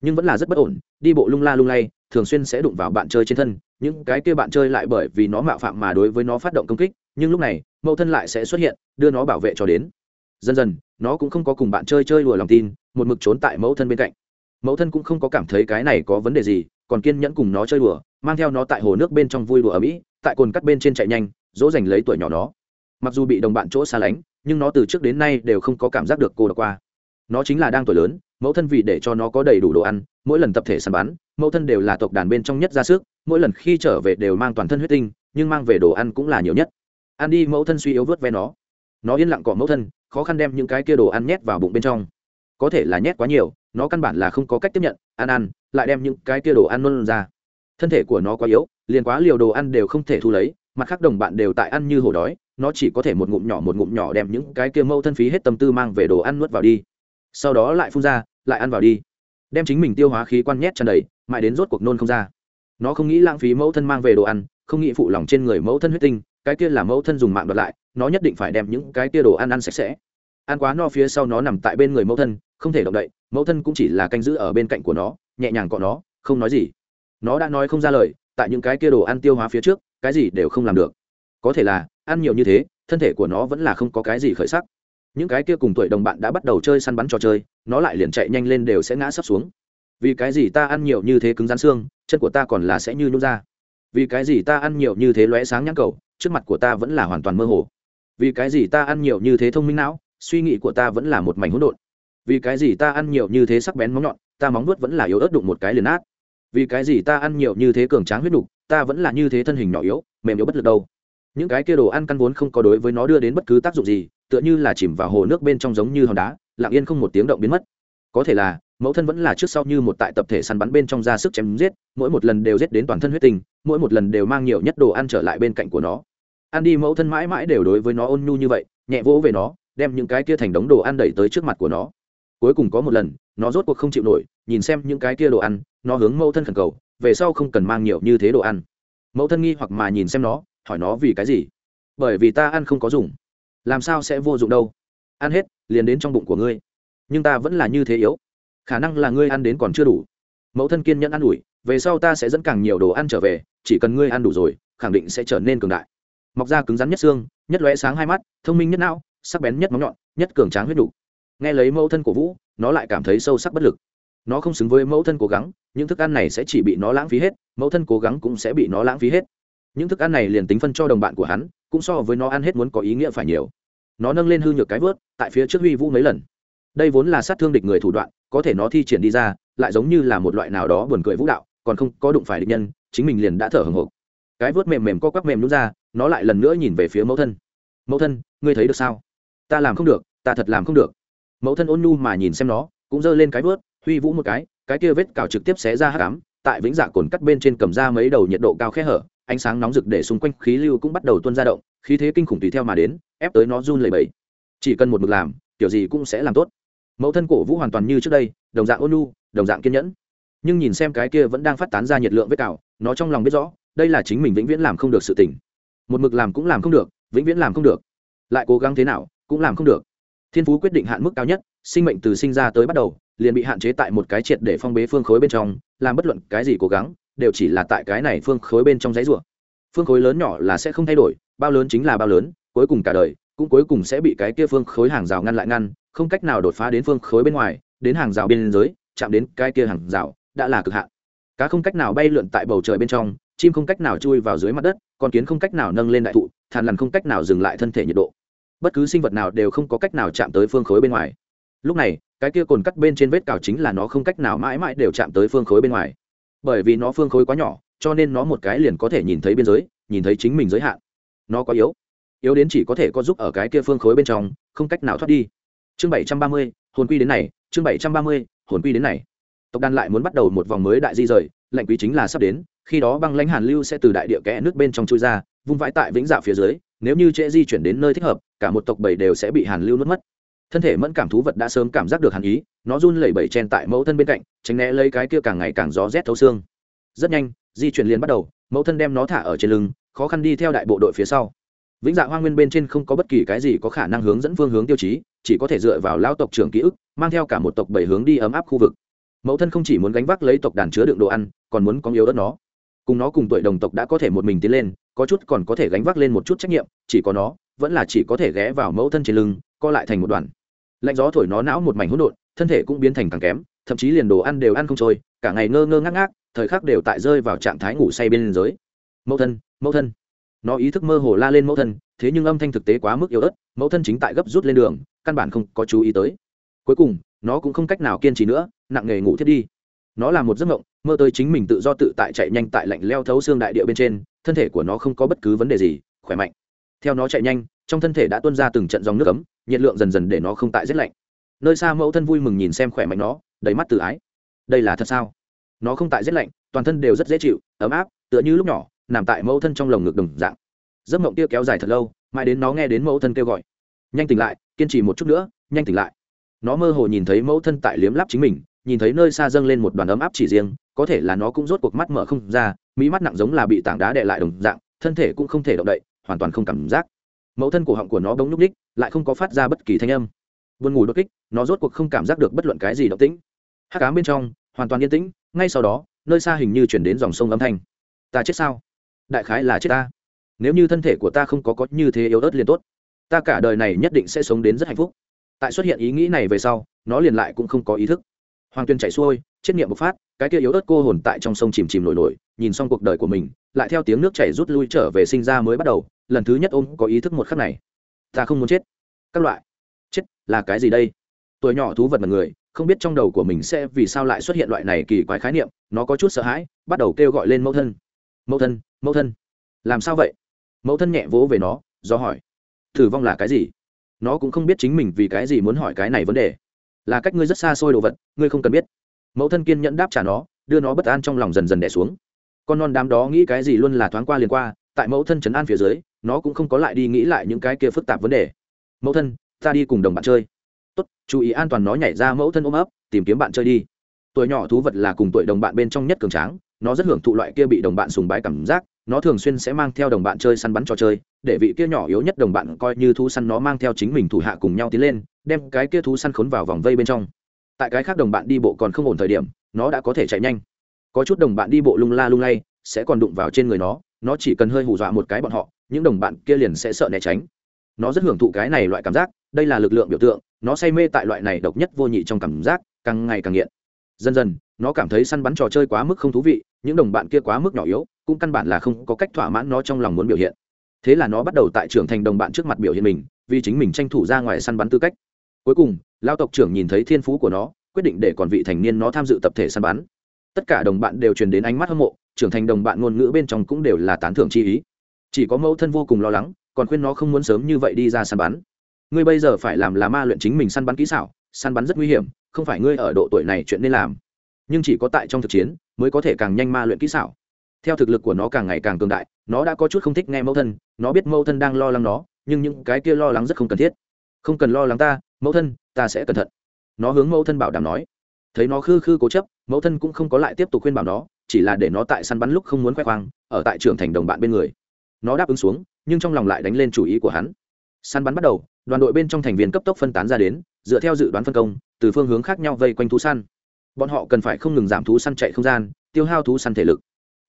Nhưng vẫn là rất bất ổn, đi bộ lung la lung lay, thường xuyên sẽ đụng vào bạn chơi trên thân, những cái kia bạn chơi lại bởi vì nó mạo phạm mà đối với nó phát động công kích, nhưng lúc này, mẫu thân lại sẽ xuất hiện, đưa nó bảo vệ cho đến. Dần dần, nó cũng không có cùng bạn chơi chơi đùa lòng tin, một mực trốn tại mẫu thân bên cạnh. Mẫu thân cũng không có cảm thấy cái này có vấn đề gì, còn kiên nhẫn cùng nó chơi đùa, mang theo nó tại hồ nước bên trong vui đùa ở mỹ tại cồn cắt bên trên chạy nhanh, dỗ dành lấy tuổi nhỏ nó. Mặc dù bị đồng bạn chỗ xa lánh, nhưng nó từ trước đến nay đều không có cảm giác được cô đọc qua. Nó chính là đang tuổi lớn, mẫu thân vì để cho nó có đầy đủ đồ ăn, mỗi lần tập thể săn bắn, mẫu thân đều là tộc đàn bên trong nhất ra sức, mỗi lần khi trở về đều mang toàn thân huyết tinh, nhưng mang về đồ ăn cũng là nhiều nhất. Ăn đi, mẫu thân suy yếu vớt ve nó. Nó yên lặng cọ mẫu thân, khó khăn đem những cái kia đồ ăn nhét vào bụng bên trong. Có thể là nhét quá nhiều, nó căn bản là không có cách tiếp nhận, ăn ăn, lại đem những cái kia đồ ăn luôn ra. Thân thể của nó quá yếu liền quá liều đồ ăn đều không thể thu lấy, mặt khác đồng bạn đều tại ăn như hổ đói, nó chỉ có thể một ngụm nhỏ một ngụm nhỏ đem những cái kia mâu thân phí hết tâm tư mang về đồ ăn nuốt vào đi. Sau đó lại phun ra, lại ăn vào đi. Đem chính mình tiêu hóa khí quan nhét tràn đầy, mãi đến rốt cuộc nôn không ra. Nó không nghĩ lãng phí mẫu thân mang về đồ ăn, không nghĩ phụ lòng trên người mẫu thân huyết tinh, cái kia là mẫu thân dùng mạng đoạt lại, nó nhất định phải đem những cái kia đồ ăn ăn sạch sẽ. Ăn quá no phía sau nó nằm tại bên người mẫu thân, không thể động đậy mẫu thân cũng chỉ là canh giữ ở bên cạnh của nó, nhẹ nhàng cọ nó, không nói gì. Nó đã nói không ra lời tại những cái kia đồ ăn tiêu hóa phía trước, cái gì đều không làm được. Có thể là, ăn nhiều như thế, thân thể của nó vẫn là không có cái gì khởi sắc. Những cái kia cùng tuổi đồng bạn đã bắt đầu chơi săn bắn trò chơi, nó lại liền chạy nhanh lên đều sẽ ngã sấp xuống. Vì cái gì ta ăn nhiều như thế cứng rắn xương, chân của ta còn là sẽ như nhút ra. Vì cái gì ta ăn nhiều như thế lóe sáng nhãn cầu, trước mặt của ta vẫn là hoàn toàn mơ hồ. Vì cái gì ta ăn nhiều như thế thông minh não, suy nghĩ của ta vẫn là một mảnh hỗn độn. Vì cái gì ta ăn nhiều như thế sắc bén móng nhọn, ta móng nuốt vẫn là yếu ớt đụng một cái liền nát vì cái gì ta ăn nhiều như thế cường tráng huyết đục, ta vẫn là như thế thân hình nhỏ yếu, mềm yếu bất lực đâu. Những cái kia đồ ăn căn vốn không có đối với nó đưa đến bất cứ tác dụng gì, tựa như là chìm vào hồ nước bên trong giống như hòn đá, lặng yên không một tiếng động biến mất. Có thể là, mẫu thân vẫn là trước sau như một tại tập thể săn bắn bên trong ra sức chém giết, mỗi một lần đều giết đến toàn thân huyết tình mỗi một lần đều mang nhiều nhất đồ ăn trở lại bên cạnh của nó. Ăn đi, mẫu thân mãi mãi đều đối với nó ôn nhu như vậy, nhẹ vỗ về nó, đem những cái kia thành đống đồ ăn đẩy tới trước mặt của nó cuối cùng có một lần, nó rốt cuộc không chịu nổi, nhìn xem những cái kia đồ ăn, nó hướng mẫu thân khẩn cầu, về sau không cần mang nhiều như thế đồ ăn. Mẫu thân nghi hoặc mà nhìn xem nó, hỏi nó vì cái gì? Bởi vì ta ăn không có dùng. Làm sao sẽ vô dụng đâu? Ăn hết, liền đến trong bụng của ngươi. Nhưng ta vẫn là như thế yếu. Khả năng là ngươi ăn đến còn chưa đủ. Mẫu thân kiên nhẫn ăn ủi, về sau ta sẽ dẫn càng nhiều đồ ăn trở về, chỉ cần ngươi ăn đủ rồi, khẳng định sẽ trở nên cường đại. Mọc ra cứng rắn nhất xương, nhất lóe sáng hai mắt, thông minh nhất não, sắc bén nhất móng nhọn, nhất cường tráng huyết đủ nghe lấy mẫu thân cổ vũ, nó lại cảm thấy sâu sắc bất lực. Nó không xứng với mẫu thân cố gắng, những thức ăn này sẽ chỉ bị nó lãng phí hết, mẫu thân cố gắng cũng sẽ bị nó lãng phí hết. Những thức ăn này liền tính phân cho đồng bạn của hắn, cũng so với nó ăn hết muốn có ý nghĩa phải nhiều. Nó nâng lên hư nhược cái vớt, tại phía trước huy vũ mấy lần. Đây vốn là sát thương địch người thủ đoạn, có thể nó thi triển đi ra, lại giống như là một loại nào đó buồn cười vũ đạo, còn không có đụng phải địch nhân, chính mình liền đã thở hồng hộc. Cái vớt mềm mềm co quắp mềm nhún ra, nó lại lần nữa nhìn về phía mẫu thân. Mẫu thân, ngươi thấy được sao? Ta làm không được, ta thật làm không được mẫu thân ôn nhu mà nhìn xem nó, cũng giơ lên cái vớt, huy vũ một cái cái kia vết cào trực tiếp xé ra hát cám tại vĩnh dạ cồn cắt bên trên cầm ra mấy đầu nhiệt độ cao khe hở, ánh sáng nóng rực để xung quanh khí lưu cũng bắt đầu tuôn ra động, khí thế kinh khủng tùy theo mà đến, ép tới nó run lẩy bẩy. Chỉ cần một mực làm, kiểu gì cũng sẽ làm tốt. Mẫu thân cổ vũ hoàn toàn như trước đây, đồng dạng ôn nhu, đồng dạng kiên nhẫn. Nhưng nhìn xem cái kia vẫn đang phát tán ra nhiệt lượng vết cào, nó trong lòng biết rõ, đây là chính mình vĩnh viễn làm không được sự tỉnh một mực làm cũng làm không được, vĩnh viễn làm không được. Lại cố gắng thế nào, cũng làm không được thiên phú quyết định hạn mức cao nhất sinh mệnh từ sinh ra tới bắt đầu liền bị hạn chế tại một cái triệt để phong bế phương khối bên trong làm bất luận cái gì cố gắng đều chỉ là tại cái này phương khối bên trong giấy rùa phương khối lớn nhỏ là sẽ không thay đổi bao lớn chính là bao lớn cuối cùng cả đời cũng cuối cùng sẽ bị cái kia phương khối hàng rào ngăn lại ngăn không cách nào đột phá đến phương khối bên ngoài đến hàng rào bên giới, chạm đến cái kia hàng rào đã là cực hạn. Cá không cách nào bay lượn tại bầu trời bên trong chim không cách nào chui vào dưới mặt đất con kiến không cách nào nâng lên đại thụ thàn lằn không cách nào dừng lại thân thể nhiệt độ bất cứ sinh vật nào đều không có cách nào chạm tới phương khối bên ngoài. Lúc này, cái kia cồn cắt bên trên vết cào chính là nó không cách nào mãi mãi đều chạm tới phương khối bên ngoài. Bởi vì nó phương khối quá nhỏ, cho nên nó một cái liền có thể nhìn thấy biên giới, nhìn thấy chính mình giới hạn. Nó quá yếu. Yếu đến chỉ có thể có giúp ở cái kia phương khối bên trong, không cách nào thoát đi. Chương bảy trăm ba mươi, hồn quy đến này, chương bảy trăm ba mươi, hồn quy đến này. Tộc đàn lại muốn bắt đầu một vòng mới đại di rời, lệnh quý chính là sắp đến, khi đó băng lãnh hàn lưu sẽ từ đại địa kẽ nước bên trong chui ra, vung vãi tại vĩnh dạ phía dưới nếu như trễ di chuyển đến nơi thích hợp, cả một tộc bảy đều sẽ bị hàn lưu nuốt mất. Thân thể mẫn cảm thú vật đã sớm cảm giác được hàn ý, nó run lẩy bẩy chen tại mẫu thân bên cạnh, tránh né lấy cái kia càng ngày càng gió rét thấu xương. Rất nhanh, di chuyển liền bắt đầu, mẫu thân đem nó thả ở trên lưng, khó khăn đi theo đại bộ đội phía sau. Vĩnh dạ hoa nguyên bên trên không có bất kỳ cái gì có khả năng hướng dẫn phương hướng tiêu chí, chỉ có thể dựa vào lao tộc trưởng ký ức, mang theo cả một tộc bảy hướng đi ấm áp khu vực. Mẫu thân không chỉ muốn gánh vác lấy tộc đàn chứa đựng đồ ăn, còn muốn có yếu đất nó cùng nó cùng tuổi đồng tộc đã có thể một mình tiến lên, có chút còn có thể gánh vác lên một chút trách nhiệm, chỉ có nó, vẫn là chỉ có thể ghé vào mẫu thân trên lưng, co lại thành một đoàn. Lạnh gió thổi nó não một mảnh hỗn độn, thân thể cũng biến thành càng kém, thậm chí liền đồ ăn đều ăn không trôi, cả ngày ngơ ngơ ngác ngác, thời khắc đều tại rơi vào trạng thái ngủ say bên giới mẫu thân mẫu thân. Nó ý thức mơ hồ la lên mẫu thân, thế nhưng âm thanh thực tế quá mức yếu ớt, mẫu thân chính tại gấp rút lên đường, căn bản không có chú ý tới. Cuối cùng, nó cũng không cách nào kiên trì nữa, nặng nghề ngủ thiết đi. Nó là một giấc mộng mơ tới chính mình tự do tự tại chạy nhanh tại lạnh leo thấu xương đại địa bên trên, thân thể của nó không có bất cứ vấn đề gì, khỏe mạnh. Theo nó chạy nhanh, trong thân thể đã tuôn ra từng trận dòng nước ấm, nhiệt lượng dần dần để nó không tại rét lạnh. Nơi xa mẫu thân vui mừng nhìn xem khỏe mạnh nó, đầy mắt tự ái. Đây là thật sao? Nó không tại rét lạnh, toàn thân đều rất dễ chịu, ấm áp, tựa như lúc nhỏ, nằm tại mẫu thân trong lồng ngực đồng dạng. Giấc mộng kia kéo dài thật lâu, mãi đến nó nghe đến mẫu thân kêu gọi. Nhanh tỉnh lại, kiên trì một chút nữa, nhanh tỉnh lại. Nó mơ hồ nhìn thấy mẫu thân tại liếm lắp chính mình nhìn thấy nơi xa dâng lên một đoàn ấm áp chỉ riêng, có thể là nó cũng rốt cuộc mắt mở không ra mỹ mắt nặng giống là bị tảng đá đè lại đồng dạng, thân thể cũng không thể động đậy, hoàn toàn không cảm giác. Mẫu thân cổ họng của nó bỗng nhúc ních lại không có phát ra bất kỳ thanh âm. Vườn ngủ đột kích, nó rốt cuộc không cảm giác được bất luận cái gì động tĩnh. Hát cám bên trong, hoàn toàn yên tĩnh, ngay sau đó, nơi xa hình như chuyển đến dòng sông âm thanh. Ta chết sao? Đại khái là chết ta. Nếu như thân thể của ta không có có như thế yếu ớt liền tốt, ta cả đời này nhất định sẽ sống đến rất hạnh phúc. Tại xuất hiện ý nghĩ này về sau, nó liền lại cũng không có ý thức hoàng tuyên chạy xuôi, chết nghiệm bộc phát, cái kia yếu ớt cô hồn tại trong sông chìm chìm nổi nổi, nhìn xong cuộc đời của mình, lại theo tiếng nước chảy rút lui trở về sinh ra mới bắt đầu, lần thứ nhất ôm có ý thức một khắc này. Ta không muốn chết. Các loại. Chết là cái gì đây? Tuổi nhỏ thú vật mật người, không biết trong đầu của mình sẽ vì sao lại xuất hiện loại này kỳ quái khái niệm, nó có chút sợ hãi, bắt đầu kêu gọi lên mẫu thân. Mẫu thân mẫu thân. Làm sao vậy? Mẫu thân nhẹ vỗ về nó, do hỏi. Thử vong là cái gì? Nó cũng không biết chính mình vì cái gì muốn hỏi cái này vấn đề là cách ngươi rất xa xôi đồ vật, ngươi không cần biết. Mẫu thân kiên nhẫn đáp trả nó, đưa nó bất an trong lòng dần dần đẻ xuống. Con non đám đó nghĩ cái gì luôn là thoáng qua liền qua, tại mẫu thân chấn an phía dưới, nó cũng không có lại đi nghĩ lại những cái kia phức tạp vấn đề. Mẫu thân, ta đi cùng đồng bạn chơi. Tốt, chú ý an toàn nó nhảy ra mẫu thân ôm ấp, tìm kiếm bạn chơi đi. Tuổi nhỏ thú vật là cùng tuổi đồng bạn bên trong nhất cường tráng, nó rất hưởng thụ loại kia bị đồng bạn sùng bái cảm giác, nó thường xuyên sẽ mang theo đồng bạn chơi săn bắn trò chơi để vị kia nhỏ yếu nhất đồng bạn coi như thú săn nó mang theo chính mình thủ hạ cùng nhau tiến lên, đem cái kia thú săn khốn vào vòng vây bên trong. Tại cái khác đồng bạn đi bộ còn không ổn thời điểm, nó đã có thể chạy nhanh. Có chút đồng bạn đi bộ lung la lung lay, sẽ còn đụng vào trên người nó nó chỉ cần hơi hù dọa một cái bọn họ, những đồng bạn kia liền sẽ sợ né tránh. Nó rất hưởng thụ cái này loại cảm giác, đây là lực lượng biểu tượng, nó say mê tại loại này độc nhất vô nhị trong cảm giác, càng ngày càng nghiện. Dần dần, nó cảm thấy săn bắn trò chơi quá mức không thú vị, những đồng bạn kia quá mức nhỏ yếu, cũng căn bản là không có cách thỏa mãn nó trong lòng muốn biểu hiện thế là nó bắt đầu tại trưởng thành đồng bạn trước mặt biểu hiện mình, vì chính mình tranh thủ ra ngoài săn bắn tư cách. Cuối cùng lao tộc trưởng nhìn thấy thiên phú của nó, quyết định để còn vị thành niên nó tham dự tập thể săn bắn. Tất cả đồng bạn đều truyền đến ánh mắt hâm mộ, trưởng thành đồng bạn ngôn ngữ bên trong cũng đều là tán thưởng chi ý. Chỉ có mẫu thân vô cùng lo lắng, còn khuyên nó không muốn sớm như vậy đi ra săn bắn. Ngươi bây giờ phải làm là ma luyện chính mình săn bắn kỹ xảo, săn bắn rất nguy hiểm, không phải ngươi ở độ tuổi này chuyện nên làm. Nhưng chỉ có tại trong thực chiến, mới có thể càng nhanh ma luyện kỹ xảo. Theo thực lực của nó càng ngày càng cường đại nó đã có chút không thích nghe mẫu thân, nó biết mẫu thân đang lo lắng nó, nhưng những cái kia lo lắng rất không cần thiết. Không cần lo lắng ta, mẫu thân, ta sẽ cẩn thận. Nó hướng mẫu thân bảo đảm nói. Thấy nó khư khư cố chấp, mẫu thân cũng không có lại tiếp tục khuyên bảo nó, chỉ là để nó tại săn bắn lúc không muốn khoe khoang, ở tại trường thành đồng bạn bên người. Nó đáp ứng xuống, nhưng trong lòng lại đánh lên chủ ý của hắn. Săn bắn bắt đầu, đoàn đội bên trong thành viên cấp tốc phân tán ra đến, dựa theo dự đoán phân công, từ phương hướng khác nhau vây quanh thú săn. Bọn họ cần phải không ngừng giảm thú săn chạy không gian, tiêu hao thú săn thể lực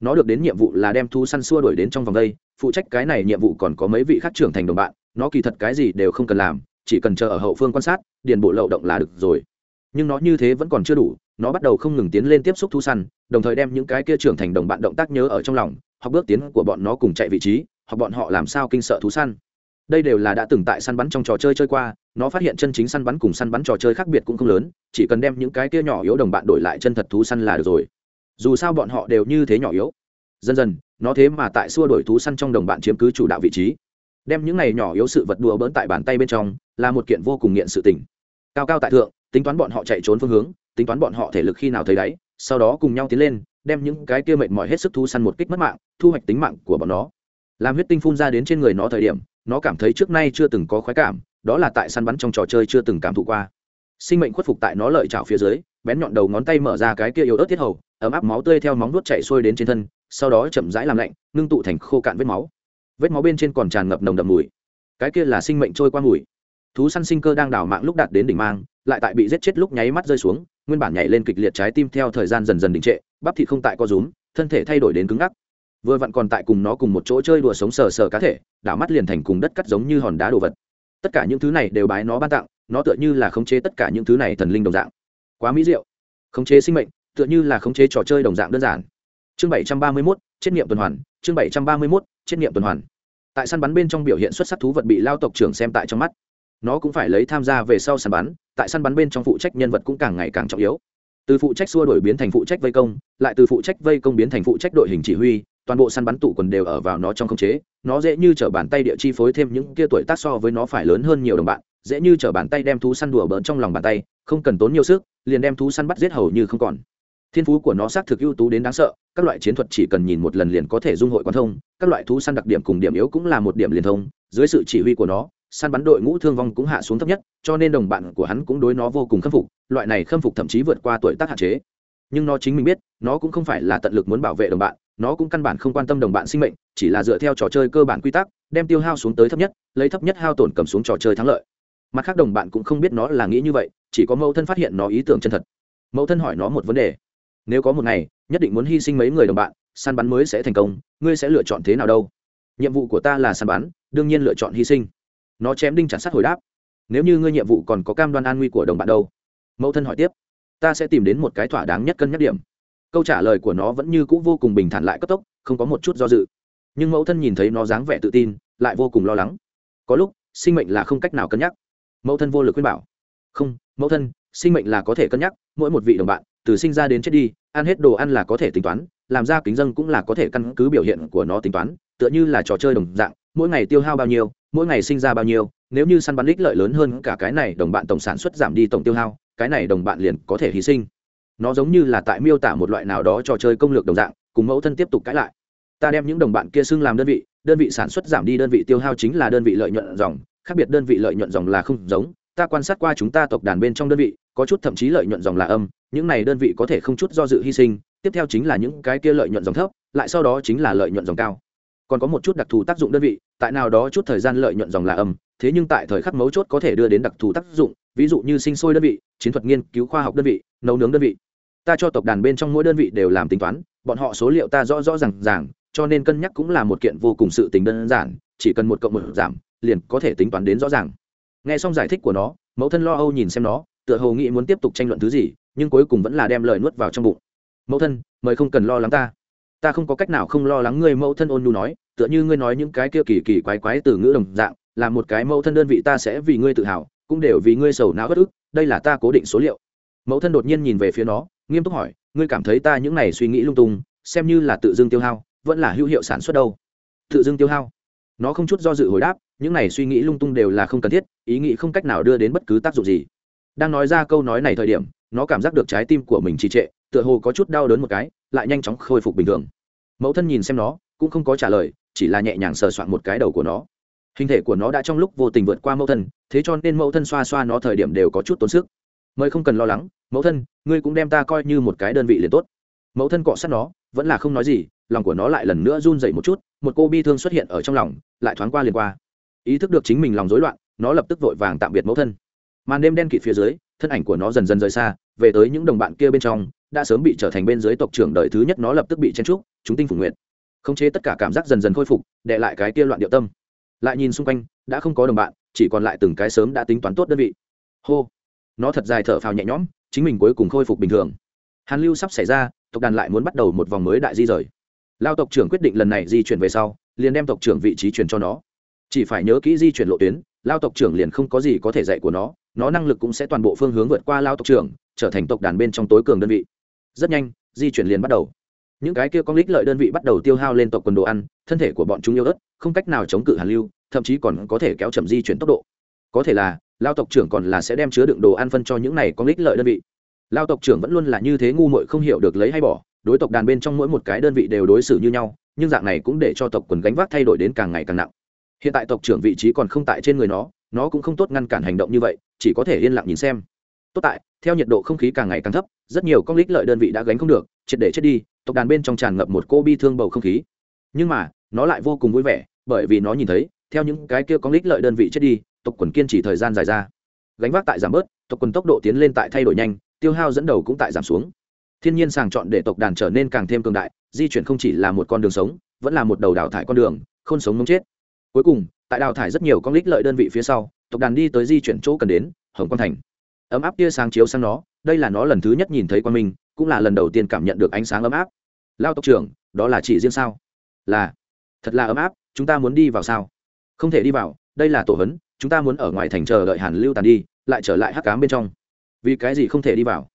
nó được đến nhiệm vụ là đem thú săn xua đuổi đến trong vòng đây, phụ trách cái này nhiệm vụ còn có mấy vị khác trưởng thành đồng bạn, nó kỳ thật cái gì đều không cần làm, chỉ cần chờ ở hậu phương quan sát, điền bộ lậu động là được rồi. Nhưng nó như thế vẫn còn chưa đủ, nó bắt đầu không ngừng tiến lên tiếp xúc thú săn, đồng thời đem những cái kia trưởng thành đồng bạn động tác nhớ ở trong lòng, học bước tiến của bọn nó cùng chạy vị trí hoặc bọn họ làm sao kinh sợ thú săn. Đây đều là đã từng tại săn bắn trong trò chơi chơi qua, nó phát hiện chân chính săn bắn cùng săn bắn trò chơi khác biệt cũng không lớn, chỉ cần đem những cái kia nhỏ yếu đồng bạn đổi lại chân thật thú săn là được rồi dù sao bọn họ đều như thế nhỏ yếu. Dần dần, nó thế mà tại xua đổi thú săn trong đồng bạn chiếm cứ chủ đạo vị trí. Đem những này nhỏ yếu sự vật đùa bỡn tại bàn tay bên trong, là một kiện vô cùng nghiện sự tình. Cao cao tại thượng, tính toán bọn họ chạy trốn phương hướng, tính toán bọn họ thể lực khi nào thấy đáy, sau đó cùng nhau tiến lên, đem những cái kia mệt mỏi hết sức thú săn một kích mất mạng, thu hoạch tính mạng của bọn nó. Làm huyết tinh phun ra đến trên người nó thời điểm, nó cảm thấy trước nay chưa từng có khoái cảm, đó là tại săn bắn trong trò chơi chưa từng cảm thụ qua. Sinh mệnh khuất phục tại nó lợi trào phía dưới, bén nhọn đầu ngón tay mở ra cái kia yếu ớt thiết hầu ấm áp máu tươi theo móng nuốt chảy xuôi đến trên thân, sau đó chậm rãi làm lạnh, ngưng tụ thành khô cạn vết máu. Vết máu bên trên còn tràn ngập nồng đậm mùi. Cái kia là sinh mệnh trôi qua mùi. Thú săn sinh cơ đang đảo mạng lúc đạt đến đỉnh mang, lại tại bị giết chết lúc nháy mắt rơi xuống, nguyên bản nhảy lên kịch liệt trái tim theo thời gian dần dần đình trệ, bắp thịt không tại co rúm, thân thể thay đổi đến cứng ngắc. Vừa vặn còn tại cùng nó cùng một chỗ chơi đùa sống sờ sờ cá thể, đảo mắt liền thành cùng đất cắt giống như hòn đá đồ vật. Tất cả những thứ này đều bái nó ban tặng, nó tựa như là khống chế tất cả những thứ này thần linh đồng dạng. Quá mỹ diệu. Khống chế sinh mệnh tựa như là khống chế trò chơi đồng dạng đơn giản. Chương bảy trăm ba mươi mốt, chết nghiệm tuần hoàn, chương bảy trăm ba mươi mốt, chết nghiệm tuần hoàn. Tại săn bắn bên trong biểu hiện xuất sắc thú vật bị lao tộc trưởng xem tại trong mắt. Nó cũng phải lấy tham gia về sau săn bắn, tại săn bắn bên trong phụ trách nhân vật cũng càng ngày càng trọng yếu. Từ phụ trách xua đổi biến thành phụ trách vây công, lại từ phụ trách vây công biến thành phụ trách đội hình chỉ huy, toàn bộ săn bắn tụ quần đều ở vào nó trong khống chế. Nó dễ như t r ở bàn tay địa chi phối thêm những kia tuổi tác so với nó phải lớn hơn nhiều đồng bạn, dễ như t r ở bàn tay đem thú săn đùa bỡn trong lòng bàn tay, không cần tốn nhiều sức, liền đem thú săn bắt giết hầu như không còn thiên phú của nó xác thực ưu tú đến đáng sợ, các loại chiến thuật chỉ cần nhìn một lần liền có thể dung hội quan thông, các loại thú săn đặc điểm cùng điểm yếu cũng là một điểm liền thông, dưới sự chỉ huy của nó, săn bắn đội ngũ thương vong cũng hạ xuống thấp nhất, cho nên đồng bạn của hắn cũng đối nó vô cùng khâm phục, loại này khâm phục thậm chí vượt qua tuổi tác hạn chế. Nhưng nó chính mình biết, nó cũng không phải là tận lực muốn bảo vệ đồng bạn, nó cũng căn bản không quan tâm đồng bạn sinh mệnh, chỉ là dựa theo trò chơi cơ bản quy tắc, đem tiêu hao xuống tới thấp nhất, lấy thấp nhất hao tổn cầm xuống trò chơi thắng lợi. Mặt khác đồng bạn cũng không biết nó là nghĩ như vậy, chỉ có mẫu thân phát hiện nó ý tưởng chân thật. Mẫu thân hỏi nó một vấn đề nếu có một ngày, nhất định muốn hy sinh mấy người đồng bạn, săn bắn mới sẽ thành công, ngươi sẽ lựa chọn thế nào đâu? Nhiệm vụ của ta là săn bắn, đương nhiên lựa chọn hy sinh. Nó chém đinh chặt sát hồi đáp. Nếu như ngươi nhiệm vụ còn có cam đoan an nguy của đồng bạn đâu? Mẫu thân hỏi tiếp. Ta sẽ tìm đến một cái thỏa đáng nhất cân nhắc điểm. Câu trả lời của nó vẫn như c ũ vô cùng bình thản lại cấp tốc, không có một chút do dự. Nhưng mẫu thân nhìn thấy nó dáng vẻ tự tin, lại vô cùng lo lắng. Có lúc, sinh mệnh là không cách nào cân nhắc. Mẫu thân vô lực khuyên bảo. Không, mẫu thân, sinh mệnh là có thể cân nhắc, mỗi một vị đồng bạn từ sinh ra đến chết đi, ăn hết đồ ăn là có thể tính toán, làm ra kính dân cũng là có thể căn cứ biểu hiện của nó tính toán, tựa như là trò chơi đồng dạng, mỗi ngày tiêu hao bao nhiêu, mỗi ngày sinh ra bao nhiêu, nếu như săn bắn ích lợi lớn hơn cả cái này đồng bạn tổng sản xuất giảm đi tổng tiêu hao, cái này đồng bạn liền có thể hy sinh. Nó giống như là tại miêu tả một loại nào đó trò chơi công lược đồng dạng, cùng mẫu thân tiếp tục cãi lại. Ta đem những đồng bạn kia xưng làm đơn vị đơn vị sản xuất giảm đi, đơn vị tiêu hao chính là đơn vị lợi nhuận dòng, khác biệt đơn vị lợi nhuận dòng là không giống. Ta quan sát qua chúng ta tộc đàn bên trong đơn vị, có chút thậm chí lợi nhuận dòng là âm những này đơn vị có thể không chút do dự hy sinh, tiếp theo chính là những cái kia lợi nhuận dòng thấp, lại sau đó chính là lợi nhuận dòng cao. Còn có một chút đặc thù tác dụng đơn vị, tại nào đó chút thời gian lợi nhuận dòng là âm, thế nhưng tại thời khắc mấu chốt có thể đưa đến đặc thù tác dụng, ví dụ như sinh sôi đơn vị, chiến thuật nghiên cứu khoa học đơn vị, nấu nướng đơn vị. Ta cho tộc đàn bên trong mỗi đơn vị đều làm tính toán, bọn họ số liệu ta rõ rõ r à n g ràng, cho nên cân nhắc cũng là một kiện vô cùng sự tình đơn giản, chỉ cần một cộng một giảm, liền có thể tính toán đến rõ ràng. Nghe xong giải thích của nó, mẫu thân lo âu nhìn xem nó, tựa hồ nghĩ muốn tiếp tục tranh luận thứ gì nhưng cuối cùng vẫn là đem lời nuốt vào trong bụng. Mẫu thân, mời không cần lo lắng ta. Ta không có cách nào không lo lắng ngươi, mẫu thân ôn nhu nói, tựa như ngươi nói những cái kia kỳ kỳ quái quái từ ngữ đồng dạng, là một cái mẫu thân đơn vị ta sẽ vì ngươi tự hào, cũng đều vì ngươi sầu não bất ức, đây là ta cố định số liệu. Mẫu thân đột nhiên nhìn về phía nó, nghiêm túc hỏi, ngươi cảm thấy ta những này suy nghĩ lung tung, xem như là tự dưng tiêu hao, vẫn là hữu hiệu sản xuất đâu? Tự dưng tiêu hao? Nó không chút do dự hồi đáp, những này suy nghĩ lung tung đều là không cần thiết, ý nghĩ không cách nào đưa đến bất cứ tác dụng gì. Đang nói ra câu nói này thời điểm nó cảm giác được trái tim của mình trì trệ, tựa hồ có chút đau đớn một cái, lại nhanh chóng khôi phục bình thường. Mẫu thân nhìn xem nó, cũng không có trả lời, chỉ là nhẹ nhàng sờ soạn một cái đầu của nó. Hình thể của nó đã trong lúc vô tình vượt qua mẫu thân, thế cho nên mẫu thân xoa xoa nó thời điểm đều có chút tốn sức. Mời không cần lo lắng, mẫu thân, ngươi cũng đem ta coi như một cái đơn vị liền tốt. Mẫu thân cọ sát nó, vẫn là không nói gì, lòng của nó lại lần nữa run dậy một chút, một cô bi thương xuất hiện ở trong lòng, lại thoáng qua liền qua. Ý thức được chính mình lòng rối loạn, nó lập tức vội vàng tạm biệt mẫu thân. Màn đêm đen kịt phía dưới thân ảnh của nó dần dần rời xa, về tới những đồng bạn kia bên trong, đã sớm bị trở thành bên dưới tộc trưởng đời thứ nhất nó lập tức bị chen trúc, chúng tinh phủ nguyện khống chế tất cả cảm giác dần dần khôi phục, để lại cái kia loạn điệu tâm. Lại nhìn xung quanh, đã không có đồng bạn, chỉ còn lại từng cái sớm đã tính toán tốt đơn vị. Hô! Nó thật dài thở phào nhẹ nhõm, chính mình cuối cùng khôi phục bình thường. Hàn lưu sắp xảy ra, tộc đàn lại muốn bắt đầu một vòng mới đại di rời. Lao tộc trưởng quyết định lần này di chuyển về sau, liền đem tộc trưởng vị trí chuyển cho nó. Chỉ phải nhớ kỹ di chuyển lộ tuyến, lao tộc trưởng liền không có gì có thể dạy của nó nó năng lực cũng sẽ toàn bộ phương hướng vượt qua lao tộc trưởng, trở thành tộc đàn bên trong tối cường đơn vị. Rất nhanh, di chuyển liền bắt đầu. Những cái kia con lích lợi đơn vị bắt đầu tiêu hao lên tộc quần đồ ăn, thân thể của bọn chúng yêu ớt, không cách nào chống cự hàn lưu, thậm chí còn có thể kéo chậm di chuyển tốc độ. Có thể là, lao tộc trưởng còn là sẽ đem chứa đựng đồ ăn phân cho những này con lích lợi đơn vị. Lao tộc trưởng vẫn luôn là như thế ngu muội không hiểu được lấy hay bỏ, đối tộc đàn bên trong mỗi một cái đơn vị đều đối xử như nhau, nhưng dạng này cũng để cho tộc quần gánh vác thay đổi đến càng ngày càng nặng. Hiện tại tộc trưởng vị trí còn không tại trên người nó nó cũng không tốt ngăn cản hành động như vậy, chỉ có thể yên lặng nhìn xem. Tốt tại, theo nhiệt độ không khí càng ngày càng thấp, rất nhiều con lích lợi đơn vị đã gánh không được, triệt để chết đi, tộc đàn bên trong tràn ngập một cô bi thương bầu không khí. Nhưng mà, nó lại vô cùng vui vẻ, bởi vì nó nhìn thấy, theo những cái kia con lích lợi đơn vị chết đi, tộc quần kiên trì thời gian dài ra. Gánh vác tại giảm bớt, tộc quần tốc độ tiến lên tại thay đổi nhanh, tiêu hao dẫn đầu cũng tại giảm xuống. Thiên nhiên sàng chọn để tộc đàn trở nên càng thêm cường đại, di chuyển không chỉ là một con đường sống, vẫn là một đầu đào thải con đường không sống mống chết. Cuối cùng tại đào thải rất nhiều con lích lợi đơn vị phía sau, tộc đàn đi tới di chuyển chỗ cần đến, hồng quang thành. Ấm áp tia sáng chiếu sang nó, đây là nó lần thứ nhất nhìn thấy quan minh, cũng là lần đầu tiên cảm nhận được ánh sáng ấm áp. Lao tộc trưởng, đó là chỉ riêng sao? Là. Thật là ấm áp, chúng ta muốn đi vào sao? Không thể đi vào, đây là tổ hấn, chúng ta muốn ở ngoài thành chờ đợi hàn lưu tàn đi, lại trở lại hắc cám bên trong. Vì cái gì không thể đi vào?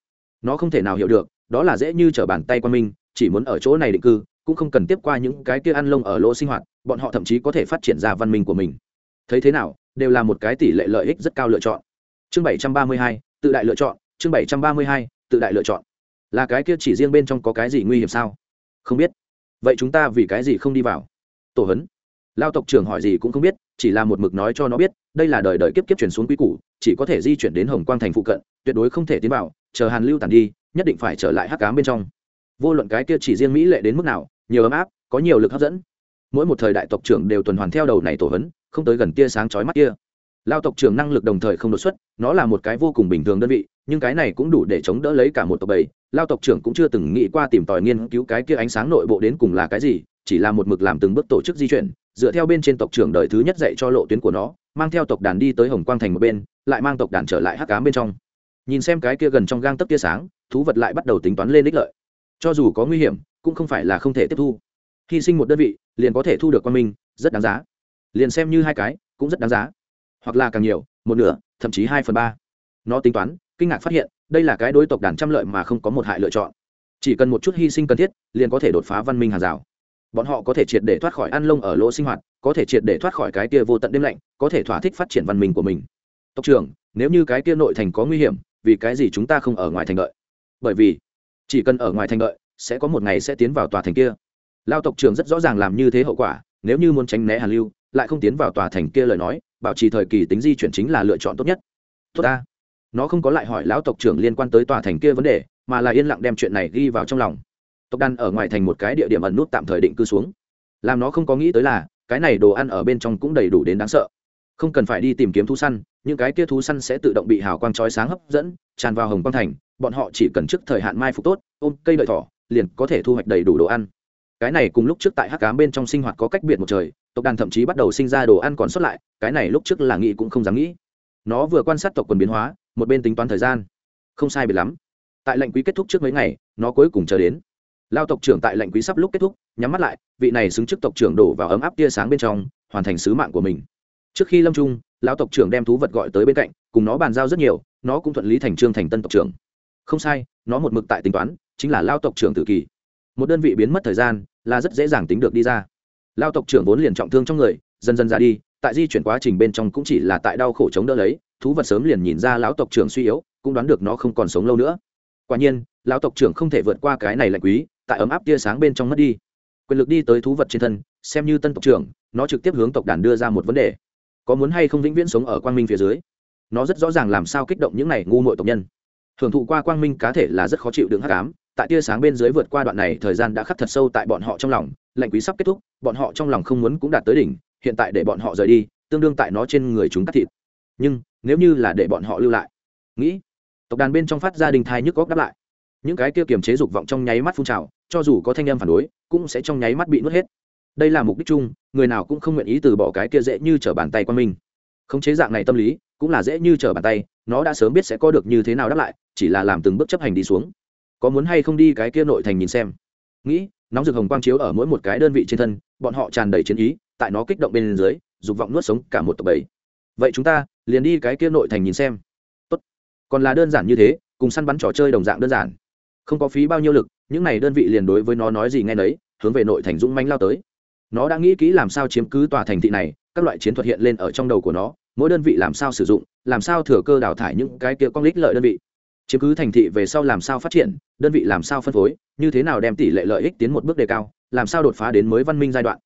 Nó không thể nào hiểu được, đó là dễ như t r ở bàn tay quan minh, chỉ muốn ở chỗ này định cư cũng không cần tiếp qua những cái kia ăn lông ở lỗ sinh hoạt, bọn họ thậm chí có thể phát triển ra văn minh của mình. Thấy thế nào, đều là một cái tỷ lệ lợi ích rất cao lựa chọn. Chương bảy trăm ba mươi hai, tự đại lựa chọn, chương bảy trăm ba mươi hai, tự đại lựa chọn. Là cái kia chỉ riêng bên trong có cái gì nguy hiểm sao? Không biết. Vậy chúng ta vì cái gì không đi vào? Tổ hấn lao tộc trưởng hỏi gì cũng không biết, chỉ là một mực nói cho nó biết, đây là đời đời kiếp kiếp chuyển xuống quý củ, chỉ có thể di chuyển đến hồng quang thành phụ cận, tuyệt đối không thể tiến vào, chờ hàn lưu tàn đi, nhất định phải trở lại hắc cám bên trong vô luận cái kia chỉ riêng mỹ lệ đến mức nào, nhiều ấm áp, có nhiều lực hấp dẫn. Mỗi một thời đại tộc trưởng đều tuần hoàn theo đầu này tổ hấn không tới gần tia sáng chói mắt kia. Lao tộc trưởng năng lực đồng thời không đột xuất, nó là một cái vô cùng bình thường đơn vị, nhưng cái này cũng đủ để chống đỡ lấy cả một tộc bầy. Lao tộc trưởng cũng chưa từng nghĩ qua tìm tòi nghiên cứu cái kia ánh sáng nội bộ đến cùng là cái gì, chỉ là một mực làm từng bước tổ chức di chuyển, dựa theo bên trên tộc trưởng đời thứ nhất dạy cho lộ tuyến của nó, mang theo tộc đàn đi tới hồng quang thành một bên, lại mang tộc đàn trở lại hắc cám bên trong. Nhìn xem cái kia gần trong gang tấc tia sáng, thú vật lại bắt đầu tính toán lên ích lợi cho dù có nguy hiểm, cũng không phải là không thể tiếp thu. Hy sinh một đơn vị, liền có thể thu được quan minh, rất đáng giá. Liền xem như hai cái, cũng rất đáng giá. Hoặc là càng nhiều, một nửa, thậm chí hai phần ba. Nó tính toán, kinh ngạc phát hiện, đây là cái đối tộc đàn trăm lợi mà không có một hại lựa chọn. Chỉ cần một chút hy sinh cần thiết, liền có thể đột phá văn minh hàng rào. Bọn họ có thể triệt để thoát khỏi ăn lông ở lỗ sinh hoạt, có thể triệt để thoát khỏi cái kia vô tận đêm lạnh, có thể thỏa thích phát triển văn minh của mình. Tộc trưởng, nếu như cái kia nội thành có nguy hiểm, vì cái gì chúng ta không ở ngoài thành lợi? bởi vì chỉ cần ở ngoài thành đợi, sẽ có một ngày sẽ tiến vào tòa thành kia. Lao tộc trưởng rất rõ ràng làm như thế hậu quả, nếu như muốn tránh né hàn lưu, lại không tiến vào tòa thành kia lời nói, bảo trì thời kỳ tính di chuyển chính là lựa chọn tốt nhất. Tốt ta. Nó không có lại hỏi lão tộc trưởng liên quan tới tòa thành kia vấn đề, mà là yên lặng đem chuyện này ghi vào trong lòng. Tộc đan ở ngoài thành một cái địa điểm ẩn nút tạm thời định cư xuống. Làm nó không có nghĩ tới là, cái này đồ ăn ở bên trong cũng đầy đủ đến đáng sợ. Không cần phải đi tìm kiếm thú săn, những cái kia thú săn sẽ tự động bị hào quang chói sáng hấp dẫn, tràn vào hồng quang thành bọn họ chỉ cần trước thời hạn mai phục tốt, ôm cây đợi thỏ, liền có thể thu hoạch đầy đủ đồ ăn. Cái này cùng lúc trước tại hắc cám bên trong sinh hoạt có cách biệt một trời, tộc đàn thậm chí bắt đầu sinh ra đồ ăn còn sót lại, cái này lúc trước là nghĩ cũng không dám nghĩ. Nó vừa quan sát tộc quần biến hóa, một bên tính toán thời gian. Không sai biệt lắm. Tại lệnh quý kết thúc trước mấy ngày, nó cuối cùng chờ đến. Lao tộc trưởng tại lệnh quý sắp lúc kết thúc, nhắm mắt lại, vị này xứng chức tộc trưởng đổ vào ấm áp tia sáng bên trong, hoàn thành sứ mạng của mình. Trước khi lâm trung lão tộc trưởng đem thú vật gọi tới bên cạnh, cùng nó bàn giao rất nhiều, nó cũng thuận lý thành trương thành tân tộc trưởng không sai, nó một mực tại tính toán, chính là lao tộc trưởng tự kỷ một đơn vị biến mất thời gian, là rất dễ dàng tính được đi ra. Lao tộc trưởng vốn liền trọng thương trong người, dần dần ra đi, tại di chuyển quá trình bên trong cũng chỉ là tại đau khổ chống đỡ lấy, thú vật sớm liền nhìn ra lão tộc trưởng suy yếu, cũng đoán được nó không còn sống lâu nữa. Quả nhiên, lão tộc trưởng không thể vượt qua cái này lạnh quý, tại ấm áp tia sáng bên trong mất đi. Quyền lực đi tới thú vật trên thân, xem như tân tộc trưởng, nó trực tiếp hướng tộc đàn đưa ra một vấn đề. Có muốn hay không vĩnh viễn sống ở quang minh phía dưới? Nó rất rõ ràng làm sao kích động những này ngu muội tộc nhân hưởng thụ qua quang minh cá thể là rất khó chịu đựng hắc ám, tại tia sáng bên dưới vượt qua đoạn này thời gian đã khắc thật sâu tại bọn họ trong lòng lệnh quý sắp kết thúc, bọn họ trong lòng không muốn cũng đạt tới đỉnh, hiện tại để bọn họ rời đi, tương đương tại nó trên người chúng cắt thịt. Nhưng, nếu như là để bọn họ lưu lại, nghĩ, tộc đàn bên trong phát gia đình thai nhức góc đáp lại. Những cái kia kiềm chế dục vọng trong nháy mắt phun trào, cho dù có thanh âm phản đối, cũng sẽ trong nháy mắt bị nuốt hết. Đây là mục đích chung, người nào cũng không nguyện ý từ bỏ cái kia dễ như trở bàn tay quan minh. Khống chế dạng này tâm lý, cũng là dễ như trở bàn tay nó đã sớm biết sẽ có được như thế nào đáp lại, chỉ là làm từng bước chấp hành đi xuống. Có muốn hay không đi cái kia nội thành nhìn xem. Nghĩ, nóng rực hồng quang chiếu ở mỗi một cái đơn vị trên thân, bọn họ tràn đầy chiến ý, tại nó kích động bên dưới, dục vọng nuốt sống cả một tộc bảy. vậy chúng ta, liền đi cái kia nội thành nhìn xem. Tốt. còn là đơn giản như thế, cùng săn bắn trò chơi đồng dạng đơn giản. Không có phí bao nhiêu lực, những này đơn vị liền đối với nó nói gì nghe nấy, hướng về nội thành dũng manh lao tới. Nó đã nghĩ kỹ làm sao chiếm cứ tòa thành thị này, các loại chiến thuật hiện lên ở trong đầu của nó mỗi đơn vị làm sao sử dụng, làm sao thừa cơ đào thải những cái kia con lích lợi đơn vị. Chiếm cứ thành thị về sau làm sao phát triển, đơn vị làm sao phân phối, như thế nào đem tỷ lệ lợi ích tiến một bước đề cao, làm sao đột phá đến mới văn minh giai đoạn.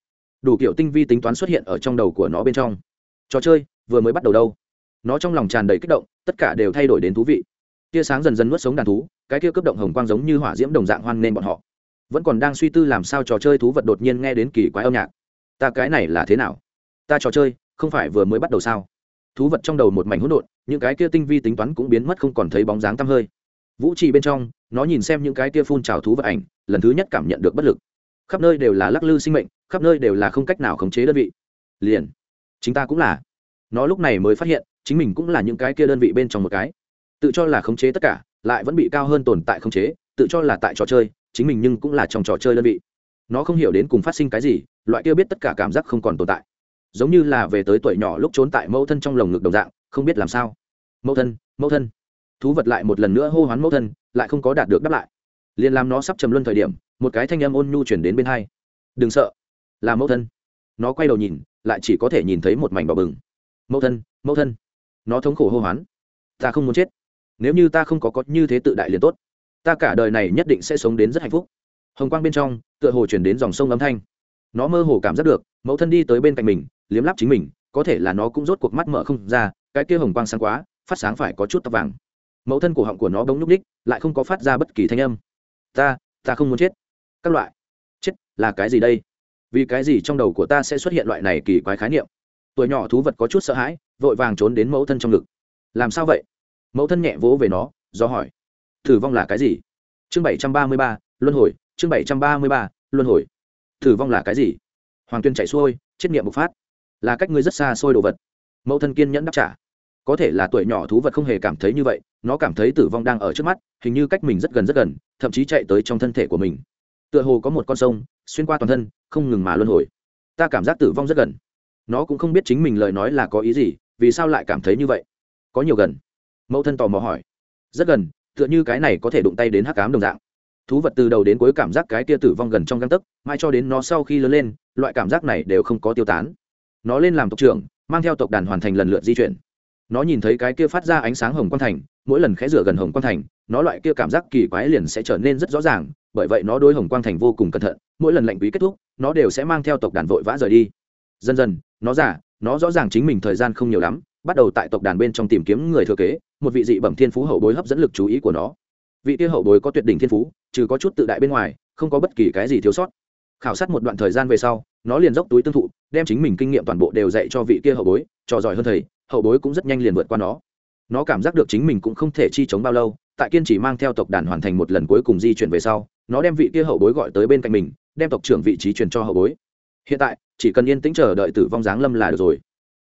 Đủ kiểu tinh vi tính toán xuất hiện ở trong đầu của nó bên trong. Trò chơi vừa mới bắt đầu đâu? Nó trong lòng tràn đầy kích động, tất cả đều thay đổi đến thú vị. Tia sáng dần dần nuốt sống đàn thú, cái kia cấp động hồng quang giống như hỏa diễm đồng dạng hoan nên bọn họ. Vẫn còn đang suy tư làm sao trò chơi thú vật đột nhiên nghe đến kỳ quái âm nhạc. Ta cái này là thế nào? Ta trò chơi không phải vừa mới bắt đầu sao? Thú vật trong đầu một mảnh hỗn độn, những cái kia tinh vi tính toán cũng biến mất không còn thấy bóng dáng tăm hơi. Vũ trì bên trong, nó nhìn xem những cái kia phun trào thú vật ảnh, lần thứ nhất cảm nhận được bất lực. Khắp nơi đều là lắc lư sinh mệnh, khắp nơi đều là không cách nào khống chế đơn vị. Liền, chính ta cũng là. Nó lúc này mới phát hiện, chính mình cũng là những cái kia đơn vị bên trong một cái. Tự cho là khống chế tất cả, lại vẫn bị cao hơn tồn tại khống chế, tự cho là tại trò chơi, chính mình nhưng cũng là trong trò chơi đơn vị. Nó không hiểu đến cùng phát sinh cái gì, loại kia biết tất cả cảm giác không còn tồn tại giống như là về tới tuổi nhỏ lúc trốn tại mẫu thân trong lồng ngực đồng dạng, không biết làm sao. Mẫu thân mẫu thân. Thú vật lại một lần nữa hô hoán mẫu thân, lại không có đạt được đáp lại. Liền làm nó sắp trầm luân thời điểm, một cái thanh âm ôn nhu chuyển đến bên hai. Đừng sợ. Là mẫu thân. Nó quay đầu nhìn, lại chỉ có thể nhìn thấy một mảnh bỏ bừng. Mẫu thân mẫu thân. Nó thống khổ hô hoán. Ta không muốn chết. Nếu như ta không có có như thế tự đại liền tốt. Ta cả đời này nhất định sẽ sống đến rất hạnh phúc. Hồng quang bên trong, tựa hồ chuyển đến dòng sông âm thanh. Nó mơ hồ cảm giác được, mẫu thân đi tới bên cạnh mình liếm lắp chính mình, có thể là nó cũng rốt cuộc mắt mở không ra, cái kia hồng quang sáng quá, phát sáng phải có chút tóc vàng. Mẫu thân cổ họng của nó bỗng nhúc ních lại không có phát ra bất kỳ thanh âm. Ta ta không muốn chết. Các loại. Chết, là cái gì đây? Vì cái gì trong đầu của ta sẽ xuất hiện loại này kỳ quái khái niệm? Tuổi nhỏ thú vật có chút sợ hãi, vội vàng trốn đến mẫu thân trong ngực. Làm sao vậy? Mẫu thân nhẹ vỗ về nó, do hỏi. Thử vong là cái gì? Chương bảy trăm ba mươi ba, luân hồi. Chương bảy trăm ba mươi ba, luân hồi. Thử vong là cái gì? Hoàng tuyên chạy xuôi, chết nghiệm bộc phát là cách ngươi rất xa xôi đồ vật. Mẫu thân kiên nhẫn đáp trả. Có thể là tuổi nhỏ thú vật không hề cảm thấy như vậy, nó cảm thấy tử vong đang ở trước mắt, hình như cách mình rất gần rất gần, thậm chí chạy tới trong thân thể của mình. Tựa hồ có một con sông, xuyên qua toàn thân, không ngừng mà luân hồi. Ta cảm giác tử vong rất gần. Nó cũng không biết chính mình lời nói là có ý gì, vì sao lại cảm thấy như vậy? Có nhiều gần. Mẫu thân tò mò hỏi. Rất gần, tựa như cái này có thể đụng tay đến hắc cám đồng dạng. Thú vật từ đầu đến cuối cảm giác cái tia tử vong gần trong găng tấc mai cho đến nó sau khi lớn lên, loại cảm giác này đều không có tiêu tán nó lên làm tộc trưởng, mang theo tộc đàn hoàn thành lần lượt di chuyển. Nó nhìn thấy cái kia phát ra ánh sáng hồng quan thành, mỗi lần khẽ rửa gần hồng quan thành, nó loại kia cảm giác kỳ quái liền sẽ trở nên rất rõ ràng, bởi vậy nó đôi hồng quang thành vô cùng cẩn thận, mỗi lần lệnh quý kết thúc, nó đều sẽ mang theo tộc đàn vội vã rời đi. Dần dần, nó giả nó rõ ràng chính mình thời gian không nhiều lắm, bắt đầu tại tộc đàn bên trong tìm kiếm người thừa kế, một vị dị bẩm thiên phú hậu bối hấp dẫn lực chú ý của nó. Vị kia hậu bối có tuyệt đỉnh thiên phú, trừ có chút tự đại bên ngoài, không có bất kỳ cái gì thiếu sót. Khảo sát một đoạn thời gian về sau, nó liền dốc túi tương thụ đem chính mình kinh nghiệm toàn bộ đều dạy cho vị kia hậu bối, trò giỏi hơn thầy, hậu bối cũng rất nhanh liền vượt qua nó. Nó cảm giác được chính mình cũng không thể chi chống bao lâu, tại kiên trì mang theo tộc đàn hoàn thành một lần cuối cùng di chuyển về sau, nó đem vị kia hậu bối gọi tới bên cạnh mình, đem tộc trưởng vị trí truyền cho hậu bối. Hiện tại, chỉ cần yên tĩnh chờ đợi tử vong giáng lâm là được rồi.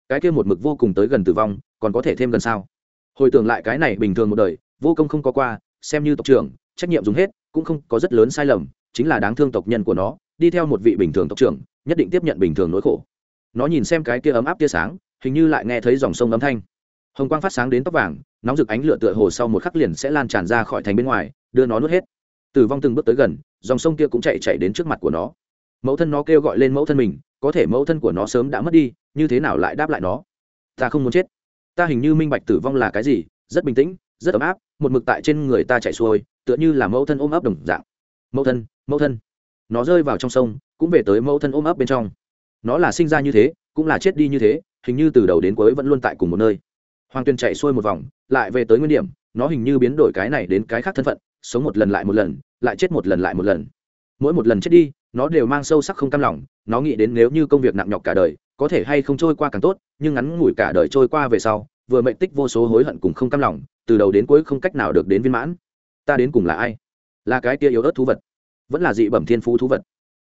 Cái kia một mực vô cùng tới gần tử vong, còn có thể thêm gần sao? Hồi tưởng lại cái này bình thường một đời, vô công không có qua, xem như tộc trưởng, trách nhiệm dùng hết, cũng không có rất lớn sai lầm, chính là đáng thương tộc nhân của nó, đi theo một vị bình thường tộc trưởng nhất định tiếp nhận bình thường nỗi khổ. Nó nhìn xem cái kia ấm áp tia sáng, hình như lại nghe thấy dòng sông âm thanh. Hồng quang phát sáng đến tóc vàng, nóng rực ánh lửa tựa hồ sau một khắc liền sẽ lan tràn ra khỏi thành bên ngoài, đưa nó nuốt hết. Tử vong từng bước tới gần, dòng sông kia cũng chạy chạy đến trước mặt của nó. Mẫu thân nó kêu gọi lên mẫu thân mình, có thể mẫu thân của nó sớm đã mất đi, như thế nào lại đáp lại nó? Ta không muốn chết. Ta hình như minh bạch tử vong là cái gì, rất bình tĩnh, rất ấm áp, một mực tại trên người ta chạy xuôi, tựa như là mẫu thân ôm ấp đồng dạng. Mẫu thân mẫu thân nó rơi vào trong sông, cũng về tới mẫu thân ôm ấp bên trong. Nó là sinh ra như thế, cũng là chết đi như thế, hình như từ đầu đến cuối vẫn luôn tại cùng một nơi. Hoàng tuyền chạy xuôi một vòng, lại về tới nguyên điểm, nó hình như biến đổi cái này đến cái khác thân phận, sống một lần lại một lần, lại chết một lần lại một lần. Mỗi một lần chết đi, nó đều mang sâu sắc không cam lòng, nó nghĩ đến nếu như công việc nặng nhọc cả đời, có thể hay không trôi qua càng tốt, nhưng ngắn ngủi cả đời trôi qua về sau, vừa mệnh tích vô số hối hận cùng không cam lòng, từ đầu đến cuối không cách nào được đến viên mãn. Ta đến cùng là ai? Là cái tia yếu ớt thú vật vẫn là dị bẩm thiên phú thú vật,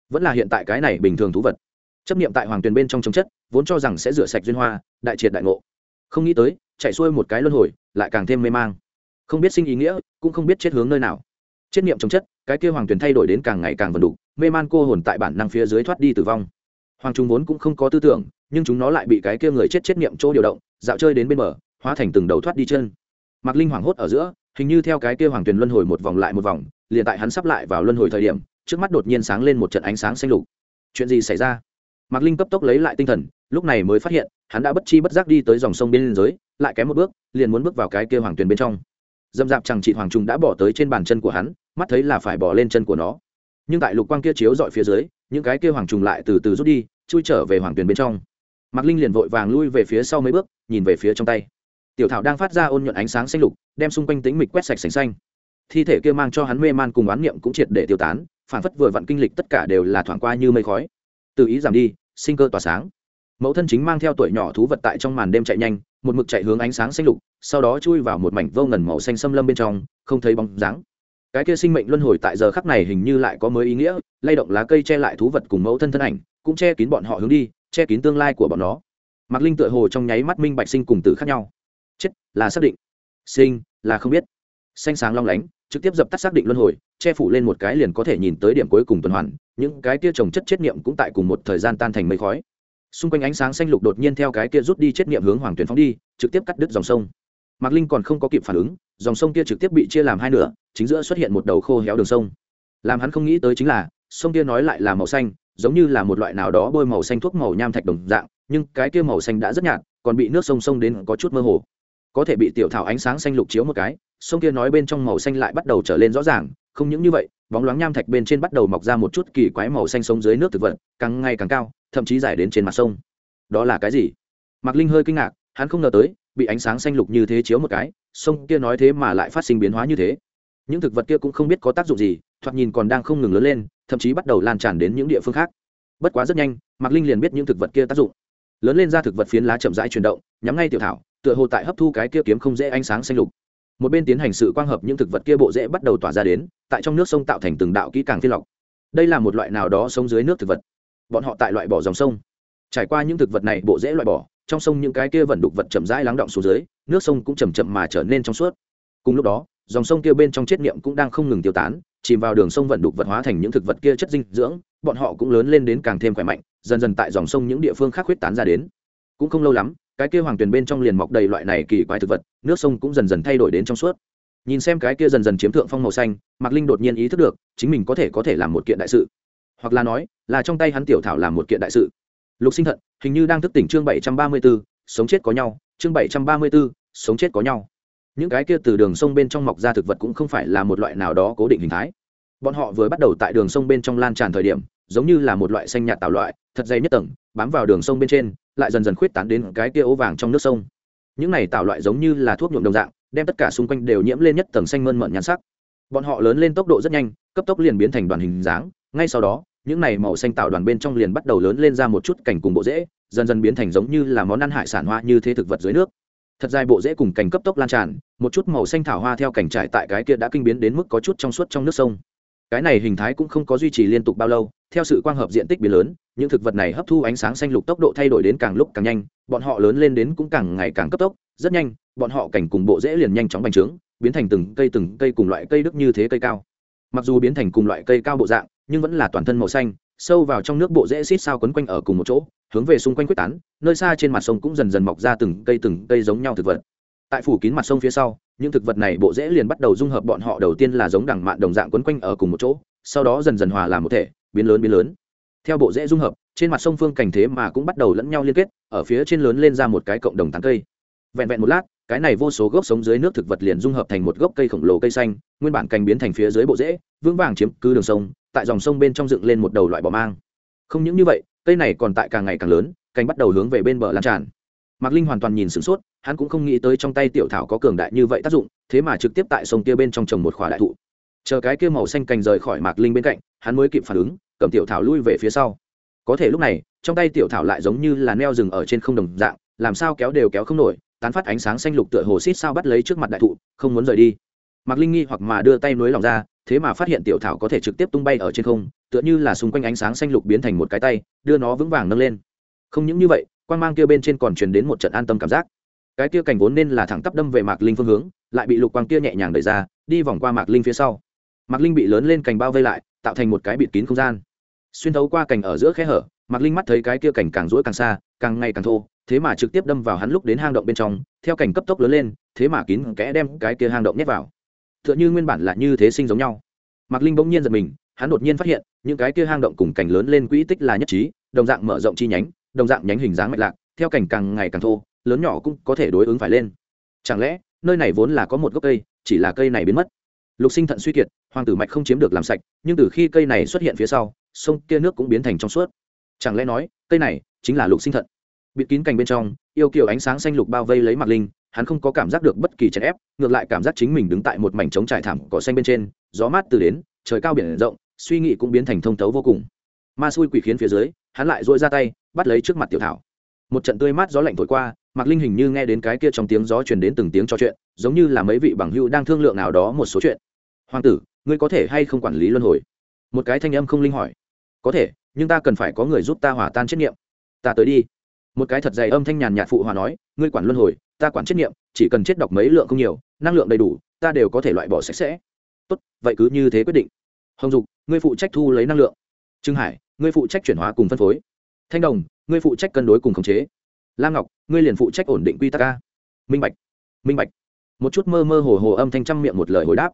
vẫn là hiện tại cái này bình thường thú vật. Chấp niệm tại hoàng tuyền bên trong chống chất, vốn cho rằng sẽ rửa sạch duyên hoa, đại triệt đại ngộ. Không nghĩ tới, chạy xuôi một cái luân hồi, lại càng thêm mê mang. Không biết sinh ý nghĩa, cũng không biết chết hướng nơi nào. Chết niệm chống chất, cái kia hoàng tuyền thay đổi đến càng ngày càng vần đục, mê man cô hồn tại bản năng phía dưới thoát đi tử vong. Hoàng trung vốn cũng không có tư tưởng, nhưng chúng nó lại bị cái kia người chết chết niệm chỗ điều động, dạo chơi đến bên bờ, hóa thành từng đầu thoát đi chân. Mạc linh hoảng hốt ở giữa, hình như theo cái kia hoàng tuyền luân hồi một vòng lại một vòng liền tại hắn sắp lại vào luân hồi thời điểm, trước mắt đột nhiên sáng lên một trận ánh sáng xanh lục. Chuyện gì xảy ra? Mạc linh cấp tốc lấy lại tinh thần, lúc này mới phát hiện, hắn đã bất chi bất giác đi tới dòng sông bên dưới, lại kém một bước, liền muốn bước vào cái kia hoàng tuyền bên trong. Dâm dạp chẳng chị hoàng trung đã bỏ tới trên bàn chân của hắn, mắt thấy là phải bỏ lên chân của nó. Nhưng tại lục quang kia chiếu dọi phía dưới, những cái kia hoàng trùng lại từ từ rút đi, chui trở về hoàng tuyền bên trong. Mạc linh liền vội vàng lui về phía sau mấy bước, nhìn về phía trong tay. Tiểu thảo đang phát ra ôn nhuận ánh sáng xanh lục, đem xung quanh tính mịch quét sạch sành xanh thi thể kia mang cho hắn mê man cùng oán niệm cũng triệt để tiêu tán, phản phất vừa vặn kinh lịch tất cả đều là thoảng qua như mây khói. Từ ý giảm đi, sinh cơ tỏa sáng. Mẫu thân chính mang theo tuổi nhỏ thú vật tại trong màn đêm chạy nhanh, một mực chạy hướng ánh sáng xanh lục, sau đó chui vào một mảnh vô ngần màu xanh xâm lâm bên trong, không thấy bóng dáng. Cái kia sinh mệnh luân hồi tại giờ khắc này hình như lại có mới ý nghĩa, lay động lá cây che lại thú vật cùng mẫu thân thân ảnh, cũng che kín bọn họ hướng đi, che kín tương lai của bọn nó. Mạc linh tựa hồ trong nháy mắt minh bạch sinh cùng tử khác nhau. Chết, là xác định. Sinh, là không biết. Xanh sáng long lánh trực tiếp dập tắt xác định luân hồi, che phủ lên một cái liền có thể nhìn tới điểm cuối cùng tuần hoàn, những cái kia trồng chất chết niệm cũng tại cùng một thời gian tan thành mây khói. Xung quanh ánh sáng xanh lục đột nhiên theo cái kia rút đi chết niệm hướng hoàng tuyển phóng đi, trực tiếp cắt đứt dòng sông. Mạc linh còn không có kịp phản ứng, dòng sông kia trực tiếp bị chia làm hai nửa, chính giữa xuất hiện một đầu khô héo đường sông. Làm hắn không nghĩ tới chính là, sông kia nói lại là màu xanh, giống như là một loại nào đó bôi màu xanh thuốc màu nham thạch đồng dạng, nhưng cái kia màu xanh đã rất nhạt, còn bị nước sông sông đến có chút mơ hồ. Có thể bị tiểu thảo ánh sáng xanh lục chiếu một cái sông kia nói bên trong màu xanh lại bắt đầu trở lên rõ ràng, không những như vậy, bóng loáng nham thạch bên trên bắt đầu mọc ra một chút kỳ quái màu xanh sống dưới nước thực vật, càng ngày càng cao, thậm chí dài đến trên mặt sông. Đó là cái gì? Mạc linh hơi kinh ngạc, hắn không ngờ tới, bị ánh sáng xanh lục như thế chiếu một cái, sông kia nói thế mà lại phát sinh biến hóa như thế. Những thực vật kia cũng không biết có tác dụng gì, thoạt nhìn còn đang không ngừng lớn lên, thậm chí bắt đầu lan tràn đến những địa phương khác. Bất quá rất nhanh, mạc linh liền biết những thực vật kia tác dụng. Lớn lên ra thực vật phiến lá chậm rãi chuyển động, nhắm ngay tiểu thảo, tựa hồ tại hấp thu cái kia kiếm không dễ ánh sáng xanh lục một bên tiến hành sự quang hợp những thực vật kia bộ rễ bắt đầu tỏa ra đến, tại trong nước sông tạo thành từng đạo kỹ càng phiên lọc. Đây là một loại nào đó sống dưới nước thực vật. Bọn họ tại loại bỏ dòng sông. Trải qua những thực vật này bộ rễ loại bỏ, trong sông những cái kia vẫn đục vật chậm rãi lắng động xuống dưới, nước sông cũng chầm chậm mà trở nên trong suốt. Cùng lúc đó, dòng sông kia bên trong chết niệm cũng đang không ngừng tiêu tán, chìm vào đường sông vận đục vật hóa thành những thực vật kia chất dinh dưỡng, bọn họ cũng lớn lên đến càng thêm khỏe mạnh, dần dần tại dòng sông những địa phương khác huyết tán ra đến. Cũng không lâu lắm cái kia hoàng tuyền bên trong liền mọc đầy loại này kỳ quái thực vật, nước sông cũng dần dần thay đổi đến trong suốt. Nhìn xem cái kia dần dần chiếm thượng phong màu xanh, mạc linh đột nhiên ý thức được, chính mình có thể có thể làm một kiện đại sự. Hoặc là nói, là trong tay hắn tiểu thảo làm một kiện đại sự. Lục sinh thận, hình như đang thức tỉnh chương bảy trăm ba mươi b ố sống chết có nhau, chương bảy trăm ba mươi b ố sống chết có nhau. Những cái kia từ đường sông bên trong mọc ra thực vật cũng không phải là một loại nào đó cố định hình thái. Bọn họ vừa bắt đầu tại đường sông bên trong lan tràn thời điểm, giống như là một loại xanh nhạt tạo loại, thật dày nhất tầng bám vào đường sông bên trên, lại dần dần khuyết tán đến cái kia ố vàng trong nước sông. Những này tạo loại giống như là thuốc nhuộm đồng dạng, đem tất cả xung quanh đều nhiễm lên nhất tầng xanh mơn mận nhắn sắc. Bọn họ lớn lên tốc độ rất nhanh, cấp tốc liền biến thành đoàn hình dáng, ngay sau đó, những này màu xanh tạo đoàn bên trong liền bắt đầu lớn lên ra một chút cảnh cùng bộ rễ, dần dần biến thành giống như là món ăn hải sản hoa như thế thực vật dưới nước. Thật dài bộ rễ cùng cành cấp tốc lan tràn, một chút màu xanh thảo hoa theo cảnh trải tại cái kia đã kinh biến đến mức có chút trong suốt trong nước sông. Cái này hình thái cũng không có duy trì liên tục bao lâu theo sự quang hợp diện tích biến lớn, những thực vật này hấp thu ánh sáng xanh lục tốc độ thay đổi đến càng lúc càng nhanh, bọn họ lớn lên đến cũng càng ngày càng cấp tốc, rất nhanh, bọn họ cảnh cùng bộ rễ liền nhanh chóng bành trướng, biến thành từng cây từng cây cùng loại cây đức như thế cây cao. Mặc dù biến thành cùng loại cây cao bộ dạng, nhưng vẫn là toàn thân màu xanh, sâu vào trong nước bộ rễ xít sao quấn quanh ở cùng một chỗ, hướng về xung quanh quyết tán, nơi xa trên mặt sông cũng dần dần mọc ra từng cây từng cây giống nhau thực vật. Tại phủ kín mặt sông phía sau, những thực vật này bộ rễ liền bắt đầu dung hợp bọn họ đầu tiên là giống đằng mạn đồng dạng quấn quanh ở cùng một chỗ sau đó dần dần hòa làm một thể, biến lớn biến lớn. Theo bộ rễ dung hợp, trên mặt sông phương cảnh thế mà cũng bắt đầu lẫn nhau liên kết, ở phía trên lớn lên ra một cái cộng đồng tán cây. Vẹn vẹn một lát, cái này vô số gốc sống dưới nước thực vật liền dung hợp thành một gốc cây khổng lồ cây xanh, nguyên bản cành biến thành phía dưới bộ rễ, vững vàng chiếm cứ đường sông, tại dòng sông bên trong dựng lên một đầu loại bỏ mang. Không những như vậy, cây này còn tại càng ngày càng lớn, cành bắt đầu hướng về bên bờ lan tràn. Mạc linh hoàn toàn nhìn sửng sốt, hắn cũng không nghĩ tới trong tay tiểu thảo có cường đại như vậy tác dụng, thế mà trực tiếp tại sông kia bên trong trồng một khỏa đại thụ chờ cái kia màu xanh cành rời khỏi mạc linh bên cạnh, hắn mới kịp phản ứng, cầm tiểu thảo lui về phía sau. Có thể lúc này, trong tay tiểu thảo lại giống như là neo rừng ở trên không đồng dạng, làm sao kéo đều kéo không nổi, tán phát ánh sáng xanh lục tựa hồ xít sao bắt lấy trước mặt đại thụ, không muốn rời đi. Mạc linh nghi hoặc mà đưa tay nối lòng ra, thế mà phát hiện tiểu thảo có thể trực tiếp tung bay ở trên không, tựa như là xung quanh ánh sáng xanh lục biến thành một cái tay, đưa nó vững vàng nâng lên. Không những như vậy quan g mang kia bên trên còn truyền đến một trận an tâm cảm giác. Cái kia cảnh vốn nên là thẳng tắp đâm về mạc linh phương hướng, lại bị lục quang kia nhẹ nhàng đẩy ra, đi vòng qua mạc linh phía sau mạc linh bị lớn lên cành bao vây lại, tạo thành một cái bịt kín không gian. Xuyên thấu qua cành ở giữa khe hở, mạc linh mắt thấy cái kia cảnh càng rỗi càng xa, càng ngày càng thô, thế mà trực tiếp đâm vào hắn lúc đến hang động bên trong, theo cảnh cấp tốc lớn lên, thế mà kín kẽ đem cái kia hang động nhét vào. T h ư ợ n h ư nguyên bản là như thế sinh giống nhau. Mạc linh bỗng nhiên giật mình, hắn đột nhiên phát hiện, những cái kia hang động cùng cảnh lớn lên quỹ tích là nhất trí, đồng dạng mở rộng chi nhánh, đồng dạng nhánh hình dáng mạch lạc, theo cảnh càng ngày càng thô, lớn nhỏ cũng có thể đối ứng phải lên. Chẳng lẽ, nơi này vốn là có một gốc cây, chỉ là cây này biến mất? Lục sinh thận suy kiệt hoàng tử mạch không chiếm được làm sạch, nhưng từ khi cây này xuất hiện phía sau, sông kia nước cũng biến thành trong suốt. Chẳng lẽ nói, cây này chính là lục sinh thận? Bịt kín cành bên trong, yêu kiều ánh sáng xanh lục bao vây lấy mặt linh, hắn không có cảm giác được bất kỳ chèn ép, ngược lại cảm giác chính mình đứng tại một mảnh trống trải thảm cỏ xanh bên trên, gió mát từ đến, trời cao biển rộng, suy nghĩ cũng biến thành thông thấu vô cùng. Ma xui quỷ khiến phía dưới, hắn lại dội ra tay, bắt lấy trước mặt tiểu thảo. Một trận tươi mát gió lạnh thổi qua, mạc linh hình như nghe đến cái kia trong tiếng gió truyền đến từng tiếng trò chuyện, giống như là mấy vị bằng hữu đang thương lượng nào đó một số chuyện. Hoàng tử ngươi có thể hay không quản lý luân hồi? Một cái thanh âm không linh hỏi. Có thể, nhưng ta cần phải có người giúp ta hỏa tan trách nhiệm ta tới đi. Một cái thật dày âm thanh nhàn nhạt phụ hòa nói, ngươi quản luân hồi, ta quản trách nhiệm chỉ cần chết đọc mấy lượng không nhiều, năng lượng đầy đủ, ta đều có thể loại bỏ sạch sẽ. Tốt, vậy cứ như thế quyết định. Hồng dục, ngươi phụ trách thu lấy năng lượng. Trương hải, ngươi phụ trách chuyển hóa cùng phân phối. Thanh đồng, ngươi phụ trách cân đối cùng khống chế. Lam ngọc, ngươi liền phụ trách ổn định quy tắc ca minh bạch minh bạch. Một chút mơ mơ hồ hồ âm thanh trăm miệng một lời hồi đáp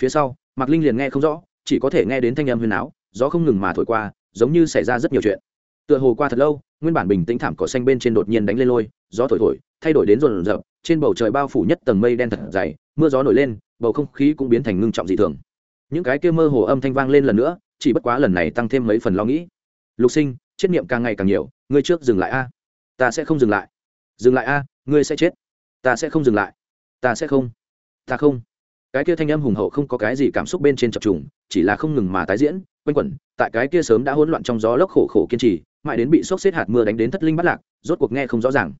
phía sau, mạc linh liền nghe không rõ, chỉ có thể nghe đến thanh âm huyền áo, gió không ngừng mà thổi qua, giống như xảy ra rất nhiều chuyện. Tựa hồ qua thật lâu, nguyên bản bình tĩnh thảm cỏ xanh bên trên đột nhiên đánh lên lôi, gió thổi thổi, thay đổi đến rồn rợp trên bầu trời bao phủ nhất tầng mây đen thật dày, mưa gió nổi lên, bầu không khí cũng biến thành ngưng trọng dị thường. Những cái kia mơ hồ âm thanh vang lên lần nữa, chỉ bất quá lần này tăng thêm mấy phần lo nghĩ. Lục sinh, chết niệm càng ngày càng nhiều, ngươi trước dừng lại a. Ta sẽ không dừng lại. Dừng lại a, ngươi sẽ chết. Ta sẽ không dừng lại. Ta sẽ không. Ta không cái kia thanh âm hùng hậu không có cái gì cảm xúc bên trên chập trùng, chỉ là không ngừng mà tái diễn, quanh quẩn, tại cái kia sớm đã hỗn loạn trong gió lốc khổ khổ kiên trì, mãi đến bị sốc xếp hạt mưa đánh đến thất linh bắt lạc, rốt cuộc nghe không rõ ràng.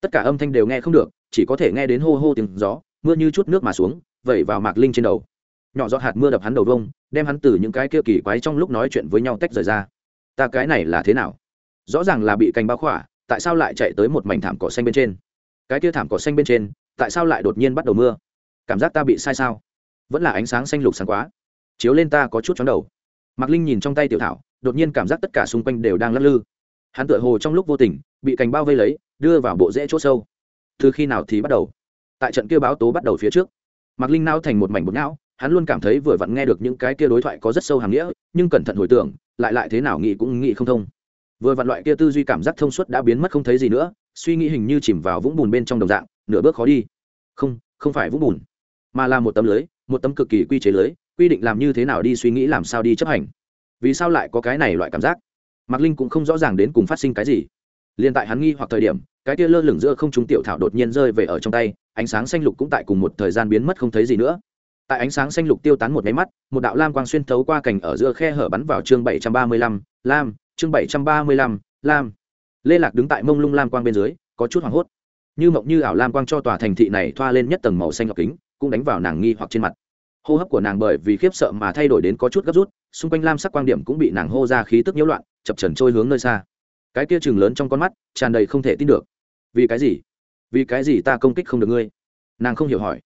Tất cả âm thanh đều nghe không được, chỉ có thể nghe đến hô hô tiếng gió, mưa như chút nước mà xuống, vẩy vào mạc linh trên đầu. Nhỏ giọt hạt mưa đập hắn đầu vông, đem hắn từ những cái kia kỳ quái trong lúc nói chuyện với nhau tách rời ra. Ta cái này là thế nào? Rõ ràng là bị cành bao khỏa, tại sao lại chạy tới một mảnh thảm cỏ xanh bên trên? Cái kia thảm cỏ xanh bên trên, tại sao lại đột nhiên bắt đầu mưa? Cảm giác ta bị sai sao? Vẫn là ánh sáng xanh lục sáng quá. Chiếu lên ta có chút chóng đầu. Mạc linh nhìn trong tay tiểu thảo, đột nhiên cảm giác tất cả xung quanh đều đang lắc lư. Hắn tựa hồ trong lúc vô tình, bị cành bao vây lấy, đưa vào bộ rễ chỗ sâu. Từ khi nào thì bắt đầu? Tại trận kia báo tố bắt đầu phía trước, mạc linh nao thành một mảnh bột não hắn luôn cảm thấy vừa vặn nghe được những cái kia đối thoại có rất sâu hàm nghĩa, nhưng cẩn thận hồi tưởng, lại lại thế nào nghĩ cũng nghĩ không thông. Vừa vặn loại kia tư duy cảm giác thông suốt đã biến mất không thấy gì nữa, suy nghĩ hình như chìm vào vũng bùn bên trong đồng dạng, nửa bước khó đi. Không không phải vũng bùn mà là một tấm lưới, một tấm cực kỳ quy chế lưới, quy định làm như thế nào đi suy nghĩ làm sao đi chấp hành. Vì sao lại có cái này loại cảm giác? Mạc linh cũng không rõ ràng đến cùng phát sinh cái gì. Liền tại hắn nghi hoặc thời điểm, cái kia lơ lửng giữa không trung tiểu thảo đột nhiên rơi về ở trong tay, ánh sáng xanh lục cũng tại cùng một thời gian biến mất không thấy gì nữa. Tại ánh sáng xanh lục tiêu tán một máy mắt, một đạo lam quang xuyên thấu qua cành ở giữa khe hở bắn vào chương bảy trăm ba mươi lăm, lam, chương bảy trăm ba mươi lăm, lam. Lê lạc đứng tại mông lung lam quang bên dưới, có chút hoảng hốt. Như mộng như ảo lam quang cho tòa thành thị này thoa lên nhất tầng màu xanh ngọc kính cũng đánh vào nàng nghi hoặc trên mặt. Hô hấp của nàng bởi vì khiếp sợ mà thay đổi đến có chút gấp rút, xung quanh lam sắc quang điểm cũng bị nàng hô ra khí tức nhiễu loạn, chập trần trôi hướng nơi xa. Cái kia chừng lớn trong con mắt, tràn đầy không thể tin được. Vì cái gì? Vì cái gì ta công kích không được ngươi? Nàng không hiểu hỏi.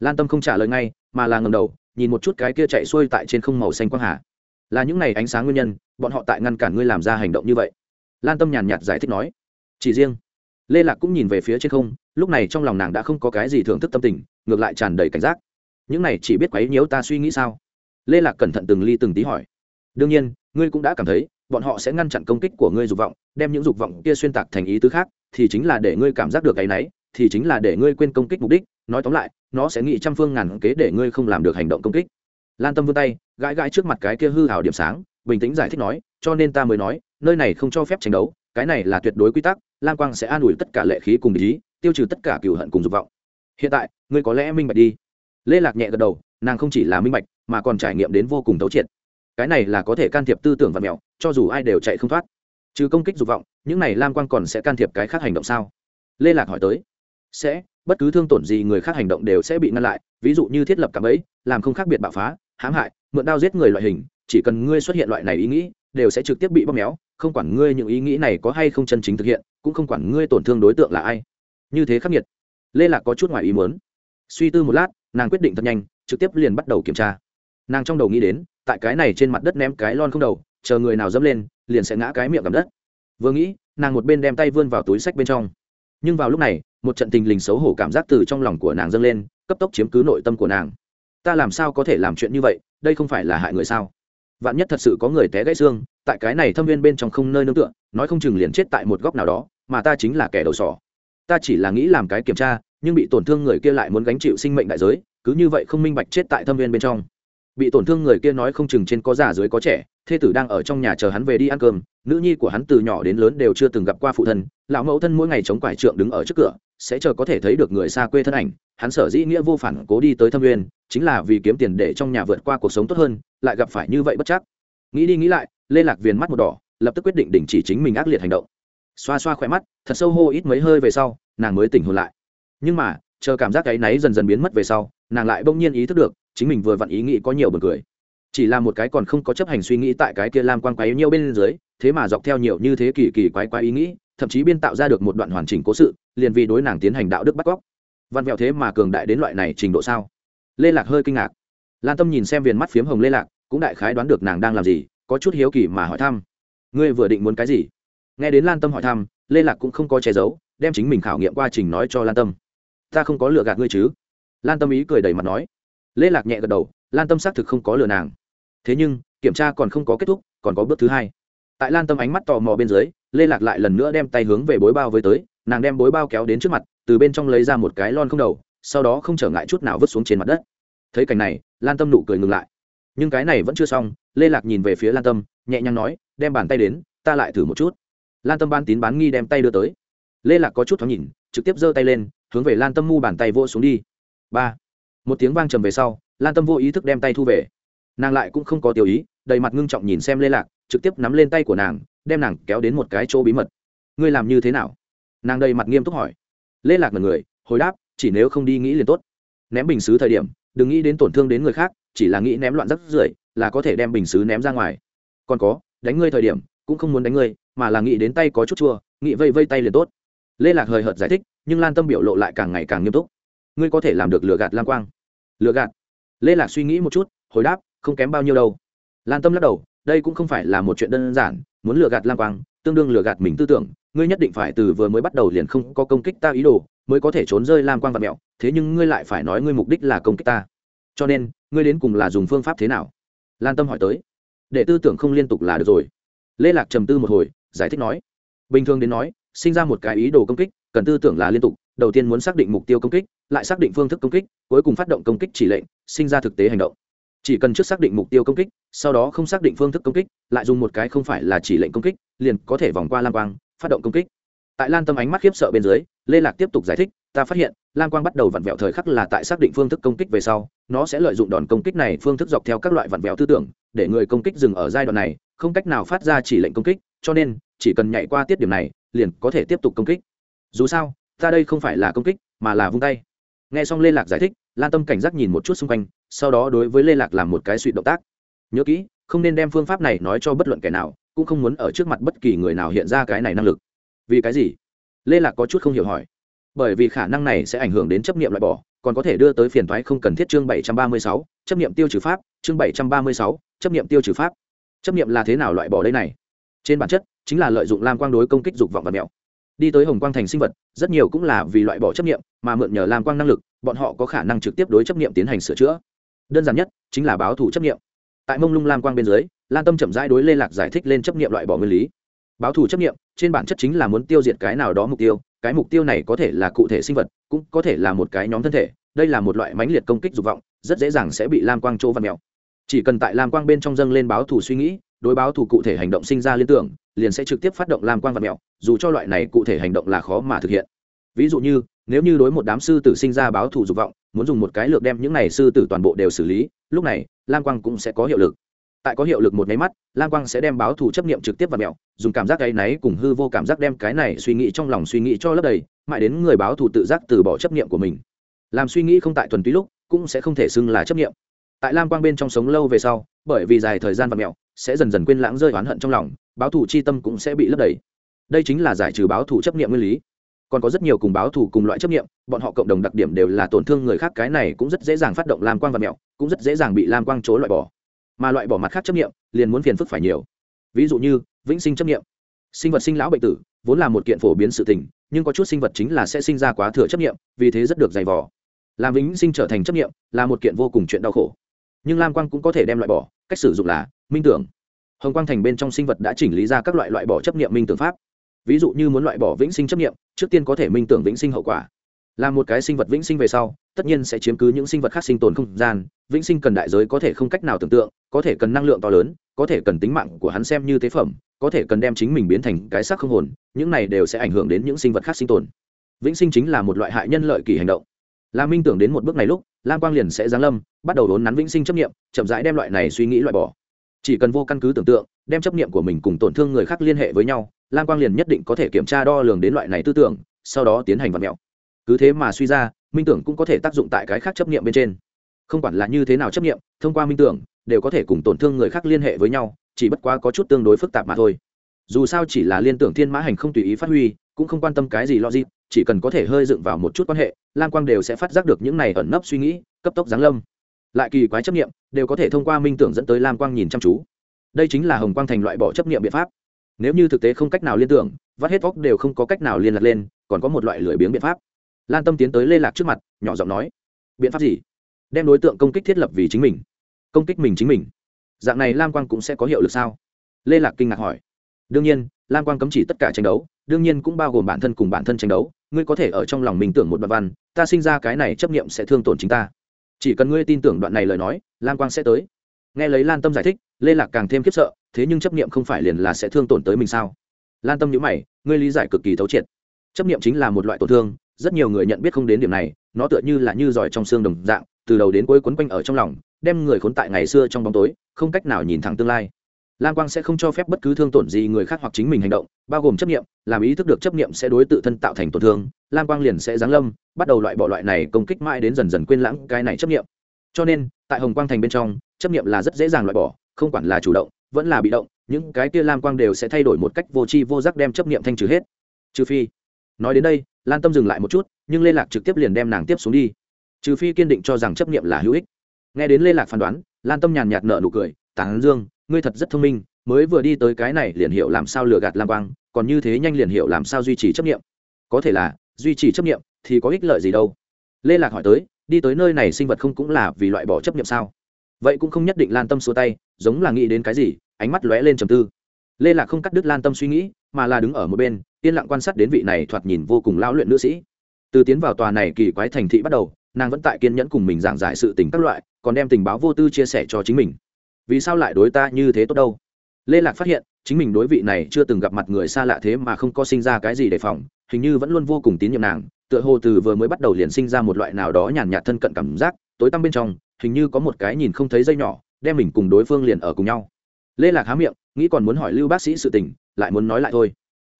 Lan tâm không trả lời ngay, mà là ngầm đầu, nhìn một chút cái kia chạy xuôi tại trên không màu xanh quang hà. Là những này ánh sáng nguyên nhân, bọn họ tại ngăn cản ngươi làm ra hành động như vậy. Lan tâm nhàn nhạt giải thích nói. Chỉ riêng. Lê lạc cũng nhìn về phía trên không, lúc này trong lòng nàng đã không có cái gì thưởng thức tâm tình ngược lại tràn đầy cảnh giác. Những này chỉ biết quấy nhiễu ta suy nghĩ sao? Lê lạc cẩn thận từng ly từng tí hỏi. Đương nhiên, ngươi cũng đã cảm thấy, bọn họ sẽ ngăn chặn công kích của ngươi dục vọng, đem những dục vọng kia xuyên tạc thành ý tứ khác, thì chính là để ngươi cảm giác được cái náy thì chính là để ngươi quên công kích mục đích. Nói tóm lại, nó sẽ nghĩ trăm phương ngàn kế để ngươi không làm được hành động công kích. Lan tâm vươn tay, gãi gãi trước mặt cái kia hư hào điểm sáng, bình tĩnh giải thích nói, cho nên ta mới nói, nơi này không cho phép tranh đấu, cái này là tuyệt đối quy tắc lan quang sẽ an ủi tất cả lệ khí cùng ý, tiêu trừ tất cả cựu hận cùng dục vọng hiện tại, ngươi có lẽ minh bạch đi. Lê lạc nhẹ gật đầu, nàng không chỉ là minh bạch, mà còn trải nghiệm đến vô cùng thấu triệt. Cái này là có thể can thiệp tư tưởng và mẹo, cho dù ai đều chạy không thoát. Trừ công kích dục vọng, những này lam quang còn sẽ can thiệp cái khác hành động sao? Lê lạc hỏi tới. Sẽ, bất cứ thương tổn gì người khác hành động đều sẽ bị ngăn lại, ví dụ như thiết lập cảm ấy làm không khác biệt bạo phá, hãm hại, mượn đao giết người loại hình, chỉ cần ngươi xuất hiện loại này ý nghĩ, đều sẽ trực tiếp bị bóp méo, không quản ngươi những ý nghĩ này có hay không chân chính thực hiện, cũng không quản ngươi tổn thương đối tượng là ai. Như thế khắc nghiệt lê lạc có chút ngoài ý muốn. Suy tư một lát, nàng quyết định thật nhanh, trực tiếp liền bắt đầu kiểm tra. Nàng trong đầu nghĩ đến, tại cái này trên mặt đất ném cái lon không đầu, chờ người nào dẫm lên, liền sẽ ngã cái miệng cầm đất. Vừa nghĩ, nàng một bên đem tay vươn vào túi sách bên trong. Nhưng vào lúc này, một trận tình lình xấu hổ cảm giác từ trong lòng của nàng dâng lên, cấp tốc chiếm cứ nội tâm của nàng. Ta làm sao có thể làm chuyện như vậy, đây không phải là hại người sao? Vạn nhất thật sự có người té gãy xương, tại cái này thâm viên bên trong không nơi nương tựa, nói không chừng liền chết tại một góc nào đó, mà ta chính là kẻ đầu sỏ. Ta chỉ là nghĩ làm cái kiểm tra nhưng bị tổn thương người kia lại muốn gánh chịu sinh mệnh đại giới, cứ như vậy không minh bạch chết tại thâm viên bên trong. Bị tổn thương người kia nói không chừng trên có già dưới có trẻ, thê tử đang ở trong nhà chờ hắn về đi ăn cơm, nữ nhi của hắn từ nhỏ đến lớn đều chưa từng gặp qua phụ thân, lão mẫu thân mỗi ngày chống quải trượng đứng ở trước cửa, sẽ chờ có thể thấy được người xa quê thân ảnh, hắn sở dĩ nghĩa vô phản cố đi tới thâm nguyên chính là vì kiếm tiền để trong nhà vượt qua cuộc sống tốt hơn, lại gặp phải như vậy bất chắc. Nghĩ đi nghĩ lại, lê lạc viền mắt một đỏ, lập tức quyết định đình chỉ chính mình ác liệt hành động. Xoa xoa khỏe mắt, thật sâu hô ít mấy hơi về sau, nàng mới tỉnh hồn lại nhưng mà, chờ cảm giác cái náy dần dần biến mất về sau, nàng lại bỗng nhiên ý thức được, chính mình vừa vặn ý nghĩ có nhiều bật cười. Chỉ là một cái còn không có chấp hành suy nghĩ tại cái kia lam quan quái nhiều bên dưới, thế mà dọc theo nhiều như thế kỳ kỳ quái quái ý nghĩ, thậm chí biên tạo ra được một đoạn hoàn chỉnh cố sự, liền vì đối nàng tiến hành đạo đức bắt cóc. Văn vẹo thế mà cường đại đến loại này trình độ sao? Lê lạc hơi kinh ngạc. Lan tâm nhìn xem viền mắt phiếm hồng lê lạc, cũng đại khái đoán được nàng đang làm gì, có chút hiếu kỳ mà hỏi thăm. Ngươi vừa định muốn cái gì? Nghe đến lan tâm hỏi thăm, lê lạc cũng không có che giấu, đem chính mình khảo nghiệm quá trình nói cho lan tâm ta không có lừa gạt ngươi chứ? Lan tâm ý cười đầy mặt nói. Lê lạc nhẹ gật đầu, lan tâm xác thực không có lừa nàng. Thế nhưng, kiểm tra còn không có kết thúc, còn có bước thứ hai. Tại lan tâm ánh mắt tò mò bên dưới, lê lạc lại lần nữa đem tay hướng về bối bao với tới, nàng đem bối bao kéo đến trước mặt, từ bên trong lấy ra một cái lon không đầu, sau đó không trở ngại chút nào vứt xuống trên mặt đất. Thấy cảnh này, lan tâm nụ cười ngừng lại. Nhưng cái này vẫn chưa xong, lê lạc nhìn về phía lan tâm, nhẹ nhàng nói, đem bàn tay đến, ta lại thử một chút. Lan tâm ban tín bán nghi đem tay đưa tới. Lê lạc có chút thoáng nhìn, trực tiếp giơ tay lên hướng về lan tâm mu bàn tay vô xuống đi. Ba. Một tiếng vang trầm về sau, lan tâm vô ý thức đem tay thu về. Nàng lại cũng không có tiểu ý, đầy mặt ngưng trọng nhìn xem lê lạc, trực tiếp nắm lên tay của nàng, đem nàng kéo đến một cái chỗ bí mật. Ngươi làm như thế nào? Nàng đầy mặt nghiêm túc hỏi. Lê lạc là người, hồi đáp, chỉ nếu không đi nghĩ liền tốt. Ném bình xứ thời điểm, đừng nghĩ đến tổn thương đến người khác, chỉ là nghĩ ném loạn rắc rưởi, là có thể đem bình xứ ném ra ngoài. Còn có, đánh ngươi thời điểm, cũng không muốn đánh ngươi, mà là nghĩ đến tay có chút chua, nghĩ vây vây tay liền tốt. Lê lạc hời hợt giải thích nhưng lan tâm biểu lộ lại càng ngày càng nghiêm túc ngươi có thể làm được lừa gạt lan quang lừa gạt lê lạc suy nghĩ một chút hồi đáp không kém bao nhiêu đâu lan tâm lắc đầu đây cũng không phải là một chuyện đơn giản muốn lừa gạt lan quang tương đương lừa gạt mình tư tưởng ngươi nhất định phải từ vừa mới bắt đầu liền không có công kích ta ý đồ mới có thể trốn rơi lam quang và mẹo thế nhưng ngươi lại phải nói ngươi mục đích là công kích ta cho nên ngươi đến cùng là dùng phương pháp thế nào lan tâm hỏi tới để tư tưởng không liên tục là được rồi lê lạc trầm tư một hồi giải thích nói bình thường đến nói sinh ra một cái ý đồ công kích, cần tư tưởng là liên tục, đầu tiên muốn xác định mục tiêu công kích, lại xác định phương thức công kích, cuối cùng phát động công kích chỉ lệnh, sinh ra thực tế hành động. Chỉ cần trước xác định mục tiêu công kích, sau đó không xác định phương thức công kích, lại dùng một cái không phải là chỉ lệnh công kích, liền có thể vòng qua lam quang, phát động công kích. Tại lan tâm ánh mắt khiếp sợ bên dưới, lê lạc tiếp tục giải thích, ta phát hiện, lam quang bắt đầu vặn vẹo thời khắc là tại xác định phương thức công kích về sau, nó sẽ lợi dụng đòn công kích này phương thức dọc theo các loại vặn vẹo tư tưởng, để người công kích dừng ở giai đoạn này, không cách nào phát ra chỉ lệnh công kích, cho nên, chỉ cần nhảy qua tiết điểm này liền có thể tiếp tục công kích. Dù sao, ta đây không phải là công kích, mà là vung tay. Nghe xong lê lạc giải thích, lan tâm cảnh giác nhìn một chút xung quanh, sau đó đối với lê lạc làm một cái suy động tác. Nhớ kỹ, không nên đem phương pháp này nói cho bất luận kẻ nào, cũng không muốn ở trước mặt bất kỳ người nào hiện ra cái này năng lực. Vì cái gì? Lê lạc có chút không hiểu hỏi. Bởi vì khả năng này sẽ ảnh hưởng đến chấp nghiệm loại bỏ, còn có thể đưa tới phiền thoái không cần thiết chương bảy trăm ba mươi sáu, chấp nghiệm tiêu trừ pháp, chương bảy trăm ba mươi sáu, chấp nghiệm tiêu trừ pháp. Chấp nghiệm là thế nào loại bỏ đây này? Trên bản chất chính là lợi dụng lam quang đối công kích dục vọng và mẹo. Đi tới hồng quang thành sinh vật, rất nhiều cũng là vì loại bỏ chấp nghiệm mà mượn nhờ lam quang năng lực, bọn họ có khả năng trực tiếp đối chấp nghiệm tiến hành sửa chữa. Đơn giản nhất, chính là báo thủ chấp nghiệm tại mông lung lam quang bên dưới, lan tâm chậm rãi đối lê lạc giải thích lên chấp nghiệm loại bỏ nguyên lý. Báo thủ chấp nghiệm trên bản chất chính là muốn tiêu diệt cái nào đó mục tiêu, cái mục tiêu này có thể là cụ thể sinh vật, cũng có thể là một cái nhóm thân thể, đây là một loại mãnh liệt công kích dục vọng, rất dễ dàng sẽ bị lam quang chỗ văn mèo chỉ cần tại lam quang bên trong dâng lên báo thủ suy nghĩ, đối báo thủ cụ thể hành động sinh ra liên tưởng liền sẽ trực tiếp phát động lam quang vật mèo dù cho loại này cụ thể hành động là khó mà thực hiện. Ví dụ như, nếu như đối một đám sư tử sinh ra báo thù dục vọng, muốn dùng một cái lược đem những này sư tử toàn bộ đều xử lý, lúc này, lam quang cũng sẽ có hiệu lực. Tại có hiệu lực một máy mắt, lam quang sẽ đem báo thù chấp nghiệm trực tiếp vào mẹo, dùng cảm giác gáy náy cùng hư vô cảm giác đem cái này suy nghĩ trong lòng suy nghĩ cho lấp đầy, mãi đến người báo thù tự giác từ bỏ chấp nghiệm của mình. Làm suy nghĩ không tại thuần túy lúc, cũng sẽ không thể xưng là chấp nghiệm tại lam quang bên trong sống lâu về sau, bởi vì dài thời gian và mẹo, sẽ dần dần quên lãng rơi oán hận trong lòng báo thủ chi tâm cũng sẽ bị lấp đầy. Đây chính là giải trừ báo thủ chấp nghiệm nguyên lý. Còn có rất nhiều cùng báo thủ cùng loại chấp nghiệm bọn họ cộng đồng đặc điểm đều là tổn thương người khác, cái này cũng rất dễ dàng phát động lam quang và mẹo, cũng rất dễ dàng bị lam quang chối loại bỏ. Mà loại bỏ mặt khác chấp nghiệm liền muốn phiền phức phải nhiều. Ví dụ như, vĩnh sinh chấp nghiệm sinh vật sinh lão bệnh tử, vốn là một kiện phổ biến sự tình, nhưng có chút sinh vật chính là sẽ sinh ra quá thừa chấp nghiệm vì thế rất được dày vò. Làm vĩnh sinh trở thành chấp nghiệm là một kiện vô cùng chuyện đau khổ. Nhưng lam quang cũng có thể đem loại bỏ, cách sử dụng là minh tưởng hồng quang thành bên trong sinh vật đã chỉnh lý ra các loại loại bỏ chấp nghiệm minh tưởng pháp. Ví dụ như muốn loại bỏ vĩnh sinh chấp nghiệm, trước tiên có thể minh tưởng vĩnh sinh hậu quả. Là một cái sinh vật vĩnh sinh về sau, tất nhiên sẽ chiếm cứ những sinh vật khác sinh tồn không gian. Vĩnh sinh cần đại giới có thể không cách nào tưởng tượng, có thể cần năng lượng to lớn, có thể cần tính mạng của hắn xem như tế phẩm, có thể cần đem chính mình biến thành cái xác không hồn, những này đều sẽ ảnh hưởng đến những sinh vật khác sinh tồn. Vĩnh sinh chính là một loại hại nhân lợi kỳ hành động. Là minh tưởng đến một bước này lúc, lam quang liền sẽ giáng lâm, bắt đầu đốn nắn vĩnh sinh chấp nghiệm, chậm rãi đem loại này suy nghĩ loại bỏ chỉ cần vô căn cứ tưởng tượng đem chấp niệm của mình cùng tổn thương người khác liên hệ với nhau lam quang liền nhất định có thể kiểm tra đo lường đến loại này tư tưởng sau đó tiến hành vật mẹo. Cứ thế mà suy ra minh tưởng cũng có thể tác dụng tại cái khác chấp niệm bên trên. Không quản là như thế nào chấp niệm, thông qua minh tưởng đều có thể cùng tổn thương người khác liên hệ với nhau chỉ bất quá có chút tương đối phức tạp mà thôi. Dù sao chỉ là liên tưởng thiên mã hành không tùy ý phát huy cũng không quan tâm cái gì logic chỉ cần có thể hơi dựng vào một chút quan hệ lam quang đều sẽ phát giác được những này ẩn nấp suy nghĩ cấp tốc giáng lâm lại kỳ quái chấp nghiệm đều có thể thông qua minh tưởng dẫn tới lam quang nhìn chăm chú. Đây chính là hồng quang thành loại bỏ chấp nghiệm biện pháp. Nếu như thực tế không cách nào liên tưởng, vắt hết vóc đều không có cách nào liên lạc lên, còn có một loại lười biếng biện pháp. Lan tâm tiến tới lê lạc trước mặt, nhỏ giọng nói, biện pháp gì? Đem đối tượng công kích thiết lập vì chính mình. Công kích mình chính mình. Dạng này lam quang cũng sẽ có hiệu lực sao? Lê lạc kinh ngạc hỏi. Đương nhiên, lam quang cấm chỉ tất cả tranh đấu, đương nhiên cũng bao gồm bản thân cùng bản thân tranh đấu. Ngươi có thể ở trong lòng mình tưởng một đoạn văn, ta sinh ra cái này chấp nghiệm sẽ thương tổn chính ta chỉ cần ngươi tin tưởng đoạn này lời nói Lan quang sẽ tới. Nghe lấy lan tâm giải thích, lê lạc càng thêm khiếp sợ, thế nhưng chấp niệm không phải liền là sẽ thương tổn tới mình sao? Lan tâm nhữ mày, ngươi lý giải cực kỳ thấu triệt. Chấp niệm chính là một loại tổn thương, rất nhiều người nhận biết không đến điểm này, nó tựa như là như giỏi trong xương đồng dạng, từ đầu đến cuối quấn quanh ở trong lòng, đem người khốn tại ngày xưa trong bóng tối, không cách nào nhìn thẳng tương lai. Lan quang sẽ không cho phép bất cứ thương tổn gì người khác hoặc chính mình hành động, bao gồm chấp nghiệm làm ý thức được chấp nghiệm sẽ đối tự thân tạo thành tổn thương lam quang liền sẽ giáng lâm, bắt đầu loại bỏ loại này công kích mãi đến dần dần quên lãng cái này chấp nghiệm cho nên, tại hồng quang thành bên trong, chấp nghiệm là rất dễ dàng loại bỏ, không quản là chủ động, vẫn là bị động, những cái kia lam quang đều sẽ thay đổi một cách vô tri vô giác đem chấp nghiệm thanh trừ hết. Trừ phi, nói đến đây, lan tâm dừng lại một chút, nhưng lê lạc trực tiếp liền đem nàng tiếp xuống đi. Trừ phi kiên định cho rằng chấp nghiệm là hữu ích. Nghe đến lê lạc phán đoán, lan tâm nhàn nhạt nở nụ cười tán dương, ngươi thật rất thông minh, mới vừa đi tới cái này liền hiểu làm sao lừa gạt lam quang, còn như thế nhanh liền hiểu làm sao duy trì chấp nghiệm có thể là duy trì chấp nghiệm thì có ích lợi gì đâu. Lê lạc hỏi tới, đi tới nơi này sinh vật không cũng là vì loại bỏ chấp nghiệm sao? Vậy cũng không nhất định lan tâm xua tay, giống là nghĩ đến cái gì, ánh mắt lóe lên trầm tư. Lê lạc không cắt đứt lan tâm suy nghĩ, mà là đứng ở một bên, yên lặng quan sát đến vị này thoạt nhìn vô cùng lao luyện nữ sĩ. Từ tiến vào tòa này kỳ quái thành thị bắt đầu, nàng vẫn tại kiên nhẫn cùng mình giảng giải sự tình các loại, còn đem tình báo vô tư chia sẻ cho chính mình. Vì sao lại đối ta như thế tốt đâu? Lê lạc phát hiện, chính mình đối vị này chưa từng gặp mặt người xa lạ thế mà không có sinh ra cái gì đề phòng hình như vẫn luôn vô cùng tín nhiệm nàng, tựa hồ từ vừa mới bắt đầu liền sinh ra một loại nào đó nhàn nhạt thân cận cảm giác, tối tăm bên trong, hình như có một cái nhìn không thấy dây nhỏ, đem mình cùng đối phương liền ở cùng nhau. Lê lạc há miệng, nghĩ còn muốn hỏi lưu bác sĩ sự tình, lại muốn nói lại thôi.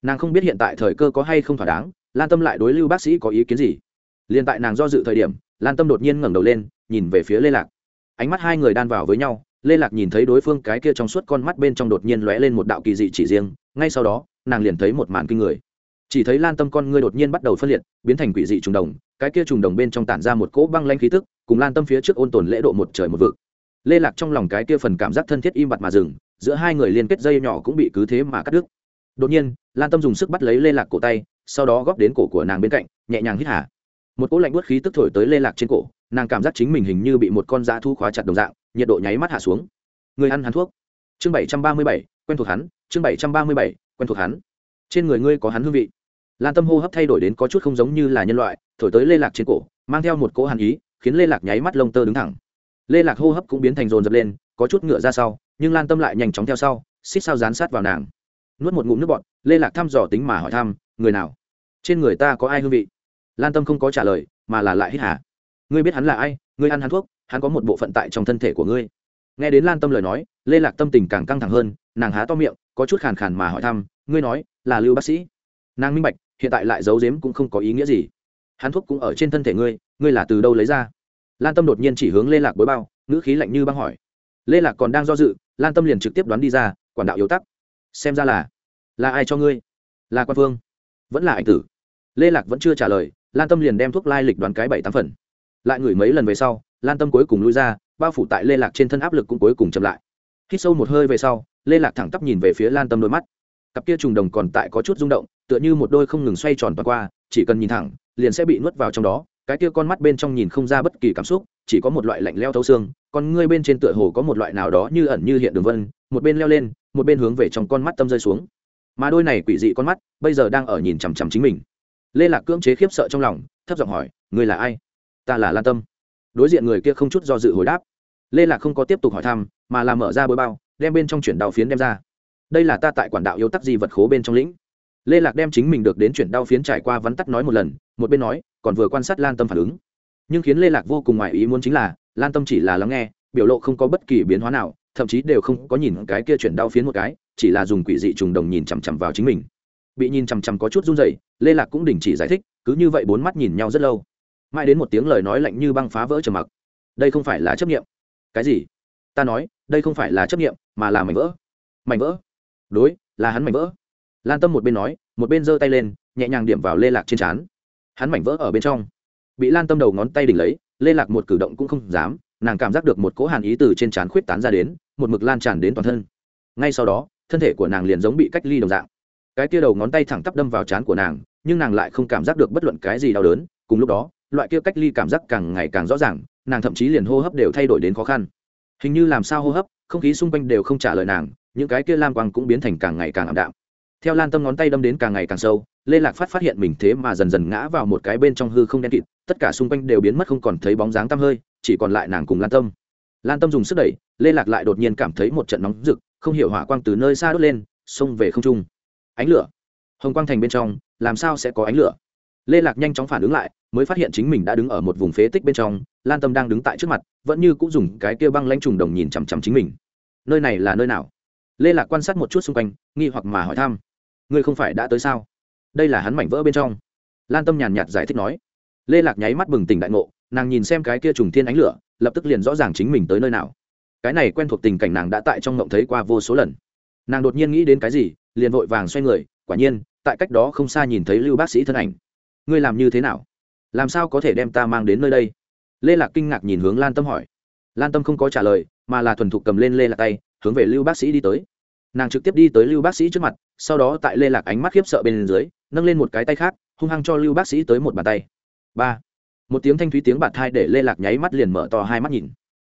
Nàng không biết hiện tại thời cơ có hay không thỏa đáng, lan tâm lại đối lưu bác sĩ có ý kiến gì. Liền tại nàng do dự thời điểm, lan tâm đột nhiên ngẩng đầu lên, nhìn về phía lê lạc. Ánh mắt hai người đan vào với nhau, lê lạc nhìn thấy đối phương cái kia trong suốt con mắt bên trong đột nhiên lóe lên một đạo kỳ dị chỉ riêng, ngay sau đó, nàng liền thấy một màn kinh người chỉ thấy lan tâm con ngươi đột nhiên bắt đầu phân liệt, biến thành quỷ dị trùng đồng, cái kia trùng đồng bên trong tản ra một cỗ băng lanh khí tức, cùng lan tâm phía trước ôn tồn lễ độ một trời một vực. Lê lạc trong lòng cái kia phần cảm giác thân thiết im bặt mà dừng, giữa hai người liên kết dây nhỏ cũng bị cứ thế mà cắt đứt. Đột nhiên, lan tâm dùng sức bắt lấy lê lạc cổ tay, sau đó góp đến cổ của nàng bên cạnh, nhẹ nhàng hít hả một cỗ lạnh bớt khí tức thổi tới lê lạc trên cổ, nàng cảm giác chính mình hình như bị một con da thu khóa chặt đồng dạng, nhiệt độ nháy mắt hạ xuống. Người ăn hắn thuốc. Chương bảy trăm ba mươi bảy, quen thuộc hắn, chương bảy trăm ba mươi bảy, quen thuộc hắn trên người ngươi có hắn hương vị. Lan tâm hô hấp thay đổi đến có chút không giống như là nhân loại, thổi tới lê lạc trên cổ, mang theo một cỗ hàn ý, khiến lê lạc nháy mắt lông tơ đứng thẳng. Lê lạc hô hấp cũng biến thành rồn dập lên, có chút ngựa ra sau, nhưng lan tâm lại nhanh chóng theo sau, xích sao dán sát vào nàng. Nuốt một ngụm nước bọt, lê lạc thăm dò tính mà hỏi thăm, người nào? Trên người ta có ai hương vị? Lan tâm không có trả lời, mà là lại hít hà. Ngươi biết hắn là ai? Ngươi ăn hắn thuốc, hắn có một bộ phận tại trong thân thể của ngươi nghe đến lan tâm lời nói, lê lạc tâm tình càng căng thẳng hơn, nàng há to miệng, có chút khàn khàn mà hỏi thăm, ngươi nói, là lưu bác sĩ? Nàng minh bạch, hiện tại lại giấu giếm cũng không có ý nghĩa gì. Hắn thuốc cũng ở trên thân thể ngươi ngươi là từ đâu lấy ra? Lan tâm đột nhiên chỉ hướng lê lạc bối bao, ngữ khí lạnh như băng hỏi. Lê lạc còn đang do dự, lan tâm liền trực tiếp đoán đi ra, quản đạo yếu tắc. Xem ra là là ai cho ngươi? Là quan phương vẫn là ảnh tử. Lê lạc vẫn chưa trả lời, lan tâm liền đem thuốc lai lịch đoán cái bảy tám phần. Lại ngửi mấy lần về sau, lan tâm cuối cùng lui ra bao phủ tại lê lạc trên thân áp lực cũng cuối cùng chậm lại hít sâu một hơi về sau lê lạc thẳng tắp nhìn về phía lan tâm đôi mắt cặp kia trùng đồng còn tại có chút rung động tựa như một đôi không ngừng xoay tròn toàn qua chỉ cần nhìn thẳng liền sẽ bị nuốt vào trong đó cái kia con mắt bên trong nhìn không ra bất kỳ cảm xúc chỉ có một loại lạnh leo thấu xương còn ngươi bên trên tựa hồ có một loại nào đó như ẩn như hiện đường vân một bên leo lên một bên hướng về trong con mắt tâm rơi xuống mà đôi này quỷ dị con mắt bây giờ đang ở nhìn chằm chằm chính mình lê lạc cưỡng chế khiếp sợ trong lòng thấp giọng hỏi ngươi là ai ta là lan tâm đối diện người kia không chút do dự hồi đáp. Lê lạc không có tiếp tục hỏi thăm, mà là mở ra bối bao, đem bên trong chuyển đao phiến đem ra. Đây là ta tại quản đạo yếu tắc di vật khố bên trong lĩnh. Lê lạc đem chính mình được đến chuyển đau phiến trải qua vắn tắt nói một lần, một bên nói, còn vừa quan sát lan tâm phản ứng. Nhưng khiến lê lạc vô cùng ngoài ý muốn chính là, lan tâm chỉ là lắng nghe, biểu lộ không có bất kỳ biến hóa nào, thậm chí đều không có nhìn cái kia chuyển đau phiến một cái, chỉ là dùng quỷ dị trùng đồng nhìn chằm chằm vào chính mình. Bị nhìn chằm chằm có chút run rẩy, lê lạc cũng đình chỉ giải thích, cứ như vậy bốn mắt nhìn nhau rất lâu mãi đến một tiếng lời nói lạnh như băng phá vỡ trầm mặc. Đây không phải là chấp nghiệm cái gì? Ta nói, đây không phải là chấp nghiệm mà là mảnh vỡ. Mảnh vỡ? Đối, là hắn mảnh vỡ. Lan tâm một bên nói, một bên giơ tay lên, nhẹ nhàng điểm vào lê lạc trên trán. Hắn mảnh vỡ ở bên trong. Bị lan tâm đầu ngón tay đỉnh lấy, lê lạc một cử động cũng không dám, nàng cảm giác được một cỗ hàn ý từ trên trán khuyết tán ra đến, một mực lan tràn đến toàn thân. Ngay sau đó, thân thể của nàng liền giống bị cách ly đồng dạng. Cái tia đầu ngón tay thẳng tắp đâm vào trán của nàng, nhưng nàng lại không cảm giác được bất luận cái gì đau đớn, cùng lúc đó loại kia cách ly cảm giác càng ngày càng rõ ràng, nàng thậm chí liền hô hấp đều thay đổi đến khó khăn. Hình như làm sao hô hấp, không khí xung quanh đều không trả lời nàng, những cái kia lam quang cũng biến thành càng ngày càng ảm đạm. Theo lan tâm ngón tay đâm đến càng ngày càng sâu, lê lạc phát phát hiện mình thế mà dần dần ngã vào một cái bên trong hư không đen kịt, tất cả xung quanh đều biến mất không còn thấy bóng dáng tăm hơi, chỉ còn lại nàng cùng lan tâm. Lan tâm dùng sức đẩy, lê lạc lại đột nhiên cảm thấy một trận nóng rực, không hiểu hỏa quang từ nơi xa đốt lên, xông về không trung. Ánh lửa. Hồng quang thành bên trong, làm sao sẽ có ánh lửa? Lê lạc nhanh chóng phản ứng lại, mới phát hiện chính mình đã đứng ở một vùng phế tích bên trong, lan tâm đang đứng tại trước mặt, vẫn như cũng dùng cái kia băng lanh trùng đồng nhìn chằm chằm chính mình. Nơi này là nơi nào? Lê lạc quan sát một chút xung quanh, nghi hoặc mà hỏi thăm. Ngươi không phải đã tới sao? Đây là hắn mảnh vỡ bên trong. Lan tâm nhàn nhạt giải thích nói. Lê lạc nháy mắt bừng tỉnh đại ngộ, nàng nhìn xem cái kia trùng thiên ánh lửa, lập tức liền rõ ràng chính mình tới nơi nào. Cái này quen thuộc tình cảnh nàng đã tại trong ngộng thấy qua vô số lần. Nàng đột nhiên nghĩ đến cái gì, liền vội vàng xoay người, quả nhiên, tại cách đó không xa nhìn thấy lưu bác sĩ thân ảnh ngươi làm như thế nào? Làm sao có thể đem ta mang đến nơi đây? Lê lạc kinh ngạc nhìn hướng lan tâm hỏi. Lan tâm không có trả lời, mà là thuần thục cầm lên lê lạc tay, hướng về lưu bác sĩ đi tới. Nàng trực tiếp đi tới lưu bác sĩ trước mặt, sau đó tại lê lạc ánh mắt khiếp sợ bên dưới, nâng lên một cái tay khác, hung hăng cho lưu bác sĩ tới một bàn tay. Ba. Một tiếng thanh thúy tiếng bạt thai để lê lạc nháy mắt liền mở to hai mắt nhìn.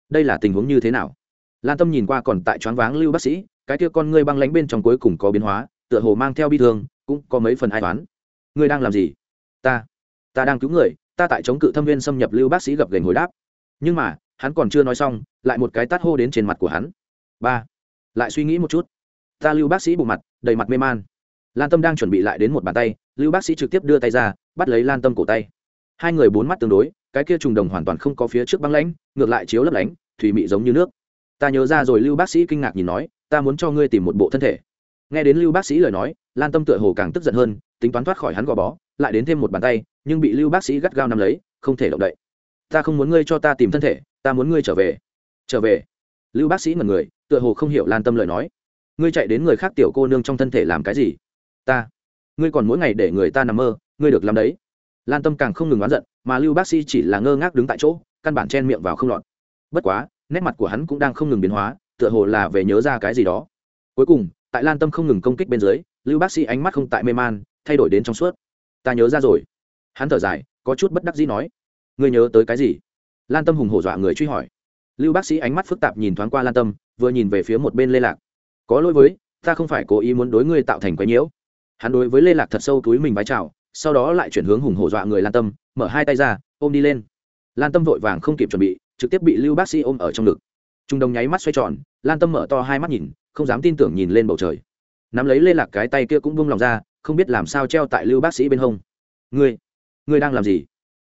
Đây là tình huống như thế nào? Lan tâm nhìn qua còn tại choáng váng lưu bác sĩ, cái kia con ngươi băng lánh bên trong cuối cùng có biến hóa, tựa hồ mang theo bi thương, cũng có mấy phần ai toán ngươi đang làm gì? Ta ta đang cứu người, ta tại chống cự thâm viên xâm nhập lưu bác sĩ gập gành hồi đáp. Nhưng mà, hắn còn chưa nói xong, lại một cái tát hô đến trên mặt của hắn. Ba, lại suy nghĩ một chút. Ta lưu bác sĩ bộ mặt, đầy mặt mê man. Lan tâm đang chuẩn bị lại đến một bàn tay, lưu bác sĩ trực tiếp đưa tay ra, bắt lấy lan tâm cổ tay. Hai người bốn mắt tương đối, cái kia trùng đồng hoàn toàn không có phía trước băng lãnh, ngược lại chiếu lấp lánh, thủy mị giống như nước. Ta nhớ ra rồi, lưu bác sĩ kinh ngạc nhìn nói, ta muốn cho ngươi tìm một bộ thân thể. Nghe đến lưu bác sĩ lời nói, lan tâm tựa hồ càng tức giận hơn, tính toán thoát khỏi hắn gò bó lại đến thêm một bàn tay, nhưng bị lưu bác sĩ gắt gao nắm lấy, không thể động đậy. Ta không muốn ngươi cho ta tìm thân thể, ta muốn ngươi trở về. Trở về? Lưu bác sĩ ngần người, tựa hồ không hiểu lan tâm lời nói. Ngươi chạy đến người khác tiểu cô nương trong thân thể làm cái gì? Ta. Ngươi còn mỗi ngày để người ta nằm mơ, ngươi được làm đấy. Lan tâm càng không ngừng oán giận, mà lưu bác sĩ chỉ là ngơ ngác đứng tại chỗ, căn bản chen miệng vào không lọt. Bất quá, nét mặt của hắn cũng đang không ngừng biến hóa, tựa hồ là về nhớ ra cái gì đó. Cuối cùng, tại lan tâm không ngừng công kích bên dưới, lưu bác sĩ ánh mắt không tại mê man, thay đổi đến trong suốt ta nhớ ra rồi. Hắn thở dài, có chút bất đắc dĩ nói, ngươi nhớ tới cái gì? Lan tâm hùng hổ dọa người truy hỏi. Lưu bác sĩ ánh mắt phức tạp nhìn thoáng qua lan tâm, vừa nhìn về phía một bên lê lạc. Có lỗi với, ta không phải cố ý muốn đối ngươi tạo thành quái nhiễu. Hắn đối với lê lạc thật sâu túi mình vái chào, sau đó lại chuyển hướng hùng hổ dọa người lan tâm, mở hai tay ra, ôm đi lên. Lan tâm vội vàng không kịp chuẩn bị, trực tiếp bị lưu bác sĩ ôm ở trong ngực. Trung đồng nháy mắt xoay tròn, lan tâm mở to hai mắt nhìn, không dám tin tưởng nhìn lên bầu trời. Nắm lấy lê lạc cái tay kia cũng bung lòng ra không biết làm sao treo tại lưu bác sĩ bên hông. Ngươi ngươi đang làm gì?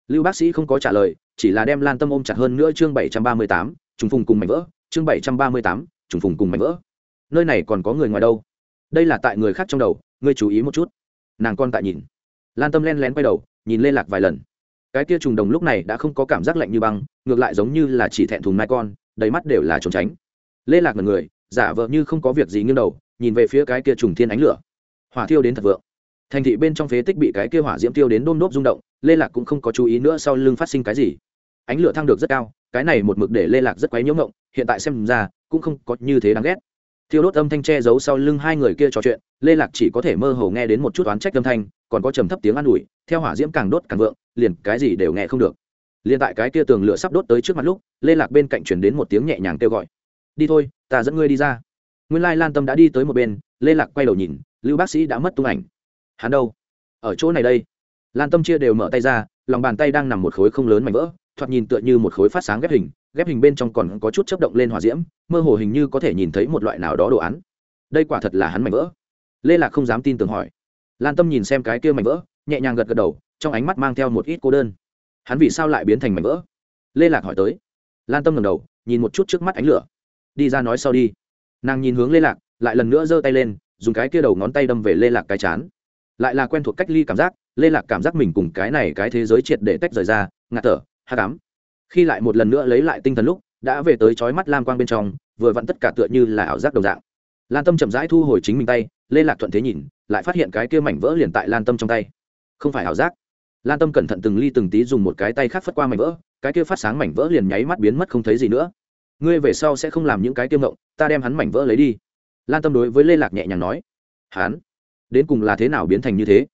Lưu bác sĩ không có trả lời, chỉ là đem lan tâm ôm chặt hơn nữa chương bảy trăm ba mươi tám, trùng phùng cùng mảnh vỡ, chương bảy trăm ba mươi tám, trùng phùng cùng mảnh vỡ. Nơi này còn có người ngoài đâu? Đây là tại người khác trong đầu, ngươi chú ý một chút. Nàng con tại nhìn. Lan tâm len lén quay đầu, nhìn lê lạc vài lần. Cái kia trùng đồng lúc này đã không có cảm giác lạnh như băng, ngược lại giống như là chỉ thẹn thùng mai con, đầy mắt đều là trốn tránh. Lê lạc là người, giả vợ như không có việc gì nghiêng đầu, nhìn về phía cái kia trùng thiên ánh lửa. Hỏa thiêu đến thật vượng thành thị bên trong phế tích bị cái kia hỏa diễm tiêu đến đôm nốt rung động, lê lạc cũng không có chú ý nữa sau lưng phát sinh cái gì. Ánh lửa thăng được rất cao, cái này một mực để lê lạc rất quấy nhiễu ngộng, hiện tại xem ra, cũng không có như thế đáng ghét. Thiêu đốt âm thanh che giấu sau lưng hai người kia trò chuyện, lê lạc chỉ có thể mơ hồ nghe đến một chút oán trách âm thanh, còn có trầm thấp tiếng an ủi, theo hỏa diễm càng đốt càng vượng, liền cái gì đều nghe không được. Liền tại cái kia tường lửa sắp đốt tới trước mặt lúc, lê lạc bên cạnh chuyển đến một tiếng nhẹ nhàng kêu gọi. Đi thôi, ta dẫn ngươi đi ra. Nguyên lai lan tâm đã đi tới một bên, lê lạc quay đầu nhìn, lưu bác sĩ đã mất tung ảnh hắn đâu? Ở chỗ này đây. Lan tâm chia đều mở tay ra, lòng bàn tay đang nằm một khối không lớn mảnh vỡ, thoạt nhìn tựa như một khối phát sáng ghép hình ghép hình bên trong còn có chút chấp động lên hòa diễm, mơ hồ hình như có thể nhìn thấy một loại nào đó đồ án. Đây quả thật là hắn mảnh vỡ. Lê lạc không dám tin tưởng hỏi. Lan tâm nhìn xem cái kia mảnh vỡ, nhẹ nhàng gật gật đầu, trong ánh mắt mang theo một ít cô đơn. Hắn vì sao lại biến thành mảnh vỡ? Lê lạc hỏi tới. Lan tâm ngầm đầu, nhìn một chút trước mắt ánh lửa. Đi ra nói sau đi. Nàng nhìn hướng lê lạc, lại lần nữa giơ tay lên, dùng cái kia đầu ngón tay đâm về lê lạc cái chán lại là quen thuộc cách ly cảm giác, lê lạc cảm giác mình cùng cái này cái thế giới triệt để tách rời ra, ngạt thở hát cám. Khi lại một lần nữa lấy lại tinh thần lúc, đã về tới trói mắt lam quang bên trong, vừa vặn tất cả tựa như là ảo giác đồng dạng. Lan tâm chậm rãi thu hồi chính mình tay, lê lạc thuận thế nhìn, lại phát hiện cái kia mảnh vỡ liền tại lan tâm trong tay. Không phải ảo giác. Lan tâm cẩn thận từng ly từng tí dùng một cái tay khác phất qua mảnh vỡ, cái kia phát sáng mảnh vỡ liền nháy mắt biến mất không thấy gì nữa. Ngươi về sau sẽ không làm những cái tiêu ngộng, ta đem hắn mảnh vỡ lấy đi. Lan tâm đối với lê lạc nhẹ nhàng nói. Hắn? Đến cùng là thế nào biến thành như thế?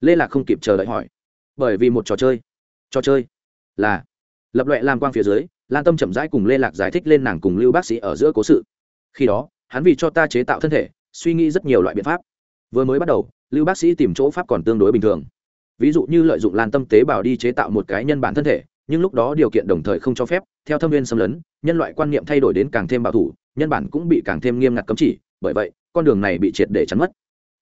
Lê lạc không kịp chờ đợi hỏi. Bởi vì một trò chơi. Trò chơi là lập loại lam quang phía dưới, lan tâm chậm rãi cùng lê lạc giải thích lên nàng cùng lưu bác sĩ ở giữa cố sự. Khi đó, hắn vì cho ta chế tạo thân thể, suy nghĩ rất nhiều loại biện pháp. Vừa mới bắt đầu, lưu bác sĩ tìm chỗ pháp còn tương đối bình thường. Ví dụ như lợi dụng lan tâm tế bào đi chế tạo một cái nhân bản thân thể, nhưng lúc đó điều kiện đồng thời không cho phép, theo thâm viên xâm lấn, nhân loại quan niệm thay đổi đến càng thêm bảo thủ, nhân bản cũng bị càng thêm nghiêm ngặt cấm chỉ, bởi vậy, con đường này bị triệt để chắn mất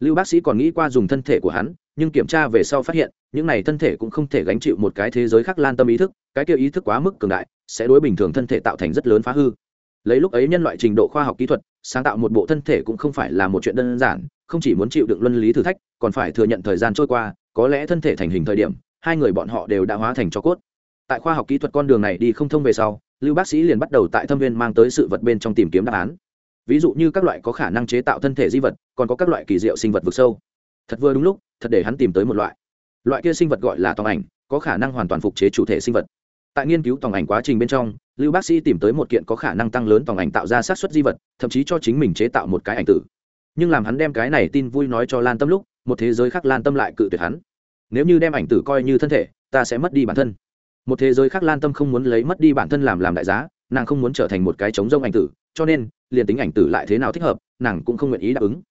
lưu bác sĩ còn nghĩ qua dùng thân thể của hắn, nhưng kiểm tra về sau phát hiện, những này thân thể cũng không thể gánh chịu một cái thế giới khác lan tâm ý thức, cái kia ý thức quá mức cường đại, sẽ đối bình thường thân thể tạo thành rất lớn phá hư. Lấy lúc ấy nhân loại trình độ khoa học kỹ thuật, sáng tạo một bộ thân thể cũng không phải là một chuyện đơn giản, không chỉ muốn chịu đựng luân lý thử thách, còn phải thừa nhận thời gian trôi qua, có lẽ thân thể thành hình thời điểm, hai người bọn họ đều đã hóa thành cho cốt. Tại khoa học kỹ thuật con đường này đi không thông về sau, lưu bác sĩ liền bắt đầu tại thâm viên mang tới sự vật bên trong tìm kiếm đáp án ví dụ như các loại có khả năng chế tạo thân thể di vật, còn có các loại kỳ diệu sinh vật vực sâu. Thật vừa đúng lúc, thật để hắn tìm tới một loại. Loại kia sinh vật gọi là tòng ảnh, có khả năng hoàn toàn phục chế chủ thể sinh vật. Tại nghiên cứu tòng ảnh quá trình bên trong, lưu bác sĩ tìm tới một kiện có khả năng tăng lớn tòng ảnh tạo ra sát xuất di vật, thậm chí cho chính mình chế tạo một cái ảnh tử. Nhưng làm hắn đem cái này tin vui nói cho lan tâm lúc, một thế giới khác lan tâm lại cự tuyệt hắn. Nếu như đem ảnh tử coi như thân thể, ta sẽ mất đi bản thân. Một thế giới khác lan tâm không muốn lấy mất đi bản thân làm làm đại giá, nàng không muốn trở thành một cái chống rông ảnh tử, cho nên liền tính ảnh tử lại thế nào thích hợp, nàng cũng không nguyện ý đáp ứng.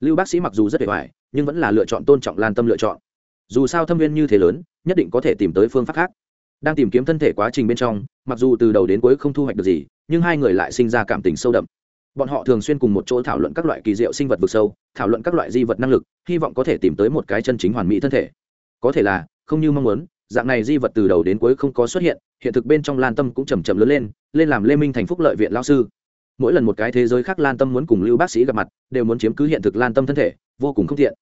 Lưu bác sĩ mặc dù rất vẻ vải nhưng vẫn là lựa chọn tôn trọng lan tâm lựa chọn. Dù sao thâm viên như thế lớn, nhất định có thể tìm tới phương pháp khác. Đang tìm kiếm thân thể quá trình bên trong, mặc dù từ đầu đến cuối không thu hoạch được gì, nhưng hai người lại sinh ra cảm tình sâu đậm. Bọn họ thường xuyên cùng một chỗ thảo luận các loại kỳ diệu sinh vật vực sâu, thảo luận các loại di vật năng lực, hy vọng có thể tìm tới một cái chân chính hoàn mỹ thân thể. Có thể là, không như mong muốn, dạng này di vật từ đầu đến cuối không có xuất hiện hiện thực bên trong lan tâm cũng chầm chậm lớn lên lên làm lê minh thành phúc lợi viện lao sư mỗi lần một cái thế giới khác lan tâm muốn cùng lưu bác sĩ gặp mặt, đều muốn chiếm cứ hiện thực lan tâm thân thể, vô cùng không thiện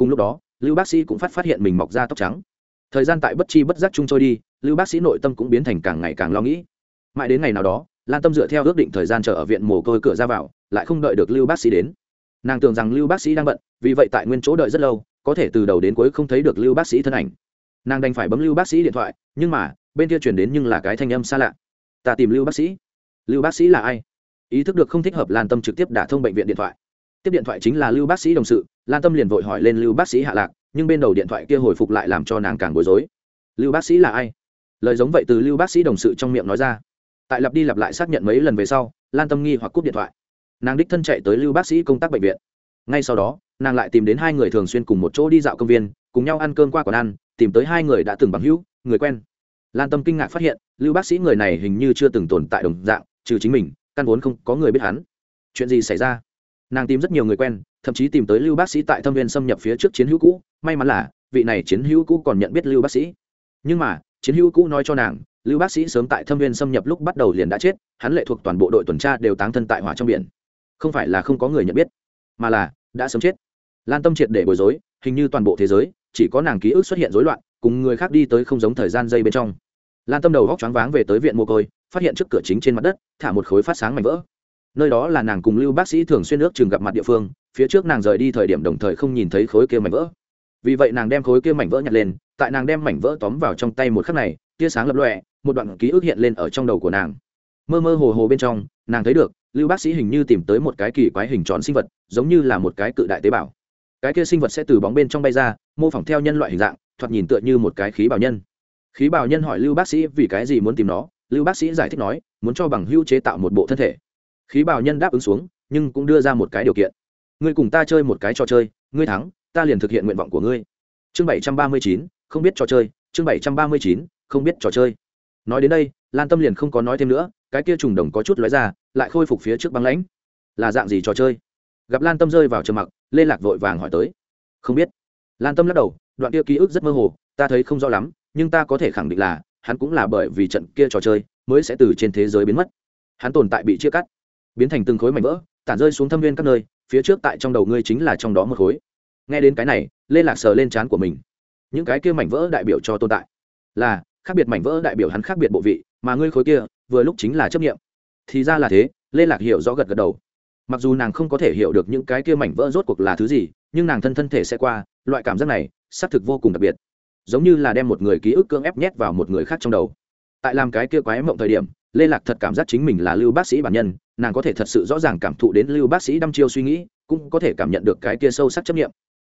cùng lúc đó, lưu bác sĩ cũng phát phát hiện mình mọc ra tóc trắng. Thời gian tại bất chi bất giác chung trôi đi, lưu bác sĩ nội tâm cũng biến thành càng ngày càng lo nghĩ. Mãi đến ngày nào đó, lan tâm dựa theo ước định thời gian chờ ở viện mồ côi cửa ra vào, lại không đợi được lưu bác sĩ đến. Nàng tưởng rằng lưu bác sĩ đang bận, vì vậy tại nguyên chỗ đợi rất lâu, có thể từ đầu đến cuối không thấy được lưu bác sĩ thân ảnh. Nàng đành phải bấm lưu bác sĩ điện thoại, nhưng mà, bên kia chuyển đến nhưng là cái thanh âm xa lạ. Ta tìm lưu bác sĩ. Lưu bác sĩ là ai? Ý thức được không thích hợp, lan tâm trực tiếp đả thông bệnh viện điện thoại. Tiếp điện thoại chính là lưu bác sĩ đồng sự, lan tâm liền vội hỏi lên lưu bác sĩ hạ lạc, nhưng bên đầu điện thoại kia hồi phục lại làm cho nàng càng bối rối. Lưu bác sĩ là ai? Lời giống vậy từ lưu bác sĩ đồng sự trong miệng nói ra. Tại lặp đi lặp lại xác nhận mấy lần về sau, lan tâm nghi hoặc cúp điện thoại. Nàng đích thân chạy tới lưu bác sĩ công tác bệnh viện. Ngay sau đó, nàng lại tìm đến hai người thường xuyên cùng một chỗ đi dạo công viên, cùng nhau ăn cơm qua quán ăn, tìm tới hai người đã từng bằng hữu, người quen. Lan tâm kinh ngạc phát hiện, lưu bác sĩ người này hình như chưa từng tồn tại đồng dạng, trừ chính mình căn vốn không có người biết hắn. Chuyện gì xảy ra? Nàng tìm rất nhiều người quen, thậm chí tìm tới lưu bác sĩ tại thâm viên xâm nhập phía trước chiến hữu cũ. May mắn là, vị này chiến hữu cũ còn nhận biết lưu bác sĩ. Nhưng mà, chiến hữu cũ nói cho nàng, lưu bác sĩ sớm tại thâm viên xâm nhập lúc bắt đầu liền đã chết, hắn lệ thuộc toàn bộ đội tuần tra đều táng thân tại hỏa trong biển. Không phải là không có người nhận biết, mà là đã sớm chết. Lan tâm triệt để bối rối, hình như toàn bộ thế giới, chỉ có nàng ký ức xuất hiện rối loạn, cùng người khác đi tới không giống thời gian dây bên trong. Lan tâm đầu góc choáng váng về tới viện mồ côi phát hiện trước cửa chính trên mặt đất, thả một khối phát sáng mảnh vỡ. Nơi đó là nàng cùng lưu bác sĩ thường xuyên ước chừng gặp mặt địa phương, phía trước nàng rời đi thời điểm đồng thời không nhìn thấy khối kia mảnh vỡ. Vì vậy nàng đem khối kia mảnh vỡ nhặt lên, tại nàng đem mảnh vỡ tóm vào trong tay một khắc này, tia sáng lập lọe một đoạn ký ức hiện lên ở trong đầu của nàng. Mơ mơ hồ hồ bên trong, nàng thấy được, lưu bác sĩ hình như tìm tới một cái kỳ quái hình tròn sinh vật, giống như là một cái cự đại tế bào. Cái kia sinh vật sẽ từ bóng bên trong bay ra, mô phỏng theo nhân loại hình dạng, thoạt nhìn tựa như một cái khí bào nhân. Khí bào nhân hỏi lưu bác sĩ vì cái gì muốn tìm nó lưu bác sĩ giải thích nói, muốn cho bằng hưu chế tạo một bộ thân thể. Khí bào nhân đáp ứng xuống, nhưng cũng đưa ra một cái điều kiện. Ngươi cùng ta chơi một cái trò chơi, ngươi thắng, ta liền thực hiện nguyện vọng của ngươi. Chương bảy trăm ba mươi chín, không biết trò chơi. Chương bảy trăm ba mươi chín, không biết trò chơi. Nói đến đây, lan tâm liền không có nói thêm nữa, cái kia trùng đồng có chút lóe ra, lại khôi phục phía trước băng lãnh. Là dạng gì trò chơi? Gặp lan tâm rơi vào trầm mặc, lê lạc vội vàng hỏi tới. Không biết. Lan tâm lắc đầu, đoạn kia ký ức rất mơ hồ, ta thấy không rõ lắm, nhưng ta có thể khẳng định là hắn cũng là bởi vì trận kia trò chơi mới sẽ từ trên thế giới biến mất. Hắn tồn tại bị chia cắt, biến thành từng khối mảnh vỡ, tản rơi xuống thâm viên các nơi, phía trước tại trong đầu ngươi chính là trong đó một khối. Nghe đến cái này, lê lạc sờ lên trán của mình. Những cái kia mảnh vỡ đại biểu cho tồn tại là khác biệt mảnh vỡ đại biểu hắn khác biệt bộ vị, mà ngươi khối kia vừa lúc chính là chấp nghiệm thì ra là thế, lê lạc hiểu rõ gật gật đầu. Mặc dù nàng không có thể hiểu được những cái kia mảnh vỡ rốt cuộc là thứ gì, nhưng nàng thân thân thể sẽ qua, loại cảm giác này, xác thực vô cùng đặc biệt giống như là đem một người ký ức cưỡng ép nhét vào một người khác trong đầu. Tại làm cái kia quái mộng thời điểm, lê lạc thật cảm giác chính mình là lưu bác sĩ bản nhân, nàng có thể thật sự rõ ràng cảm thụ đến lưu bác sĩ đăm chiêu suy nghĩ, cũng có thể cảm nhận được cái kia sâu sắc chấp nghiệm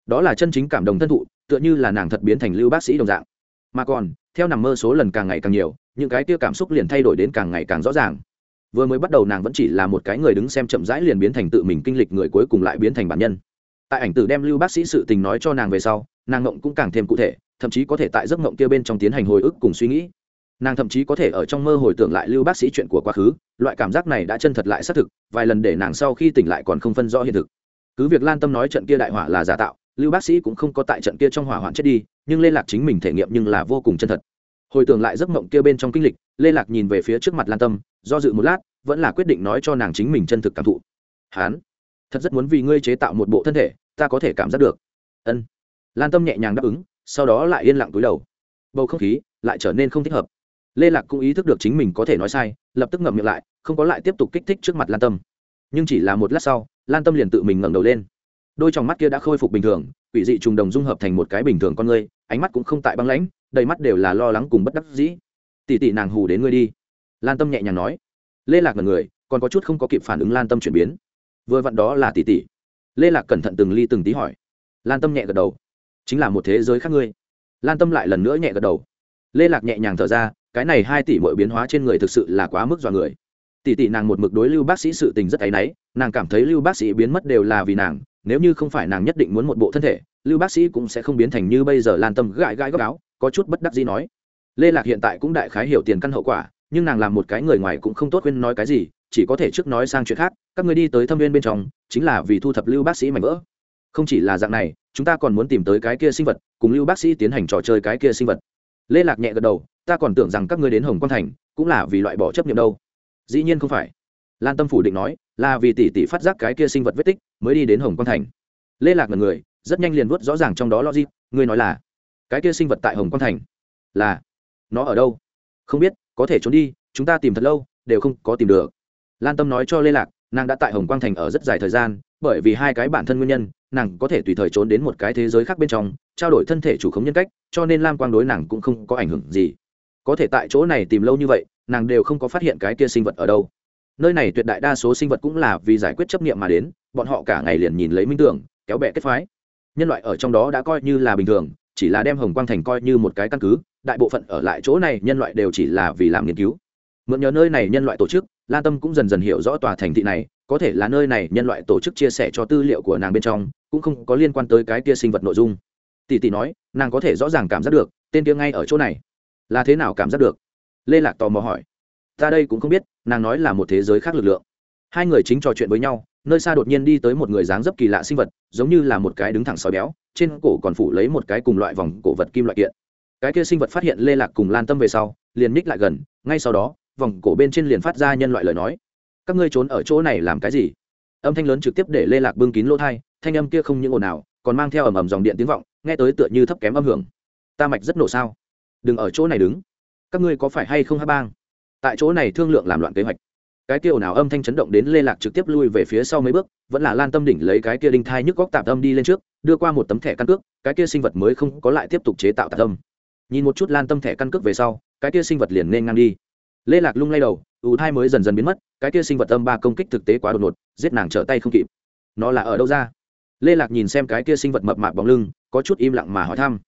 đó là chân chính cảm đồng thân thụ, tựa như là nàng thật biến thành lưu bác sĩ đồng dạng. Mà còn, theo nằm mơ số lần càng ngày càng nhiều, những cái kia cảm xúc liền thay đổi đến càng ngày càng rõ ràng. Vừa mới bắt đầu nàng vẫn chỉ là một cái người đứng xem chậm rãi liền biến thành tự mình kinh lịch người cuối cùng lại biến thành bản nhân. Tại ảnh tử đem lưu bác sĩ sự tình nói cho nàng về sau, nàng ngộng cũng càng thêm cụ thể thậm chí có thể tại giấc mộng kia bên trong tiến hành hồi ức cùng suy nghĩ. Nàng thậm chí có thể ở trong mơ hồi tưởng lại lưu bác sĩ chuyện của quá khứ, loại cảm giác này đã chân thật lại xác thực, vài lần để nàng sau khi tỉnh lại còn không phân rõ hiện thực. Cứ việc lan tâm nói trận kia đại hỏa là giả tạo, lưu bác sĩ cũng không có tại trận kia trong hỏa hoạn chết đi, nhưng lê lạc chính mình thể nghiệm nhưng là vô cùng chân thật. Hồi tưởng lại giấc mộng kia bên trong kinh lịch, lê lạc nhìn về phía trước mặt lan tâm, do dự một lát, vẫn là quyết định nói cho nàng chính mình chân thực cảm thụ. Hán, thật rất muốn vì ngươi chế tạo một bộ thân thể, ta có thể cảm giác được. Ân. Lan tâm nhẹ nhàng đáp ứng sau đó lại yên lặng túi đầu. Bầu không khí lại trở nên không thích hợp. Lê lạc cũng ý thức được chính mình có thể nói sai, lập tức ngậm miệng lại, không có lại tiếp tục kích thích trước mặt lan tâm. Nhưng chỉ là một lát sau, lan tâm liền tự mình ngẩng đầu lên. Đôi t mắt kia đã khôi phục bình thường, quỷ dị trùng đồng dung hợp thành một cái bình thường con người ánh mắt cũng không tại băng lãnh, đầy mắt đều là lo lắng cùng bất đắc dĩ. Tỉ tỉ nàng hù đến ngươi đi. Lan tâm nhẹ nhàng nói. Lê lạc là người, còn có chút không có kịp phản ứng lan tâm chuyển biến. Vừa vặn đó là tỉ tỉ lê lạc cẩn thận từng ly từng tí hỏi. Lan tâm nhẹ gật đầu chính là một thế giới khác ngươi. Lan tâm lại lần nữa nhẹ gật đầu. Lê lạc nhẹ nhàng thở ra, cái này hai tỷ mọi biến hóa trên người thực sự là quá mức dọa người. Tỷ tỷ nàng một mực đối lưu bác sĩ sự tình rất áy náy, nàng cảm thấy lưu bác sĩ biến mất đều là vì nàng, nếu như không phải nàng nhất định muốn một bộ thân thể, lưu bác sĩ cũng sẽ không biến thành như bây giờ lan tâm gãi gãi góc áo, có chút bất đắc gì nói. Lê lạc hiện tại cũng đại khái hiểu tiền căn hậu quả, nhưng nàng làm một cái người ngoài cũng không tốt khuyên nói cái gì, chỉ có thể trước nói sang chuyện khác, các người đi tới thâm viên bên trong, chính là vì thu thập lưu bác sĩ mảnh vỡ không chỉ là dạng này, chúng ta còn muốn tìm tới cái kia sinh vật, cùng lưu bác sĩ tiến hành trò chơi cái kia sinh vật. Lê lạc nhẹ gật đầu, ta còn tưởng rằng các ngươi đến hồng quang thành, cũng là vì loại bỏ chấp nhiệm đâu. Dĩ nhiên không phải. Lan tâm phủ định nói, là vì tỷ tỷ phát giác cái kia sinh vật vết tích, mới đi đến hồng quang thành. Lê lạc là người, rất nhanh liền vuốt rõ ràng trong đó logic, ngươi nói là, cái kia sinh vật tại hồng quang thành, là, nó ở đâu? Không biết, có thể trốn đi, chúng ta tìm thật lâu, đều không có tìm được. Lan tâm nói cho lê lạc nàng đã tại hồng quang thành ở rất dài thời gian, bởi vì hai cái bản thân nguyên nhân, nàng có thể tùy thời trốn đến một cái thế giới khác bên trong, trao đổi thân thể chủ khống nhân cách, cho nên lam quang đối nàng cũng không có ảnh hưởng gì. Có thể tại chỗ này tìm lâu như vậy, nàng đều không có phát hiện cái kia sinh vật ở đâu. Nơi này tuyệt đại đa số sinh vật cũng là vì giải quyết chấp nghiệm mà đến, bọn họ cả ngày liền nhìn lấy minh tưởng, kéo bẹ kết phái. Nhân loại ở trong đó đã coi như là bình thường, chỉ là đem hồng quang thành coi như một cái căn cứ, đại bộ phận ở lại chỗ này nhân loại đều chỉ là vì làm nghiên cứu. Mượn nhờ nơi này nhân loại tổ chức lan tâm cũng dần dần hiểu rõ tòa thành thị này, có thể là nơi này nhân loại tổ chức chia sẻ cho tư liệu của nàng bên trong, cũng không có liên quan tới cái kia sinh vật nội dung. Tỷ tỷ nói, nàng có thể rõ ràng cảm giác được, tên kia ngay ở chỗ này. Là thế nào cảm giác được? Lê lạc tò mò hỏi. Ta đây cũng không biết, nàng nói là một thế giới khác lực lượng. Hai người chính trò chuyện với nhau, nơi xa đột nhiên đi tới một người dáng dấp kỳ lạ sinh vật, giống như là một cái đứng thẳng sói béo, trên cổ còn phủ lấy một cái cùng loại vòng cổ vật kim loại kiện. Cái kia sinh vật phát hiện lê lạc cùng lan tâm về sau, liền ních lại gần, ngay sau đó vòng cổ bên trên liền phát ra nhân loại lời nói. Các ngươi trốn ở chỗ này làm cái gì? Âm thanh lớn trực tiếp để lê lạc bưng kín lỗ thai thanh âm kia không những ồn ào, còn mang theo ầm ầm dòng điện tiếng vọng nghe tới tựa như thấp kém âm hưởng. Ta mạch rất nổ sao? Đừng ở chỗ này đứng. Các ngươi có phải hay không hát bang? Tại chỗ này thương lượng làm loạn kế hoạch. Cái kia ồn ào âm thanh chấn động đến lê lạc trực tiếp lui về phía sau mấy bước vẫn là lan tâm đỉnh lấy cái kia đinh thai nhức góc tạp âm đi lên trước đưa qua một tấm thẻ căn cước cái kia sinh vật mới không có lại tiếp tục chế tạo tạp âm. Nhìn một chút lan tâm thẻ căn cước về sau cái kia sinh vật liền nên ngang đi lê lạc lung lay đầu u thai mới dần dần biến mất, cái kia sinh vật âm ba công kích thực tế quá đột ngột, giết nàng trở tay không kịp. Nó là ở đâu ra? Lê lạc nhìn xem cái kia sinh vật mập mạp bóng lưng, có chút im lặng mà hỏi thăm.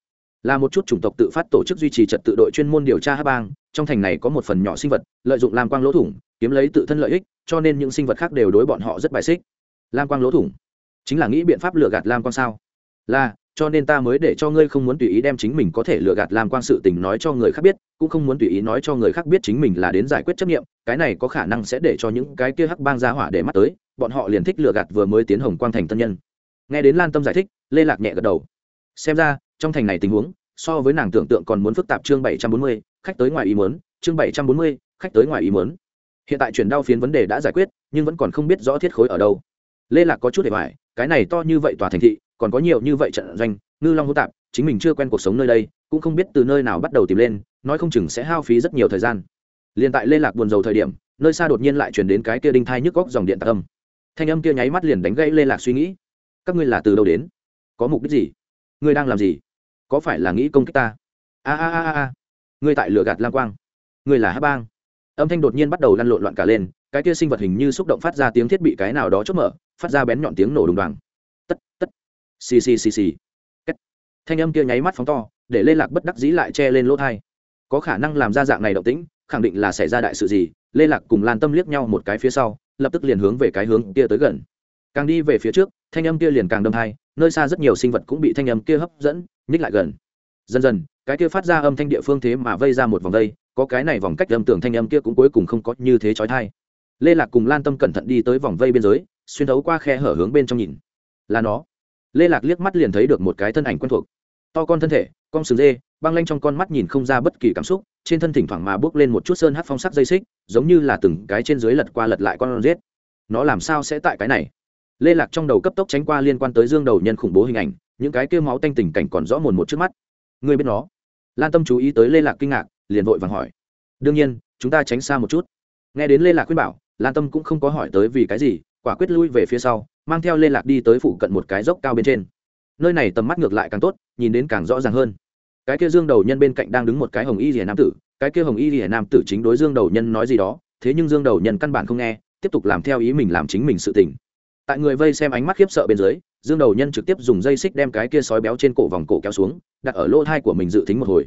Là một chút chủng tộc tự phát tổ chức duy trì trật tự đội chuyên môn điều tra hát bang, trong thành này có một phần nhỏ sinh vật, lợi dụng làm quang lỗ thủng, kiếm lấy tự thân lợi ích, cho nên những sinh vật khác đều đối bọn họ rất bài xích. Lam quang lỗ thủng? Chính là nghĩ biện pháp lừa gạt lam quang sao? Là cho nên ta mới để cho ngươi không muốn tùy ý đem chính mình có thể lừa gạt làm quang sự tình nói cho người khác biết, cũng không muốn tùy ý nói cho người khác biết chính mình là đến giải quyết trách nhiệm cái này có khả năng sẽ để cho những cái kia hắc bang ra hỏa để mắt tới, bọn họ liền thích lừa gạt vừa mới tiến hồng quang thành tân nhân. Nghe đến lan tâm giải thích, lê lạc nhẹ gật đầu. Xem ra, trong thành này tình huống, so với nàng tưởng tượng còn muốn phức tạp chương bảy trăm bốn mươi, khách tới ngoài ý muốn, chương bảy trăm bốn mươi, khách tới ngoài ý muốn. Hiện tại chuyển đao phiến vấn đề đã giải quyết, nhưng vẫn còn không biết rõ thiết khối ở đâu. Lê lạc có chút để bài cái này to như vậy tòa thành thị, còn có nhiều như vậy trận doanh, ngư long hô tạp, chính mình chưa quen cuộc sống nơi đây, cũng không biết từ nơi nào bắt đầu tìm lên, nói không chừng sẽ hao phí rất nhiều thời gian. Liền tại lê lạc buồn rầu thời điểm, nơi xa đột nhiên lại chuyển đến cái kia đinh thai nhức góc dòng điện tạc âm. Thanh âm kia nháy mắt liền đánh gãy lê lạc suy nghĩ. Các ngươi là từ đâu đến? Có mục đích gì? Ngươi đang làm gì? Có phải là nghĩ công kích ta? A a a a ngươi tại lửa gạt lang quang. Ngươi là hát bang. Âm thanh đột nhiên bắt đầu lăn lộn loạn cả lên, cái kia sinh vật hình như xúc động phát ra tiếng thiết bị cái nào đó chốt mở phát ra bén nhọn tiếng nổ đùng đoàng. Tất tất. Xì xì xì xì. Kết. thanh âm kia nháy mắt phóng to, để lê lạc bất đắc dĩ lại che lên lỗ thai. Có khả năng làm ra dạng này động tĩnh, khẳng định là xảy ra đại sự gì, lê lạc cùng lan tâm liếc nhau một cái phía sau, lập tức liền hướng về cái hướng kia tới gần. Càng đi về phía trước, thanh âm kia liền càng đâm thai, nơi xa rất nhiều sinh vật cũng bị thanh âm kia hấp dẫn, nhích lại gần. Dần dần, cái kia phát ra âm thanh địa phương thế mà vây ra một vòng vây có cái này vòng cách âm tưởng thanh âm kia cũng cuối cùng không có như thế trói thai lê lạc cùng lan tâm cẩn thận đi tới vòng vây biên giới xuyên thấu qua khe hở hướng bên trong nhìn. Là nó. Lê lạc liếc mắt liền thấy được một cái thân ảnh quen thuộc. To con thân thể con sừng dê, băng lanh trong con mắt nhìn không ra bất kỳ cảm xúc, trên thân thỉnh thoảng mà bước lên một chút sơn hát phong sắc dây xích, giống như là từng cái trên dưới lật qua lật lại con rết nó làm sao sẽ tại cái này? Lê lạc trong đầu cấp tốc tránh qua liên quan tới dương đầu nhân khủng bố hình ảnh, những cái kêu máu tanh tình cảnh còn rõ mồn một trước mắt. Người biết nó? Lan tâm chú ý tới lê lạc kinh ngạc, liền vội vàng hỏi. Đương nhiên, chúng ta tránh xa một chút. Nghe đến lê lạc khuyên bảo, lan tâm cũng không có hỏi tới vì cái gì quả quyết lui về phía sau, mang theo lê lạc đi tới phụ cận một cái dốc cao bên trên. Nơi này tầm mắt ngược lại càng tốt, nhìn đến càng rõ ràng hơn. Cái kia dương đầu nhân bên cạnh đang đứng một cái hồng y rìa nam tử, cái kia hồng y rìa nam tử chính đối dương đầu nhân nói gì đó, thế nhưng dương đầu nhân căn bản không nghe, tiếp tục làm theo ý mình làm chính mình sự tình. Tại người vây xem ánh mắt khiếp sợ bên dưới, dương đầu nhân trực tiếp dùng dây xích đem cái kia sói béo trên cổ vòng cổ kéo xuống, đặt ở lỗ thai của mình dự tính một hồi.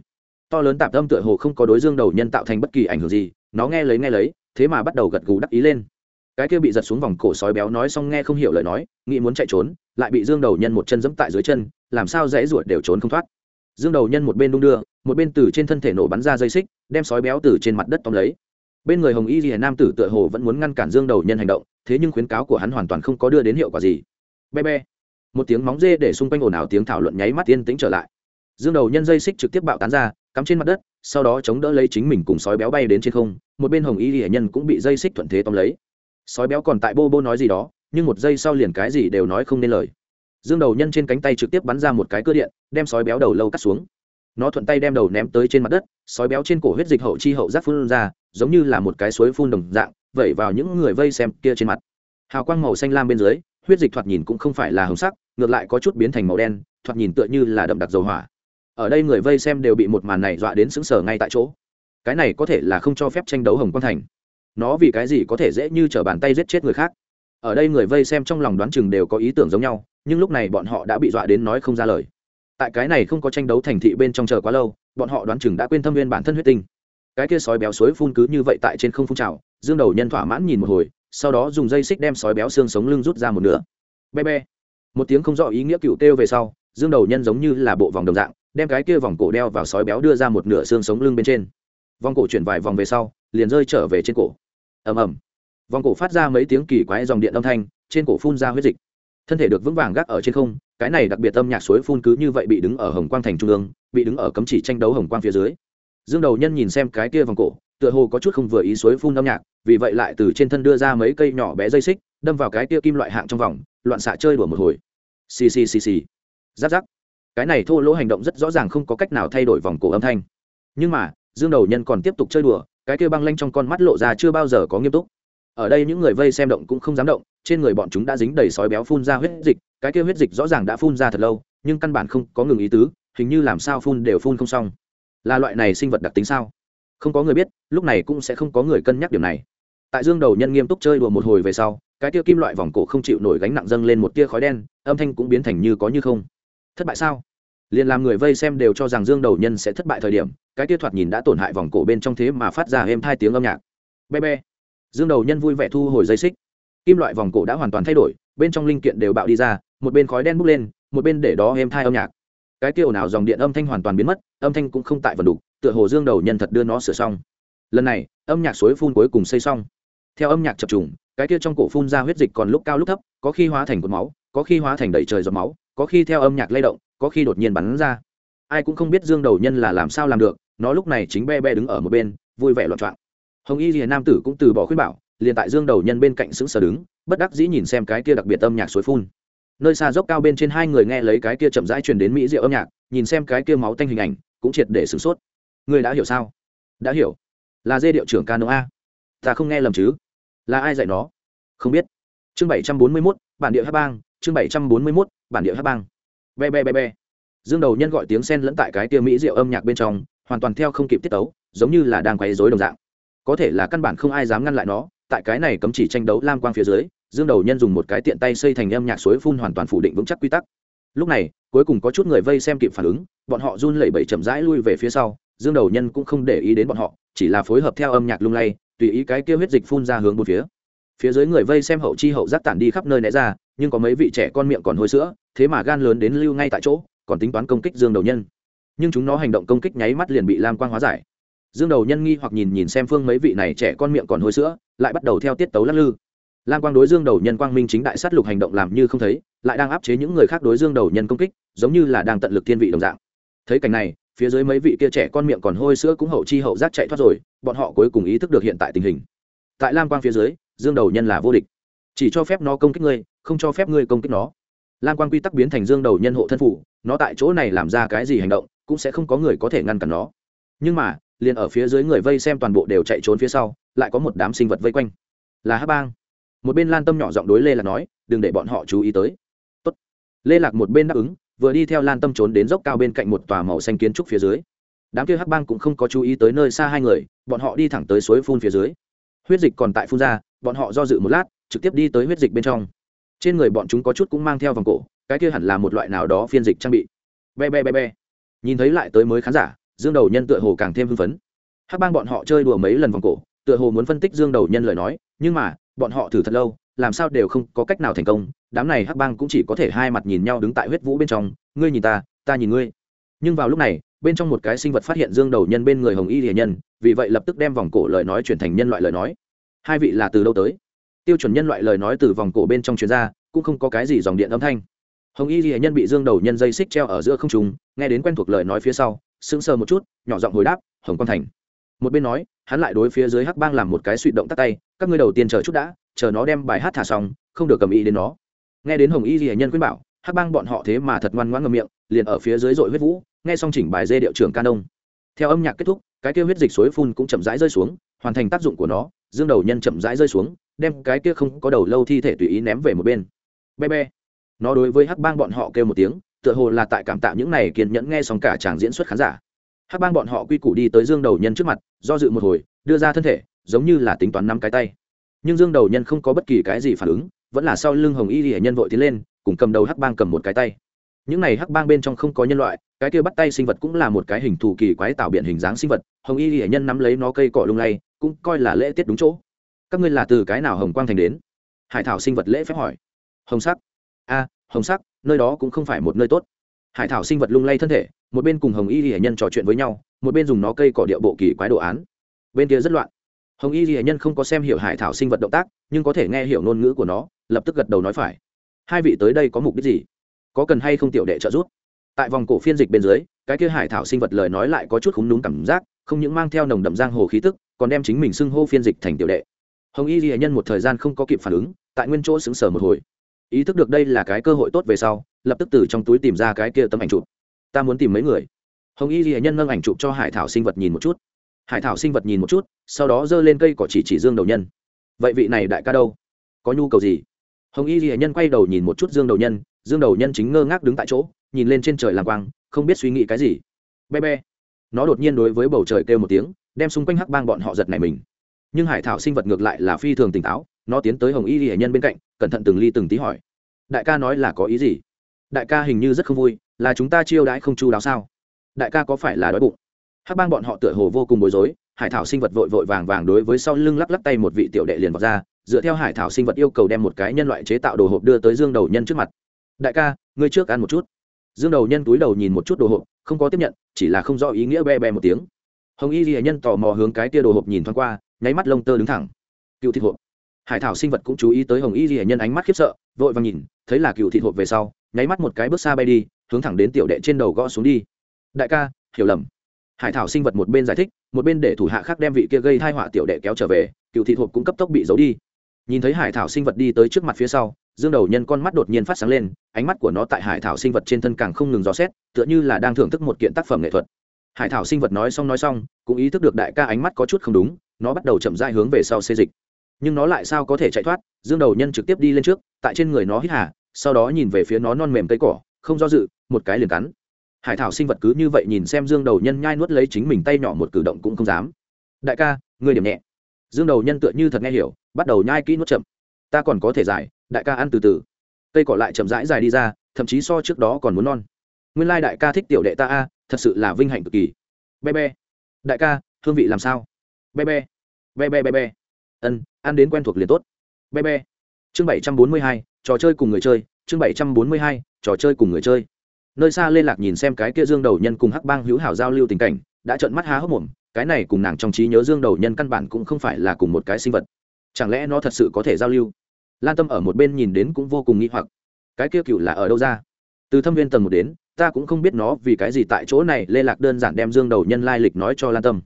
To lớn tạp tâm tựa hồ không có đối dương đầu nhân tạo thành bất kỳ ảnh hưởng gì, nó nghe lấy nghe lấy, thế mà bắt đầu gật gù đắc ý lên cái kia bị giật xuống vòng cổ sói béo nói xong nghe không hiểu lời nói, nghĩ muốn chạy trốn, lại bị dương đầu nhân một chân dẫm tại dưới chân, làm sao dễ ruột đều trốn không thoát. Dương đầu nhân một bên đung đưa, một bên từ trên thân thể nổ bắn ra dây xích, đem sói béo từ trên mặt đất tóm lấy. Bên người hồng y rìa nam tử tựa hồ vẫn muốn ngăn cản dương đầu nhân hành động, thế nhưng khuyến cáo của hắn hoàn toàn không có đưa đến hiệu quả gì. Be be. Một tiếng móng dê để xung quanh ồn ào tiếng thảo luận nháy mắt yên tĩnh trở lại. Dương đầu nhân dây xích trực tiếp bạo tán ra, cắm trên mặt đất, sau đó chống đỡ lấy chính mình cùng sói béo bay đến trên không, một bên hồng y hệ nhân cũng bị dây xích thuận thế tóm lấy sói béo còn tại bô bô nói gì đó, nhưng một giây sau liền cái gì đều nói không nên lời. Dương đầu nhân trên cánh tay trực tiếp bắn ra một cái cơ điện, đem sói béo đầu lâu cắt xuống. Nó thuận tay đem đầu ném tới trên mặt đất, sói béo trên cổ huyết dịch hậu chi hậu giác phun ra, giống như là một cái suối phun đồng dạng, vẩy vào những người vây xem kia trên mặt. Hào quang màu xanh lam bên dưới, huyết dịch thoạt nhìn cũng không phải là hồng sắc, ngược lại có chút biến thành màu đen, thoạt nhìn tựa như là đậm đặc dầu hỏa. Ở đây người vây xem đều bị một màn này dọa đến sững sờ ngay tại chỗ. Cái này có thể là không cho phép tranh đấu hồng quang thành nó vì cái gì có thể dễ như t r ở bàn tay giết chết người khác? Ở đây người vây xem trong lòng đoán chừng đều có ý tưởng giống nhau, nhưng lúc này bọn họ đã bị dọa đến nói không ra lời. Tại cái này không có tranh đấu thành thị bên trong chờ quá lâu, bọn họ đoán chừng đã quên thâm viên bản thân huyết tinh. Cái kia sói béo suối phun cứ như vậy tại trên không phun trào, dương đầu nhân thỏa mãn nhìn một hồi, sau đó dùng dây xích đem sói béo xương sống lưng rút ra một nửa. Be be một tiếng không rõ ý nghĩa cựu kêu về sau, dương đầu nhân giống như là bộ vòng đồng dạng, đem cái kia vòng cổ đeo vào sói béo đưa ra một nửa xương sống lưng bên trên. Vòng cổ chuyển vài vòng về sau, liền rơi trở về trên cổ ầm ầm. Vòng cổ phát ra mấy tiếng kỳ quái dòng điện âm thanh, trên cổ phun ra huyết dịch. Thân thể được vững vàng gác ở trên không, cái này đặc biệt âm nhạc suối phun cứ như vậy bị đứng ở hồng quang thành trung ương, bị đứng ở cấm chỉ tranh đấu hồng quang phía dưới. Dương đầu nhân nhìn xem cái kia vòng cổ, tựa hồ có chút không vừa ý suối phun âm nhạc, vì vậy lại từ trên thân đưa ra mấy cây nhỏ bé dây xích, đâm vào cái kia kim loại hạng trong vòng, loạn xạ chơi đùa một hồi. Xì xì xì xì. Giáp giáp. Cái này thô lỗ hành động rất rõ ràng không có cách nào thay đổi vòng cổ âm thanh. Nhưng mà, dương đầu nhân còn tiếp tục chơi đùa cái kia băng lanh trong con mắt lộ ra chưa bao giờ có nghiêm túc. Ở đây những người vây xem động cũng không dám động, trên người bọn chúng đã dính đầy sói béo phun ra huyết dịch, cái kia huyết dịch rõ ràng đã phun ra thật lâu, nhưng căn bản không có ngừng ý tứ, hình như làm sao phun đều phun không xong. Là loại này sinh vật đặc tính sao? Không có người biết, lúc này cũng sẽ không có người cân nhắc điều này. Tại dương đầu nhân nghiêm túc chơi đùa một hồi về sau, cái tia kim loại vòng cổ không chịu nổi gánh nặng dâng lên một tia khói đen, âm thanh cũng biến thành như có như không. Thất bại sao? Liền làm người vây xem đều cho rằng dương đầu nhân sẽ thất bại thời điểm cái tia thoạt nhìn đã tổn hại vòng cổ bên trong thế mà phát ra êm hai tiếng âm nhạc. Be be. Dương đầu nhân vui vẻ thu hồi dây xích. Kim loại vòng cổ đã hoàn toàn thay đổi, bên trong linh kiện đều bạo đi ra, một bên khói đen bốc lên, một bên để đó êm thai âm nhạc. Cái kiểu nào dòng điện âm thanh hoàn toàn biến mất, âm thanh cũng không tại vần đục, tựa hồ dương đầu nhân thật đưa nó sửa xong. Lần này, âm nhạc suối phun cuối cùng xây xong. Theo âm nhạc chập trùng, cái kia trong cổ phun ra huyết dịch còn lúc cao lúc thấp, có khi hóa thành cột máu, có khi hóa thành đầy trời giọt máu, có khi theo âm nhạc lay động, có khi đột nhiên bắn ra ai cũng không biết dương đầu nhân là làm sao làm được, nó lúc này chính be be đứng ở một bên, vui vẻ loạn trọng hồng y rìa nam tử cũng từ bỏ khuyên bảo, liền tại dương đầu nhân bên cạnh sững sờ đứng, bất đắc dĩ nhìn xem cái kia đặc biệt âm nhạc suối phun. Nơi xa dốc cao bên trên hai người nghe lấy cái kia chậm rãi truyền đến mỹ diệu âm nhạc, nhìn xem cái kia máu tanh hình ảnh, cũng triệt để sửng sốt. Người đã hiểu sao? Đã hiểu. Là dê điệu trưởng ca a. Ta không nghe lầm chứ? Là ai dạy nó? Không biết. Chương bảy trăm bốn mươi mốt, bản địa hát bang. Chương bảy trăm bốn mươi mốt, bản địa hát bang. Be be be be dương đầu nhân gọi tiếng sen lẫn tại cái tia mỹ rượu âm nhạc bên trong, hoàn toàn theo không kịp tiết tấu, giống như là đang quấy dối đồng dạng. Có thể là căn bản không ai dám ngăn lại nó, tại cái này cấm chỉ tranh đấu lam quang phía dưới, dương đầu nhân dùng một cái tiện tay xây thành âm nhạc suối phun hoàn toàn phủ định vững chắc quy tắc. Lúc này, cuối cùng có chút người vây xem kịp phản ứng, bọn họ run lẩy bẩy chậm rãi lui về phía sau, dương đầu nhân cũng không để ý đến bọn họ, chỉ là phối hợp theo âm nhạc lung lay, tùy ý cái kia huyết dịch phun ra hướng một phía. Phía dưới người vây xem hậu chi hậu giác tản đi khắp nơi né ra, nhưng có mấy vị trẻ con miệng còn hôi sữa, thế mà gan lớn đến lưu ngay tại chỗ còn tính toán công kích dương đầu nhân. Nhưng chúng nó hành động công kích nháy mắt liền bị lam quang hóa giải. Dương đầu nhân nghi hoặc nhìn nhìn xem phương mấy vị này trẻ con miệng còn hôi sữa, lại bắt đầu theo tiết tấu lắc lư. Lam quang đối dương đầu nhân quang minh chính đại sát lục hành động làm như không thấy, lại đang áp chế những người khác đối dương đầu nhân công kích, giống như là đang tận lực thiên vị đồng dạng. Thấy cảnh này, phía dưới mấy vị kia trẻ con miệng còn hôi sữa cũng hậu chi hậu giác chạy thoát rồi, bọn họ cuối cùng ý thức được hiện tại tình hình. Tại lam quang phía dưới, dương đầu nhân là vô địch. Chỉ cho phép nó công kích ngươi, không cho phép ngươi công kích nó lam Quan quy tắc biến thành dương đầu nhân hộ thân phủ, nó tại chỗ này làm ra cái gì hành động, cũng sẽ không có người có thể ngăn cản nó. Nhưng mà, liền ở phía dưới người vây xem toàn bộ đều chạy trốn phía sau, lại có một đám sinh vật vây quanh. Là hát bang. Một bên lan tâm nhỏ giọng đối lê lạc nói, đừng để bọn họ chú ý tới. Tốt. lê lạc một bên đáp ứng, vừa đi theo lan tâm trốn đến dốc cao bên cạnh một tòa màu xanh kiến trúc phía dưới. Đám kia hắc bang cũng không có chú ý tới nơi xa hai người, bọn họ đi thẳng tới suối phun phía dưới. Huyết dịch còn tại phun ra, bọn họ do dự một lát, trực tiếp đi tới huyết dịch bên trong trên người bọn chúng có chút cũng mang theo vòng cổ, cái kia hẳn là một loại nào đó phiên dịch trang bị. Be be be be. Nhìn thấy lại tới mới khán giả, dương đầu nhân tựa hồ càng thêm hưng phấn. Hắc bang bọn họ chơi đùa mấy lần vòng cổ, tựa hồ muốn phân tích dương đầu nhân lời nói, nhưng mà, bọn họ thử thật lâu, làm sao đều không có cách nào thành công. Đám này hắc bang cũng chỉ có thể hai mặt nhìn nhau đứng tại huyết vũ bên trong, ngươi nhìn ta ta nhìn ngươi. Nhưng vào lúc này, bên trong một cái sinh vật phát hiện dương đầu nhân bên người hồng y hiền nhân, vì vậy lập tức đem vòng cổ lời nói chuyển thành nhân loại lời nói. Hai vị là từ đâu tới? Tiêu chuẩn nhân loại lời nói từ vòng cổ bên trong chuyên gia cũng không có cái gì dòng điện âm thanh. Hồng y hiền nhân bị dương đầu nhân dây xích treo ở giữa không trùng nghe đến quen thuộc lời nói phía sau, sững sờ một chút, nhỏ giọng hồi đáp, hồng quang thành. Một bên nói, hắn lại đối phía dưới hắc bang làm một cái suy động tắt tay, các ngươi đầu tiên chờ chút đã, chờ nó đem bài hát thả xong, không được cầm ý đến nó. Nghe đến hồng y ghi nhân khuyên bảo, hắc bang bọn họ thế mà thật ngoan ngoãn ngầm miệng, liền ở phía dưới dội huyết vũ, nghe xong chỉnh bài dê điệu trưởng can đông theo âm nhạc kết thúc, cái kêu huyết dịch suối phun cũng chậm rãi rơi xuống, hoàn thành tác dụng của nó, dương đầu nhân chậm rãi rơi xuống đem cái kia không có đầu lâu thi thể tùy ý ném về một bên. Be be. Nó đối với hắc bang bọn họ kêu một tiếng, tựa hồ là tại cảm tạ những này kiên nhẫn nghe xong cả chàng diễn xuất khán giả. Hắc bang bọn họ quy củ đi tới dương đầu nhân trước mặt, do dự một hồi, đưa ra thân thể, giống như là tính toán năm cái tay. Nhưng dương đầu nhân không có bất kỳ cái gì phản ứng, vẫn là sau lưng hồng y hệ nhân vội tiến lên, cùng cầm đầu hắc bang cầm một cái tay. Những này hắc bang bên trong không có nhân loại, cái kia bắt tay sinh vật cũng là một cái hình thù kỳ quái tạo biển hình dáng sinh vật, hồng y hệ nhân nắm lấy nó cây cỏ lung lay, cũng coi là lễ tiết đúng chỗ các ngươi là từ cái nào hồng quang thành đến? Hải thảo sinh vật lễ phép hỏi. Hồng sắc. A, hồng sắc, nơi đó cũng không phải một nơi tốt. Hải thảo sinh vật lung lay thân thể, một bên cùng hồng y hệ nhân trò chuyện với nhau, một bên dùng nó cây cỏ địa bộ kỳ quái đồ án. Bên kia rất loạn. Hồng y hệ nhân không có xem hiểu hải thảo sinh vật động tác, nhưng có thể nghe hiểu ngôn ngữ của nó, lập tức gật đầu nói phải. Hai vị tới đây có mục đích gì? Có cần hay không tiểu đệ trợ giúp? Tại vòng cổ phiên dịch bên dưới, cái kia hải thảo sinh vật lời nói lại có chút khúng đúng cảm giác, không những mang theo nồng đậm giang hồ khí tức, còn đem chính mình xưng hô phiên dịch thành tiểu đệ hồng y ghi nhân một thời gian không có kịp phản ứng, tại nguyên chỗ xứng sở một hồi. Ý thức được đây là cái cơ hội tốt về sau, lập tức từ trong túi tìm ra cái kia tấm ảnh chụp. Ta muốn tìm mấy người. Hồng y ghi nhân nâng ảnh chụp cho hải thảo sinh vật nhìn một chút. Hải thảo sinh vật nhìn một chút, sau đó giơ lên cây cỏ chỉ chỉ dương đầu nhân. Vậy vị này đại ca đâu? Có nhu cầu gì? Hồng y ghi nhân quay đầu nhìn một chút dương đầu nhân, dương đầu nhân chính ngơ ngác đứng tại chỗ, nhìn lên trên trời làm quang, không biết suy nghĩ cái gì. Be be nó đột nhiên đối với bầu trời kêu một tiếng, đem xung quanh hắc bang bọn họ giật này mình nhưng hải thảo sinh vật ngược lại là phi thường tỉnh táo, nó tiến tới hồng y hệ nhân bên cạnh, cẩn thận từng ly từng tí hỏi. Đại ca nói là có ý gì? Đại ca hình như rất không vui, là chúng ta chiêu đãi không chu đáo sao? Đại ca có phải là đói bụng? Hắc bang bọn họ tựa hồ vô cùng bối rối, hải thảo sinh vật vội vội vàng vàng đối với sau lưng lắc lắc tay một vị tiểu đệ liền vào ra, dựa theo hải thảo sinh vật yêu cầu đem một cái nhân loại chế tạo đồ hộp đưa tới dương đầu nhân trước mặt. Đại ca, ngươi trước ăn một chút. Dương đầu nhân túi đầu nhìn một chút đồ hộp, không có tiếp nhận, chỉ là không rõ ý nghĩa be be một tiếng. Hồng y ghi nhân tò mò hướng cái tia đồ hộp nhìn thoáng qua nháy mắt lông tơ đứng thẳng. Cựu thịt hộp. Hải thảo sinh vật cũng chú ý tới hồng y ghi nhân ánh mắt khiếp sợ, vội vàng nhìn, thấy là cựu thịt hộp về sau, nháy mắt một cái bước xa bay đi, hướng thẳng đến tiểu đệ trên đầu gõ xuống đi. Đại ca, hiểu lầm. Hải thảo sinh vật một bên giải thích, một bên để thủ hạ khác đem vị kia gây thai họa tiểu đệ kéo trở về, cựu thịt hộp cũng cấp tốc bị giấu đi. Nhìn thấy hải thảo sinh vật đi tới trước mặt phía sau, dương đầu nhân con mắt đột nhiên phát sáng lên, ánh mắt của nó tại hải thảo sinh vật trên thân càng không ngừng dò xét, tựa như là đang thưởng thức một kiện tác phẩm nghệ thuật. Hải thảo sinh vật nói xong nói xong, cũng ý thức được đại ca ánh mắt có chút không đúng nó bắt đầu chậm dai hướng về sau xê dịch. Nhưng nó lại sao có thể chạy thoát? Dương đầu nhân trực tiếp đi lên trước, tại trên người nó hít hà, sau đó nhìn về phía nó non mềm cây cỏ, không do dự, một cái liền cắn. Hải thảo sinh vật cứ như vậy nhìn xem dương đầu nhân nhai nuốt lấy chính mình tay nhỏ một cử động cũng không dám. Đại ca người điểm nhẹ. Dương đầu nhân tựa như thật nghe hiểu, bắt đầu nhai kỹ nuốt chậm. Ta còn có thể giải, đại ca ăn từ từ. Cây cỏ lại chậm rãi dài đi ra, thậm chí so trước đó còn muốn non. Nguyên lai đại ca thích tiểu đệ ta a, thật sự là vinh hạnh cực kỳ. Be be đại ca, hương vị làm sao? Be be. Be be be be. Ân, ăn đến quen thuộc liền tốt. Be be. Chương bảy trăm bốn mươi hai, trò chơi cùng người chơi. Chương bảy trăm bốn mươi hai, trò chơi cùng người chơi. Nơi xa liên lạc nhìn xem cái kia dương đầu nhân cùng hắc bang hữu hảo giao lưu tình cảnh, đã trợn mắt há hốc mồm, cái này cùng nàng trong trí nhớ dương đầu nhân căn bản cũng không phải là cùng một cái sinh vật. Chẳng lẽ nó thật sự có thể giao lưu? Lan tâm ở một bên nhìn đến cũng vô cùng nghĩ hoặc. Cái kia cựu là ở đâu ra? Từ thâm viên tầng một đến, ta cũng không biết nó vì cái gì tại chỗ này, lê lạc đơn giản đem dương đầu nhân lai lịch nói cho lan tâm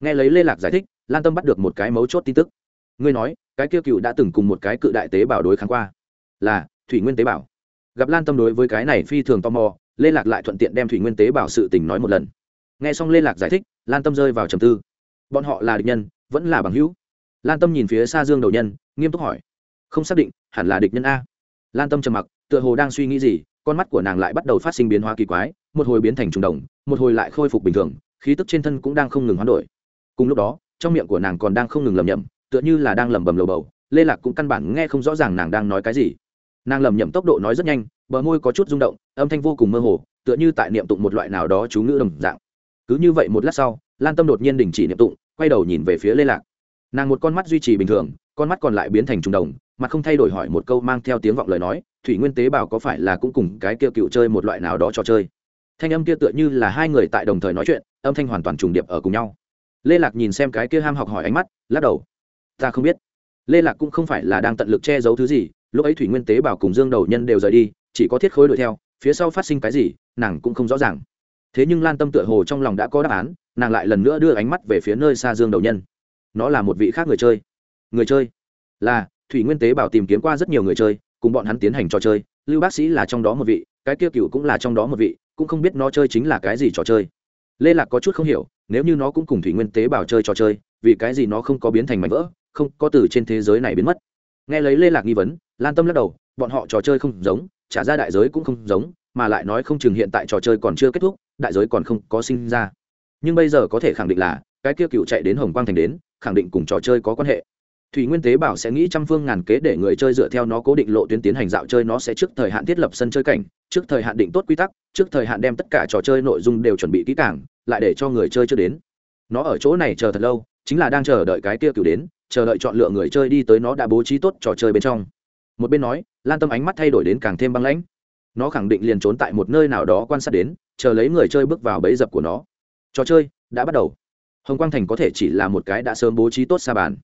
nghe lấy lê lạc giải thích, lan tâm bắt được một cái mấu chốt tin tức. Ngươi nói, cái kia cựu đã từng cùng một cái cự đại tế bào đối kháng qua. Là, thủy nguyên tế bào. Gặp lan tâm đối với cái này phi thường tò mò, lê lạc lại thuận tiện đem thủy nguyên tế bào sự tình nói một lần. Nghe xong lê lạc giải thích, lan tâm rơi vào trầm tư. Bọn họ là địch nhân, vẫn là bằng hữu. Lan tâm nhìn phía xa dương đầu nhân, nghiêm túc hỏi. Không xác định, hẳn là địch nhân a. Lan tâm trầm mặc, tựa hồ đang suy nghĩ gì, con mắt của nàng lại bắt đầu phát sinh biến hóa kỳ quái, một hồi biến thành trùng đồng, một hồi lại khôi phục bình thường, khí tức trên thân cũng đang không ngừng hoán đổi cùng lúc đó, trong miệng của nàng còn đang không ngừng lầm nhầm tựa như là đang lẩm bẩm lầu bầu, lê lạc cũng căn bản nghe không rõ ràng nàng đang nói cái gì. Nàng lẩm nhẩm tốc độ nói rất nhanh, bờ môi có chút rung động, âm thanh vô cùng mơ hồ, tựa như tại niệm tụng một loại nào đó chú ngữ đồng dạng. Cứ như vậy một lát sau, lan tâm đột nhiên đình chỉ niệm tụng, quay đầu nhìn về phía lê lạc. Nàng một con mắt duy trì bình thường, con mắt còn lại biến thành trùng đồng, mà không thay đổi hỏi một câu mang theo tiếng vọng lời nói, thủy nguyên tế bào có phải là cũng cùng cái kia cựu chơi một loại nào đó trò chơi? Thanh âm kia tựa như là hai người tại đồng thời nói chuyện, âm thanh hoàn toàn trùng điệp ở cùng nhau lê lạc nhìn xem cái kia ham học hỏi ánh mắt, lắc đầu. Ta không biết. Lê lạc cũng không phải là đang tận lực che giấu thứ gì, lúc ấy thủy nguyên tế Bảo cùng dương đầu nhân đều rời đi, chỉ có thiết khối đuổi theo, phía sau phát sinh cái gì, nàng cũng không rõ ràng. Thế nhưng lan tâm tựa hồ trong lòng đã có đáp án, nàng lại lần nữa đưa ánh mắt về phía nơi xa dương đầu nhân. Nó là một vị khác người chơi. Người chơi? Là, thủy nguyên tế bảo tìm kiếm qua rất nhiều người chơi, cùng bọn hắn tiến hành trò chơi, lưu bác sĩ là trong đó một vị, cái kia cựu cũng là trong đó một vị, cũng không biết nó chơi chính là cái gì trò chơi lê lạc có chút không hiểu nếu như nó cũng cùng thủy nguyên tế bảo chơi trò chơi vì cái gì nó không có biến thành mảnh vỡ không có từ trên thế giới này biến mất nghe lấy lê lạc nghi vấn lan tâm lắc đầu bọn họ trò chơi không giống trả ra đại giới cũng không giống mà lại nói không chừng hiện tại trò chơi còn chưa kết thúc đại giới còn không có sinh ra nhưng bây giờ có thể khẳng định là cái kia cựu chạy đến hồng quang thành đến khẳng định cùng trò chơi có quan hệ thủy nguyên tế bảo sẽ nghĩ trăm phương ngàn kế để người chơi dựa theo nó cố định lộ tuyến tiến hành dạo chơi nó sẽ trước thời hạn thiết lập sân chơi cảnh, trước thời hạn định tốt quy tắc, trước thời hạn đem tất cả trò chơi nội dung đều chuẩn bị kỹ càng, lại để cho người chơi chưa đến. Nó ở chỗ này chờ thật lâu, chính là đang chờ đợi cái kia cửu đến, chờ đợi chọn lựa người chơi đi tới nó đã bố trí tốt trò chơi bên trong. Một bên nói, lan tâm ánh mắt thay đổi đến càng thêm băng lãnh. Nó khẳng định liền trốn tại một nơi nào đó quan sát đến, chờ lấy người chơi bước vào bẫy dập của nó. Trò chơi đã bắt đầu. Hồng quang thành có thể chỉ là một cái đã sớm bố trí tốt xa bàn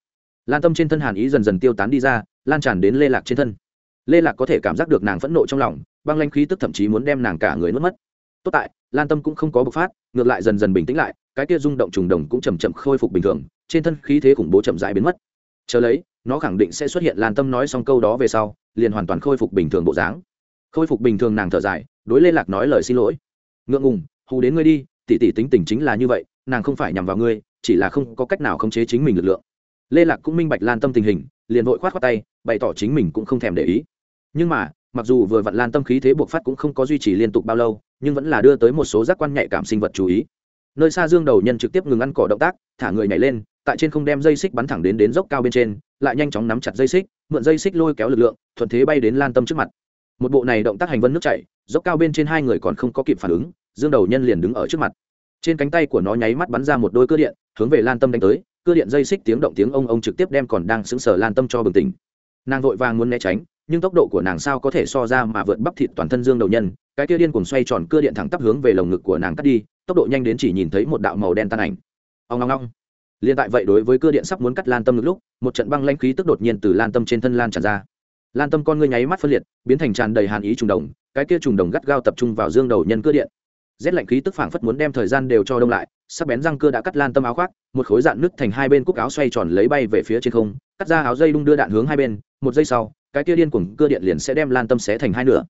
lan tâm trên thân hàn ý dần dần tiêu tán đi ra, lan tràn đến lê lạc trên thân. lê lạc có thể cảm giác được nàng phẫn nộ trong lòng, băng lanh khí tức thậm chí muốn đem nàng cả người nuốt mất. tốt tại, lan tâm cũng không có bộc phát, ngược lại dần dần bình tĩnh lại, cái kia rung động trùng đồng cũng chầm chậm khôi phục bình thường, trên thân khí thế khủng bố chậm dại biến mất. chờ lấy, nó khẳng định sẽ xuất hiện, lan tâm nói xong câu đó về sau, liền hoàn toàn khôi phục bình thường bộ dáng. khôi phục bình thường nàng thở dài, đối lê lạc nói lời xin lỗi. ngượng ngùng, hù đến ngươi đi tỷ tỷ tính tình chính là như vậy, nàng không phải nhằm vào ngươi, chỉ là không có cách nào khống chế chính mình lực lượng lê lạc cũng minh bạch lan tâm tình hình, liền vội khoát khoát tay, bày tỏ chính mình cũng không thèm để ý. Nhưng mà, mặc dù vừa vặn lan tâm khí thế buộc phát cũng không có duy trì liên tục bao lâu, nhưng vẫn là đưa tới một số giác quan nhạy cảm sinh vật chú ý. Nơi xa dương đầu nhân trực tiếp ngừng ăn cỏ động tác, thả người nhảy lên, tại trên không đem dây xích bắn thẳng đến đến dốc cao bên trên, lại nhanh chóng nắm chặt dây xích, mượn dây xích lôi kéo lực lượng, thuận thế bay đến lan tâm trước mặt. Một bộ này động tác hành vân nước chảy, dốc cao bên trên hai người còn không có kịp phản ứng, dương đầu nhân liền đứng ở trước mặt. Trên cánh tay của nó nháy mắt bắn ra một đôi cơ điện, hướng về lan tâm đánh tới cơ điện dây xích tiếng động tiếng ông ông trực tiếp đem còn đang sững sờ lan tâm cho bừng tỉnh. Nàng vội vàng muốn né tránh, nhưng tốc độ của nàng sao có thể so ra mà vượt bắp thịt toàn thân dương đầu nhân, cái kia điên cuồng xoay tròn cơ điện thẳng tắp hướng về lồng ngực của nàng cắt đi, tốc độ nhanh đến chỉ nhìn thấy một đạo màu đen tan ảnh. Ông ngong ngong liên tại vậy đối với cơ điện sắp muốn cắt lan tâm ngực lúc, một trận băng lãnh khí tức đột nhiên từ lan tâm trên thân lan tràn ra. Lan tâm con ngươi nháy mắt phân liệt, biến thành tràn đầy hàn ý trùng đồng, cái kia trùng đồng gắt gao tập trung vào dương đầu nhân cơ điện. Rét lạnh khí tức phảng phất muốn đem thời gian đều cho đông lại sắc bén răng cơ đã cắt lan tâm áo khoác, một khối dạn nứt thành hai bên cúc áo xoay tròn lấy bay về phía trên không, cắt ra áo dây đung đưa đạn hướng hai bên, một giây sau, cái kia điên cuồng cơ điện liền sẽ đem lan tâm xé thành hai nửa.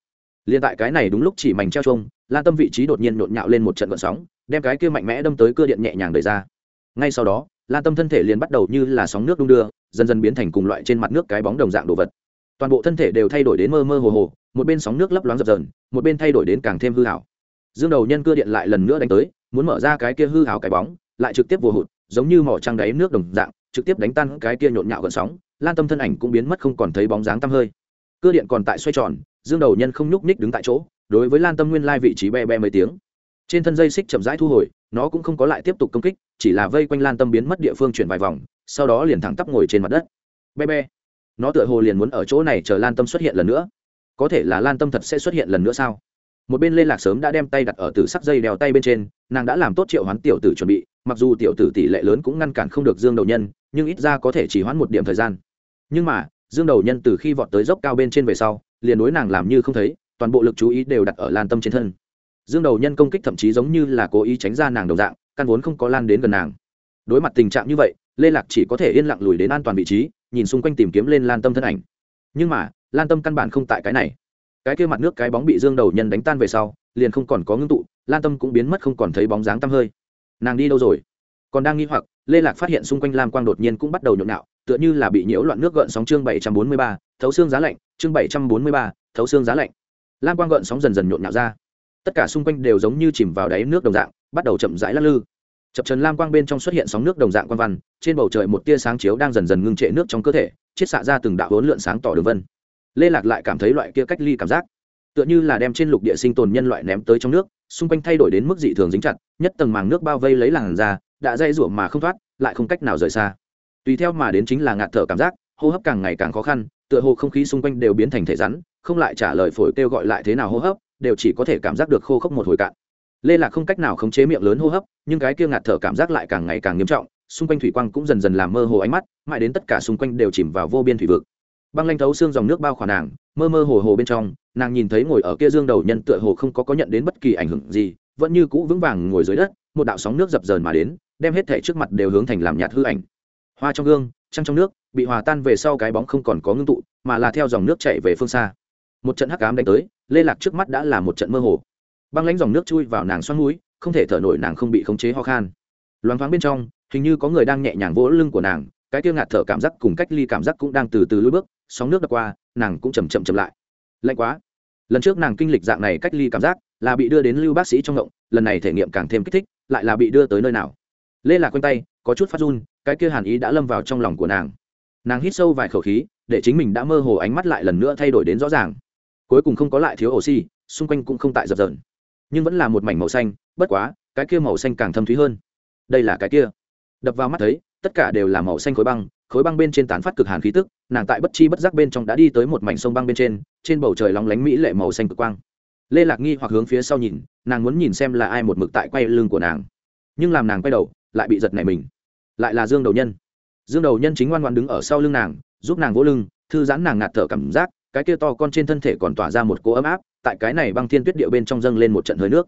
Liền tại cái này đúng lúc chỉ mảnh treo trông lan tâm vị trí đột nhiên nhộn nhạo lên một trận vận sóng, đem cái kia mạnh mẽ đâm tới cơ điện nhẹ nhàng đẩy ra. Ngay sau đó, lan tâm thân thể liền bắt đầu như là sóng nước đung đưa, dần dần biến thành cùng loại trên mặt nước cái bóng đồng dạng đồ vật. Toàn bộ thân thể đều thay đổi đến mơ mơ hồ hồ, một bên sóng nước lấp loáng dập dờn, một bên thay đổi đến càng thêm hư hảo dương đầu nhân cưa điện lại lần nữa đánh tới muốn mở ra cái kia hư hào cái bóng, lại trực tiếp vô hụt, giống như mỏ trăng đáy nước đồng dạng, trực tiếp đánh tan cái kia nhộn nhạo gần sóng, lan tâm thân ảnh cũng biến mất không còn thấy bóng dáng tăm hơi. Cưa điện còn tại xoay tròn, dương đầu nhân không nhúc nhích đứng tại chỗ, đối với lan tâm nguyên lai vị trí be be mấy tiếng. Trên thân dây xích chậm rãi thu hồi, nó cũng không có lại tiếp tục công kích, chỉ là vây quanh lan tâm biến mất địa phương chuyển vài vòng, sau đó liền thẳng tắp ngồi trên mặt đất. Be be, nó tựa hồ liền muốn ở chỗ này chờ lan tâm xuất hiện lần nữa. Có thể là lan tâm thật sẽ xuất hiện lần nữa sao? Một bên liên lạc sớm đã đem tay đặt ở tử sắc dây đèo tay bên trên, nàng đã làm tốt triệu hoán tiểu tử chuẩn bị, mặc dù tiểu tử tỷ lệ lớn cũng ngăn cản không được dương đầu nhân, nhưng ít ra có thể chỉ hoãn một điểm thời gian. Nhưng mà, dương đầu nhân từ khi vọt tới dốc cao bên trên về sau, liền đối nàng làm như không thấy, toàn bộ lực chú ý đều đặt ở lan tâm trên thân. Dương đầu nhân công kích thậm chí giống như là cố ý tránh ra nàng đồng dạng, căn vốn không có lan đến gần nàng. Đối mặt tình trạng như vậy, lê lạc chỉ có thể yên lặng lùi đến an toàn vị trí, nhìn xung quanh tìm kiếm lên lan tâm thân ảnh. Nhưng mà, lan tâm căn bản không tại cái này cái kia mặt nước cái bóng bị dương đầu nhân đánh tan về sau, liền không còn có ngưng tụ, lan tâm cũng biến mất không còn thấy bóng dáng tăm hơi. Nàng đi đâu rồi? Còn đang nghi hoặc, lê lạc phát hiện xung quanh lam quang đột nhiên cũng bắt đầu nhộn nhạo, tựa như là bị nhiễu loạn nước gợn sóng chương bảy trăm bốn mươi ba, thấu xương giá lạnh, chương bảy trăm bốn mươi ba, thấu xương giá lạnh. Lam quang gợn sóng dần dần nhộn nhạo ra. Tất cả xung quanh đều giống như chìm vào đáy nước đồng dạng, bắt đầu chậm rãi lắc lư. Chập trần lam quang bên trong xuất hiện sóng nước đồng dạng quang văn, trên bầu trời một tia sáng chiếu đang dần dần ngưng trệ nước trong cơ thể, chiết xạ ra từng đạo hỗn lượn sáng tỏ đường vân lê lạc lại cảm thấy loại kia cách ly cảm giác tựa như là đem trên lục địa sinh tồn nhân loại ném tới trong nước xung quanh thay đổi đến mức dị thường dính chặt nhất tầng màng nước bao vây lấy làn da đã dây rủa mà không thoát lại không cách nào rời xa tùy theo mà đến chính là ngạt thở cảm giác hô hấp càng ngày càng khó khăn tựa hồ không khí xung quanh đều biến thành thể rắn không lại trả lời phổi kêu gọi lại thế nào hô hấp đều chỉ có thể cảm giác được khô khốc một hồi cạn lê lạc không cách nào khống chế miệng lớn hô hấp nhưng cái kia ngạt thở cảm giác lại càng ngày càng nghiêm trọng xung quanh thủy quang cũng dần dần làm mơ hồ ánh mắt mãi đến tất cả xung quanh đều chìm vào vô biên thủy vực băng lanh thấu xương dòng nước bao khỏa nàng, mơ mơ hồ hồ bên trong, nàng nhìn thấy ngồi ở kia dương đầu nhân tựa hồ không có có nhận đến bất kỳ ảnh hưởng gì, vẫn như cũ vững vàng ngồi dưới đất, một đạo sóng nước dập dờn mà đến, đem hết thể trước mặt đều hướng thành làm nhạt hư ảnh. Hoa trong gương, trăng trong nước, bị hòa tan về sau cái bóng không còn có ngưng tụ, mà là theo dòng nước chạy về phương xa. Một trận hắc ám đánh tới, lê lạc trước mắt đã là một trận mơ hồ. Băng lánh dòng nước chui vào nàng xoắn núi không thể thở nổi nàng không bị khống chế ho khan. Loáng thoáng bên trong, hình như có người đang nhẹ nhàng vỗ lưng của nàng, cái kia ngạt thở cảm giác cùng cách ly cảm giác cũng đang từ từ lưỡi bước sóng nước đập qua, nàng cũng chầm chậm chậm lại. Lạnh quá. Lần trước nàng kinh lịch dạng này cách ly cảm giác, là bị đưa đến lưu bác sĩ trong ngộng, lần này thể nghiệm càng thêm kích thích, lại là bị đưa tới nơi nào. Lê lạc quanh tay, có chút phát run, cái kia hàn ý đã lâm vào trong lòng của nàng. Nàng hít sâu vài khẩu khí, để chính mình đã mơ hồ ánh mắt lại lần nữa thay đổi đến rõ ràng. Cuối cùng không có lại thiếu oxy, xung quanh cũng không tại dập dờn. Nhưng vẫn là một mảnh màu xanh, bất quá, cái kia màu xanh càng thâm thúy hơn. Đây là cái kia. Đập vào mắt thấy tất cả đều là màu xanh khối băng khối băng bên trên tán phát cực hàn khí tức, nàng tại bất chi bất giác bên trong đã đi tới một mảnh sông băng bên trên trên bầu trời lóng lánh mỹ lệ màu xanh cực quang. Lê lạc nghi hoặc hướng phía sau nhìn, nàng muốn nhìn xem là ai một mực tại quay lưng của nàng. Nhưng làm nàng quay đầu, lại bị giật nảy mình. Lại là dương đầu nhân. Dương đầu nhân chính ngoan ngoan đứng ở sau lưng nàng, giúp nàng vỗ lưng, thư giãn nàng ngạt thở cảm giác, cái kia to con trên thân thể còn tỏa ra một cỗ ấm áp, tại cái này băng thiên tuyết điệu bên trong dâng lên một trận hơi nước.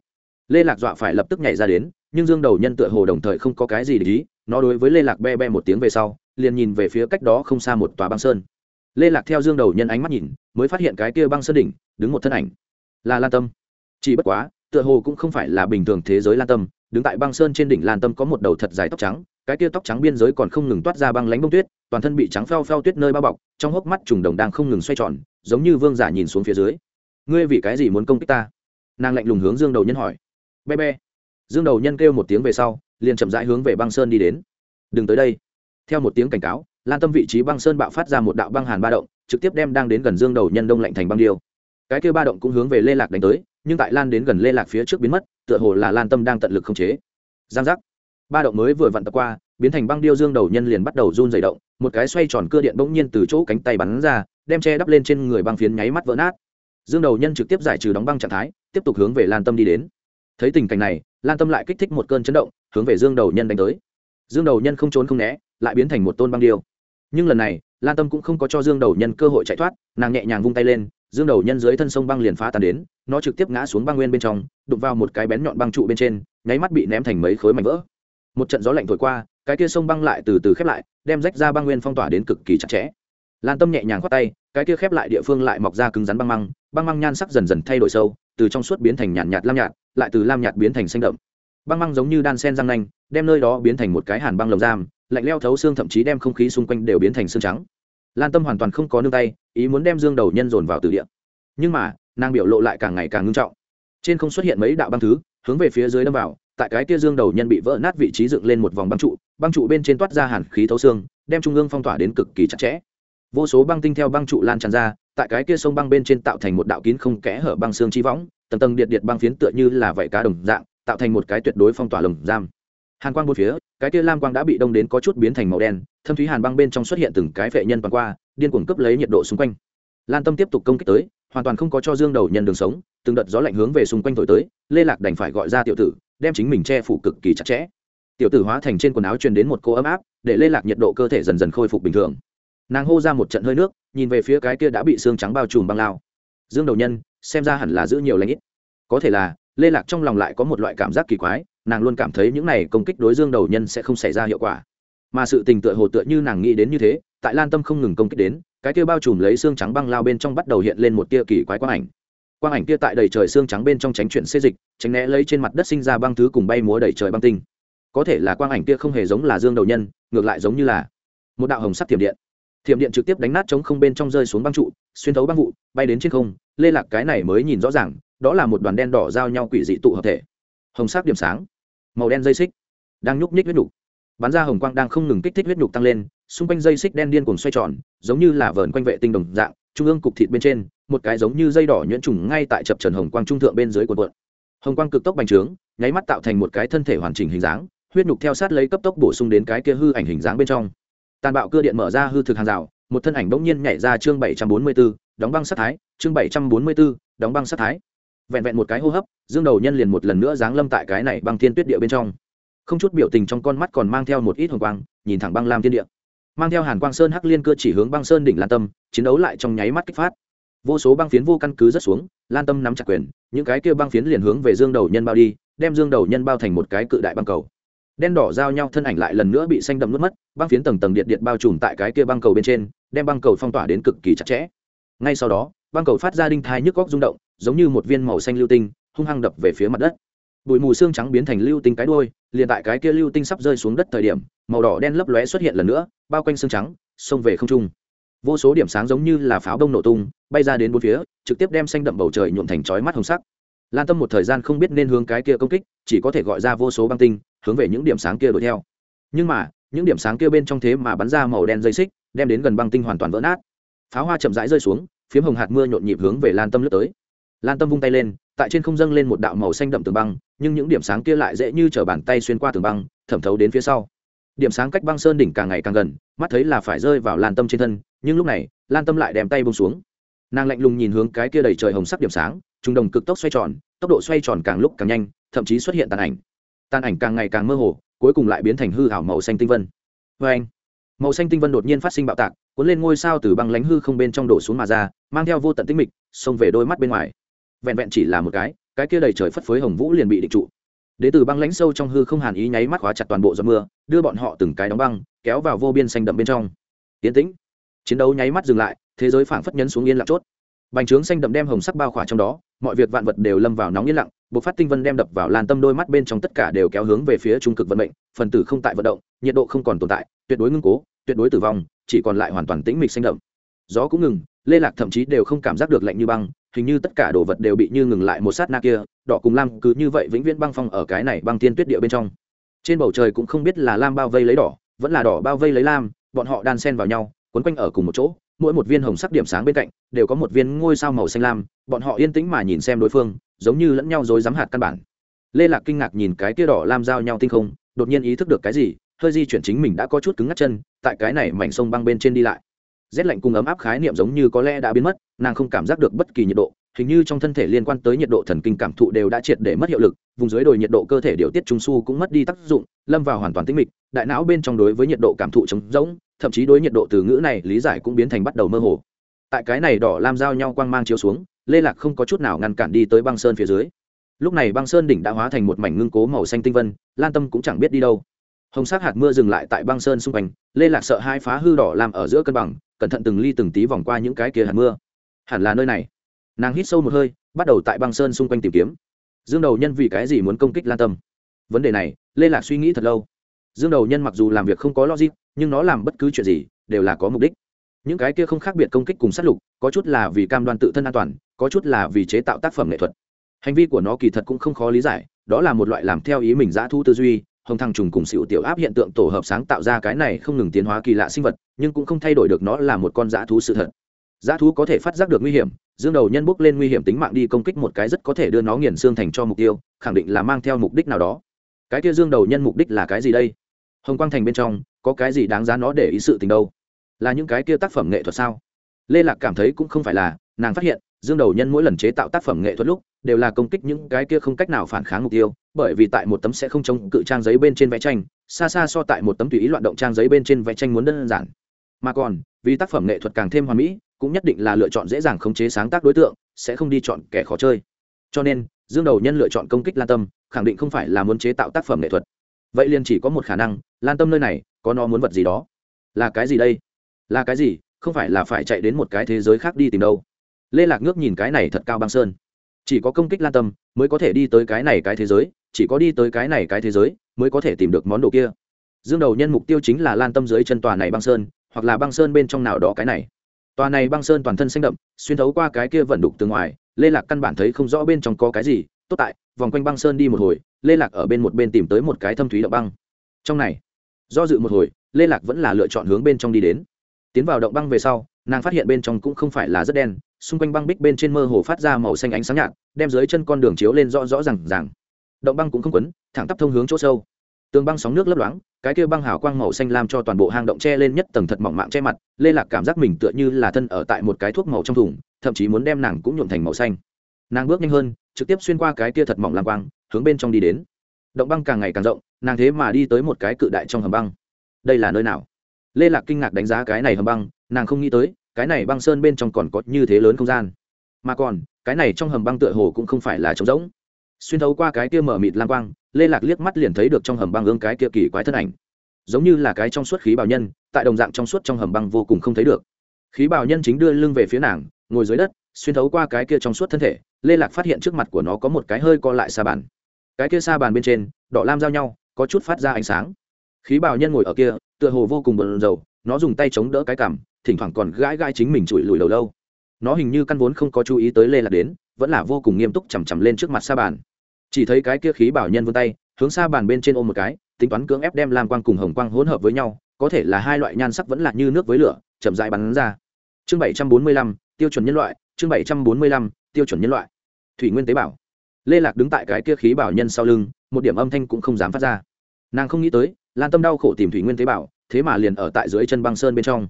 Lê lạc dọa phải lập tức nhảy ra đến, nhưng dương đầu nhân tựa hồ đồng thời không có cái gì để ý nó đối với lê lạc be be một tiếng về sau, liền nhìn về phía cách đó không xa một tòa băng sơn. Lê lạc theo dương đầu nhân ánh mắt nhìn, mới phát hiện cái kia băng sơn đỉnh, đứng một thân ảnh. Là lan tâm. Chỉ bất quá, tựa hồ cũng không phải là bình thường thế giới lan tâm, đứng tại băng sơn trên đỉnh lan tâm có một đầu thật dài tóc trắng, cái kia tóc trắng biên giới còn không ngừng toát ra băng lánh bông tuyết, toàn thân bị trắng phao phao tuyết nơi bao bọc, trong hốc mắt trùng đồng đang không ngừng xoay tròn, giống như vương giả nhìn xuống phía dưới. Ngươi vì cái gì muốn công kích ta? Nàng lạnh lùng hướng dương đầu nhân hỏi. Be be. Dương đầu nhân kêu một tiếng về sau liền chậm rãi hướng về băng sơn đi đến. Đừng tới đây. Theo một tiếng cảnh cáo, lan tâm vị trí băng sơn bạo phát ra một đạo băng hàn ba động, trực tiếp đem đang đến gần dương đầu nhân đông lạnh thành băng điêu. Cái kêu ba động cũng hướng về lê lạc đánh tới, nhưng tại lan đến gần lê lạc phía trước biến mất, tựa hồ là lan tâm đang tận lực khống chế. Giang giác. Ba động mới vừa vặn tập qua, biến thành băng điêu dương đầu nhân liền bắt đầu run dày động, một cái xoay tròn cưa điện bỗng nhiên từ chỗ cánh tay bắn ra, đem che đắp lên trên người băng phiến nháy mắt vỡ nát. Dương đầu nhân trực tiếp giải trừ đóng băng trạng thái, tiếp tục hướng về lan tâm đi đến. Thấy tình cảnh này lan tâm lại kích thích một cơn chấn động, hướng về dương đầu nhân đánh tới. Dương đầu nhân không trốn không né, lại biến thành một tôn băng điêu. Nhưng lần này, lan tâm cũng không có cho dương đầu nhân cơ hội chạy thoát, nàng nhẹ nhàng vung tay lên, dương đầu nhân dưới thân sông băng liền phá tan đến, nó trực tiếp ngã xuống băng nguyên bên trong, đụng vào một cái bén nhọn băng trụ bên trên, nháy mắt bị ném thành mấy khối mảnh vỡ. Một trận gió lạnh thổi qua, cái kia sông băng lại từ từ khép lại, đem rách ra băng nguyên phong tỏa đến cực kỳ chặt chẽ. Lan tâm nhẹ nhàng khoát tay cái kia khép lại địa phương lại mọc ra cứng rắn băng măng băng măng nhan sắc dần dần thay đổi sâu, từ trong suốt biến thành nhạt nhạt lam nhạt, lại từ lam nhạt biến thành xanh đậm. Băng măng giống như đan sen răng nanh, đem nơi đó biến thành một cái hàn băng lồng giam, lạnh leo thấu xương thậm chí đem không khí xung quanh đều biến thành xương trắng. Lan tâm hoàn toàn không có nương tay, ý muốn đem dương đầu nhân dồn vào từ địa. Nhưng mà, nàng biểu lộ lại càng ngày càng ngưng trọng. Trên không xuất hiện mấy đạo băng thứ, hướng về phía dưới đâm vào, tại cái kia dương đầu nhân bị vỡ nát vị trí dựng lên một vòng băng trụ băng trụ bên trên toát ra hàn khí thấu xương, đem trung ương phong tỏa đến cực kỳ chặt chẽ vô số băng tinh theo băng trụ lan tràn ra, tại cái kia sông băng bên trên tạo thành một đạo kín không kẽ hở băng xương chi võng, tầng tầng điện điện băng phiến tựa như là vảy cá đồng dạng, tạo thành một cái tuyệt đối phong tỏa lồng giam. Hàn quang một phía, cái kia lam quang đã bị đông đến có chút biến thành màu đen, thâm thúy hàn băng bên trong xuất hiện từng cái vệ nhân toàn qua, điên cuồng cấp lấy nhiệt độ xung quanh. Lan tâm tiếp tục công kích tới, hoàn toàn không có cho dương đầu nhân đường sống, từng đợt gió lạnh hướng về xung quanh thổi tới, lê lạc đành phải gọi ra tiểu tử, đem chính mình che phủ cực kỳ chặt chẽ. Tiểu tử hóa thành trên quần áo truyền đến một cô ấm áp, để lê lạc nhiệt độ cơ thể dần dần khôi phục bình thường nàng hô ra một trận hơi nước, nhìn về phía cái kia đã bị xương trắng bao trùm băng lao. Dương đầu nhân, xem ra hẳn là giữ nhiều lãnh ít. Có thể là, lê lạc trong lòng lại có một loại cảm giác kỳ quái, nàng luôn cảm thấy những này công kích đối dương đầu nhân sẽ không xảy ra hiệu quả. Mà sự tình tựa hồ tựa như nàng nghĩ đến như thế, tại lan tâm không ngừng công kích đến, cái kia bao trùm lấy xương trắng băng lao bên trong bắt đầu hiện lên một tia kỳ quái quang ảnh. Quang ảnh kia tại đầy trời xương trắng bên trong tránh chuyển xê dịch, tránh né lấy trên mặt đất sinh ra băng thứ cùng bay múa đầy trời băng tinh. Có thể là quang ảnh kia không hề giống là dương đầu nhân, ngược lại giống như là một đạo hồng sắc thiểm điện thiểm điện trực tiếp đánh nát chống không bên trong rơi xuống băng trụ, xuyên thấu băng vụ, bay đến trên không, lê lạc cái này mới nhìn rõ ràng, đó là một đoàn đen đỏ giao nhau quỷ dị tụ hợp thể. Hồng sắc điểm sáng, màu đen dây xích, đang nhúc nhích huyết nhục. Bắn ra hồng quang đang không ngừng kích thích huyết nhục tăng lên, xung quanh dây xích đen điên cùng xoay tròn, giống như là vờn quanh vệ tinh đồng dạng, trung ương cục thịt bên trên, một cái giống như dây đỏ nhuyễn trùng ngay tại chập trần hồng quang trung thượng bên dưới quần quận hồng quang cực tốc bành trướng, nháy mắt tạo thành một cái thân thể hoàn chỉnh hình dáng, huyết nhục theo sát lấy cấp tốc bổ sung đến cái kia hư ảnh hình dáng bên trong tàn bạo cưa điện mở ra hư thực hàng rào một thân ảnh bỗng nhiên nhảy ra chương bảy trăm bốn mươi 744, đóng băng sát thái chương bảy trăm bốn mươi 744, đóng băng sát thái. Vẹn vẹn một cái hô hấp dương đầu nhân liền một lần nữa giáng lâm tại cái này băng thiên tuyết địa bên trong. Không chút biểu tình trong con mắt còn mang theo một ít hồng quang nhìn thẳng băng lam thiên địa. Mang theo hàn quang sơn hắc liên cơ chỉ hướng băng sơn đỉnh lan tâm chiến đấu lại trong nháy mắt kích phát. Vô số băng phiến vô căn cứ rất xuống lan tâm nắm chặt quyền những cái kia băng phiến liền hướng về dương đầu nhân bao đi đem dương đầu nhân bao thành một cái cự đại băng cầu đen đỏ giao nhau thân ảnh lại lần nữa bị xanh đậm nuốt mất, băng phiến tầng tầng điện điện bao trùm tại cái kia băng cầu bên trên, đem băng cầu phong tỏa đến cực kỳ chặt chẽ. Ngay sau đó, băng cầu phát ra đinh thai nhức góc rung động, giống như một viên màu xanh lưu tinh, hung hăng đập về phía mặt đất. Bụi mù xương trắng biến thành lưu tinh cái đôi liền tại cái kia lưu tinh sắp rơi xuống đất thời điểm, màu đỏ đen lấp lóe xuất hiện lần nữa, bao quanh xương trắng, xông về không trung. Vô số điểm sáng giống như là pháo đông nổ tung, bay ra đến bốn phía, trực tiếp đem xanh đậm bầu trời nhuộm thành chói mắt hồng sắc lan tâm một thời gian không biết nên hướng cái kia công kích, chỉ có thể gọi ra vô số băng tinh, hướng về những điểm sáng kia đuổi theo. Nhưng mà, những điểm sáng kia bên trong thế mà bắn ra màu đen dây xích, đem đến gần băng tinh hoàn toàn vỡ nát. Pháo hoa chậm rãi rơi xuống, phiếm hồng hạt mưa nhộn nhịp hướng về lan tâm lướt tới. Lan tâm vung tay lên, tại trên không dâng lên một đạo màu xanh đậm tường băng, nhưng những điểm sáng kia lại dễ như t bàn tay xuyên qua tường băng, thẩm thấu đến phía sau. Điểm sáng cách băng sơn đỉnh càng ngày càng gần, mắt thấy là phải rơi vào lan tâm trên thân, nhưng lúc này, lan tâm lại đem tay bông xuống nàng lạnh lùng nhìn hướng cái kia đầy trời hồng sắc điểm sáng trung đồng cực tốc xoay tròn, tốc độ xoay tròn càng lúc càng nhanh, thậm chí xuất hiện tàn ảnh. Tàn ảnh càng ngày càng mơ hồ, cuối cùng lại biến thành hư hảo màu xanh tinh vân. Vê anh, màu xanh tinh vân đột nhiên phát sinh bạo tạc, cuốn lên ngôi sao từ băng lánh hư không bên trong đổ xuống mà ra, mang theo vô tận tinh mịch, xông về đôi mắt bên ngoài. Vẹn vẹn chỉ là một cái cái kia đầy trời phất phới hồng vũ liền bị định trụ. Đế từ băng lãnh sâu trong hư không hàn ý nháy mắt khóa chặt toàn bộ giọt mưa, đưa bọn họ từng cái đóng băng, kéo vào vô biên xanh đậm bên trong. Tiến tĩnh. Chiến đấu nháy mắt dừng lại thế giới phảng phất nhấn xuống yên lặng chốt. Bành trướng xanh đậm đem hồng sắc bao khỏa trong đó, mọi việc vạn vật đều lâm vào nóng yên lặng bộ phát tinh vân đem đập vào lan tâm đôi mắt bên trong tất cả đều kéo hướng về phía trung cực vận mệnh, phần tử không tại vận động, nhiệt độ không còn tồn tại, tuyệt đối ngưng cố, tuyệt đối tử vong, chỉ còn lại hoàn toàn tĩnh mịch xanh đậm. Gió cũng ngừng, lê lạc thậm chí đều không cảm giác được lạnh như băng, hình như tất cả đồ vật đều bị như ngừng lại một sát na kia, đỏ cùng lam cứ như vậy vĩnh viễn băng phong ở cái này băng tiên tuyết địa bên trong. Trên bầu trời cũng không biết là lam bao vây lấy đỏ, vẫn là đỏ bao vây lấy lam, bọn họ đan xen vào nhau, quấn quanh ở cùng một chỗ mỗi một viên hồng sắc điểm sáng bên cạnh đều có một viên ngôi sao màu xanh lam, bọn họ yên tĩnh mà nhìn xem đối phương, giống như lẫn nhau dối dám hạt căn bản. Lê lạc kinh ngạc nhìn cái tia đỏ lam giao nhau tinh không, đột nhiên ý thức được cái gì, hơi di chuyển chính mình đã có chút cứng ngắt chân, tại cái này mảnh sông băng bên trên đi lại. Rét lạnh cùng ấm áp khái niệm giống như có lẽ đã biến mất, nàng không cảm giác được bất kỳ nhiệt độ hình như trong thân thể liên quan tới nhiệt độ thần kinh cảm thụ đều đã triệt để mất hiệu lực, vùng dưới đồi nhiệt độ cơ thể điều tiết trung su cũng mất đi tác dụng, lâm vào hoàn toàn tĩnh mịch, đại não bên trong đối với nhiệt độ cảm thụ trống rỗng, thậm chí đối nhiệt độ từ ngữ này lý giải cũng biến thành bắt đầu mơ hồ. Tại cái này đỏ lam giao nhau quang mang chiếu xuống, lê lạc không có chút nào ngăn cản đi tới băng sơn phía dưới. Lúc này băng sơn đỉnh đã hóa thành một mảnh ngưng cố màu xanh tinh vân, lan tâm cũng chẳng biết đi đâu. Hồng sắc hạt mưa dừng lại tại băng sơn xung quanh, lê lạc sợ hai phá hư đỏ làm ở giữa cân bằng, cẩn thận từng ly từng tí vòng qua những cái kia hạt mưa. Hẳn là nơi này nàng hít sâu một hơi, bắt đầu tại băng sơn xung quanh tìm kiếm. Dương đầu nhân vì cái gì muốn công kích lan tâm? Vấn đề này, lê lạc suy nghĩ thật lâu. Dương đầu nhân mặc dù làm việc không có logic, nhưng nó làm bất cứ chuyện gì đều là có mục đích. Những cái kia không khác biệt công kích cùng sát lục, có chút là vì cam đoan tự thân an toàn, có chút là vì chế tạo tác phẩm nghệ thuật. Hành vi của nó kỳ thật cũng không khó lý giải, đó là một loại làm theo ý mình giã thu tư duy, hồng thăng trùng cùng xịu tiểu áp hiện tượng tổ hợp sáng tạo ra cái này không ngừng tiến hóa kỳ lạ sinh vật, nhưng cũng không thay đổi được nó là một con dã thú sự thật dã thú có thể phát giác được nguy hiểm, dương đầu nhân bốc lên nguy hiểm tính mạng đi công kích một cái rất có thể đưa nó nghiền xương thành cho mục tiêu, khẳng định là mang theo mục đích nào đó. Cái kia dương đầu nhân mục đích là cái gì đây? Hồng quang thành bên trong, có cái gì đáng giá nó để ý sự tình đâu? Là những cái kia tác phẩm nghệ thuật sao? Lê lạc cảm thấy cũng không phải là, nàng phát hiện, dương đầu nhân mỗi lần chế tạo tác phẩm nghệ thuật lúc, đều là công kích những cái kia không cách nào phản kháng mục tiêu, bởi vì tại một tấm sẽ không chống cự trang giấy bên trên vẽ tranh, xa xa so tại một tấm tùy ý loạn động trang giấy bên trên vẽ tranh muốn đơn giản. Mà còn, vì tác phẩm nghệ thuật càng thêm hoàn mỹ cũng nhất định là lựa chọn dễ dàng khống chế sáng tác đối tượng, sẽ không đi chọn kẻ khó chơi. Cho nên, dương đầu nhân lựa chọn công kích lan tâm, khẳng định không phải là muốn chế tạo tác phẩm nghệ thuật. Vậy liền chỉ có một khả năng, lan tâm nơi này, có nó muốn vật gì đó? Là cái gì đây? Là cái gì? Không phải là phải chạy đến một cái thế giới khác đi tìm đâu. Lê lạc ngước nhìn cái này thật cao băng sơn. Chỉ có công kích lan tâm, mới có thể đi tới cái này cái thế giới, chỉ có đi tới cái này cái thế giới, mới có thể tìm được món đồ kia. Dương đầu nhân mục tiêu chính là lan tâm dưới chân tòa này băng sơn, hoặc là băng sơn bên trong nào đó cái này tòa này băng sơn toàn thân xanh đậm, xuyên thấu qua cái kia vận đục từ ngoài, lê lạc căn bản thấy không rõ bên trong có cái gì. Tốt tại, vòng quanh băng sơn đi một hồi, lê lạc ở bên một bên tìm tới một cái thâm thúy động băng. Trong này, do dự một hồi, lê lạc vẫn là lựa chọn hướng bên trong đi đến. Tiến vào động băng về sau, nàng phát hiện bên trong cũng không phải là rất đen, xung quanh băng bích bên trên mơ hồ phát ra màu xanh ánh sáng nhạt, đem dưới chân con đường chiếu lên rõ rõ r à n g r động băng cũng không quấn, thẳng tắp thông hướng chỗ sâu tường băng sóng nước lấp loáng, cái kia băng hào quang màu xanh làm cho toàn bộ hang động che lên nhất tầng thật mỏng mạng che mặt, lê lạc cảm giác mình tựa như là thân ở tại một cái thuốc màu trong thùng, thậm chí muốn đem nàng cũng nhuộm thành màu xanh. Nàng bước nhanh hơn, trực tiếp xuyên qua cái kia thật mỏng lang quang, hướng bên trong đi đến. Động băng càng ngày càng rộng, nàng thế mà đi tới một cái cự đại trong hầm băng. Đây là nơi nào? Lê lạc kinh ngạc đánh giá cái này hầm băng, nàng không nghĩ tới, cái này băng sơn bên trong còn có như thế lớn không gian. Mà còn, cái này trong hầm băng tựa hồ cũng không phải là trống rỗng xuyên thấu qua cái kia mở mịt lang quang, lê lạc liếc mắt liền thấy được trong hầm băng ương cái kia kỳ quái thân ảnh. Giống như là cái trong suốt khí bào nhân, tại đồng dạng trong suốt trong hầm băng vô cùng không thấy được. Khí bào nhân chính đưa lưng về phía nàng, ngồi dưới đất, xuyên thấu qua cái kia trong suốt thân thể, lê lạc phát hiện trước mặt của nó có một cái hơi co lại xa bàn. Cái kia xa bàn bên trên, đỏ lam giao nhau, có chút phát ra ánh sáng. Khí bào nhân ngồi ở kia, tựa hồ vô cùng bận rầu, nó dùng tay chống đỡ cái cằm, thỉnh thoảng còn gãi gãi chính mình chùi lùi đầu lâu. Nó hình như căn vốn không có chú ý tới lê lạc đến vẫn là vô cùng nghiêm túc chằm chằm lên trước mặt sa bàn. Chỉ thấy cái kia khí bảo nhân vươn tay, hướng xa bàn bên trên ôm một cái, tính toán cưỡng ép đem lam quang cùng hồng quang hỗn hợp với nhau, có thể là hai loại nhan sắc vẫn là như nước với lửa, chậm dại bắn ra. Chương bảy trăm bốn mươi lăm, tiêu chuẩn nhân loại, chương bảy trăm bốn mươi lăm, tiêu chuẩn nhân loại. Thủy nguyên tế bảo. Lê lạc đứng tại cái kia khí bảo nhân sau lưng, một điểm âm thanh cũng không dám phát ra. Nàng không nghĩ tới, lan tâm đau khổ tìm thủy nguyên tế bảo, thế mà liền ở tại dưới chân băng sơn bên trong.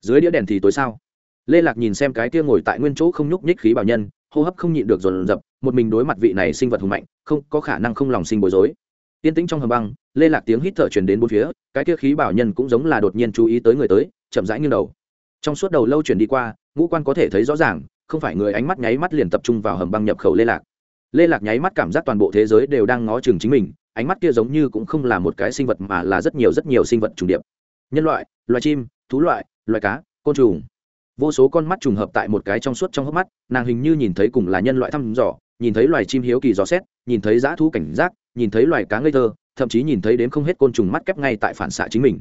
Dưới đĩa đèn thì tối sao? Lê lạc nhìn xem cái kia ngồi tại nguyên chỗ không nhúc nhích khí bảo nhân hô hấp không nhịn được dồn dập, một mình đối mặt vị này sinh vật hùng mạnh, không có khả năng không lòng sinh bối rối. Yên tĩnh trong hầm băng, lê lạc tiếng hít thở truyền đến bốn phía, cái kia khí bảo nhân cũng giống là đột nhiên chú ý tới người tới, chậm rãi như đầu. Trong suốt đầu lâu chuyển đi qua, ngũ quan có thể thấy rõ ràng, không phải người ánh mắt nháy mắt liền tập trung vào hầm băng nhập khẩu lê lạc. Lê lạc nháy mắt cảm giác toàn bộ thế giới đều đang ngó chừng chính mình, ánh mắt kia giống như cũng không là một cái sinh vật mà là rất nhiều rất nhiều sinh vật trùng điệp. Nhân loại, loài chim, thú loại, loài cá, côn trùng vô số con mắt trùng hợp tại một cái trong suốt trong hốc mắt, nàng hình như nhìn thấy cùng là nhân loại thăm dò, nhìn thấy loài chim hiếu kỳ dò xét, nhìn thấy dã thú cảnh giác, nhìn thấy loài cá ngây thơ, thậm chí nhìn thấy đến không hết côn trùng mắt kép ngay tại phản xạ chính mình.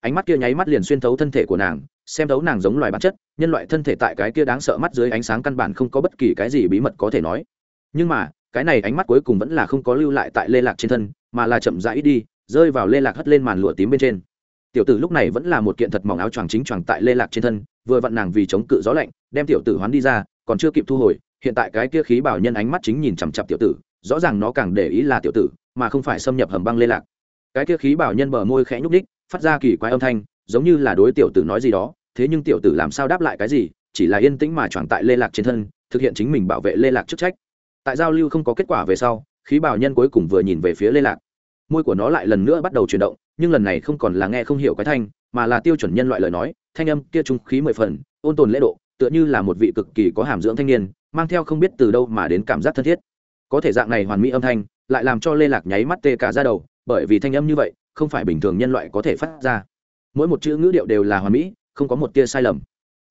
Ánh mắt kia nháy mắt liền xuyên thấu thân thể của nàng, xem thấu nàng giống loài bản chất, nhân loại thân thể tại cái kia đáng sợ mắt dưới ánh sáng căn bản không có bất kỳ cái gì bí mật có thể nói. Nhưng mà, cái này ánh mắt cuối cùng vẫn là không có lưu lại tại lê lạc trên thân, mà là chậm rãi đi, rơi vào lê lạc hất lên màn lụa tím bên trên tiểu tử lúc này vẫn là một kiện thật mỏng áo choàng chính choàng tại lê lạc trên thân, vừa vặn nàng vì chống cự gió lạnh, đem tiểu tử hoán đi ra, còn chưa kịp thu hồi, hiện tại cái kia khí bảo nhân ánh mắt chính nhìn chằm chặp tiểu tử, rõ ràng nó càng để ý là tiểu tử, mà không phải xâm nhập hầm băng lê lạc. Cái kia khí bảo nhân bờ môi khẽ nhúc đích phát ra kỳ quái âm thanh, giống như là đối tiểu tử nói gì đó, thế nhưng tiểu tử làm sao đáp lại cái gì, chỉ là yên tĩnh mà choàng tại lê lạc trên thân, thực hiện chính mình bảo vệ lê lạc chức trách. Tại giao lưu không có kết quả về sau, khí bảo nhân cuối cùng vừa nhìn về phía lê lạc. Môi của nó lại lần nữa bắt đầu chuyển động nhưng lần này không còn là nghe không hiểu cái thanh, mà là tiêu chuẩn nhân loại lời nói, thanh âm kia trung khí mười phần, ôn tồn lễ độ, tựa như là một vị cực kỳ có hàm dưỡng thanh niên, mang theo không biết từ đâu mà đến cảm giác thân thiết. Có thể dạng này hoàn mỹ âm thanh, lại làm cho lê lạc nháy mắt tê cả ra đầu, bởi vì thanh âm như vậy, không phải bình thường nhân loại có thể phát ra. Mỗi một chữ ngữ điệu đều là hoàn mỹ, không có một tia sai lầm.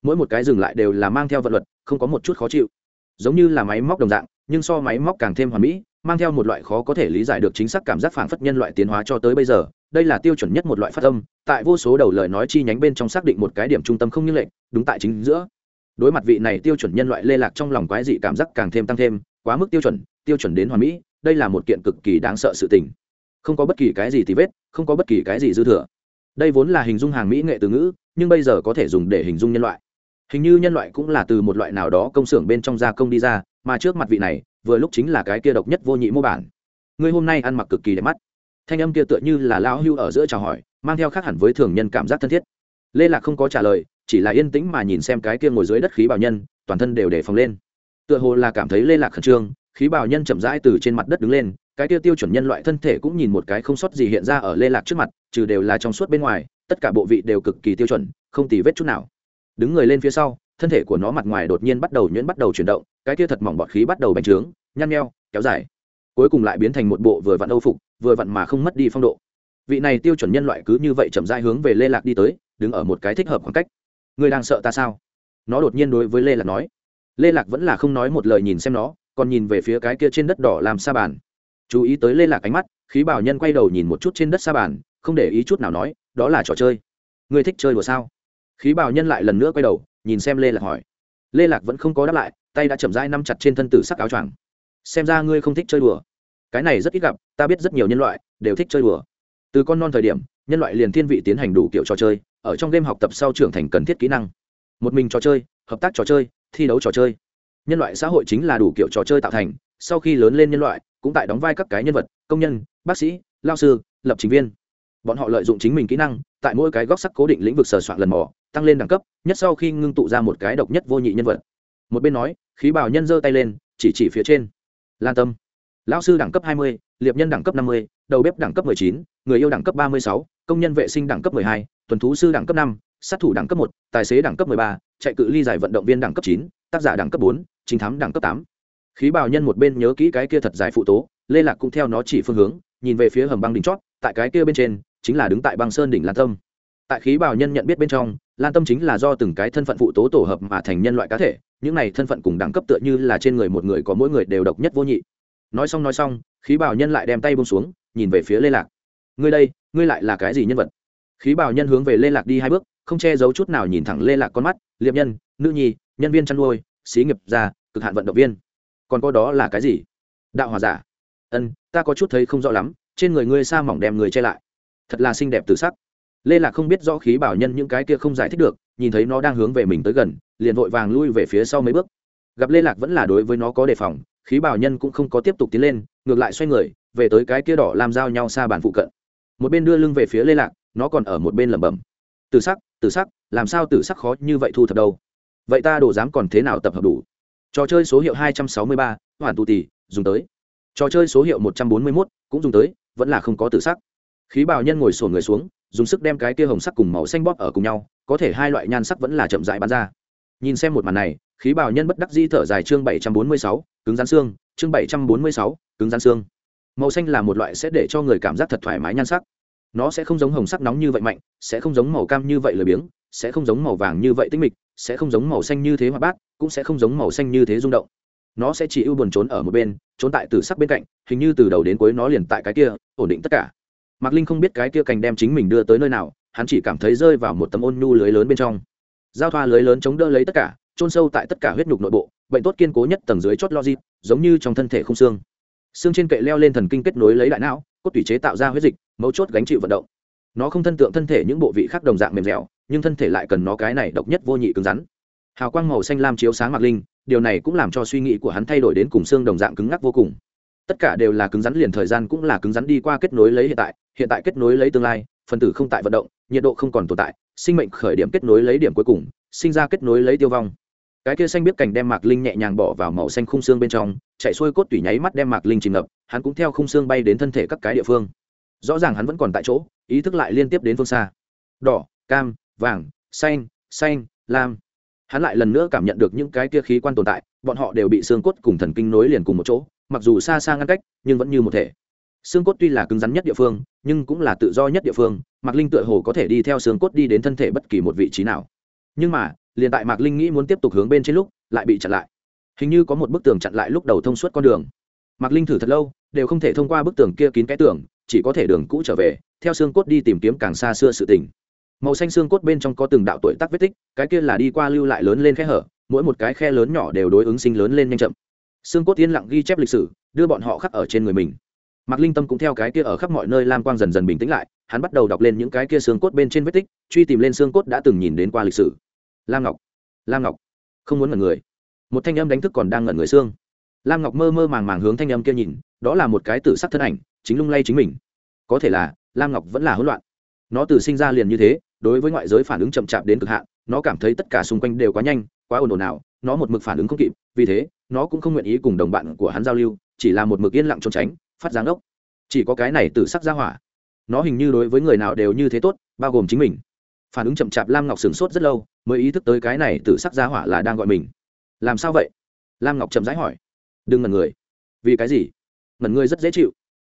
Mỗi một cái dừng lại đều là mang theo vận luật, không có một chút khó chịu. Giống như là máy móc đồng dạng, nhưng so máy móc càng thêm hoàn mỹ mang theo một loại khó có thể lý giải được chính xác cảm giác phản phất nhân loại tiến hóa cho tới bây giờ, đây là tiêu chuẩn nhất một loại phát âm, tại vô số đầu lời nói chi nhánh bên trong xác định một cái điểm trung tâm không như lệnh đúng tại chính giữa. Đối mặt vị này tiêu chuẩn nhân loại lê lạc trong lòng quái dị cảm giác càng thêm tăng thêm, quá mức tiêu chuẩn tiêu chuẩn đến hoàn mỹ, đây là một kiện cực kỳ đáng sợ sự tình. Không có bất kỳ cái gì thì vết, không có bất kỳ cái gì dư thừa. Đây vốn là hình dung hàng mỹ nghệ từ ngữ, nhưng bây giờ có thể dùng để hình dung nhân loại. Hình như nhân loại cũng là từ một loại nào đó công xưởng bên trong gia công đi ra, mà trước mặt vị này vừa lúc chính là cái kia độc nhất vô nhị mô bản. Ngươi hôm nay ăn mặc cực kỳ đẹp mắt. Thanh âm kia tựa như là lão hưu ở giữa chào hỏi, mang theo khác hẳn với thường nhân cảm giác thân thiết. Lê lạc không có trả lời, chỉ là yên tĩnh mà nhìn xem cái kia ngồi dưới đất khí bảo nhân, toàn thân đều đề phòng lên. Tựa hồ là cảm thấy lê lạc khẩn trương, khí bảo nhân chậm rãi từ trên mặt đất đứng lên, cái kia tiêu chuẩn nhân loại thân thể cũng nhìn một cái không sót gì hiện ra ở lê lạc trước mặt, trừ đều là trong suốt bên ngoài, tất cả bộ vị đều cực kỳ tiêu chuẩn, không tì vết chút nào. Đứng người lên phía sau thân thể của nó mặt ngoài đột nhiên bắt đầu nhuyễn bắt đầu chuyển động, cái kia thật mỏng bọt khí bắt đầu bành trướng, nhăn nheo, kéo dài. Cuối cùng lại biến thành một bộ vừa vặn âu phục, vừa vặn mà không mất đi phong độ. Vị này tiêu chuẩn nhân loại cứ như vậy chậm rãi hướng về lê lạc đi tới, đứng ở một cái thích hợp khoảng cách. Ngươi đang sợ ta sao? Nó đột nhiên đối với lê lạc nói. Lê lạc vẫn là không nói một lời nhìn xem nó, còn nhìn về phía cái kia trên đất đỏ làm sa bàn. Chú ý tới lê lạc ánh mắt, khí bảo nhân quay đầu nhìn một chút trên đất sa bàn, không để ý chút nào nói, đó là trò chơi. Ngươi thích chơi đùa sao? Khí bảo nhân lại lần nữa quay đầu nhìn xem lê lạc hỏi. Lê lạc vẫn không có đáp lại, tay đã chậm rãi nắm chặt trên thân tử sắc áo choàng. Xem ra ngươi không thích chơi đùa. Cái này rất ít gặp, ta biết rất nhiều nhân loại đều thích chơi đùa. Từ con non thời điểm, nhân loại liền thiên vị tiến hành đủ kiểu trò chơi, ở trong game học tập sau trưởng thành cần thiết kỹ năng. Một mình trò chơi, hợp tác trò chơi, thi đấu trò chơi. Nhân loại xã hội chính là đủ kiểu trò chơi tạo thành, sau khi lớn lên nhân loại, cũng tại đóng vai các cái nhân vật, công nhân, bác sĩ, lao sư, lập trình viên. Bọn họ lợi dụng chính mình kỹ năng tại mỗi cái góc sắc cố định lĩnh vực sờ soạn lần mò tăng lên đẳng cấp nhất sau khi ngưng tụ ra một cái độc nhất vô nhị nhân vật một bên nói khí bào nhân giơ tay lên chỉ chỉ phía trên lan tâm lão sư đẳng cấp hai mươi liệp nhân đẳng cấp năm mươi đầu bếp đẳng cấp chín người yêu đẳng cấp ba mươi sáu công nhân vệ sinh đẳng cấp 12 tuần thú sư đẳng cấp 5 sát thủ đẳng cấp 1 tài xế đẳng cấp 13 chạy cự ly giải vận động viên đẳng cấp 9 tác giả đẳng cấp 4 chính thám đẳng cấp 8 khí bào nhân một bên nhớ kỹ cái kia thật dài phụ tố lê lạc cũng theo nó chỉ phương hướng nhìn về phía hầm băng đỉnh chót tại cái kia bên trên chính là đứng tại băng sơn đỉnh lan tâm. Tại khí bào nhân nhận biết bên trong, lan tâm chính là do từng cái thân phận phụ tố tổ hợp mà thành nhân loại cá thể, những này thân phận cùng đẳng cấp tựa như là trên người một người có mỗi người đều độc nhất vô nhị. Nói xong nói xong, khí bảo nhân lại đem tay bông xuống, nhìn về phía lê lạc. Ngươi đây, ngươi lại là cái gì nhân vật? Khí bảo nhân hướng về lê lạc đi hai bước, không che giấu chút nào nhìn thẳng lê lạc con mắt, liệp nhân, nữ nhi, nhân viên chăn nuôi, xí nghiệp gia, cực hạn vận động viên. Còn có đó là cái gì? Đạo hòa giả. Ân, ta có chút thấy không rõ lắm, trên người ngươi sa mỏng đem người che lại thật là xinh đẹp từ sắc. Lê lạc không biết rõ khí bảo nhân những cái kia không giải thích được, nhìn thấy nó đang hướng về mình tới gần, liền vội vàng lui về phía sau mấy bước. Gặp lê lạc vẫn là đối với nó có đề phòng, khí bảo nhân cũng không có tiếp tục tiến lên, ngược lại xoay người, về tới cái kia đỏ làm giao nhau xa bàn phụ cận. Một bên đưa lưng về phía lê lạc, nó còn ở một bên lẩm bẩm. Từ sắc từ sắc, làm sao từ sắc khó như vậy thu thập đâu? Vậy ta đồ dám còn thế nào tập hợp đủ? Trò chơi số hiệu hai trăm sáu mươi ba, hoàn tù tỷ, dùng tới. Trò chơi số hiệu một trăm bốn mươi mốt, cũng dùng tới, vẫn là không có từ sắc khí bào nhân ngồi sổ người xuống, dùng sức đem cái kia hồng sắc cùng màu xanh bóp ở cùng nhau, có thể hai loại nhan sắc vẫn là chậm dại bắn ra. Nhìn xem một màn này, khí bào nhân bất đắc di thở dài chương bảy trăm bốn mươi sáu, cứng rắn xương, chương bảy trăm bốn mươi sáu, cứng rắn xương. Màu xanh là một loại sẽ để cho người cảm giác thật thoải mái nhan sắc. Nó sẽ không giống hồng sắc nóng như vậy mạnh, sẽ không giống màu cam như vậy lười biếng, sẽ không giống màu vàng như vậy tinh mịch, sẽ không giống màu xanh như thế hoa bát, cũng sẽ không giống màu xanh như thế rung động. Nó sẽ chỉ ưu buồn trốn ở một bên, trốn tại từ sắc bên cạnh, hình như từ đầu đến cuối nó liền tại cái kia, ổn định tất cả mạc linh không biết cái kia cành đem chính mình đưa tới nơi nào, hắn chỉ cảm thấy rơi vào một tấm ôn nhu lưới lớn bên trong. Giao thoa lưới lớn chống đỡ lấy tất cả trôn sâu tại tất cả huyết nhục nội bộ, bệnh tốt kiên cố nhất tầng dưới chót logic, giống như trong thân thể không xương. Xương trên kệ leo lên thần kinh kết nối lấy đại não, cốt tủy chế tạo ra huyết dịch, mấu chốt gánh chịu vận động. Nó không thân tượng thân thể những bộ vị khác đồng dạng mềm dẻo, nhưng thân thể lại cần nó cái này độc nhất vô nhị cứng rắn. Hào quang màu xanh lam chiếu sáng mạc linh, điều này cũng làm cho suy nghĩ của hắn thay đổi đến cùng xương đồng dạng cứng ngắc vô cùng tất cả đều là cứng rắn liền thời gian cũng là cứng rắn đi qua kết nối lấy hiện tại hiện tại kết nối lấy tương lai, phần tử không tại vận động, nhiệt độ không còn tồn tại, sinh mệnh khởi điểm kết nối lấy điểm cuối cùng, sinh ra kết nối lấy tiêu vong. Cái kia xanh biết cảnh đem mạc linh nhẹ nhàng bỏ vào màu xanh khung xương bên trong, chạy xuôi cốt tủy nháy mắt đem mạc linh chìm ngập, hắn cũng theo khung xương bay đến thân thể các cái địa phương. Rõ ràng hắn vẫn còn tại chỗ, ý thức lại liên tiếp đến phương xa. Đỏ, cam, vàng, xanh xanh, lam. Hắn lại lần nữa cảm nhận được những cái kia khí quan tồn tại, bọn họ đều bị xương cốt cùng thần kinh nối liền cùng một chỗ mặc dù xa xa ngăn cách, nhưng vẫn như một thể. Xương cốt tuy là cứng rắn nhất địa phương, nhưng cũng là tự do nhất địa phương, mạc linh tựa hồ có thể đi theo xương cốt đi đến thân thể bất kỳ một vị trí nào. Nhưng mà, liền tại mạc linh nghĩ muốn tiếp tục hướng bên trên lúc, lại bị chặn lại. Hình như có một bức tường chặn lại lúc đầu thông suốt con đường. Mạc linh thử thật lâu, đều không thể thông qua bức tường kia kín cái tường, chỉ có thể đường cũ trở về, theo xương cốt đi tìm kiếm càng xa xưa sự tình. Màu xanh xương cốt bên trong có từng đạo tuổi tắc vết tích, cái kia là đi qua lưu lại lớn lên khe hở, mỗi một cái khe lớn nhỏ đều đối ứng sinh lớn lên nhanh chậm xương cốt yên lặng ghi chép lịch sử, đưa bọn họ khắc ở trên người mình. Mạc linh tâm cũng theo cái kia ở khắp mọi nơi lam quang dần dần bình tĩnh lại, hắn bắt đầu đọc lên những cái kia xương cốt bên trên vết tích, truy tìm lên xương cốt đã từng nhìn đến qua lịch sử. Lam ngọc lam ngọc, không muốn ngẩn người. Một thanh âm đánh thức còn đang ngẩn người xương. Lam ngọc mơ mơ màng màng hướng thanh âm kia nhìn, đó là một cái tử sắc thân ảnh, chính lung lay chính mình. Có thể là, lam ngọc vẫn là hỗn loạn. Nó từ sinh ra liền như thế, đối với ngoại giới phản ứng chậm chạp đến cực hạn, nó cảm thấy tất cả xung quanh đều quá nhanh, quá ồn ồn nào nó một mực phản ứng không kịp, vì thế nó cũng không nguyện ý cùng đồng bạn của hắn giao lưu, chỉ là một mực yên lặng trốn tránh, phát giáng ốc. Chỉ có cái này từ sắc ra hỏa. Nó hình như đối với người nào đều như thế tốt, bao gồm chính mình. Phản ứng chậm chạp, lam ngọc sửng sốt rất lâu, mới ý thức tới cái này từ sắc ra hỏa là đang gọi mình. Làm sao vậy? Lam ngọc chậm rãi hỏi. Đừng ngẩn người. Vì cái gì? Ngẩn người rất dễ chịu.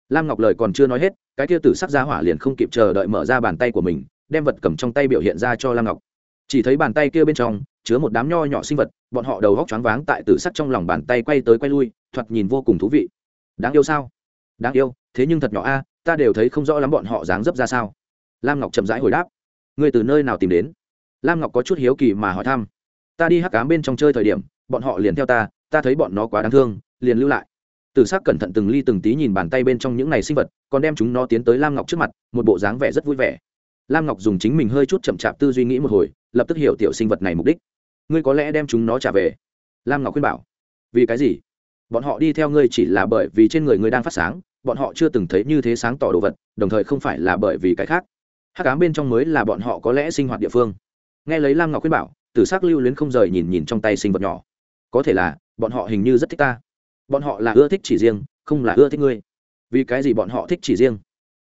Lam ngọc lời còn chưa nói hết, cái kia tử sắc ra hỏa liền không kịp chờ đợi mở ra bàn tay của mình, đem vật cầm trong tay biểu hiện ra cho lam ngọc. Chỉ thấy bàn tay kia bên trong chứa một đám nho nhỏ sinh vật bọn họ đầu góc choáng váng tại tử sắc trong lòng bàn tay quay tới quay lui thoạt nhìn vô cùng thú vị. Đáng yêu sao? Đáng yêu thế nhưng thật nhỏ a ta đều thấy không rõ lắm bọn họ dáng dấp ra sao. Lam ngọc chậm rãi hồi đáp. Người từ nơi nào tìm đến? Lam ngọc có chút hiếu kỳ mà hỏi thăm. Ta đi hắc cám bên trong chơi thời điểm bọn họ liền theo ta ta thấy bọn nó quá đáng thương liền lưu lại. Tử sắc cẩn thận từng ly từng tí nhìn bàn tay bên trong những này sinh vật, còn đem chúng nó tiến tới Lam Ngọc trước mặt, một bộ dáng vẻ rất vui vẻ. Lam Ngọc dùng chính mình hơi chút chậm chạp tư duy nghĩ một hồi, lập tức hiểu tiểu sinh vật này mục đích. Ngươi có lẽ đem chúng nó trả về. Lam Ngọc khuyên bảo. Vì cái gì? Bọn họ đi theo ngươi chỉ là bởi vì trên người ngươi đang phát sáng, bọn họ chưa từng thấy như thế sáng tỏ đồ vật, đồng thời không phải là bởi vì cái khác. Hắc ám bên trong mới là bọn họ có lẽ sinh hoạt địa phương. Nghe lấy Lam Ngọc khuyên bảo, Tử sắc lưu luyến không rời nhìn nhìn trong tay sinh vật nhỏ. Có thể là, bọn họ hình như rất thích ta bọn họ là ưa thích chỉ riêng không là ưa thích ngươi vì cái gì bọn họ thích chỉ riêng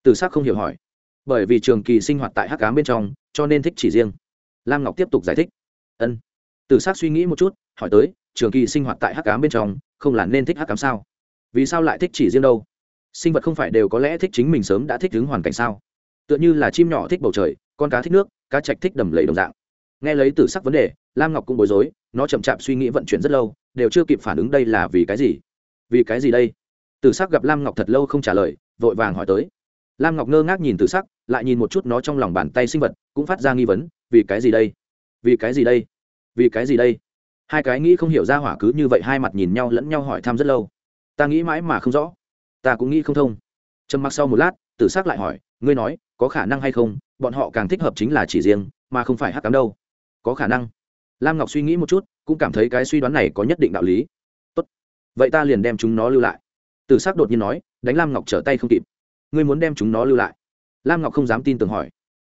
Tử s ắ c không hiểu hỏi bởi vì trường kỳ sinh hoạt tại hắc cám bên trong cho nên thích chỉ riêng lam ngọc tiếp tục giải thích ân Tử sắc suy nghĩ một chút, hỏi tới, trường kỳ sinh hoạt tại hắc cám bên trong, không là nên thích hắc cám sao? Vì sao lại thích chỉ riêng đâu? Sinh vật không phải đều có lẽ thích chính mình sớm đã thích ứng hoàn cảnh sao? Tựa như là chim nhỏ thích bầu trời, con cá thích nước, cá trạch thích đầm lầy đồng dạng. Nghe lấy Tử sắc vấn đề, lam ngọc cũng bối rối, nó chậm chạp suy nghĩ vận chuyển rất lâu, đều chưa kịp phản ứng đây là vì cái gì? Vì cái gì đây? Tử sắc gặp lam ngọc thật lâu không trả lời, vội vàng hỏi tới. Lam ngọc ngơ ngác nhìn tử sắc, lại nhìn một chút nó trong lòng bàn tay sinh vật, cũng phát ra nghi vấn, vì cái gì đây? Vì cái gì đây? Vì cái gì đây? Hai cái nghĩ không hiểu ra hỏa cứ như vậy hai mặt nhìn nhau lẫn nhau hỏi thăm rất lâu. Ta nghĩ mãi mà không rõ. Ta cũng nghĩ không thông. Trầm mặc sau một lát, tử s ắ c lại hỏi, ngươi nói, có khả năng hay không? Bọn họ càng thích hợp chính là chỉ riêng, mà không phải hắc cám đâu. Có khả năng. Lam ngọc suy nghĩ một chút, cũng cảm thấy cái suy đoán này có nhất định đạo lý. Tốt. vậy ta liền đem chúng nó lưu lại. Tử s ắ c đột nhiên nói, đánh lam ngọc trở tay không kịp. Ngươi muốn đem chúng nó lưu lại? Lam ngọc không dám tin tưởng hỏi.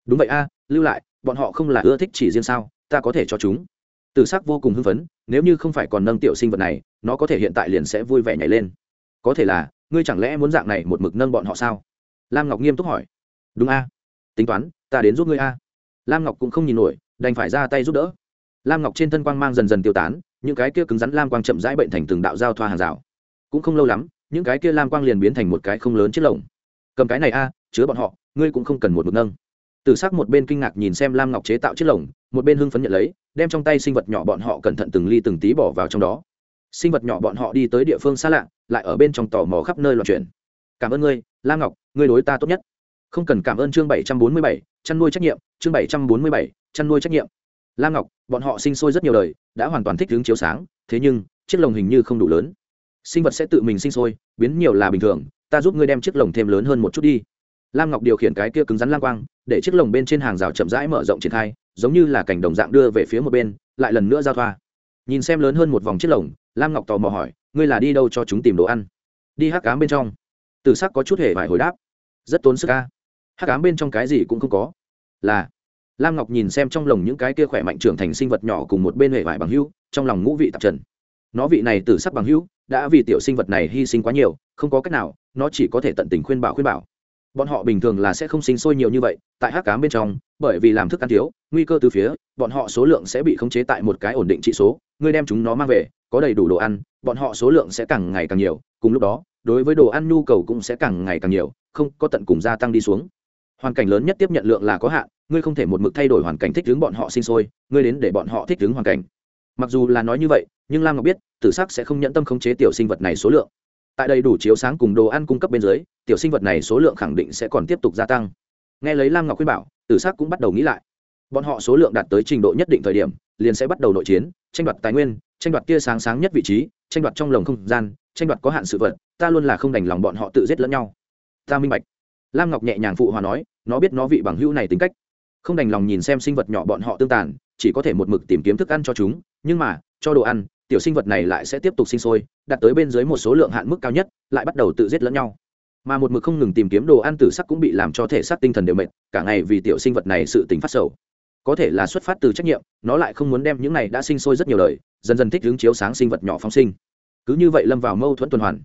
Đúng vậy a, lưu lại, bọn họ không là ưa thích chỉ riêng sao? Ta có thể cho chúng tử sắc vô cùng hưng phấn, nếu như không phải còn nâng tiểu sinh vật này, nó có thể hiện tại liền sẽ vui vẻ nhảy lên. Có thể là, ngươi chẳng lẽ muốn dạng này một mực nâng bọn họ sao? Lam ngọc nghiêm túc hỏi. Đúng a. Tính toán, ta đến giúp ngươi a. Lam ngọc cũng không nhìn nổi, đành phải ra tay giúp đỡ. Lam ngọc trên thân quang mang dần dần tiêu tán, những cái kia cứng rắn lam quang chậm rãi bệnh thành từng đạo giao thoa hàng rào. Cũng không lâu lắm, những cái kia lam quang liền biến thành một cái không lớn chiếc lồng. Cầm cái này a, chứa bọn họ, ngươi cũng không cần một mực nâng. Từ sắc một bên kinh ngạc nhìn xem lam ngọc chế tạo chiếc lồng, một bên hưng phấn nhận lấy đem trong tay sinh vật nhỏ bọn họ cẩn thận từng ly từng tí bỏ vào trong đó. Sinh vật nhỏ bọn họ đi tới địa phương xa lạ, lại ở bên trong tò mò khắp nơi loạn chuyển. Cảm ơn ngươi lam ngọc, ngươi đối ta tốt nhất. Không cần cảm ơn chương bảy trăm bốn mươi bảy, chăn nuôi trách nhiệm, chương bảy trăm bốn mươi bảy, chăn nuôi trách nhiệm. Lam ngọc, bọn họ sinh sôi rất nhiều đời, đã hoàn toàn thích hướng chiếu sáng, thế nhưng, chiếc lồng hình như không đủ lớn. Sinh vật sẽ tự mình sinh sôi, biến nhiều là bình thường, ta giúp ngươi đem chiếc lồng thêm lớn hơn một chút đi. Lam ngọc điều khiển cái kia cứng rắn lam quang, để chiếc lồng bên trên hàng rào chậm rãi mở rộng triển khai giống như là cảnh đồng dạng đưa về phía một bên, lại lần nữa giao thoa. Nhìn xem lớn hơn một vòng chiếc lồng, lam ngọc tò mò hỏi, ngươi là đi đâu cho chúng tìm đồ ăn? Đi hắc cám bên trong. Từ sắc có chút hề vải hồi đáp, rất tốn sức ca hắc cám bên trong cái gì cũng không có. Là. Lam ngọc nhìn xem trong lồng những cái kia khỏe mạnh trưởng thành sinh vật nhỏ cùng một bên hề vải bằng hữu, trong lòng ngũ vị tạp trần. Nó vị này từ sắc bằng hữu, đã vì tiểu sinh vật này hy sinh quá nhiều, không có cách nào, nó chỉ có thể tận tình khuyên bảo khuyên bảo. Bọn họ bình thường là sẽ không sinh sôi nhiều như vậy, tại hắc cám bên trong bởi vì làm thức ăn thiếu, nguy cơ từ phía, bọn họ số lượng sẽ bị khống chế tại một cái ổn định trị số, ngươi đem chúng nó mang về, có đầy đủ đồ ăn, bọn họ số lượng sẽ càng ngày càng nhiều, cùng lúc đó, đối với đồ ăn nhu cầu cũng sẽ càng ngày càng nhiều, không có tận cùng gia tăng đi xuống. Hoàn cảnh lớn nhất tiếp nhận lượng là có hạn, ngươi không thể một mực thay đổi hoàn cảnh thích ứng bọn họ sinh sôi, ngươi đến để bọn họ thích ứng hoàn cảnh. Mặc dù là nói như vậy, nhưng lam ngọc biết, tử sắc sẽ không nhận tâm khống chế tiểu sinh vật này số lượng. Tại đây đủ chiếu sáng cùng đồ ăn cung cấp bên dưới, tiểu sinh vật này số lượng khẳng định sẽ còn tiếp tục gia tăng nghe lấy lam ngọc khuyên bảo, tử sắc cũng bắt đầu nghĩ lại. Bọn họ số lượng đạt tới trình độ nhất định thời điểm, liền sẽ bắt đầu nội chiến, tranh đoạt tài nguyên, tranh đoạt tia sáng sáng nhất vị trí, tranh đoạt trong lồng không gian, tranh đoạt có hạn sự vật, ta luôn là không đành lòng bọn họ tự giết lẫn nhau. Ta minh bạch. Lam ngọc nhẹ nhàng phụ hòa nói, nó biết nó vị bằng hữu này tính cách. Không đành lòng nhìn xem sinh vật nhỏ bọn họ tương tàn, chỉ có thể một mực tìm kiếm thức ăn cho chúng, nhưng mà, cho đồ ăn, tiểu sinh vật này lại sẽ tiếp tục sinh sôi, đạt tới bên dưới một số lượng hạn mức cao nhất, lại bắt đầu tự giết lẫn nhau mà một mực không ngừng tìm kiếm đồ ăn tử sắc cũng bị làm cho thể xác tinh thần đều mệt, cả ngày vì tiểu sinh vật này sự tính phát sầu. Có thể là xuất phát từ trách nhiệm, nó lại không muốn đem những này đã sinh sôi rất nhiều đời, dần dần thích hướng chiếu sáng sinh vật nhỏ phóng sinh. Cứ như vậy lâm vào mâu thuẫn tuần hoàn.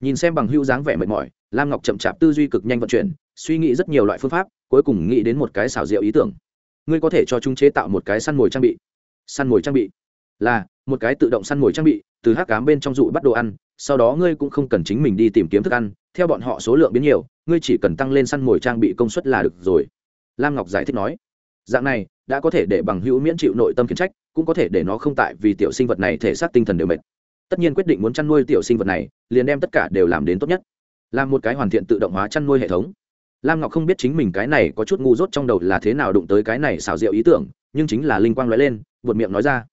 Nhìn xem bằng hữu dáng vẻ mệt mỏi, lam ngọc chậm chạp tư duy cực nhanh vận chuyển, suy nghĩ rất nhiều loại phương pháp, cuối cùng nghĩ đến một cái xảo diệu ý tưởng. Ngươi có thể cho chúng chế tạo một cái săn mồi trang bị. Săn mồi trang bị? Là, một cái tự động săn mồi trang bị, từ hát cám bên trong dụ bắt đồ ăn, sau đó ngươi cũng không cần chính mình đi tìm kiếm thức ăn theo bọn họ số lượng biến nhiều, ngươi chỉ cần tăng lên săn mồi trang bị công suất là được rồi. Lam ngọc giải thích nói. Dạng này, đã có thể để bằng hữu miễn chịu nội tâm khiển trách, cũng có thể để nó không tại vì tiểu sinh vật này thể xác tinh thần đều mệt. Tất nhiên quyết định muốn chăn nuôi tiểu sinh vật này, liền đem tất cả đều làm đến tốt nhất. Làm một cái hoàn thiện tự động hóa chăn nuôi hệ thống. Lam ngọc không biết chính mình cái này có chút ngu dốt trong đầu là thế nào đụng tới cái này xảo diệu ý tưởng, nhưng chính là linh quang nói lên, buột miệng nói ra.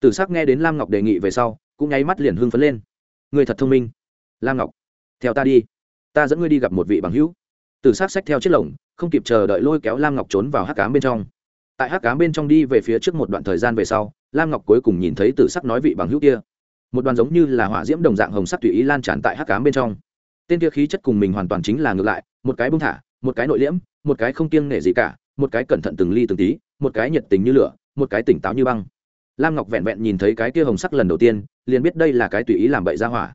Tử sắc nghe đến lam ngọc đề nghị về sau, cũng nháy mắt liền hưng phấn lên. Người thật thông minh. Lam ngọc, theo ta đi ta dẫn ngươi đi gặp một vị bằng hữu. Tử sắc xách theo chiếc lồng, không kịp chờ đợi lôi kéo lam ngọc trốn vào hắc cám bên trong. Tại hắc cám bên trong đi về phía trước một đoạn thời gian về sau, lam ngọc cuối cùng nhìn thấy tử sắc nói vị bằng hữu kia. Một đoàn giống như là hỏa diễm đồng dạng hồng sắc tùy ý lan tràn tại hắc cám bên trong. Tên kia khí chất cùng mình hoàn toàn chính là ngược lại, một cái bung thả, một cái nội liễm, một cái không kiêng nể gì cả, một cái cẩn thận từng ly từng tí, một cái nhiệt tình như lửa, một cái tỉnh táo như băng. Lam ngọc vẹn vẹn nhìn thấy cái kia hồng sắc lần đầu tiên, liền biết đây là cái tùy ý làm bậy ra hỏa.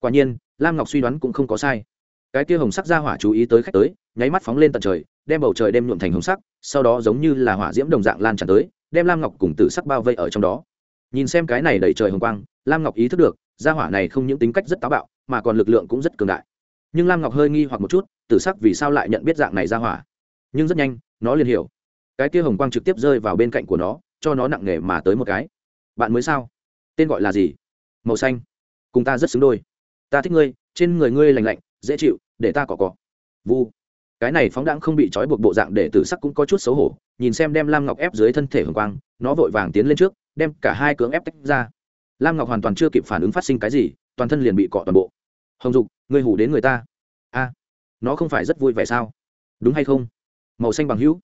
Quả nhiên, lam ngọc suy đoán cũng không có sai cái kia hồng sắc ra hỏa chú ý tới khách tới, nháy mắt phóng lên tận trời, đem bầu trời đem nhuộm thành hồng sắc, sau đó giống như là hỏa diễm đồng dạng lan tràn tới, đem lam ngọc cùng tử sắc bao vây ở trong đó. Nhìn xem cái này đầy trời hồng quang, lam ngọc ý thức được, ra hỏa này không những tính cách rất táo bạo, mà còn lực lượng cũng rất cường đại. Nhưng lam ngọc hơi nghi hoặc một chút, tử sắc vì sao lại nhận biết dạng này ra hỏa? Nhưng rất nhanh, nó liền hiểu. Cái kia hồng quang trực tiếp rơi vào bên cạnh của nó, cho nó nặng nề mà tới một cái. Bạn mới sao? Tên gọi là gì? Màu xanh. Cùng ta rất xứng đôi. Ta thích ngươi, trên người ngươi lành lạnh dễ chịu, để ta cọ cọ. Vu. Cái này phóng đãng không bị trói buộc bộ dạng để tử sắc cũng có chút xấu hổ, nhìn xem đem lam ngọc ép dưới thân thể hồng quang, nó vội vàng tiến lên trước, đem cả hai cưỡng ép tách ra. Lam ngọc hoàn toàn chưa kịp phản ứng phát sinh cái gì, toàn thân liền bị cọ toàn bộ. Hồng dục, ngươi hủ đến người ta. A, nó không phải rất vui vẻ sao? Đúng hay không? Màu xanh bằng hữu.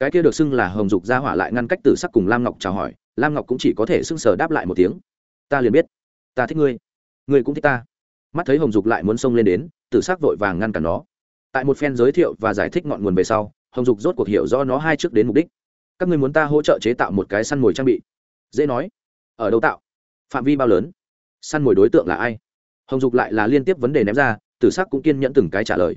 Cái kia được xưng là hồng dục ra hỏa lại ngăn cách tử sắc cùng lam ngọc chào hỏi, lam ngọc cũng chỉ có thể sưng sờ đáp lại một tiếng. Ta liền biết. Ta thích ngươi. Ngươi cũng thích ta. Mắt thấy hồng dục lại muốn xông lên đến tử sắc vội vàng ngăn cản nó. Tại một phen giới thiệu và giải thích ngọn nguồn về sau, hồng dục rốt cuộc hiểu do nó hai trước đến mục đích. Các người muốn ta hỗ trợ chế tạo một cái săn mồi trang bị? Dễ nói. Ở đâu tạo? Phạm vi bao lớn? Săn mồi đối tượng là ai? Hồng dục lại là liên tiếp vấn đề ném ra, tử sắc cũng kiên nhẫn từng cái trả lời.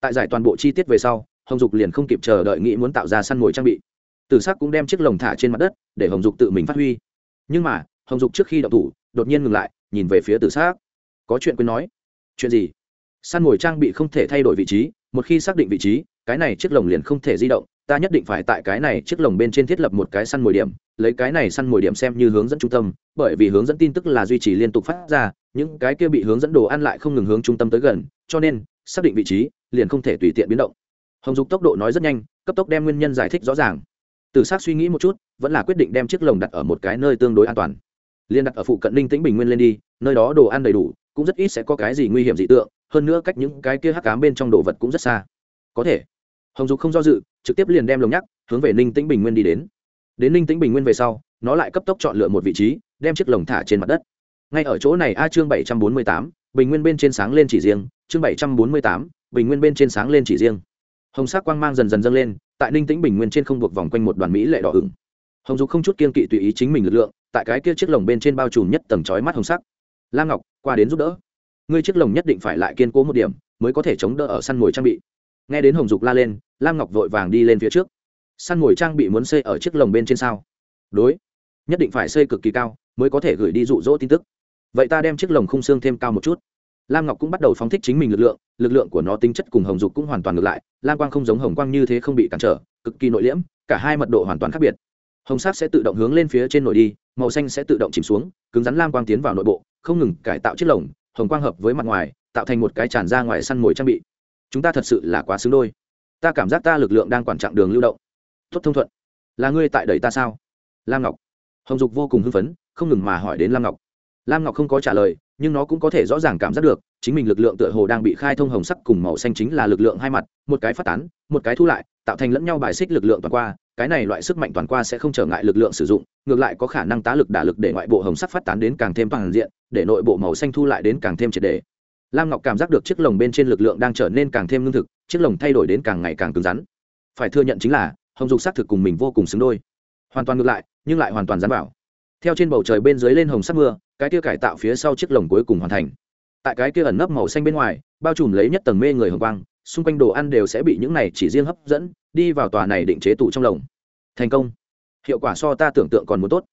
Tại giải toàn bộ chi tiết về sau, hồng dục liền không kịp chờ đợi nghĩ muốn tạo ra săn mồi trang bị. Tử sắc cũng đem chiếc lồng thả trên mặt đất, để hồng dục tự mình phát huy. Nhưng mà, hồng dục trước khi đậu thủ, đột nhiên ngừng lại, nhìn về phía tử sắc. Có chuyện quên nói. Chuyện gì? Săn mồi trang bị không thể thay đổi vị trí, một khi xác định vị trí, cái này chiếc lồng liền không thể di động. Ta nhất định phải tại cái này chiếc lồng bên trên thiết lập một cái săn mồi điểm, lấy cái này săn mồi điểm xem như hướng dẫn trung tâm, bởi vì hướng dẫn tin tức là duy trì liên tục phát ra, những cái kia bị hướng dẫn đồ ăn lại không ngừng hướng trung tâm tới gần, cho nên, xác định vị trí, liền không thể tùy tiện biến động. Hồng dục tốc độ nói rất nhanh, cấp tốc đem nguyên nhân giải thích rõ ràng. Từ s suy nghĩ một chút, vẫn là quyết định đem chiếc lồng đặt ở một cái nơi tương đối an toàn. Liên đặt ở phụ cận ninh tĩnh bình nguyên lên đi, nơi đó đồ ăn đầy đủ cũng rất ít sẽ có cái gì nguy hiểm dị tượng, hơn nữa cách những cái kia hắc cám bên trong đồ vật cũng rất xa. Có thể, hồng dục không do dự, trực tiếp liền đem lồng nhắc, hướng về ninh tĩnh bình nguyên đi đến. Đến ninh tĩnh bình nguyên về sau, nó lại cấp tốc chọn lựa một vị trí, đem chiếc lồng thả trên mặt đất. Ngay ở chỗ này a chương bảy trăm bốn mươi tám, bình nguyên bên trên sáng lên chỉ riêng, chương bảy trăm bốn mươi tám, bình nguyên bên trên sáng lên chỉ riêng. Hồng sắc quang mang dần dần dâng lên, tại ninh tĩnh bình nguyên trên không buộc vòng quanh một đoàn mỹ lệ đỏ ửng. Hồng dục không chút kiên kỵ tùy ý chính mình lực lượng, tại cái kia chiếc lồng bên trên bao trùm nhất tầng trói mắt hồng sắc lam ngọc, qua đến giúp đỡ. Ngươi chiếc lồng nhất định phải lại kiên cố một điểm, mới có thể chống đỡ ở săn mồi trang bị. Nghe đến hồng dục la lên, lam ngọc vội vàng đi lên phía trước. Săn mồi trang bị muốn xây ở chiếc lồng bên trên sao? Đối, nhất định phải xây cực kỳ cao, mới có thể gửi đi rụ rỗ tin tức. Vậy ta đem chiếc lồng khung xương thêm cao một chút. Lam ngọc cũng bắt đầu phóng thích chính mình lực lượng lực lượng của nó tính chất cùng hồng dục cũng hoàn toàn ngược lại, lam quang không giống hồng quang như thế không bị cản trở, cực kỳ nội liễm, cả hai mật độ hoàn toàn khác biệt. Hồng sắc sẽ tự động hướng lên phía trên nổi đi màu xanh sẽ tự động chìm xuống, cứng rắn lam quang tiến vào nội bộ, không ngừng cải tạo chiếc lồng, hồng quang hợp với mặt ngoài, tạo thành một cái tràn ra ngoài săn mồi trang bị. Chúng ta thật sự là quá xứng đôi. Ta cảm giác ta lực lượng đang quản trạng đường lưu động. Tốt thông thuận. Là ngươi tại đẩy ta sao? Lam ngọc. Hồng dục vô cùng hưng phấn, không ngừng mà hỏi đến lam ngọc. Lam ngọc không có trả lời, nhưng nó cũng có thể rõ ràng cảm giác được, chính mình lực lượng tựa hồ đang bị khai thông hồng sắc cùng màu xanh chính là lực lượng hai mặt, một cái phát tán, một cái thu lại tạo thành lẫn nhau bài xích lực lượng toàn qua, cái này loại sức mạnh toàn qua sẽ không trở ngại lực lượng sử dụng, ngược lại có khả năng tá lực đả lực để ngoại bộ hồng sắc phát tán đến càng thêm toàn diện, để nội bộ màu xanh thu lại đến càng thêm triệt đề lam ngọc cảm giác được chiếc lồng bên trên lực lượng đang trở nên càng thêm lương thực, chiếc lồng thay đổi đến càng ngày càng cứng rắn. Phải thừa nhận chính là, hồng dục xác thực cùng mình vô cùng xứng đôi. Hoàn toàn ngược lại, nhưng lại hoàn toàn dán vào. Theo trên bầu trời bên dưới lên hồng sắc mưa, cái kia cải tạo phía sau chiếc lồng cuối cùng hoàn thành. Tại cái kia ẩn nấp màu xanh bên ngoài, bao trùm lấy nhất tầng mê người hồng quang xung quanh đồ ăn đều sẽ bị những này chỉ riêng hấp dẫn, đi vào tòa này định chế tủ trong lồng. Thành công. Hiệu quả so ta tưởng tượng còn muốn tốt.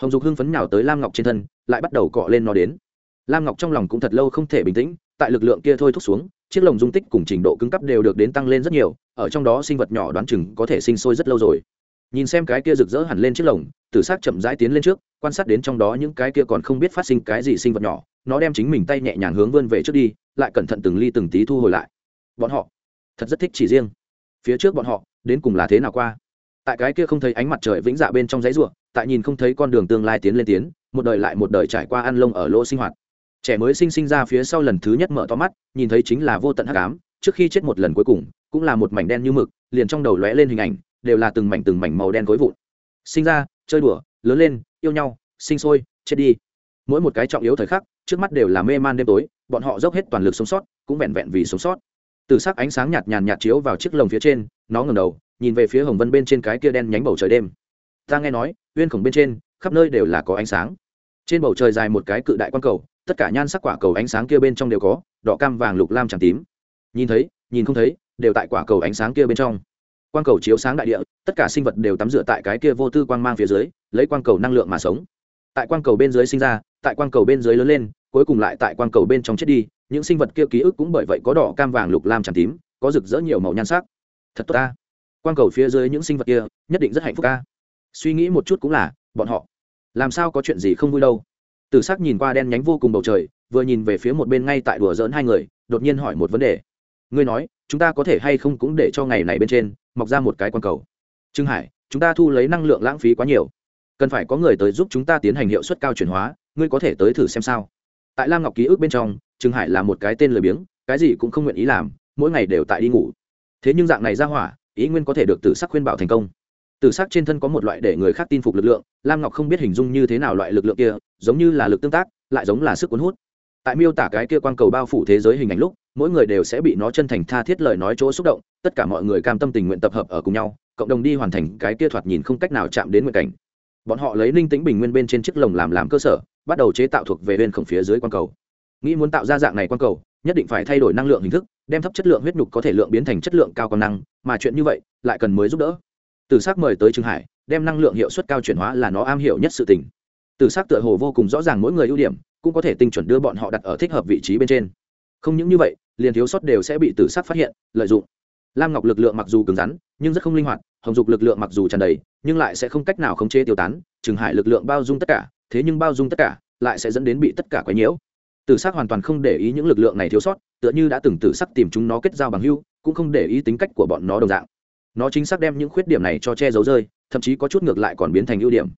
Hồng dục hưng phấn nhào tới lam ngọc trên thân, lại bắt đầu cọ lên nó đến. Lam ngọc trong lòng cũng thật lâu không thể bình tĩnh, tại lực lượng kia thôi thúc xuống, chiếc lồng dung tích cùng trình độ cứng cấp đều được đến tăng lên rất nhiều, ở trong đó sinh vật nhỏ đoán chừng có thể sinh sôi rất lâu rồi. Nhìn xem cái kia rực rỡ hẳn lên chiếc lồng, tử s á c chậm rãi tiến lên trước, quan sát đến trong đó những cái kia còn không biết phát sinh cái gì sinh vật nhỏ, nó đem chính mình tay nhẹ nhàng hướng vươn về trước đi, lại cẩn thận từng ly từng tí thu hồi lại bọn họ. Thật rất thích chỉ riêng. Phía trước bọn họ, đến cùng là thế nào qua? Tại cái kia không thấy ánh mặt trời vĩnh dạ bên trong giấy ruộng tại nhìn không thấy con đường tương lai tiến lên tiến, một đời lại một đời trải qua ăn lông ở lỗ sinh hoạt. Trẻ mới sinh sinh ra phía sau lần thứ nhất mở to mắt, nhìn thấy chính là vô tận hắc ám, trước khi chết một lần cuối cùng, cũng là một mảnh đen như mực, liền trong đầu lóe lên hình ảnh, đều là từng mảnh từng mảnh màu đen khối vụn. Sinh ra, chơi đùa, lớn lên, yêu nhau, sinh sôi, chết đi. Mỗi một cái trọng yếu thời khắc, trước mắt đều là mê man đêm tối, bọn họ dốc hết toàn lực sống sót, cũng vẹn vẹn vì sống sót từ sắc ánh sáng nhạt nhàn nhạt chiếu vào chiếc lồng phía trên, nó ngẩng đầu, nhìn về phía hồng vân bên trên cái kia đen nhánh bầu trời đêm. Ta nghe nói, uyên khổng bên trên, khắp nơi đều là có ánh sáng. Trên bầu trời dài một cái cự đại quan cầu, tất cả nhan sắc quả cầu ánh sáng kia bên trong đều có, đỏ cam vàng lục lam tràng tím. Nhìn thấy, nhìn không thấy, đều tại quả cầu ánh sáng kia bên trong. Quang cầu chiếu sáng đại địa, tất cả sinh vật đều tắm rửa tại cái kia vô tư quang mang phía dưới, lấy quang cầu năng lượng mà sống. Tại quang cầu bên dưới sinh ra, tại quang cầu bên dưới lớn lên cuối cùng lại tại quang cầu bên trong chết đi, những sinh vật kia ký ức cũng bởi vậy có đỏ, cam, vàng, lục, lam tràn tím, có rực rỡ nhiều màu nhan sắc. Thật tốt ta. Quang cầu phía dưới những sinh vật kia, nhất định rất hạnh phúc ca suy nghĩ một chút cũng là, bọn họ, làm sao có chuyện gì không vui đâu. Từ sắc nhìn qua đen nhánh vô cùng bầu trời, vừa nhìn về phía một bên ngay tại đùa dỡn hai người, đột nhiên hỏi một vấn đề. Ngươi nói, chúng ta có thể hay không cũng để cho ngày này bên trên, mọc ra một cái quang cầu. Trương hải, chúng ta thu lấy năng lượng lãng phí quá nhiều. Cần phải có người tới giúp chúng ta tiến hành hiệu suất cao chuyển hóa, ngươi có thể tới thử xem sao? Tại lam ngọc ký ức bên trong trương hải là một cái tên lười biếng, cái gì cũng không nguyện ý làm, mỗi ngày đều tại đi ngủ. Thế nhưng dạng này ra hỏa, ý nguyên có thể được tử sắc khuyên bảo thành công. Tử sắc trên thân có một loại để người khác tin phục lực lượng, lam ngọc không biết hình dung như thế nào loại lực lượng kia, giống như là lực tương tác, lại giống là sức cuốn hút. Tại miêu tả cái kia quan cầu bao phủ thế giới hình ảnh lúc, mỗi người đều sẽ bị nó chân thành tha thiết lời nói chỗ xúc động, tất cả mọi người cam tâm tình nguyện tập hợp ở cùng nhau, cộng đồng đi hoàn thành cái kia thoạt nhìn không cách nào chạm đến nguyện cảnh. Bọn họ lấy linh tĩnh bình nguyên bên trên chiếc lồng làm làm cơ sở bắt đầu chế tạo thuộc về bên khổng phía dưới quang cầu. Nghĩ muốn tạo ra dạng này quang cầu, nhất định phải thay đổi năng lượng hình thức, đem thấp chất lượng huyết nhục có thể lượng biến thành chất lượng cao công năng, mà chuyện như vậy lại cần mới giúp đỡ. Từ s ắ c mời tới trường hải, đem năng lượng hiệu suất cao chuyển hóa là nó am hiểu nhất sự tình. Từ s ắ c tựa hồ vô cùng rõ ràng mỗi người ưu điểm, cũng có thể tinh chuẩn đưa bọn họ đặt ở thích hợp vị trí bên trên. Không những như vậy, liền thiếu sót đều sẽ bị tử sắc phát hiện, lợi dụng. Lam ngọc lực lượng mặc dù cứng rắn, nhưng rất không linh hoạt, hồng dục lực lượng mặc dù tràn đầy, nhưng lại sẽ không cách nào khống chế tiêu tán trừng hại lực lượng bao dung tất cả thế nhưng bao dung tất cả, lại sẽ dẫn đến bị tất cả quấy nhiễu. Tử sắc hoàn toàn không để ý những lực lượng này thiếu sót, tựa như đã từng tử sắc tìm chúng nó kết giao bằng hưu cũng không để ý tính cách của bọn nó đồng dạng. Nó chính xác đem những khuyết điểm này cho che giấu rơi, thậm chí có chút ngược lại còn biến thành ưu điểm.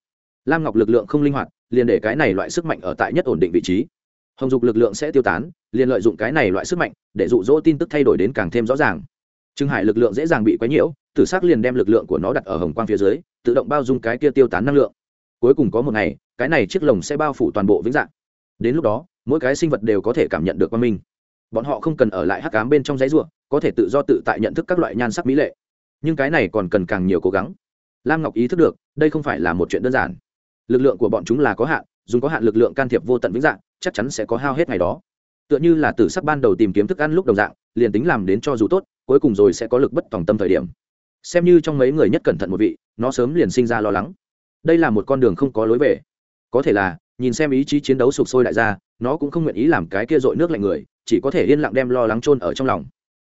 Lam ngọc lực lượng không linh hoạt, liền để cái này loại sức mạnh ở tại nhất ổn định vị trí. Hồng dục lực lượng sẽ tiêu tán, liền lợi dụng cái này loại sức mạnh để dụ dỗ tin tức thay đổi đến càng thêm rõ ràng. Trưng hải lực lượng dễ dàng bị quấy nhiễu, tử s ắ c liền đem lực lượng của nó đặt ở hồng quang phía dưới, tự động bao dung cái kia tiêu tán năng lượng cuối cùng có một ngày, cái này chiếc lồng sẽ bao phủ toàn bộ vĩnh dạng. Đến lúc đó, mỗi cái sinh vật đều có thể cảm nhận được quan minh. Bọn họ không cần ở lại hắc cám bên trong giấy ruộng có thể tự do tự tại nhận thức các loại nhan sắc mỹ lệ. Nhưng cái này còn cần càng nhiều cố gắng. Lam ngọc ý thức được, đây không phải là một chuyện đơn giản. Lực lượng của bọn chúng là có hạn, dùng có hạn lực lượng can thiệp vô tận vĩnh dạng, chắc chắn sẽ có hao hết ngày đó. Tựa như là tử sắc ban đầu tìm kiếm thức ăn lúc đồng dạng, liền tính làm đến cho dù tốt, cuối cùng rồi sẽ có lực bất tòng tâm thời điểm. Xem như trong mấy người nhất cẩn thận một vị, nó sớm liền sinh ra lo lắng đây là một con đường không có lối về. Có thể là, nhìn xem ý chí chiến đấu sụp sôi đại gia, nó cũng không nguyện ý làm cái kia dội nước lạnh người, chỉ có thể yên lặng đem lo lắng chôn ở trong lòng.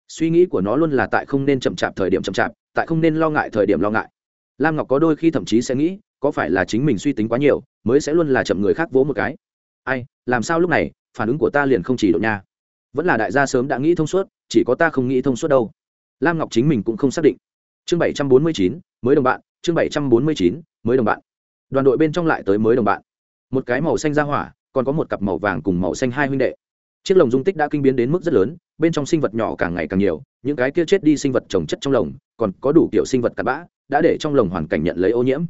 Suy nghĩ của nó luôn là tại không nên chậm chạp thời điểm chậm chạp, tại không nên lo ngại thời điểm lo ngại. Lam ngọc có đôi khi thậm chí sẽ nghĩ, có phải là chính mình suy tính quá nhiều, mới sẽ luôn là chậm người khác vỗ một cái. Ai, làm sao lúc này, phản ứng của ta liền không chỉ độ nha. Vẫn là đại gia sớm đã nghĩ thông suốt, chỉ có ta không nghĩ thông suốt đâu. Lam ngọc chính mình cũng không xác định. Chương bảy trăm bốn mươi chín, mới đồng bạn, chương bảy trăm bốn mươi chín mới đồng bạn. Đoàn đội bên trong lại tới mới đồng bạn. Một cái màu xanh ra hỏa, còn có một cặp màu vàng cùng màu xanh hai huynh đệ. Chiếc lồng dung tích đã kinh biến đến mức rất lớn, bên trong sinh vật nhỏ càng ngày càng nhiều, những cái kia chết đi sinh vật trồng chất trong lồng, còn có đủ kiểu sinh vật cặn bã, đã để trong lồng hoàn cảnh nhận lấy ô nhiễm.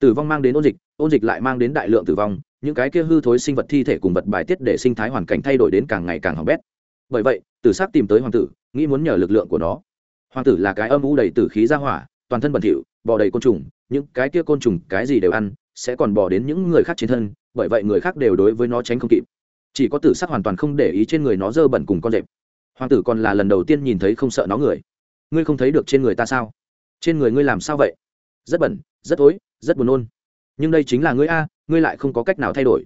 Tử vong mang đến ôn dịch ôn dịch lại mang đến đại lượng tử vong, những cái kia hư thối sinh vật thi thể cùng vật bài tiết để sinh thái hoàn cảnh thay đổi đến càng ngày càng hỏng bét. Bởi vậy, tử s tìm tới hoàng tử, nghĩ muốn nhờ lực lượng của nó. Hoàng tử là cái âm u đầy tử khí ra hỏa toàn thân bẩn thỉu, bò đầy côn trùng, những cái kia côn trùng, cái gì đều ăn, sẽ còn bỏ đến những người khác trên thân, bởi vậy người khác đều đối với nó tránh không kịp. Chỉ có tử sắc hoàn toàn không để ý trên người nó dơ bẩn cùng con rệp. Hoàng tử còn là lần đầu tiên nhìn thấy không sợ nó người. Ngươi không thấy được trên người ta sao? Trên người ngươi làm sao vậy? Rất bẩn, rất tối, rất buồn nôn. Nhưng đây chính là ngươi a, ngươi lại không có cách nào thay đổi.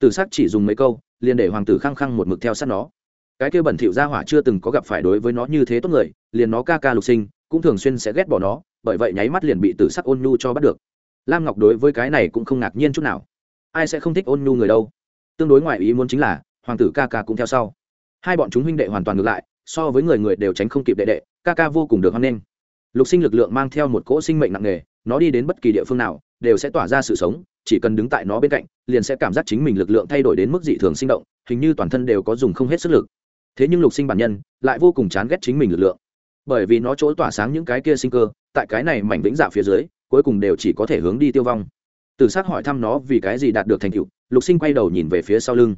Tử sắc chỉ dùng mấy câu, liền để hoàng tử khăng khăng một mực theo sát nó. Cái kia bẩn thỉu gia hỏa chưa từng có gặp phải đối với nó như thế tốt người, liền nó ca ca lục sinh, cũng thường xuyên sẽ ghét bỏ nó bởi vậy nháy mắt liền bị tử sắc ôn nhu cho bắt được. Lam ngọc đối với cái này cũng không ngạc nhiên chút nào. Ai sẽ không thích ôn nhu người đâu? Tương đối ngoại ý muốn chính là, hoàng tử ca ca cũng theo sau. Hai bọn chúng huynh đệ hoàn toàn ngược lại, so với người người đều tránh không kịp đệ đệ, ca ca vô cùng được hoan nghênh. Lục sinh lực lượng mang theo một cỗ sinh mệnh nặng nề, nó đi đến bất kỳ địa phương nào, đều sẽ tỏa ra sự sống, chỉ cần đứng tại nó bên cạnh, liền sẽ cảm giác chính mình lực lượng thay đổi đến mức dị thường sinh động, hình như toàn thân đều có dùng không hết sức lực. Thế nhưng lục sinh bản nhân, lại vô cùng chán ghét chính mình lực lượng bởi vì nó chỗ tỏa sáng những cái kia sinh cơ, tại cái này mảnh vĩnh dạ phía dưới, cuối cùng đều chỉ có thể hướng đi tiêu vong. Tử s hỏi thăm nó vì cái gì đạt được thành tựu, lục sinh quay đầu nhìn về phía sau lưng.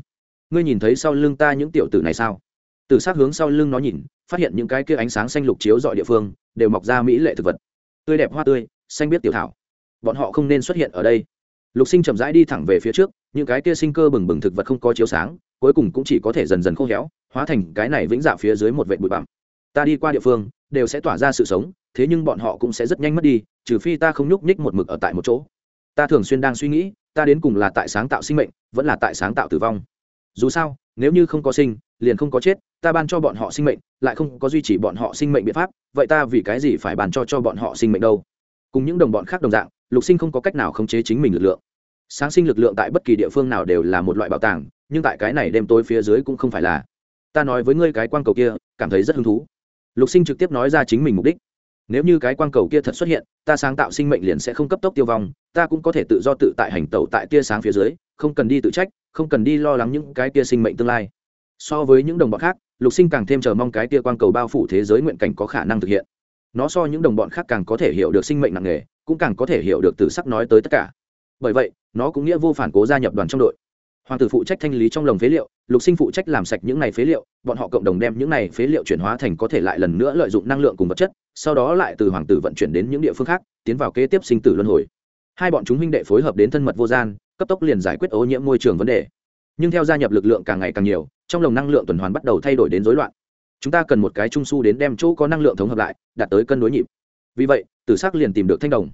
Ngươi nhìn thấy sau lưng ta những tiểu tử này sao? Tử s hướng sau lưng nó nhìn, phát hiện những cái kia ánh sáng xanh lục chiếu dọi địa phương, đều mọc ra mỹ lệ thực vật. Tươi đẹp hoa tươi, xanh biết tiểu thảo. Bọn họ không nên xuất hiện ở đây. Lục sinh chậm rãi đi thẳng về phía trước, những cái kia sinh cơ bừng bừng thực vật không có chiếu sáng, cuối cùng cũng chỉ có thể dần dần khô héo, hóa thành cái này vĩnh dạ phía dưới một vệ bụi bặm. Ta đi qua địa phương đều sẽ tỏa ra sự sống, thế nhưng bọn họ cũng sẽ rất nhanh mất đi, trừ phi ta không nhúc nhích một mực ở tại một chỗ. Ta thường xuyên đang suy nghĩ, ta đến cùng là tại sáng tạo sinh mệnh, vẫn là tại sáng tạo tử vong. Dù sao, nếu như không có sinh, liền không có chết, ta ban cho bọn họ sinh mệnh, lại không có duy trì bọn họ sinh mệnh biện pháp, vậy ta vì cái gì phải bàn cho cho bọn họ sinh mệnh đâu? Cùng những đồng bọn khác đồng dạng, lục sinh không có cách nào khống chế chính mình lực lượng. Sáng sinh lực lượng tại bất kỳ địa phương nào đều là một loại bảo tàng, nhưng tại cái này đêm tối phía dưới cũng không phải là. Ta nói với ngươi cái quang cầu kia, cảm thấy rất hứng thú lục sinh trực tiếp nói ra chính mình mục đích. Nếu như cái quang cầu kia thật xuất hiện, ta sáng tạo sinh mệnh liền sẽ không cấp tốc tiêu vong, ta cũng có thể tự do tự tại hành tẩu tại tia sáng phía dưới, không cần đi tự trách, không cần đi lo lắng những cái tia sinh mệnh tương lai. So với những đồng bọn khác, lục sinh càng thêm chờ mong cái tia quang cầu bao phủ thế giới nguyện cảnh có khả năng thực hiện. Nó so những đồng bọn khác càng có thể hiểu được sinh mệnh nặng nề, cũng càng có thể hiểu được từ sắc nói tới tất cả. Bởi vậy, nó cũng nghĩa vô phản cố gia nhập đoàn trong đội hoàng tử phụ trách thanh lý trong lồng phế liệu, lục sinh phụ trách làm sạch những này phế liệu, bọn họ cộng đồng đem những này phế liệu chuyển hóa thành có thể lại lần nữa lợi dụng năng lượng cùng vật chất, sau đó lại từ hoàng tử vận chuyển đến những địa phương khác, tiến vào kế tiếp sinh tử luân hồi. Hai bọn chúng huynh đệ phối hợp đến thân mật vô gian, cấp tốc liền giải quyết ô nhiễm môi trường vấn đề. Nhưng theo gia nhập lực lượng càng ngày càng nhiều, trong lồng năng lượng tuần hoàn bắt đầu thay đổi đến rối loạn. Chúng ta cần một cái trung su đến đem chỗ có năng lượng thống hợp lại, đạt tới cân đối nhịp. Vì vậy, tử sắc liền tìm được thanh đồng.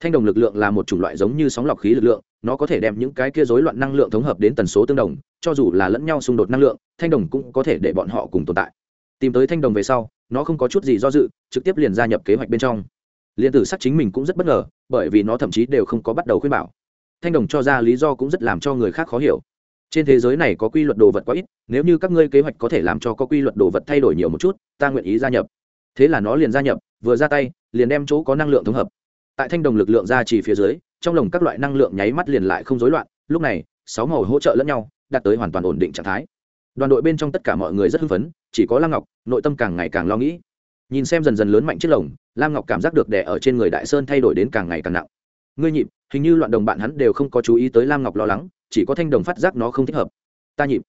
Thanh đồng lực lượng là một chủng loại giống như sóng lọc khí lực lượng nó có thể đem những cái kia rối loạn năng lượng thống hợp đến tần số tương đồng, cho dù là lẫn nhau xung đột năng lượng, thanh đồng cũng có thể để bọn họ cùng tồn tại. Tìm tới thanh đồng về sau, nó không có chút gì do dự, trực tiếp liền gia nhập kế hoạch bên trong. Liền tử sắc chính mình cũng rất bất ngờ, bởi vì nó thậm chí đều không có bắt đầu khuyên bảo. Thanh đồng cho ra lý do cũng rất làm cho người khác khó hiểu. Trên thế giới này có quy luật đồ vật quá ít, nếu như các ngươi kế hoạch có thể làm cho có quy luật đồ vật thay đổi nhiều một chút, ta nguyện ý gia nhập. Thế là nó liền gia nhập, vừa ra tay, liền đem chỗ có năng lượng thống hợp. Tại thanh đồng lực lượng ra chỉ phía dưới trong lồng các loại năng lượng nháy mắt liền lại không rối loạn, lúc này, sáu màu hỗ trợ lẫn nhau, đạt tới hoàn toàn ổn định trạng thái. Đoàn đội bên trong tất cả mọi người rất hưng phấn, chỉ có lam ngọc, nội tâm càng ngày càng lo nghĩ. Nhìn xem dần dần lớn mạnh chiếc lồng, lam ngọc cảm giác được đẻ ở trên người đại sơn thay đổi đến càng ngày càng nặng. Ngươi nhịp, hình như loạn đồng bạn hắn đều không có chú ý tới lam ngọc lo lắng, chỉ có thanh đồng phát giác nó không thích hợp. Ta nhịp.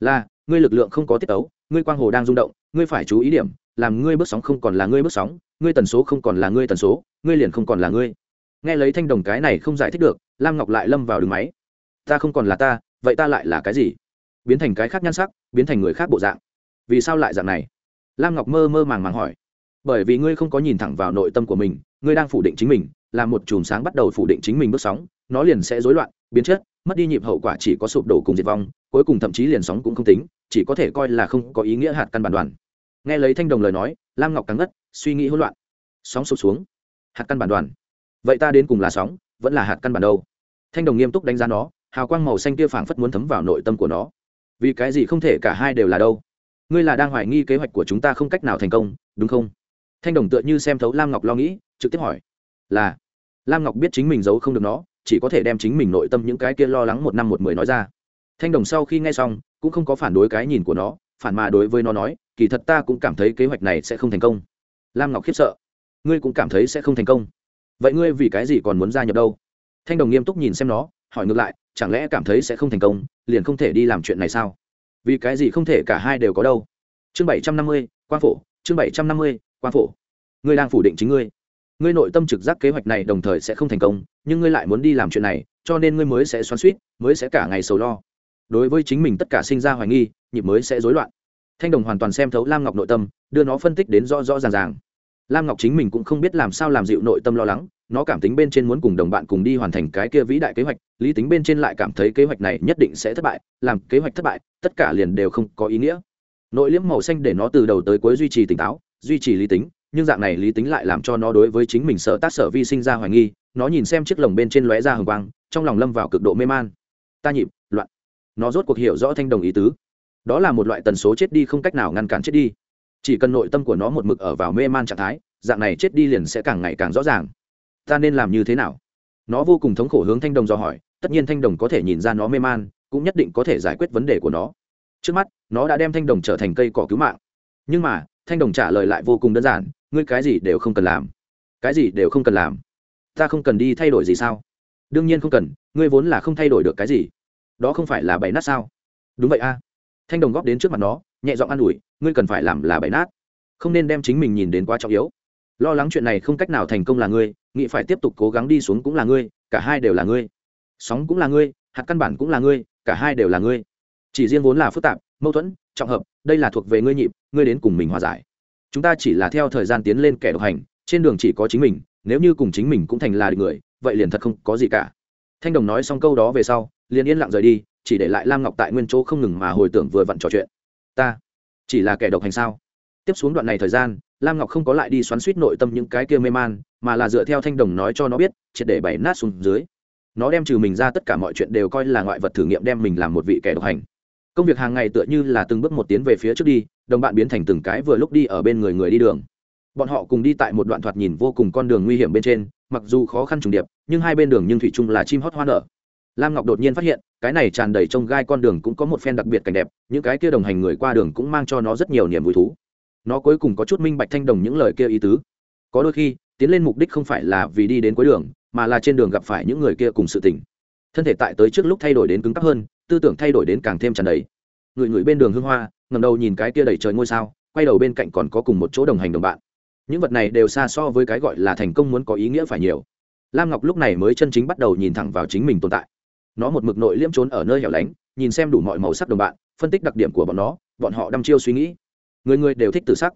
Là, ngươi lực lượng không có tiết tấu, ngươi quang hồ đang rung động, ngươi phải chú ý điểm, làm ngươi bước sóng không còn là ngươi bước sóng, ngươi tần số không còn là ngươi tần số, ngươi liền không còn là ngươi nghe lấy thanh đồng cái này không giải thích được, lam ngọc lại lâm vào đường máy. Ta không còn là ta, vậy ta lại là cái gì? Biến thành cái khác nhan sắc, biến thành người khác bộ dạng. Vì sao lại dạng này? Lam ngọc mơ mơ màng màng hỏi. Bởi vì ngươi không có nhìn thẳng vào nội tâm của mình, ngươi đang phủ định chính mình, là một chùm sáng bắt đầu phủ định chính mình bước sóng, nó liền sẽ rối loạn, biến chất, mất đi nhịp hậu quả chỉ có sụp đổ cùng diệt vong, cuối cùng thậm chí liền sóng cũng không tính, chỉ có thể coi là không có ý nghĩa hạt căn bản đoàn. Nghe lấy thanh đồng lời nói, lam ngọc cắn ngất, suy nghĩ hỗn loạn. Sóng sụp xuống. Hạt căn bản đoàn vậy ta đến cùng là sóng, vẫn là hạt căn bản đâu? Thanh đồng nghiêm túc đánh giá nó, hào quang màu xanh kia phảng phất muốn thấm vào nội tâm của nó. Vì cái gì không thể cả hai đều là đâu? Ngươi là đang hoài nghi kế hoạch của chúng ta không cách nào thành công, đúng không? Thanh đồng tựa như xem thấu lam ngọc lo nghĩ, trực tiếp hỏi. Là. Lam ngọc biết chính mình giấu không được nó, chỉ có thể đem chính mình nội tâm những cái kia lo lắng một năm một mười nói ra. Thanh đồng sau khi nghe xong, cũng không có phản đối cái nhìn của nó, phản mà đối với nó nói, kỳ thật ta cũng cảm thấy kế hoạch này sẽ không thành công. Lam ngọc khiếp sợ. Ngươi cũng cảm thấy sẽ không thành công vậy ngươi vì cái gì còn muốn gia nhập đâu? Thanh đồng nghiêm túc nhìn xem nó, hỏi ngược lại, chẳng lẽ cảm thấy sẽ không thành công, liền không thể đi làm chuyện này sao? Vì cái gì không thể cả hai đều có đâu? Chương bảy trăm năm mươi, quan phổ, chương bảy trăm năm mươi, quan phổ. Ngươi đang phủ định chính ngươi. Ngươi nội tâm trực giác kế hoạch này đồng thời sẽ không thành công, nhưng ngươi lại muốn đi làm chuyện này, cho nên ngươi mới sẽ xoắn suýt mới sẽ cả ngày sầu lo. Đối với chính mình tất cả sinh ra hoài nghi, nhịp mới sẽ rối loạn. Thanh đồng hoàn toàn xem thấu lam ngọc nội tâm, đưa nó phân tích đến rõ rõ ràng ràng lam ngọc chính mình cũng không biết làm sao làm dịu nội tâm lo lắng, nó cảm tính bên trên muốn cùng đồng bạn cùng đi hoàn thành cái kia vĩ đại kế hoạch, lý tính bên trên lại cảm thấy kế hoạch này nhất định sẽ thất bại, làm kế hoạch thất bại, tất cả liền đều không có ý nghĩa. Nội liễm màu xanh để nó từ đầu tới cuối duy trì tỉnh táo, duy trì lý tính, nhưng dạng này lý tính lại làm cho nó đối với chính mình sợ tác sở vi sinh ra hoài nghi, nó nhìn xem chiếc lồng bên trên lóe ra hồng quang, trong lòng lâm vào cực độ mê man. Ta nhịp, loạn. Nó rốt cuộc hiểu rõ thanh đồng ý tứ. Đó là một loại tần số chết đi không cách nào ngăn cản chết đi chỉ cần nội tâm của nó một mực ở vào mê man trạng thái, dạng này chết đi liền sẽ càng ngày càng rõ ràng. Ta nên làm như thế nào? Nó vô cùng thống khổ hướng thanh đồng do hỏi, tất nhiên thanh đồng có thể nhìn ra nó mê man, cũng nhất định có thể giải quyết vấn đề của nó. Trước mắt, nó đã đem thanh đồng trở thành cây cỏ cứu mạng. Nhưng mà, thanh đồng trả lời lại vô cùng đơn giản, ngươi cái gì đều không cần làm. Cái gì đều không cần làm. Ta không cần đi thay đổi gì sao? Đương nhiên không cần, ngươi vốn là không thay đổi được cái gì. Đó không phải là bày nát sao? Đúng vậy a. Thanh đồng góp đến trước mặt nó nhẹ giọng an ủi, ngươi cần phải làm là bậy nát. Không nên đem chính mình nhìn đến quá trọng yếu. Lo lắng chuyện này không cách nào thành công là ngươi, nghĩ phải tiếp tục cố gắng đi xuống cũng là ngươi, cả hai đều là ngươi. Sóng cũng là ngươi, hạt căn bản cũng là ngươi, cả hai đều là ngươi. Chỉ riêng vốn là phức tạp, mâu thuẫn, trọng hợp, đây là thuộc về ngươi nhịp, ngươi đến cùng mình hòa giải. Chúng ta chỉ là theo thời gian tiến lên kẻ độc hành, trên đường chỉ có chính mình, nếu như cùng chính mình cũng thành là người, vậy liền thật không có gì cả. Thanh đồng nói xong câu đó về sau, liền yên lặng rời đi, chỉ để lại lam ngọc tại nguyên chỗ không ngừng mà hồi tưởng vừa vặn trò chuyện ta chỉ là kẻ độc hành sao? Tiếp xuống đoạn này thời gian, lam ngọc không có lại đi xoắn suýt nội tâm những cái kia mê man, mà là dựa theo thanh đồng nói cho nó biết, triệt để bày nát xuống dưới. Nó đem trừ mình ra tất cả mọi chuyện đều coi là ngoại vật thử nghiệm đem mình làm một vị kẻ độc hành. Công việc hàng ngày tựa như là từng bước một tiến về phía trước đi, đồng bạn biến thành từng cái vừa lúc đi ở bên người người đi đường. Bọn họ cùng đi tại một đoạn thoạt nhìn vô cùng con đường nguy hiểm bên trên, mặc dù khó khăn trùng điệp, nhưng hai bên đường nhưng thủy chung là chim hót hoa nở lam ngọc đột nhiên phát hiện, cái này tràn đầy trông gai con đường cũng có một phen đặc biệt cảnh đẹp, những cái kia đồng hành người qua đường cũng mang cho nó rất nhiều niềm vui thú. Nó cuối cùng có chút minh bạch thanh đồng những lời kia ý tứ. Có đôi khi, tiến lên mục đích không phải là vì đi đến cuối đường, mà là trên đường gặp phải những người kia cùng sự tình. Thân thể tại tới trước lúc thay đổi đến cứng cắp hơn, tư tưởng thay đổi đến càng thêm tràn đầy. Người người bên đường hương hoa ngầm đầu nhìn cái kia đầy trời ngôi sao, quay đầu bên cạnh còn có cùng một chỗ đồng hành đồng bạn. Những vật này đều xa so với cái gọi là thành công muốn có ý nghĩa phải nhiều. Lam ngọc lúc này mới chân chính bắt đầu nhìn thẳng vào chính mình tồn tại nó một mực nội liễm trốn ở nơi hẻo lánh, nhìn xem đủ mọi màu sắc đồng bạn, phân tích đặc điểm của bọn nó, bọn họ đăm chiêu suy nghĩ. Người người đều thích tử sắc.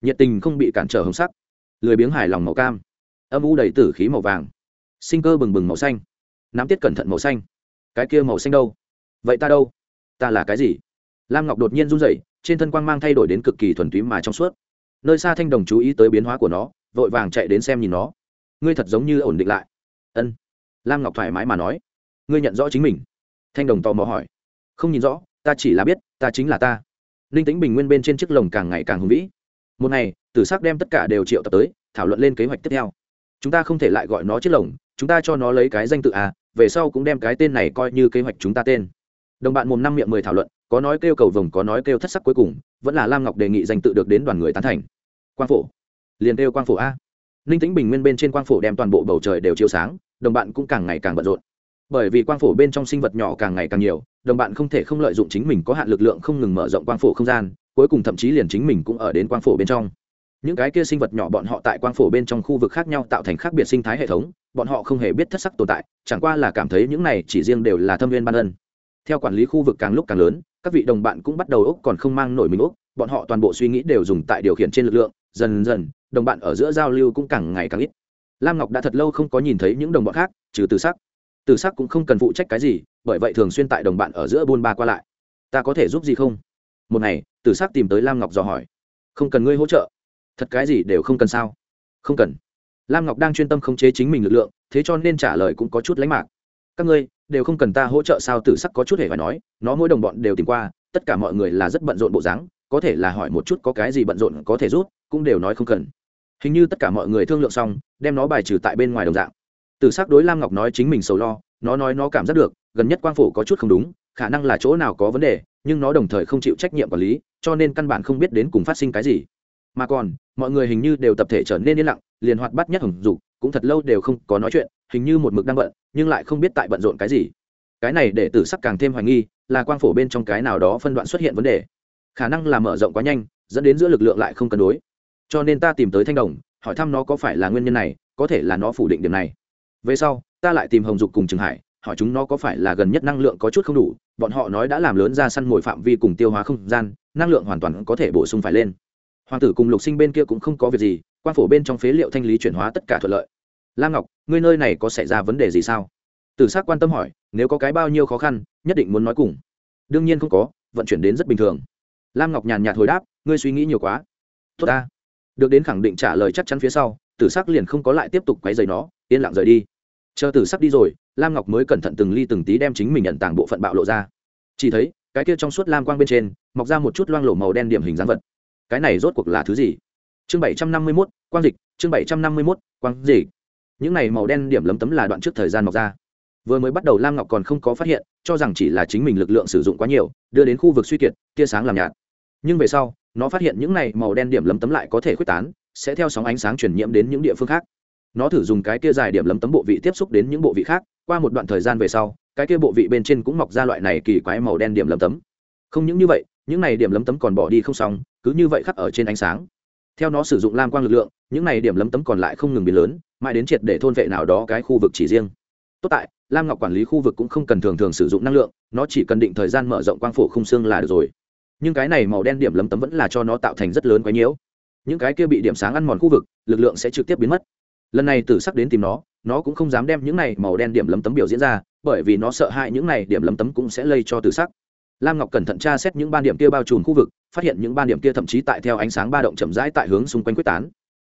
Nhiệt tình không bị cản trở hồng sắc. Lười biếng hài lòng màu cam. Âm u đầy tử khí màu vàng. Sinh cơ bừng bừng màu xanh. Nắm tiết cẩn thận màu xanh. Cái kia màu xanh đâu? Vậy ta đâu? Ta là cái gì? Lam ngọc đột nhiên run rẩy, trên thân quang mang thay đổi đến cực kỳ thuần túy mà trong suốt. Nơi xa thanh đồng chú ý tới biến hóa của nó, vội vàng chạy đến xem nhìn nó. Ngươi thật giống như ổn định lại. Ân. Lam ngọc thoải mái mà nói ngươi nhận rõ chính mình. Thanh đồng tò mò hỏi. Không nhìn rõ, ta chỉ là biết, ta chính là ta. Linh tĩnh bình nguyên bên trên chiếc lồng càng ngày càng hùng vĩ. Một ngày, tử s ắ c đem tất cả đều triệu tập tới, thảo luận lên kế hoạch tiếp theo. Chúng ta không thể lại gọi nó chiếc lồng, chúng ta cho nó lấy cái danh tự à về sau cũng đem cái tên này coi như kế hoạch chúng ta tên. Đồng bạn mồm năm miệng mười thảo luận, có nói kêu cầu vồng, có nói kêu thất sắc cuối cùng, vẫn là lam ngọc đề nghị danh tự được đến đoàn người tán thành. Quang phổ. Liền kêu quang phổ a. Ninh tĩnh bình nguyên bên trên quang phổ đem toàn bộ bầu trời đều chiếu sáng, đồng bạn cũng càng ngày càng bận rộn bởi vì quang phổ bên trong sinh vật nhỏ càng ngày càng nhiều, đồng bạn không thể không lợi dụng chính mình có hạn lực lượng không ngừng mở rộng quang phổ không gian, cuối cùng thậm chí liền chính mình cũng ở đến quang phổ bên trong. Những cái kia sinh vật nhỏ bọn họ tại quang phổ bên trong khu vực khác nhau tạo thành khác biệt sinh thái hệ thống, bọn họ không hề biết thất sắc tồn tại, chẳng qua là cảm thấy những này chỉ riêng đều là thâm viên ban ân. Theo quản lý khu vực càng lúc càng lớn, các vị đồng bạn cũng bắt đầu úc còn không mang nổi mình úc bọn họ toàn bộ suy nghĩ đều dùng tại điều khiển trên lực lượng, dần dần, đồng bạn ở giữa giao lưu cũng càng ngày càng ít. Lam ngọc đã thật lâu không có nhìn thấy những đồng bọn khác, trừ từ sắc. Tử sắc cũng không cần phụ trách cái gì, bởi vậy thường xuyên tại đồng bạn ở giữa buôn ba qua lại. Ta có thể giúp gì không? Một ngày Tử sắc tìm tới lam ngọc dò hỏi. Không cần ngươi hỗ trợ. Thật cái gì đều không cần sao? Không cần. Lam ngọc đang chuyên tâm khống chế chính mình lực lượng, thế cho nên trả lời cũng có chút lánh mạc. Các ngươi, đều không cần ta hỗ trợ sao? Tử sắc có chút hề phải nói, nó mỗi đồng bọn đều tìm qua, tất cả mọi người là rất bận rộn bộ dáng, có thể là hỏi một chút có cái gì bận rộn có thể rút cũng đều nói không cần. Hình như tất cả mọi người thương lượng xong, đem nó bài trừ tại bên ngoài đồng dạng từ s ắ c đối lam ngọc nói chính mình sầu lo, nó nói nó cảm giác được, gần nhất quang phổ có chút không đúng, khả năng là chỗ nào có vấn đề, nhưng nó đồng thời không chịu trách nhiệm quản lý, cho nên căn bản không biết đến cùng phát sinh cái gì. Mà còn, mọi người hình như đều tập thể trở nên yên lặng, liền hoạt bắt nhất hồng dục, cũng thật lâu đều không có nói chuyện, hình như một mực đang bận, nhưng lại không biết tại bận rộn cái gì. Cái này để tử sắc càng thêm hoài nghi, là quang phổ bên trong cái nào đó phân đoạn xuất hiện vấn đề. Khả năng là mở rộng quá nhanh, dẫn đến giữa lực lượng lại không cân đối. Cho nên ta tìm tới thanh đồng, hỏi thăm nó có phải là nguyên nhân này, có thể là nó phủ định điểm này về sau, ta lại tìm hồng dục cùng trường hải, hỏi chúng nó có phải là gần nhất năng lượng có chút không đủ, bọn họ nói đã làm lớn ra săn mồi phạm vi cùng tiêu hóa không gian, năng lượng hoàn toàn có thể bổ sung phải lên. Hoàng tử cùng lục sinh bên kia cũng không có việc gì, quan phổ bên trong phế liệu thanh lý chuyển hóa tất cả thuận lợi. Lam ngọc, ngươi nơi này có xảy ra vấn đề gì sao? Tử s á c quan tâm hỏi, nếu có cái bao nhiêu khó khăn, nhất định muốn nói cùng. Đương nhiên không có, vận chuyển đến rất bình thường. Lam ngọc nhàn nhạt hồi đáp, ngươi suy nghĩ nhiều quá. Tốt ta. Được đến khẳng định trả lời chắc chắn phía sau tử sắc liền không có lại tiếp tục quấy rầy nó, yên lặng rời đi. Chờ tử sắc đi rồi, lam ngọc mới cẩn thận từng ly từng tí đem chính mình nhận tàng bộ phận bạo lộ ra. Chỉ thấy, cái kia trong suốt lam quang bên trên, mọc ra một chút loang lổ màu đen điểm hình dáng vật. Cái này rốt cuộc là thứ gì? Chương bảy trăm năm mươi mốt, quang dịch. Chương bảy trăm năm mươi mốt, quang dịch. Những này màu đen điểm lấm tấm là đoạn trước thời gian mọc ra. Vừa mới bắt đầu lam ngọc còn không có phát hiện, cho rằng chỉ là chính mình lực lượng sử dụng quá nhiều, đưa đến khu vực suy kiệt, tia sáng làm nhạt. Nhưng về sau, nó phát hiện những này màu đen điểm lấm tấm lại có thể khuếch tán sẽ theo sóng ánh sáng truyền nhiễm đến những địa phương khác. Nó thử dùng cái kia dài điểm lấm tấm bộ vị tiếp xúc đến những bộ vị khác, qua một đoạn thời gian về sau, cái kia bộ vị bên trên cũng mọc ra loại này kỳ quái màu đen điểm lấm tấm. Không những như vậy, những này điểm lấm tấm còn bỏ đi không xong, cứ như vậy khắc ở trên ánh sáng. Theo nó sử dụng lam quang lực lượng, những này điểm lấm tấm còn lại không ngừng biến lớn, mãi đến triệt để thôn vệ nào đó cái khu vực chỉ riêng. Tốt tại, lam ngọc quản lý khu vực cũng không cần thường thường sử dụng năng lượng, nó chỉ cần định thời gian mở rộng quang phổ không xương là được rồi. Nhưng cái này màu đen điểm lấm tấm vẫn là cho nó tạo thành rất lớn quái nhiễu những cái kia bị điểm sáng ăn mòn khu vực, lực lượng sẽ trực tiếp biến mất. Lần này tử sắc đến tìm nó nó cũng không dám đem những này màu đen điểm lấm tấm biểu diễn ra, bởi vì nó sợ hãi những này điểm lấm tấm cũng sẽ lây cho tử sắc. Lam ngọc cẩn thận tra xét những ban điểm kia bao trùm khu vực, phát hiện những ban điểm kia thậm chí tại theo ánh sáng ba động chậm rãi tại hướng xung quanh quyết tán.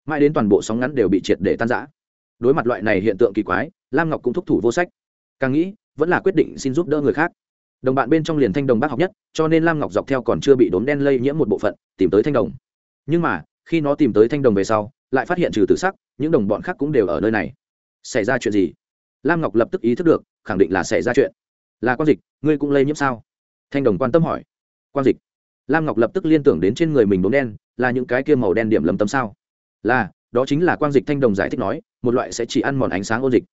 Mãi đến toàn bộ sóng ngắn đều bị triệt để tan rã. Đối mặt loại này hiện tượng kỳ quái, lam ngọc cũng thúc thủ vô sách. Càng nghĩ, vẫn là quyết định xin giúp đỡ người khác. Đồng bạn bên trong liền thanh đồng bác học nhất, cho nên lam ngọc dọc theo còn chưa bị đốm đen lây nhiễm một bộ phận, tìm tới thanh đồng. Nhưng mà khi nó tìm tới thanh đồng về sau, lại phát hiện trừ tử sắc, những đồng bọn khác cũng đều ở nơi này. Xảy ra chuyện gì? Lam ngọc lập tức ý thức được, khẳng định là xảy ra chuyện. Là quan dịch, ngươi cũng lây nhiễm sao? Thanh đồng quan tâm hỏi. Quan dịch. Lam ngọc lập tức liên tưởng đến trên người mình đốm đen, là những cái kia màu đen điểm lấm tấm sao? Là, đó chính là quan dịch thanh đồng giải thích nói, một loại sẽ chỉ ăn mòn ánh sáng ôn dịch.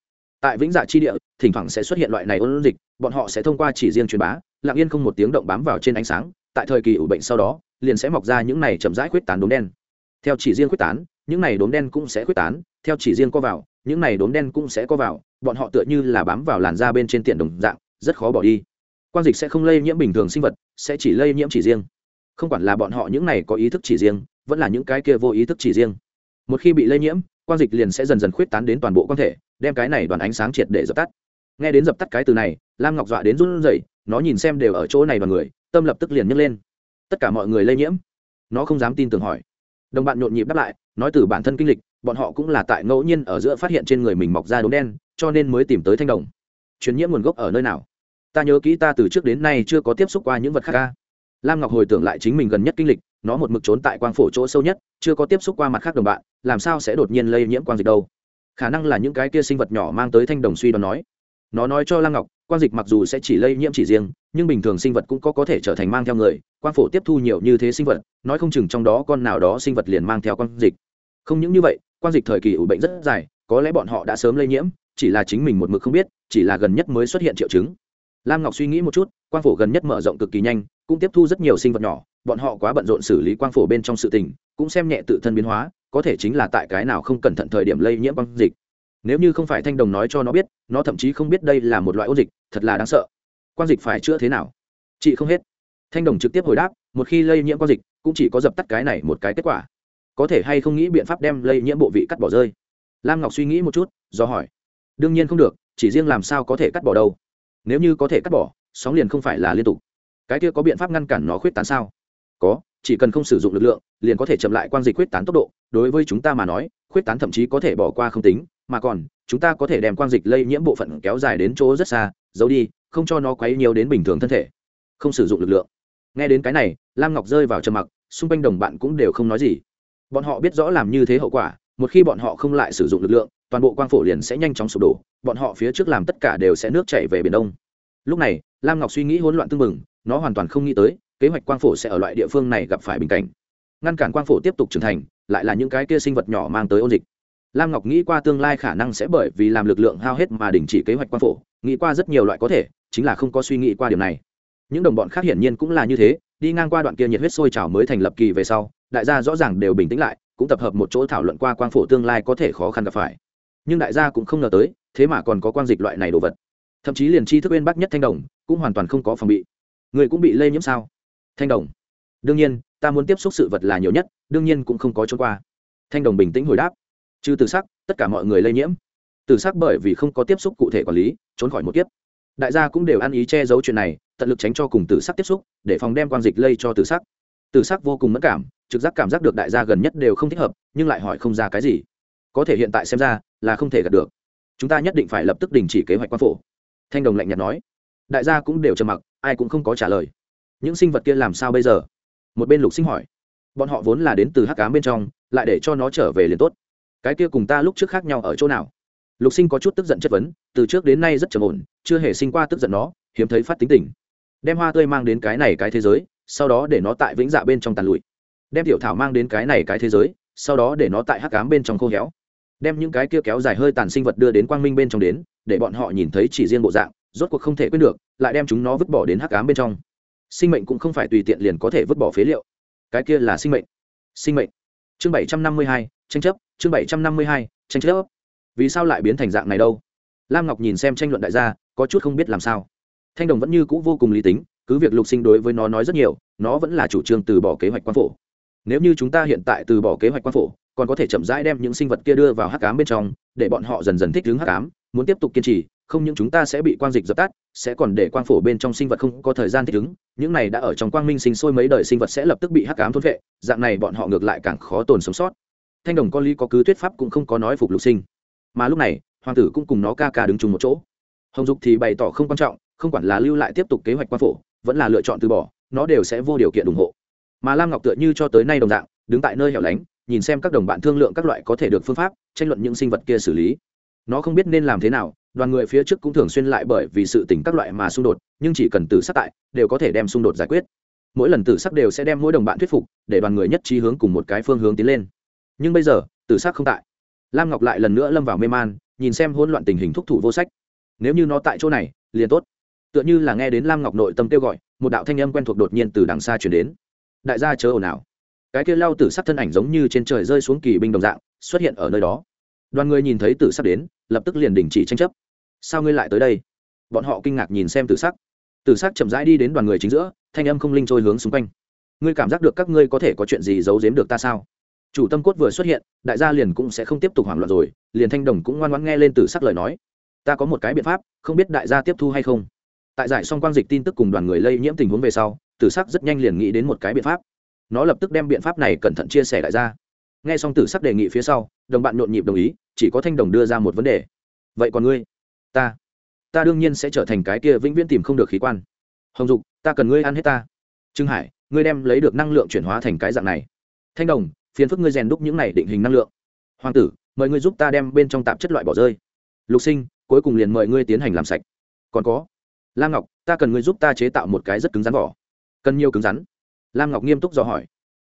Tại vĩnh dạ chi địa, thỉnh thoảng sẽ xuất hiện loại này ôn dịch, bọn họ sẽ thông qua chỉ riêng truyền bá, lặng yên không một tiếng động bám vào trên ánh sáng, tại thời kỳ ủ bệnh sau đó, liền sẽ mọc ra những này chậm rãi khuyết tán đốm đen theo chỉ riêng quyết tán, những này đốm đen cũng sẽ quyết tán, theo chỉ riêng co vào, những này đốm đen cũng sẽ co vào, bọn họ tựa như là bám vào làn da bên trên tiện đồng dạng, rất khó bỏ đi. Quang dịch sẽ không lây nhiễm bình thường sinh vật, sẽ chỉ lây nhiễm chỉ riêng. Không quản là bọn họ những này có ý thức chỉ riêng, vẫn là những cái kia vô ý thức chỉ riêng. Một khi bị lây nhiễm, quang dịch liền sẽ dần dần khuyết tán đến toàn bộ quan thể, đem cái này đoàn ánh sáng triệt để dập tắt. Nghe đến dập tắt cái từ này, lam ngọc dọa đến run rẩy, nó nhìn xem đều ở chỗ này đoàn người, tâm lập tức liền nhấc lên. Tất cả mọi người lây nhiễm. Nó không dám tin tưởng hỏi đồng bạn nhộn nhịp đáp lại, nói từ bản thân kinh lịch, bọn họ cũng là tại ngẫu nhiên ở giữa phát hiện trên người mình mọc ra đốm đen, cho nên mới tìm tới thanh đồng. Truyền nhiễm nguồn gốc ở nơi nào? Ta nhớ kỹ ta từ trước đến nay chưa có tiếp xúc qua những vật khác ca. Lam ngọc hồi tưởng lại chính mình gần nhất kinh lịch, nó một mực trốn tại quang phổ chỗ sâu nhất, chưa có tiếp xúc qua mặt khác đồng bạn, làm sao sẽ đột nhiên lây nhiễm quang dịch đâu? Khả năng là những cái kia sinh vật nhỏ mang tới thanh đồng suy đoán nói nó nói cho lam ngọc, quang dịch mặc dù sẽ chỉ lây nhiễm chỉ riêng, nhưng bình thường sinh vật cũng có có thể trở thành mang theo người, quang phổ tiếp thu nhiều như thế sinh vật, nói không chừng trong đó con nào đó sinh vật liền mang theo quang dịch. Không những như vậy, quang dịch thời kỳ ủ bệnh rất dài, có lẽ bọn họ đã sớm lây nhiễm, chỉ là chính mình một mực không biết, chỉ là gần nhất mới xuất hiện triệu chứng. Lam ngọc suy nghĩ một chút, quang phổ gần nhất mở rộng cực kỳ nhanh, cũng tiếp thu rất nhiều sinh vật nhỏ, bọn họ quá bận rộn xử lý quang phổ bên trong sự tình, cũng xem nhẹ tự thân biến hóa, có thể chính là tại cái nào không cẩn thận thời điểm lây nhiễm quang dịch nếu như không phải thanh đồng nói cho nó biết, nó thậm chí không biết đây là một loại ôn dịch, thật là đáng sợ. Quang dịch phải chữa thế nào? Chị không hết. Thanh đồng trực tiếp hồi đáp, một khi lây nhiễm quang dịch, cũng chỉ có dập tắt cái này một cái kết quả. Có thể hay không nghĩ biện pháp đem lây nhiễm bộ vị cắt bỏ rơi? Lam ngọc suy nghĩ một chút, do hỏi. Đương nhiên không được, chỉ riêng làm sao có thể cắt bỏ đâu. Nếu như có thể cắt bỏ, sóng liền không phải là liên tục. Cái kia có biện pháp ngăn cản nó khuyết tán sao? Có, chỉ cần không sử dụng lực lượng, liền có thể chậm lại quan dịch khuyết tán tốc độ. Đối với chúng ta mà nói, khuyết tán thậm chí có thể bỏ qua không tính mà còn, chúng ta có thể đem quang dịch lây nhiễm bộ phận kéo dài đến chỗ rất xa, giấu đi, không cho nó quấy nhiều đến bình thường thân thể. Không sử dụng lực lượng. Nghe đến cái này, lam ngọc rơi vào trầm mặc, xung quanh đồng bạn cũng đều không nói gì. Bọn họ biết rõ làm như thế hậu quả, một khi bọn họ không lại sử dụng lực lượng, toàn bộ quang phổ liền sẽ nhanh chóng sụp đổ, bọn họ phía trước làm tất cả đều sẽ nước chảy về biển đông. Lúc này, lam ngọc suy nghĩ hỗn loạn tưng bừng, nó hoàn toàn không nghĩ tới, kế hoạch quang phổ sẽ ở loại địa phương này gặp phải bình cảnh. Ngăn cản quang phổ tiếp tục trưởng thành, lại là những cái kia sinh vật nhỏ mang tới ôn dịch lam ngọc nghĩ qua tương lai khả năng sẽ bởi vì làm lực lượng hao hết mà đình chỉ kế hoạch quan phổ, nghĩ qua rất nhiều loại có thể, chính là không có suy nghĩ qua điểm này. Những đồng bọn khác hiển nhiên cũng là như thế, đi ngang qua đoạn kia nhiệt huyết sôi trào mới thành lập kỳ về sau, đại gia rõ ràng đều bình tĩnh lại, cũng tập hợp một chỗ thảo luận qua quang phổ tương lai có thể khó khăn gặp phải. Nhưng đại gia cũng không ngờ tới, thế mà còn có quang dịch loại này đồ vật. Thậm chí liền chi thức bên bắc nhất thanh đồng, cũng hoàn toàn không có phòng bị. Người cũng bị lây nhiễm sao? Thanh đồng. Đương nhiên, ta muốn tiếp xúc sự vật là nhiều nhất, đương nhiên cũng không có trốn qua. Thanh đồng bình tĩnh hồi đáp trừ từ sắc, tất cả mọi người lây nhiễm. Từ sắc bởi vì không có tiếp xúc cụ thể quản lý, trốn khỏi một kiếp. Đại gia cũng đều ăn ý che giấu chuyện này, tận lực tránh cho cùng từ sắc tiếp xúc, để phòng đem quan dịch lây cho từ sắc. Từ sắc vô cùng mất cảm, trực giác cảm giác được đại gia gần nhất đều không thích hợp, nhưng lại hỏi không ra cái gì. Có thể hiện tại xem ra, là không thể gạt được. Chúng ta nhất định phải lập tức đình chỉ kế hoạch quan phổ. Thanh đồng lạnh nhạt nói. Đại gia cũng đều trầm mặc, ai cũng không có trả lời. Những sinh vật kia làm sao bây giờ? Một bên lục sinh hỏi. Bọn họ vốn là đến từ hắc cám bên trong, lại để cho nó trở về liền tốt cái kia cùng ta lúc trước khác nhau ở chỗ nào? Lục sinh có chút tức giận chất vấn, từ trước đến nay rất trầm ổn, chưa hề sinh qua tức giận nó, hiếm thấy phát tính tình. Đem hoa tươi mang đến cái này cái thế giới, sau đó để nó tại vĩnh dạ bên trong tàn lụi. Đem tiểu thảo mang đến cái này cái thế giới, sau đó để nó tại hắc cám bên trong khô héo. Đem những cái kia kéo dài hơi tàn sinh vật đưa đến quang minh bên trong đến, để bọn họ nhìn thấy chỉ riêng bộ dạng, rốt cuộc không thể quên được, lại đem chúng nó vứt bỏ đến hắc ám bên trong. Sinh mệnh cũng không phải tùy tiện liền có thể vứt bỏ phế liệu. Cái kia là sinh mệnh. Sinh mệnh. Chương bảy trăm năm mươi hai, tranh chấp chương bảy trăm năm mươi hai, tranh chấp. Vì sao lại biến thành dạng này đâu? Lam ngọc nhìn xem tranh luận đại gia, có chút không biết làm sao. Thanh đồng vẫn như c ũ vô cùng lý tính, cứ việc lục sinh đối với nó nói rất nhiều, nó vẫn là chủ trương từ bỏ kế hoạch quan phổ. Nếu như chúng ta hiện tại từ bỏ kế hoạch quan phổ, còn có thể chậm rãi đem những sinh vật kia đưa vào hắc ám bên trong, để bọn họ dần dần thích ứng hắc ám, muốn tiếp tục kiên trì, không những chúng ta sẽ bị quang dịch dập tắt, sẽ còn để quang phổ bên trong sinh vật không có thời gian thích ứng. Những này đã ở trong quang minh sinh sôi mấy đời sinh vật sẽ lập tức bị hắc ám thôn vệ, dạng này bọn họ ngược lại càng khó tồn sống sót thanh đồng có lý có cứ thuyết pháp cũng không có nói phục lục sinh. Mà lúc này, hoàng tử cũng cùng nó ca ca đứng chung một chỗ. Hồng dục thì bày tỏ không quan trọng, không quản là lưu lại tiếp tục kế hoạch quan phổ, vẫn là lựa chọn từ bỏ, nó đều sẽ vô điều kiện ủng hộ. Mà lam ngọc tựa như cho tới nay đồng dạng, đứng tại nơi hẻo lánh, nhìn xem các đồng bạn thương lượng các loại có thể được phương pháp, tranh luận những sinh vật kia xử lý. Nó không biết nên làm thế nào, đoàn người phía trước cũng thường xuyên lại bởi vì sự tình các loại mà xung đột, nhưng chỉ cần tử sắc tại, đều có thể đem xung đột giải quyết. Mỗi lần tử sắc đều sẽ đem mỗi đồng bạn thuyết phục, để đoàn người nhất trí hướng cùng một cái phương hướng tiến lên nhưng bây giờ, tử sắc không tại. Lam ngọc lại lần nữa lâm vào mê man, nhìn xem hỗn loạn tình hình thúc thủ vô sách. Nếu như nó tại chỗ này, liền tốt. Tựa như là nghe đến lam ngọc nội tâm kêu gọi, một đạo thanh âm quen thuộc đột nhiên từ đằng xa chuyển đến. Đại gia chớ ồn ào. Cái kia lao tử sắc thân ảnh giống như trên trời rơi xuống kỳ binh đồng dạng, xuất hiện ở nơi đó. Đoàn người nhìn thấy tử sắc đến, lập tức liền đình chỉ tranh chấp. Sao ngươi lại tới đây? Bọn họ kinh ngạc nhìn xem tử sắc. Tử sắc chậm rãi đi đến đoàn người chính giữa, thanh âm không linh trôi hướng xung quanh. Ngươi cảm giác được các ngươi có thể có chuyện gì giấu giếm được ta sao? Chủ tâm cốt vừa xuất hiện, đại gia liền cũng sẽ không tiếp tục hoảng loạn rồi, liền thanh đồng cũng ngoan ngoãn nghe lên từ sắc lời nói. Ta có một cái biện pháp, không biết đại gia tiếp thu hay không. Tại giải xong quang dịch tin tức cùng đoàn người lây nhiễm tình huống về sau tử sắc rất nhanh liền nghĩ đến một cái biện pháp. Nó lập tức đem biện pháp này cẩn thận chia sẻ đại gia nghe xong tử sắc đề nghị phía sau, đồng bạn nhộn nhịp đồng ý, chỉ có thanh đồng đưa ra một vấn đề. Vậy còn ngươi? Ta. Ta đương nhiên sẽ trở thành cái kia vĩnh viễn tìm không được khí quan. Hồng dục, ta cần ngươi ăn hết ta. Trương hải, ngươi đem lấy được năng lượng chuyển hóa thành cái dạng này. Thanh đồng phiền phức ngươi rèn đúc những này định hình năng lượng. Hoàng tử, mời ngươi giúp ta đem bên trong tạp chất loại bỏ rơi. Lục sinh, cuối cùng liền mời ngươi tiến hành làm sạch. Còn có, lam ngọc, ta cần ngươi giúp ta chế tạo một cái rất cứng rắn vỏ. Cần nhiều cứng rắn? Lam ngọc nghiêm túc dò hỏi.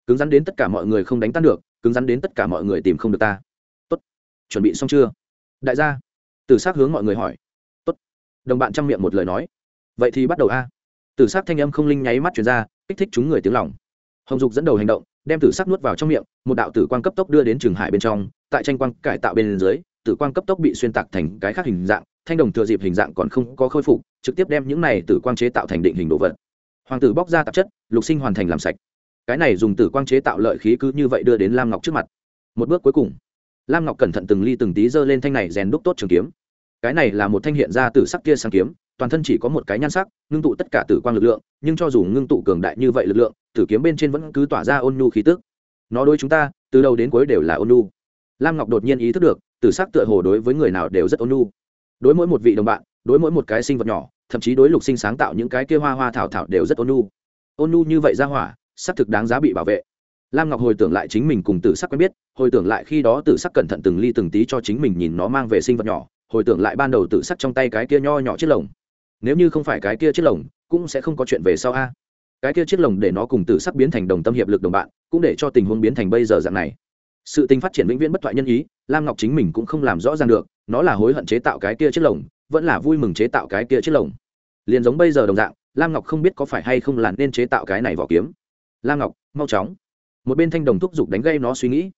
Cứng rắn đến tất cả mọi người không đánh tan được, cứng rắn đến tất cả mọi người tìm không được ta. Tốt. Chuẩn bị xong chưa? Đại gia. Từ s hướng mọi người hỏi. Tốt. Đồng bạn chăm miệng một lời nói. Vậy thì bắt đầu a. Từ s thanh âm không linh nháy mắt chuyển ra, kích thích chúng người tiếng lòng. Hồng dục dẫn đầu hành động đem tử sắc nuốt vào trong miệng, một đạo tử quang cấp tốc đưa đến trường hải bên trong, tại tranh quang cải tạo bên dưới, tử quang cấp tốc bị xuyên tạc thành cái khác hình dạng, thanh đồng thừa dịp hình dạng còn không có khôi phục, trực tiếp đem những này tử quang chế tạo thành định hình đồ vật. Hoàng tử bóc ra tạp chất, lục sinh hoàn thành làm sạch. Cái này dùng tử quang chế tạo lợi khí cứ như vậy đưa đến lam ngọc trước mặt. Một bước cuối cùng, lam ngọc cẩn thận từng ly từng tí giơ lên thanh này rèn đúc tốt trường kiếm. Cái này là một thanh hiện ra tử sắc kia sang kiếm toàn thân chỉ có một cái nhan sắc, ngưng tụ tất cả tử quang lực lượng, nhưng cho dù ngưng tụ cường đại như vậy lực lượng, tử kiếm bên trên vẫn cứ tỏa ra ôn nhu khí tức. Nó đối chúng ta, từ đầu đến cuối đều là ôn nhu. Lam ngọc đột nhiên ý thức được, tử sắc tựa hồ đối với người nào đều rất ôn nhu. Đối mỗi một vị đồng bạn, đối mỗi một cái sinh vật nhỏ, thậm chí đối lục sinh sáng tạo những cái kia hoa hoa thảo thảo đều rất ôn nhu. Ôn nhu như vậy ra hỏa sắc thực đáng giá bị bảo vệ. Lam ngọc hồi tưởng lại chính mình cùng tử sắc quen biết, hồi tưởng lại khi đó tử sắc cẩn thận từng ly từng tí cho chính mình nhìn nó mang về sinh vật nhỏ, hồi tưởng lại ban đầu tử sắc trong tay cái kia nho nhỏ chiếc lồng nếu như không phải cái kia chiếc lồng, cũng sẽ không có chuyện về sau a. Cái kia chiếc lồng để nó cùng tử sắc biến thành đồng tâm hiệp lực đồng bạn, cũng để cho tình huống biến thành bây giờ dạng này. Sự tình phát triển vĩnh viễn bất thoại nhân ý, lam ngọc chính mình cũng không làm rõ ràng được, nó là hối hận chế tạo cái kia chiếc lồng, vẫn là vui mừng chế tạo cái kia chiếc lồng. Liền giống bây giờ đồng dạng, lam ngọc không biết có phải hay không là nên chế tạo cái này vỏ kiếm. Lam ngọc, mau chóng. Một bên thanh đồng thúc giục đánh gây nó suy nghĩ.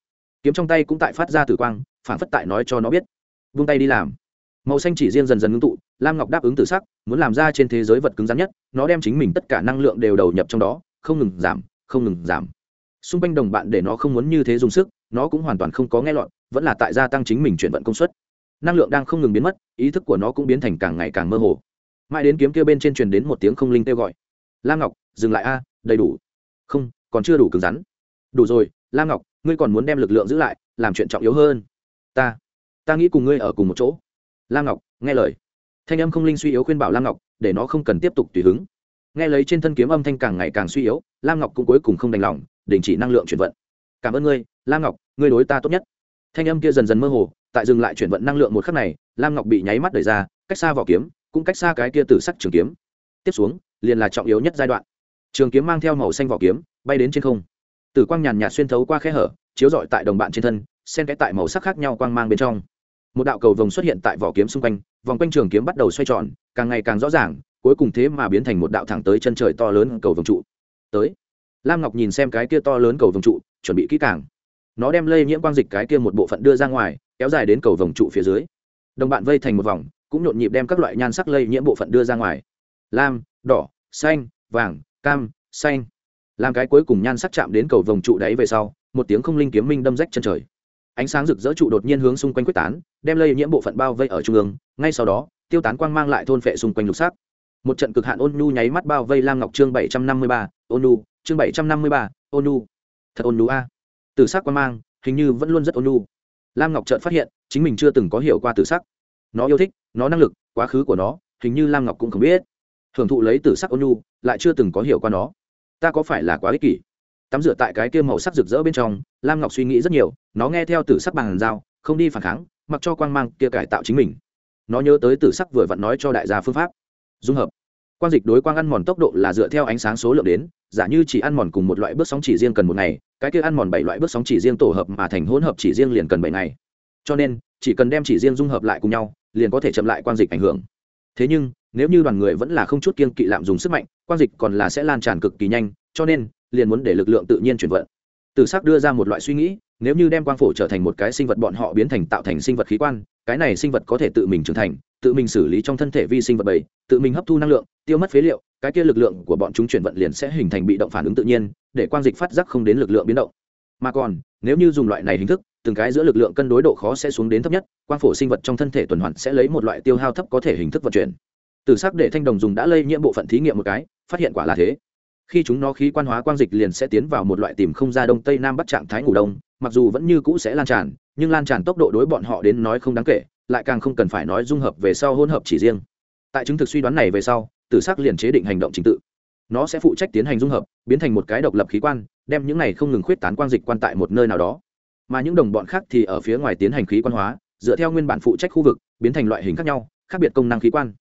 Kiếm trong tay cũng tại phát ra tử quang, phản phất tại nói cho nó biết. Vung tay đi làm màu xanh chỉ riêng dần dần ngưng tụ, lam ngọc đáp ứng tự sắc, muốn làm ra trên thế giới vật cứng rắn nhất, nó đem chính mình tất cả năng lượng đều đầu nhập trong đó, không ngừng giảm, không ngừng giảm. Xung quanh đồng bạn để nó không muốn như thế dùng sức, nó cũng hoàn toàn không có nghe lọt, vẫn là tại gia tăng chính mình chuyển vận công suất. Năng lượng đang không ngừng biến mất, ý thức của nó cũng biến thành càng ngày càng mơ hồ. Mãi đến kiếm kia bên trên truyền đến một tiếng không linh kêu gọi. Lam ngọc, dừng lại a, đầy đủ. Không, còn chưa đủ cứng rắn. Đủ rồi, lam ngọc, ngươi còn muốn đem lực lượng giữ lại, làm chuyện trọng yếu hơn. Ta ta nghĩ cùng ngươi ở cùng một chỗ lam ngọc, nghe lời. Thanh âm không linh suy yếu khuyên bảo lam ngọc, để nó không cần tiếp tục tùy hứng. Nghe lấy trên thân kiếm âm thanh càng ngày càng suy yếu, lam ngọc cũng cuối cùng không đành lòng, đình chỉ năng lượng chuyển vận. Cảm ơn ngươi, lam ngọc, ngươi đối ta tốt nhất. Thanh âm kia dần dần mơ hồ, tại dừng lại chuyển vận năng lượng một khắc này, lam ngọc bị nháy mắt đẩy ra, cách xa vỏ kiếm, cũng cách xa cái kia từ sắc trường kiếm. Tiếp xuống, liền là trọng yếu nhất giai đoạn. Trường kiếm mang theo màu xanh vỏ kiếm, bay đến trên không. Tử quang nhàn nhạt xuyên thấu qua khe hở, chiếu rọi tại đồng bạn trên thân, xen cái tại màu sắc khác nhau quang mang bên trong một đạo cầu vồng xuất hiện tại vỏ kiếm xung quanh, vòng quanh trường kiếm bắt đầu xoay tròn, càng ngày càng rõ ràng, cuối cùng thế mà biến thành một đạo thẳng tới chân trời to lớn cầu vồng trụ. Tới, lam ngọc nhìn xem cái kia to lớn cầu vồng trụ, chuẩn bị kỹ càng. Nó đem lây nhiễm quang dịch cái kia một bộ phận đưa ra ngoài, kéo dài đến cầu vồng trụ phía dưới. Đồng bạn vây thành một vòng, cũng nhộn nhịp đem các loại nhan sắc lây nhiễm bộ phận đưa ra ngoài. Lam, đỏ, xanh, vàng, cam, xanh. Làm cái cuối cùng nhan sắc chạm đến cầu vồng trụ đáy về sau, một tiếng không linh kiếm minh đâm rách chân trời ánh sáng rực rỡ trụ đột nhiên hướng xung quanh quyết tán, đem lây nhiễm bộ phận bao vây ở trung ương. Ngay sau đó, tiêu tán quang mang lại thôn phệ xung quanh lục sắc. Một trận cực hạn ôn nhu nháy mắt bao vây lam ngọc chương bảy trăm năm mươi ba, ôn nhu, chương bảy trăm năm mươi ba, ôn nhu. Thật ôn nhu a. Từ sắc quang mang, hình như vẫn luôn rất ôn nhu. Lam ngọc chợt phát hiện, chính mình chưa từng có hiểu qua từ sắc. Nó yêu thích, nó năng lực, quá khứ của nó, hình như lam ngọc cũng không biết. Hưởng thụ lấy tử sắc ôn nhu, lại chưa từng có hiểu qua nó. Ta có phải là quá ích kỷ? Tắm rửa tại cái kia màu sắc rực rỡ bên trong, lam ngọc suy nghĩ rất nhiều, nó nghe theo tử sắc bằng giao không đi phản kháng, mặc cho quang mang kia cải tạo chính mình. Nó nhớ tới tử sắc vừa vặn nói cho đại gia phương pháp. Dung hợp. Quang dịch đối quang ăn mòn tốc độ là dựa theo ánh sáng số lượng đến, giả như chỉ ăn mòn cùng một loại bước sóng chỉ riêng cần một ngày, cái kia ăn mòn bảy loại bước sóng chỉ riêng tổ hợp mà thành hỗn hợp chỉ riêng liền cần bảy ngày. Cho nên, chỉ cần đem chỉ riêng dung hợp lại cùng nhau, liền có thể chậm lại quang dịch ảnh hưởng. Thế nhưng, nếu như đoàn người vẫn là không chút kiên kỵ lạm dùng sức mạnh, quang dịch còn là sẽ lan tràn cực kỳ nhanh, cho nên liền muốn để lực lượng tự nhiên chuyển vận. Từ sắc đưa ra một loại suy nghĩ, nếu như đem quang phổ trở thành một cái sinh vật bọn họ biến thành tạo thành sinh vật khí quan, cái này sinh vật có thể tự mình trưởng thành, tự mình xử lý trong thân thể vi sinh vật bầy, tự mình hấp thu năng lượng, tiêu mất phế liệu, cái kia lực lượng của bọn chúng chuyển vận liền sẽ hình thành bị động phản ứng tự nhiên, để quang dịch phát giác không đến lực lượng biến động. Mà còn, nếu như dùng loại này hình thức, từng cái giữa lực lượng cân đối độ khó sẽ xuống đến thấp nhất, quang phổ sinh vật trong thân thể tuần hoàn sẽ lấy một loại tiêu hao thấp có thể hình thức vận chuyển. Từ sắc để thanh đồng dùng đã lây nhiễm bộ phận thí nghiệm một cái, phát hiện quả là thế khi chúng nó khí quan hóa quang dịch liền sẽ tiến vào một loại tìm không ra đông tây nam bắt trạng thái ngủ đông, mặc dù vẫn như cũ sẽ lan tràn, nhưng lan tràn tốc độ đối bọn họ đến nói không đáng kể, lại càng không cần phải nói dung hợp về sau hỗn hợp chỉ riêng. Tại chứng thực suy đoán này về sau, tử sắc liền chế định hành động trình tự. Nó sẽ phụ trách tiến hành dung hợp, biến thành một cái độc lập khí quan, đem những này không ngừng khuyết tán quang dịch quan tại một nơi nào đó. Mà những đồng bọn khác thì ở phía ngoài tiến hành khí quan hóa, dựa theo nguyên bản phụ trách khu vực, biến thành loại hình khác nhau, khác biệt công năng khí quan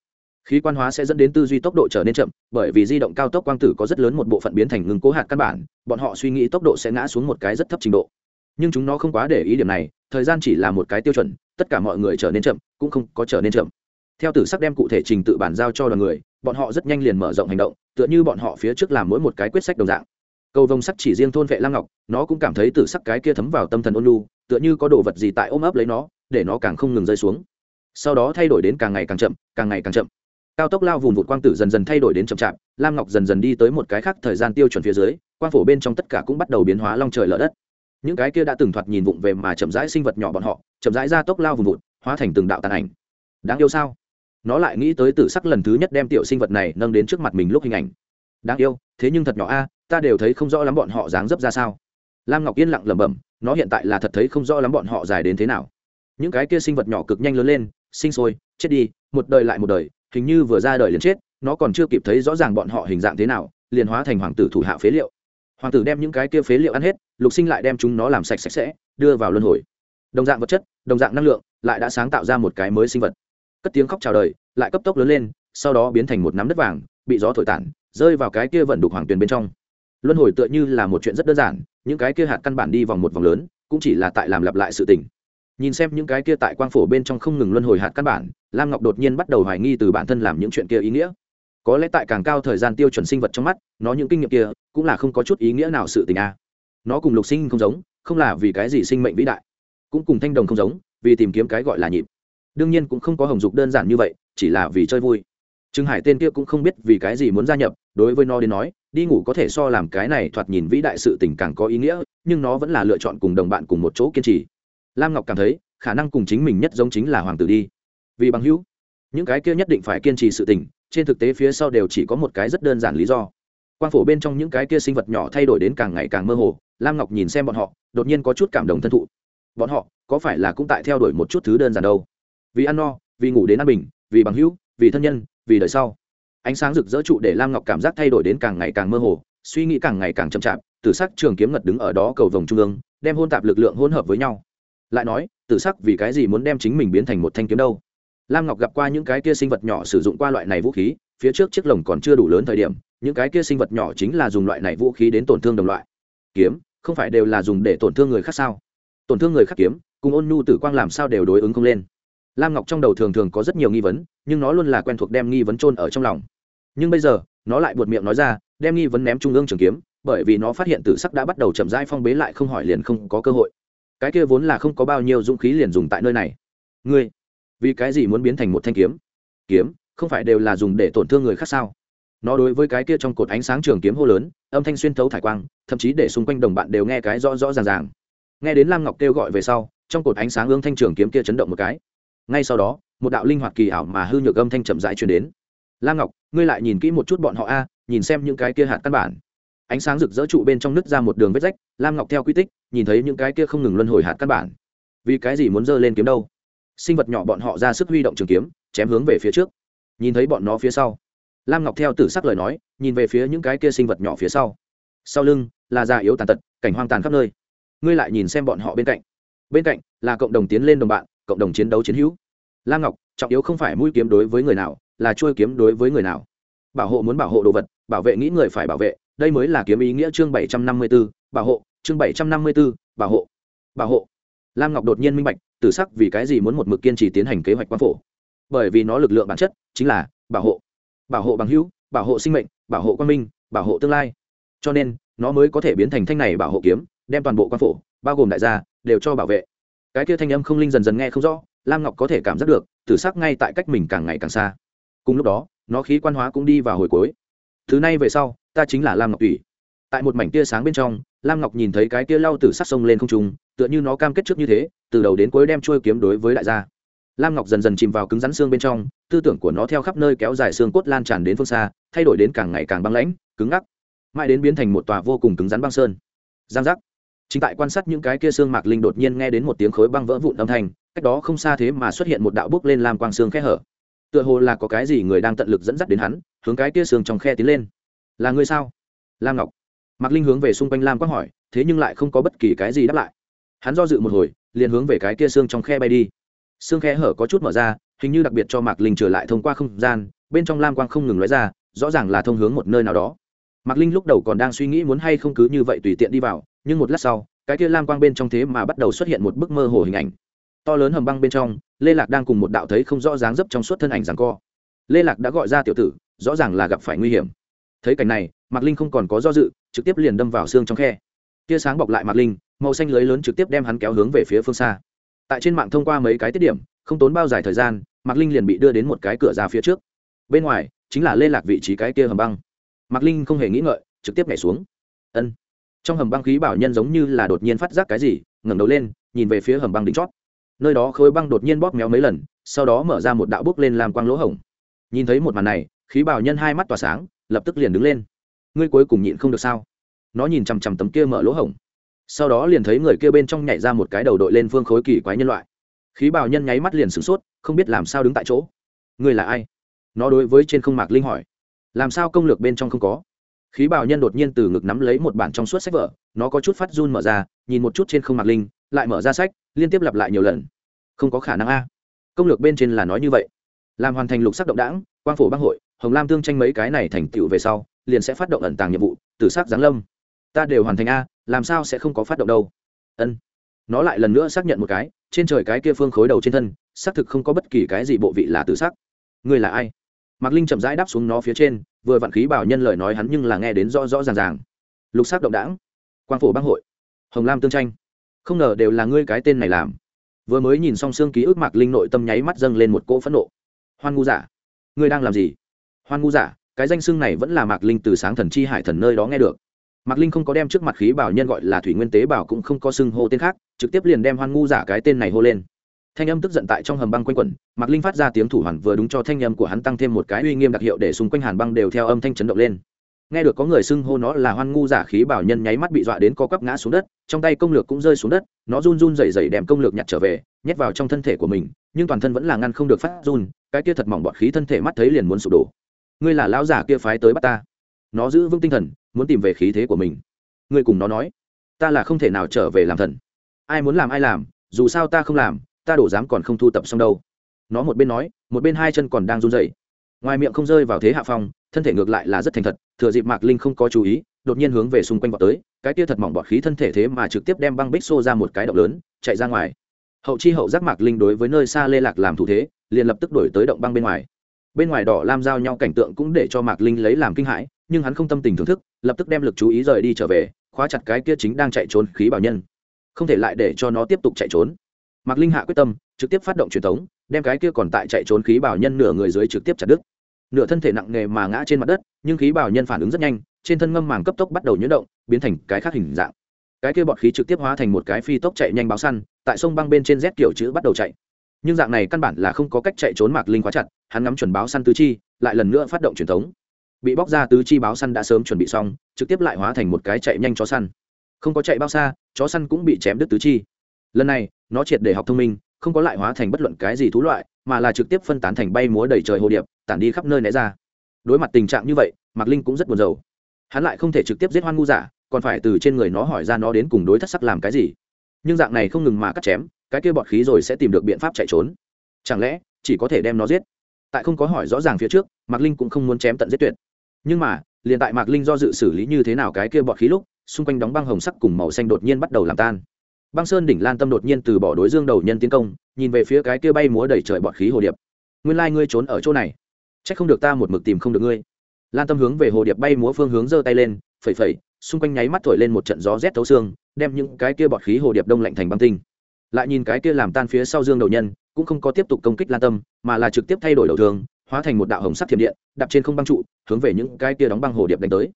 khí quan hóa sẽ dẫn đến tư duy tốc độ trở nên chậm, bởi vì di động cao tốc quang tử có rất lớn một bộ phận biến thành ngừng cố hạt căn bản, bọn họ suy nghĩ tốc độ sẽ ngã xuống một cái rất thấp trình độ. Nhưng chúng nó không quá để ý điểm này, thời gian chỉ là một cái tiêu chuẩn, tất cả mọi người trở nên chậm, cũng không có trở nên chậm. Theo tử sắc đem cụ thể trình tự bản giao cho đoàn người, bọn họ rất nhanh liền mở rộng hành động, tựa như bọn họ phía trước làm mỗi một cái quyết sách đồng dạng. Cầu vồng sắc chỉ riêng thôn vệ lam ngọc, nó cũng cảm thấy tử sắc cái kia thấm vào tâm thần ôn lu tựa như có đồ vật gì tại ôm ấp lấy nó, để nó càng không ngừng rơi xuống. Sau đó thay đổi đến càng ngày càng chậm, càng ngày càng chậm cao tốc lao vùng vụt quang tử dần dần thay đổi đến chậm chạp, lam ngọc dần dần đi tới một cái khác thời gian tiêu chuẩn phía dưới, quang phổ bên trong tất cả cũng bắt đầu biến hóa long trời lở đất. Những cái kia đã từng thoạt nhìn vụng về mà chậm rãi sinh vật nhỏ bọn họ, chậm rãi ra tốc lao vùng vụt, hóa thành từng đạo tàn ảnh. Đáng yêu sao? Nó lại nghĩ tới tử sắc lần thứ nhất đem tiểu sinh vật này nâng đến trước mặt mình lúc hình ảnh. Đáng yêu, thế nhưng thật nhỏ a, ta đều thấy không rõ lắm bọn họ dáng dấp ra sao. Lam ngọc yên lặng lẩm bẩm, nó hiện tại là thật thấy không rõ lắm bọn họ dài đến thế nào. Những cái kia sinh vật nhỏ cực nhanh lớn lên, sinh sôi, chết đi, một đời lại một đời hình như vừa ra đời liền chết, nó còn chưa kịp thấy rõ ràng bọn họ hình dạng thế nào, liền hóa thành hoàng tử thủ hạ phế liệu. Hoàng tử đem những cái kia phế liệu ăn hết, lục sinh lại đem chúng nó làm sạch sạch sẽ, đưa vào luân hồi. Đồng dạng vật chất, đồng dạng năng lượng, lại đã sáng tạo ra một cái mới sinh vật. Cất tiếng khóc chào đời, lại cấp tốc lớn lên, sau đó biến thành một nắm đất vàng, bị gió thổi tản, rơi vào cái kia vận đục hoàng tuyền bên trong. Luân hồi tựa như là một chuyện rất đơn giản, những cái kia hạt căn bản đi vòng một vòng lớn, cũng chỉ là tại làm lặp lại sự tình nhìn xem những cái kia tại quang phổ bên trong không ngừng luân hồi hạt căn bản, lam ngọc đột nhiên bắt đầu hoài nghi từ bản thân làm những chuyện kia ý nghĩa. Có lẽ tại càng cao thời gian tiêu chuẩn sinh vật trong mắt, nó những kinh nghiệm kia cũng là không có chút ý nghĩa nào sự tình a. À. nó cùng lục sinh không giống, không là vì cái gì sinh mệnh vĩ đại, cũng cùng thanh đồng không giống, vì tìm kiếm cái gọi là nhịp. Đương nhiên cũng không có hồng dục đơn giản như vậy, chỉ là vì chơi vui. Trương hải tên kia cũng không biết vì cái gì muốn gia nhập, đối với nó đến nói, đi ngủ có thể so làm cái này thoạt nhìn vĩ đại sự tình càng có ý nghĩa, nhưng nó vẫn là lựa chọn cùng đồng bạn cùng một chỗ kiên trì lam ngọc cảm thấy, khả năng cùng chính mình nhất giống chính là hoàng tử đi. Vì bằng hữu, những cái kia nhất định phải kiên trì sự tình, trên thực tế phía sau đều chỉ có một cái rất đơn giản lý do. Quan phổ bên trong những cái kia sinh vật nhỏ thay đổi đến càng ngày càng mơ hồ, lam ngọc nhìn xem bọn họ, đột nhiên có chút cảm động thân thụ. Bọn họ, có phải là cũng tại theo đuổi một chút thứ đơn giản đâu? Vì ăn no, vì ngủ đến ăn bình, vì bằng hữu, vì thân nhân, vì đời sau. Ánh sáng rực rỡ trụ để lam ngọc cảm giác thay đổi đến càng ngày càng mơ hồ, suy nghĩ càng ngày càng chậm chạp, tử sắc trường kiếm ngật đứng ở đó cầu vồng trung ương, đem hôn tạp lực lượng hỗn hợp với nhau lại nói, tử sắc vì cái gì muốn đem chính mình biến thành một thanh kiếm đâu? Lam ngọc gặp qua những cái kia sinh vật nhỏ sử dụng qua loại này vũ khí, phía trước chiếc lồng còn chưa đủ lớn thời điểm, những cái kia sinh vật nhỏ chính là dùng loại này vũ khí đến tổn thương đồng loại. Kiếm, không phải đều là dùng để tổn thương người khác sao? Tổn thương người khác kiếm, cùng ôn nhu tử quang làm sao đều đối ứng không lên. Lam ngọc trong đầu thường thường có rất nhiều nghi vấn, nhưng nó luôn là quen thuộc đem nghi vấn trôn ở trong lòng. Nhưng bây giờ, nó lại buột miệng nói ra, đem nghi vấn ném trung ương trường kiếm, bởi vì nó phát hiện tử sắc đã bắt đầu chậm rãi phong bế lại không hỏi liền không có cơ hội cái kia vốn là không có bao nhiêu dũng khí liền dùng tại nơi này. Ngươi, vì cái gì muốn biến thành một thanh kiếm? Kiếm, không phải đều là dùng để tổn thương người khác sao? Nó đối với cái kia trong cột ánh sáng trường kiếm hô lớn, âm thanh xuyên thấu thải quang, thậm chí để xung quanh đồng bạn đều nghe cái rõ rõ ràng ràng. Nghe đến lam ngọc kêu gọi về sau, trong cột ánh sáng ương thanh trường kiếm kia chấn động một cái. Ngay sau đó, một đạo linh hoạt kỳ ảo mà hư nhược âm thanh chậm rãi truyền đến. Lam ngọc, ngươi lại nhìn kỹ một chút bọn họ a, nhìn xem những cái kia hạt căn bản ánh sáng rực rỡ trụ bên trong nứt ra một đường vết rách, lam ngọc theo quy tích, nhìn thấy những cái kia không ngừng luân hồi hạt căn bản. Vì cái gì muốn dơ lên kiếm đâu? Sinh vật nhỏ bọn họ ra sức huy động trường kiếm, chém hướng về phía trước. Nhìn thấy bọn nó phía sau, lam ngọc theo tử sắc lời nói, nhìn về phía những cái kia sinh vật nhỏ phía sau. Sau lưng là già yếu tàn tật, cảnh hoang tàn khắp nơi. Ngươi lại nhìn xem bọn họ bên cạnh. Bên cạnh là cộng đồng tiến lên đồng bạn, cộng đồng chiến đấu chiến hữu. Lam ngọc, trọng yếu không phải mũi kiếm đối với người nào, là trôi kiếm đối với người nào. Bảo hộ muốn bảo hộ đồ vật, bảo vệ nghĩ người phải bảo vệ đây mới là kiếm ý nghĩa chương bảy trăm năm mươi 754, bảo hộ chương bảy trăm năm mươi 754, bảo hộ bảo hộ. Lam ngọc đột nhiên minh bạch tử sắc vì cái gì muốn một mực kiên trì tiến hành kế hoạch quan phổ. Bởi vì nó lực lượng bản chất chính là bảo hộ. Bảo hộ bằng hữu bảo hộ sinh mệnh bảo hộ quan minh bảo hộ tương lai. Cho nên nó mới có thể biến thành thanh này bảo hộ kiếm đem toàn bộ quan phổ bao gồm đại gia đều cho bảo vệ. Cái kia thanh âm không linh dần dần nghe không rõ lam ngọc có thể cảm giác được tử sắc ngay tại cách mình càng ngày càng xa. Cùng lúc đó nó khí quan hóa cũng đi vào hồi cuối. Thứ này về sau ta chính là lam ngọc ủy tại một mảnh tia sáng bên trong, lam ngọc nhìn thấy cái tia lau từ sắc sông lên không trung, tựa như nó cam kết trước như thế, từ đầu đến cuối đem trôi kiếm đối với đại gia. Lam ngọc dần dần chìm vào cứng rắn xương bên trong, tư tưởng của nó theo khắp nơi kéo dài xương cốt lan tràn đến phương xa, thay đổi đến càng ngày càng băng lãnh, cứng ngắc. Mãi đến biến thành một tòa vô cùng cứng rắn băng sơn. Giang giác. Chính tại quan sát những cái kia xương mạc linh đột nhiên nghe đến một tiếng khối băng vỡ vụn âm thanh, cách đó không xa thế mà xuất hiện một đạo bước lên làm quang xương khe hở. Tựa hồ là có cái gì người đang tận lực dẫn dắt đến hắn, hướng cái kia xương trong khe tiến lên là người sao? Lam ngọc. Mạc linh hướng về xung quanh lam quang hỏi, thế nhưng lại không có bất kỳ cái gì đáp lại. Hắn do dự một hồi, liền hướng về cái kia xương trong khe bay đi. Xương khe hở có chút mở ra, hình như đặc biệt cho mạc linh trở lại thông qua không gian, bên trong lam quang không ngừng nói ra, rõ ràng là thông hướng một nơi nào đó. Mạc linh lúc đầu còn đang suy nghĩ muốn hay không cứ như vậy tùy tiện đi vào, nhưng một lát sau, cái kia lam quang bên trong thế mà bắt đầu xuất hiện một bức mơ hồ hình ảnh. To lớn hầm băng bên trong, lê lạc đang cùng một đạo thấy không rõ dáng dấp trong suốt thân ảnh rằng co. Lê lạc đã gọi ra tiểu tử, rõ ràng là gặp phải nguy hiểm thấy cảnh này, mạc linh không còn có do dự, trực tiếp liền đâm vào xương trong khe. Tia sáng bọc lại mạc linh, màu xanh lưới lớn trực tiếp đem hắn kéo hướng về phía phương xa. Tại trên mạng thông qua mấy cái tiết điểm, không tốn bao dài thời gian, mạc linh liền bị đưa đến một cái cửa ra phía trước. Bên ngoài, chính là lê lạc vị trí cái kia hầm băng. Mạc linh không hề nghĩ ngợi, trực tiếp nhảy xuống. Ân. Trong hầm băng khí bảo nhân giống như là đột nhiên phát giác cái gì, ngẩng đầu lên, nhìn về phía hầm băng đỉnh chót. Nơi đó khối băng đột nhiên bóp méo mấy lần, sau đó mở ra một đạo bước lên làm quang lỗ hổng. Nhìn thấy một màn này, khí bảo nhân hai mắt tỏa sáng lập tức liền đứng lên. Ngươi cuối cùng nhịn không được sao? Nó nhìn chằm chằm tấm kia mở lỗ hổng. Sau đó liền thấy người kia bên trong nhảy ra một cái đầu đội lên phương khối kỳ quái nhân loại. Khí bào nhân nháy mắt liền sửng sốt, không biết làm sao đứng tại chỗ. Ngươi là ai? Nó đối với trên không mạc linh hỏi. Làm sao công lược bên trong không có? Khí bào nhân đột nhiên từ ngực nắm lấy một bản trong suốt sách vở, nó có chút phát run mở ra, nhìn một chút trên không mạc linh, lại mở ra sách, liên tiếp lặp lại nhiều lần. Không có khả năng a. Công lược bên trên là nói như vậy. Làm hoàn thành lục sắc động đảng quang phổ bang hội hồng lam tương tranh mấy cái này thành tựu về sau, liền sẽ phát động ẩn tàng nhiệm vụ từ sắc giáng lâm. Ta đều hoàn thành a, làm sao sẽ không có phát động đâu? Ân. Nó lại lần nữa xác nhận một cái, trên trời cái kia phương khối đầu trên thân, xác thực không có bất kỳ cái gì bộ vị là tự sắc. Ngươi là ai? Mạc linh chậm rãi đáp xuống nó phía trên, vừa vạn khí bảo nhân lời nói hắn nhưng là nghe đến rõ rõ ràng ràng. Lục sắc động đảng. Quang phổ bang hội. Hồng lam tương tranh. Không ngờ đều là ngươi cái tên này làm. Vừa mới nhìn xong xương ký ức mạc linh nội tâm nháy mắt dâng lên một cỗ phẫn nộ. Hoan ngu giả ngươi đang làm gì? Hoan ngu giả, cái danh xưng này vẫn là mạc linh từ sáng thần chi hải thần nơi đó nghe được. Mạc linh không có đem trước mặt khí bảo nhân gọi là thủy nguyên tế bảo cũng không có xưng hô tên khác, trực tiếp liền đem hoan ngu giả cái tên này hô lên. Thanh âm tức giận tại trong hầm băng quanh quẩn, mạc linh phát ra tiếng thủ hoàn vừa đúng cho thanh âm của hắn tăng thêm một cái uy nghiêm đặc hiệu để xung quanh hàn băng đều theo âm thanh chấn động lên. Nghe được có người xưng hô nó là hoan ngu giả khí bảo nhân nháy mắt bị dọa đến co quắp ngã xuống đất, trong tay công lược cũng rơi xuống đất, nó run run rẩy rẩy đem công lược nhặt trở về, nhét vào trong thân thể của mình, nhưng toàn thân vẫn là ngăn không được phát run, cái kia thật mỏng bọt khí thân thể mắt thấy liền muốn sụp đổ ngươi là lão giả kia phái tới bắt ta. Nó giữ vững tinh thần, muốn tìm về khí thế của mình. Ngươi cùng nó nói, ta là không thể nào trở về làm thần. Ai muốn làm ai làm, dù sao ta không làm, ta đổ dám còn không thu tập xong đâu. Nó một bên nói, một bên hai chân còn đang run rẩy. Ngoài miệng không rơi vào thế hạ phong, thân thể ngược lại là rất thành thật, thừa dịp mạc linh không có chú ý, đột nhiên hướng về xung quanh vọt tới, cái kia thật mỏng bọt khí thân thể thế mà trực tiếp đem băng bích xô ra một cái động lớn, chạy ra ngoài. Hậu chi hậu giác mạc linh đối với nơi xa lê lạc làm thủ thế, liền lập tức đổi tới động băng bên ngoài bên ngoài đỏ lam giao nhau cảnh tượng cũng để cho mạc linh lấy làm kinh hãi, nhưng hắn không tâm tình thưởng thức, lập tức đem lực chú ý rời đi trở về, khóa chặt cái kia chính đang chạy trốn khí bảo nhân. Không thể lại để cho nó tiếp tục chạy trốn. Mạc linh hạ quyết tâm, trực tiếp phát động truyền thống, đem cái kia còn tại chạy trốn khí bảo nhân nửa người dưới trực tiếp chặt đứt. Nửa thân thể nặng nề mà ngã trên mặt đất, nhưng khí bảo nhân phản ứng rất nhanh, trên thân ngâm màng cấp tốc bắt đầu nhuyễn động, biến thành cái khác hình dạng. Cái kia bọt khí trực tiếp hóa thành một cái phi tốc chạy nhanh báo săn, tại sông băng bên trên rét kiểu chữ bắt đầu chạy. Nhưng dạng này căn bản là không có cách chạy trốn mạc linh khóa chặt hắn ngắm chuẩn báo săn tứ chi, lại lần nữa phát động truyền thống. Bị bóc ra tứ chi báo săn đã sớm chuẩn bị xong, trực tiếp lại hóa thành một cái chạy nhanh chó săn. Không có chạy bao xa, chó săn cũng bị chém đứt tứ chi. Lần này, nó triệt để học thông minh, không có lại hóa thành bất luận cái gì thú loại, mà là trực tiếp phân tán thành bay múa đầy trời hồ điệp, tản đi khắp nơi né ra. Đối mặt tình trạng như vậy, mạc linh cũng rất buồn rầu. Hắn lại không thể trực tiếp giết hoan ngu giả còn phải từ trên người nó hỏi ra nó đến cùng đối thất sắc làm cái gì. Nhưng dạng này không ngừng mà cắt chém, cái kia bọt khí rồi sẽ tìm được biện pháp chạy trốn. Chẳng lẽ, chỉ có thể đem nó giết? Tại không có hỏi rõ ràng phía trước, mạc linh cũng không muốn chém tận giết tuyệt. Nhưng mà, liền tại mạc linh do dự xử lý như thế nào cái kia bọt khí lúc, xung quanh đóng băng hồng sắc cùng màu xanh đột nhiên bắt đầu làm tan. Băng sơn đỉnh lan tâm đột nhiên từ bỏ đối dương đầu nhân tiến công, nhìn về phía cái kia bay múa đầy trời bọt khí hồ điệp. Nguyên lai ngươi trốn ở chỗ này c h ắ c không được ta một mực tìm không được ngươi. Lan tâm hướng về hồ điệp bay múa phương hướng giơ tay lên, phẩy phẩy, xung quanh nháy mắt thổi lên một trận gió rét thấu xương, đem những cái kia bọt khí hồ điệp đông lạnh thành băng tinh. Lại nhìn cái kia làm tan phía sau dương đầu nhân cũng không có tiếp tục công kích lan tâm, mà là trực tiếp thay đổi đầu thường hóa thành một đạo hồng sắc thiểm điện, đạp trên không băng trụ, hướng về những cái kia đóng băng hồ điệp đánh tới.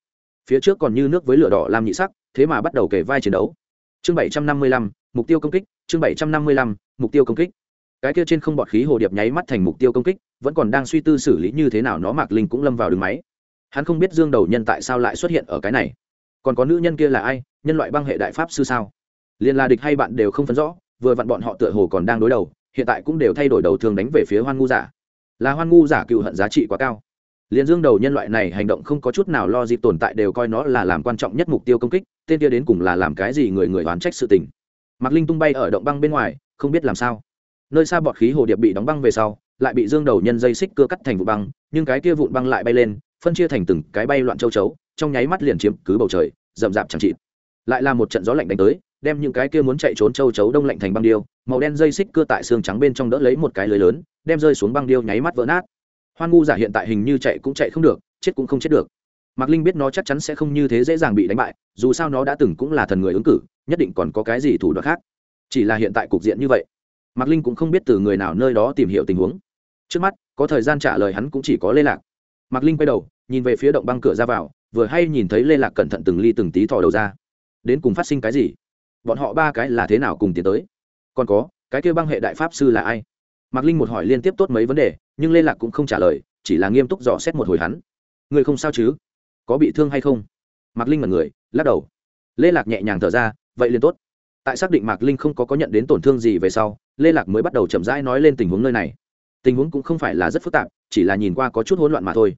Phía trước còn như nước với lửa đỏ làm nhị sắc, thế mà bắt đầu kể vai chiến đấu. Chương bảy trăm năm mươi lăm, mục tiêu công kích, chương bảy trăm năm mươi lăm, mục tiêu công kích. Cái kia trên không bọt khí hồ điệp nháy mắt thành mục tiêu công kích, vẫn còn đang suy tư xử lý như thế nào nó mạc linh cũng lâm vào đường máy. Hắn không biết dương đầu nhân tại sao lại xuất hiện ở cái này. Còn có nữ nhân kia là ai? Nhân loại băng hệ đại pháp sư sao? Liền là địch hay bạn đều không phân rõ, vừa vặn bọn họ tựa hồ còn đang đối đầu hiện tại cũng đều thay đổi đầu thường đánh về phía hoan ngu giả. Là hoan ngu giả cựu hận giá trị quá cao. Liền dương đầu nhân loại này hành động không có chút nào lo dịp tồn tại đều coi nó là làm quan trọng nhất mục tiêu công kích, tên kia đến cùng là làm cái gì người người oán trách sự tình. Mạc linh tung bay ở động băng bên ngoài, không biết làm sao. Nơi xa bọt khí hồ điệp bị đóng băng về sau, lại bị dương đầu nhân dây xích cưa cắt thành vụ băng, nhưng cái kia vụn băng lại bay lên, phân chia thành từng cái bay loạn châu chấu, trong nháy mắt liền chiếm cứ bầu trời, rậm rạp chẳng chịt. Lại là một trận gió lạnh đánh tới đem những cái kia muốn chạy trốn châu chấu đông lạnh thành băng điêu, màu đen dây xích cưa tại xương trắng bên trong đỡ lấy một cái lưới lớn, đem rơi xuống băng điêu nháy mắt vỡ nát. Hoan ngu giả hiện tại hình như chạy cũng chạy không được, chết cũng không chết được. Mạc linh biết nó chắc chắn sẽ không như thế dễ dàng bị đánh bại, dù sao nó đã từng cũng là thần người ứng cử, nhất định còn có cái gì thủ đoạn khác. Chỉ là hiện tại cục diện như vậy, mạc linh cũng không biết từ người nào nơi đó tìm hiểu tình huống. Trước mắt, có thời gian trả lời hắn cũng chỉ có lê lạc. Mạc linh quay đầu, nhìn về phía động băng cửa ra vào, vừa hay nhìn thấy lê lạc cẩn thận từng ly từng tí thò đầu ra. Đến cùng phát sinh cái gì? Bọn họ ba cái là thế nào cùng tiến tới? Còn có, cái kêu băng hệ đại pháp sư là ai? Mạc linh một hỏi liên tiếp tốt mấy vấn đề, nhưng lê lạc cũng không trả lời, chỉ là nghiêm túc dò xét một hồi hắn. Người không sao chứ? Có bị thương hay không? Mạc linh mật người, lắc đầu. Lê lạc nhẹ nhàng thở ra, vậy liền tốt. Tại xác định mạc linh không có có nhận đến tổn thương gì về sau, lê lạc mới bắt đầu chậm rãi nói lên tình huống nơi này. Tình huống cũng không phải là rất phức tạp, chỉ là nhìn qua có chút hỗn loạn mà thôi.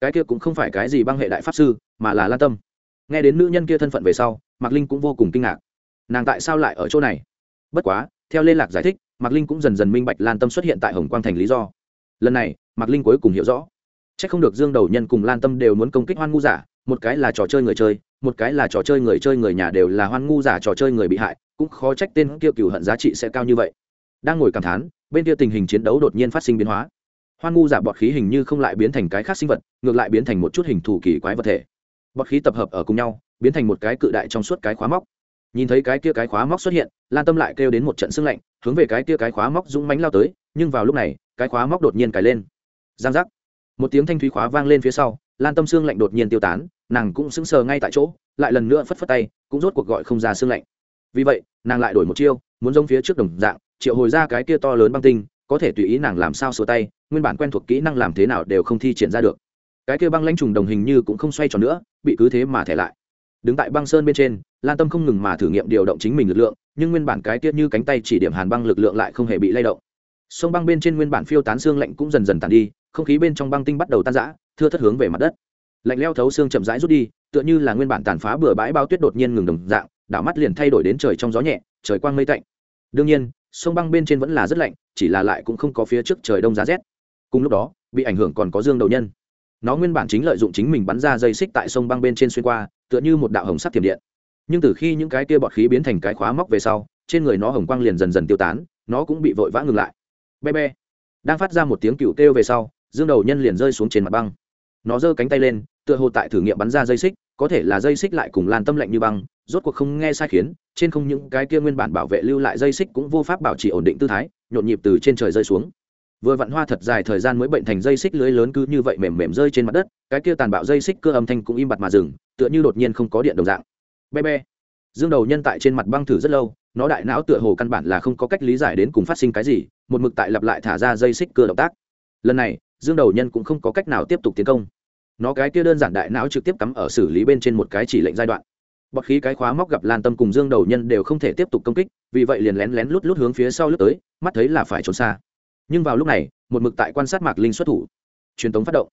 Cái kia cũng không phải cái gì băng hệ đại pháp sư, mà là lan tâm. Nghe đến nữ nhân kia thân phận về sau, mạc linh cũng vô cùng kinh ngạc nàng tại sao lại ở chỗ này? Bất quá, theo liên lạc giải thích, mạc linh cũng dần dần minh bạch lan tâm xuất hiện tại hồng quang thành lý do. Lần này, mạc linh cuối cùng hiểu rõ. C h ắ c không được dương đầu nhân cùng lan tâm đều muốn công kích hoan ngu giả, một cái là trò chơi người chơi, một cái là trò chơi người chơi người nhà đều là hoan ngu giả trò chơi người bị hại, cũng khó trách tên kia cựu hận giá trị sẽ cao như vậy. Đang ngồi cảm thán, bên kia tình hình chiến đấu đột nhiên phát sinh biến hóa. Hoan ngu giả bọt khí hình như không lại biến thành cái khác sinh vật, ngược lại biến thành một chút hình thù kỳ quái vật thể. Bọt khí tập hợp ở cùng nhau, biến thành một cái cự đại trong suốt cái khóa móc nhìn thấy cái kia cái khóa móc xuất hiện, lan tâm lại kêu đến một trận sưng lạnh, hướng về cái kia cái khóa móc dũng mánh lao tới, nhưng vào lúc này, cái khóa móc đột nhiên cài lên. Giang giác. Một tiếng thanh thúy khóa vang lên phía sau, lan tâm xương lạnh đột nhiên tiêu tán, nàng cũng sững sờ ngay tại chỗ, lại lần nữa phất phất tay, cũng rốt cuộc gọi không ra xương lạnh. Vì vậy, nàng lại đổi một chiêu, muốn giống phía trước đồng dạng, triệu hồi ra cái kia to lớn băng tinh, có thể tùy ý nàng làm sao sửa tay, nguyên bản quen thuộc kỹ năng làm thế nào đều không thi triển ra được. Cái kia băng lãnh trùng đồng hình như cũng không xoay tròn nữa, bị cứ thế mà thẻ lại đứng tại băng sơn bên trên, lan tâm không ngừng mà thử nghiệm điều động chính mình lực lượng, nhưng nguyên bản cái tiết như cánh tay chỉ điểm hàn băng lực lượng lại không hề bị lay động. Sông băng bên trên nguyên bản phiêu tán xương lạnh cũng dần dần tàn đi, không khí bên trong băng tinh bắt đầu tan rã, thưa thất hướng về mặt đất. Lạnh leo thấu xương chậm rãi rút đi, tựa như là nguyên bản tàn phá bừa bãi bao tuyết đột nhiên ngừng đồng dạng, đảo mắt liền thay đổi đến trời trong gió nhẹ, trời quang mây tạnh. Đương nhiên, sông băng bên trên vẫn là rất lạnh, chỉ là lại cũng không có phía trước trời đông giá rét. Cùng lúc đó, bị ảnh hưởng còn có dương đầu nhân. Nó nguyên bản chính lợi dụng chính mình bắn ra dây xích tại sông băng bên trên xuyên qua tựa như một đạo hồng sắc tiềm điện. Nhưng từ khi những cái kia bọt khí biến thành cái khóa móc về sau, trên người nó hồng quang liền dần dần tiêu tán, nó cũng bị vội vã ngừng lại. Be be. Đang phát ra một tiếng cựu kêu về sau, dương đầu nhân liền rơi xuống trên mặt băng. Nó giơ cánh tay lên, tựa hồ tại thử nghiệm bắn ra dây xích, có thể là dây xích lại cùng lan tâm lạnh như băng, rốt cuộc không nghe sai khiến, trên không những cái kia nguyên bản bảo vệ lưu lại dây xích cũng vô pháp bảo trì ổn định tư thái, nhộn nhịp từ trên trời rơi xuống vừa vặn hoa thật dài thời gian mới bệnh thành dây xích lưới lớn cứ như vậy mềm mềm rơi trên mặt đất, cái kia tàn bạo dây xích cơ âm thanh cũng im bặt mà dừng, tựa như đột nhiên không có điện đồng dạng. Be be. Dương đầu nhân tại trên mặt băng thử rất lâu, nó đại não tựa hồ căn bản là không có cách lý giải đến cùng phát sinh cái gì, một mực tại lặp lại thả ra dây xích cơ động tác. Lần này, dương đầu nhân cũng không có cách nào tiếp tục tiến công. Nó cái kia đơn giản đại não trực tiếp cắm ở xử lý bên trên một cái chỉ lệnh giai đoạn. Bọt khí cái khóa móc gặp lan tâm cùng dương đầu nhân đều không thể tiếp tục công kích, vì vậy liền lén lén lút lút hướng phía sau lướt tới, mắt thấy là phải trốn xa nhưng vào lúc này, một mực tại quan sát mạc linh xuất thủ. Truyền tống phát động.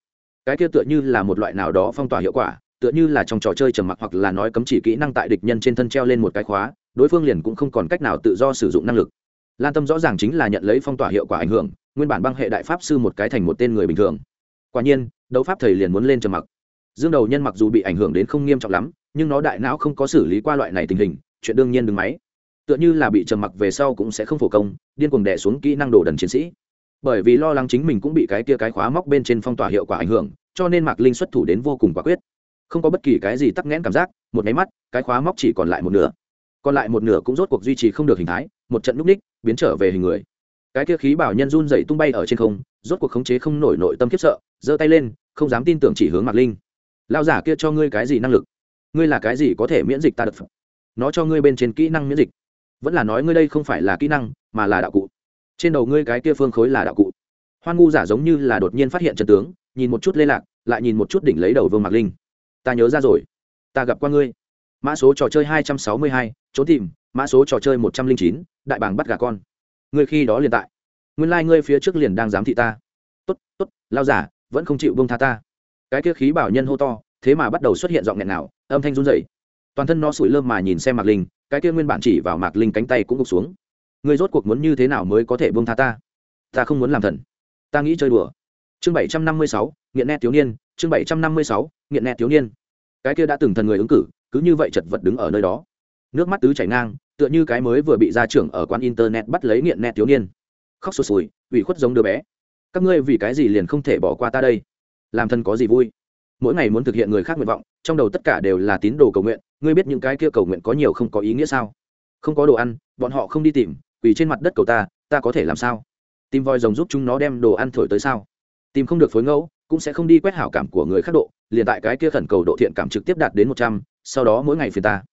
Cái kia tựa như là một loại nào đó phong tỏa hiệu quả, tựa như là trong trò chơi trầm mặc hoặc là nói cấm chỉ kỹ năng tại địch nhân trên thân treo lên một cái khóa, đối phương liền cũng không còn cách nào tự do sử dụng năng lực. Lan tâm rõ ràng chính là nhận lấy phong tỏa hiệu quả ảnh hưởng, nguyên bản băng hệ đại pháp sư một cái thành một tên người bình thường. Quả nhiên, đấu pháp thầy liền muốn lên trầm mặc. Dương đầu nhân mặc dù bị ảnh hưởng đến không nghiêm trọng lắm, nhưng nó đại não không có xử lý qua loại này tình hình, chuyện đương nhiên đứng máy. Tựa như là bị trầm mặc về sau cũng sẽ không phổ công, điên cuồng đẻ xuống kỹ năng đồ đần chiến sĩ bởi vì lo lắng chính mình cũng bị cái kia cái khóa móc bên trên phong tỏa hiệu quả ảnh hưởng cho nên mạc linh xuất thủ đến vô cùng quả quyết. Không có bất kỳ cái gì tắc nghẽn cảm giác một máy mắt cái khóa móc chỉ còn lại một nửa. Còn lại một nửa cũng rốt cuộc duy trì không được hình thái một trận núp ních biến trở về hình người. Cái kia khí bảo nhân run dậy tung bay ở trên không rốt cuộc khống chế không nổi nội tâm khiếp sợ giơ tay lên không dám tin tưởng chỉ hướng mạc linh. Lao giả kia cho ngươi cái gì năng lực? Ngươi là cái gì có thể miễn dịch ta đập, nó cho ngươi bên trên kỹ năng miễn dịch. Vẫn là nói ngươi đây không phải là kỹ năng mà là đạo cụ trên đầu ngươi cái kia phương khối là đạo cụ. Hoan ngu giả giống như là đột nhiên phát hiện trần tướng, nhìn một chút lê lạc, lại nhìn một chút đỉnh lấy đầu vương mạc linh. Ta nhớ ra rồi. Ta gặp qua ngươi. Mã số trò chơi hai trăm sáu mươi hai, trốn tìm, mã số trò chơi một trăm linh chín, đại bàng bắt gà con. Ngươi khi đó liền tại. Nguyên lai、like、ngươi phía trước liền đang giám thị ta. T ố t t ố t lao giả, vẫn không chịu bông tha ta. Cái kia khí bảo nhân hô to, thế mà bắt đầu xuất hiện giọng nghẹn nào âm thanh run dậy toàn thân nó sủi lơm mà nhìn xem mạc linh, cái kia nguyên bản chỉ vào mạc linh cánh tay cũng gục xuống ngươi rốt cuộc muốn như thế nào mới có thể buông tha ta? Ta không muốn làm thần. Ta nghĩ chơi đùa. Chương bảy trăm năm mươi sáu, nghiện nét thiếu niên. Chương bảy trăm năm mươi sáu, nghiện nét thiếu niên. Cái kia đã từng thần người ứng cử, cứ như vậy chật vật đứng ở nơi đó. Nước mắt tứ chảy ngang, tựa như cái mới vừa bị gia trưởng ở quán internet bắt lấy nghiện nét thiếu niên. Khóc sụt sùi, ủy khuất giống đứa bé. Các ngươi vì cái gì liền không thể bỏ qua ta đây? Làm thân có gì vui? Mỗi ngày muốn thực hiện người khác nguyện vọng, trong đầu tất cả đều là tín đồ cầu nguyện. Ngươi biết những cái kia cầu nguyện có nhiều không có ý nghĩa sao? Không có đồ ăn, bọn họ không đi tìm vì trên mặt đất cầu ta ta có thể làm sao? Tìm voi rồng giúp chúng nó đem đồ ăn thổi tới sao? Tìm không được phối ngẫu, cũng sẽ không đi quét hảo cảm của người khác độ, liền tại cái kia khẩn cầu độ thiện cảm trực tiếp đạt đến một trăm, sau đó mỗi ngày phiền ta.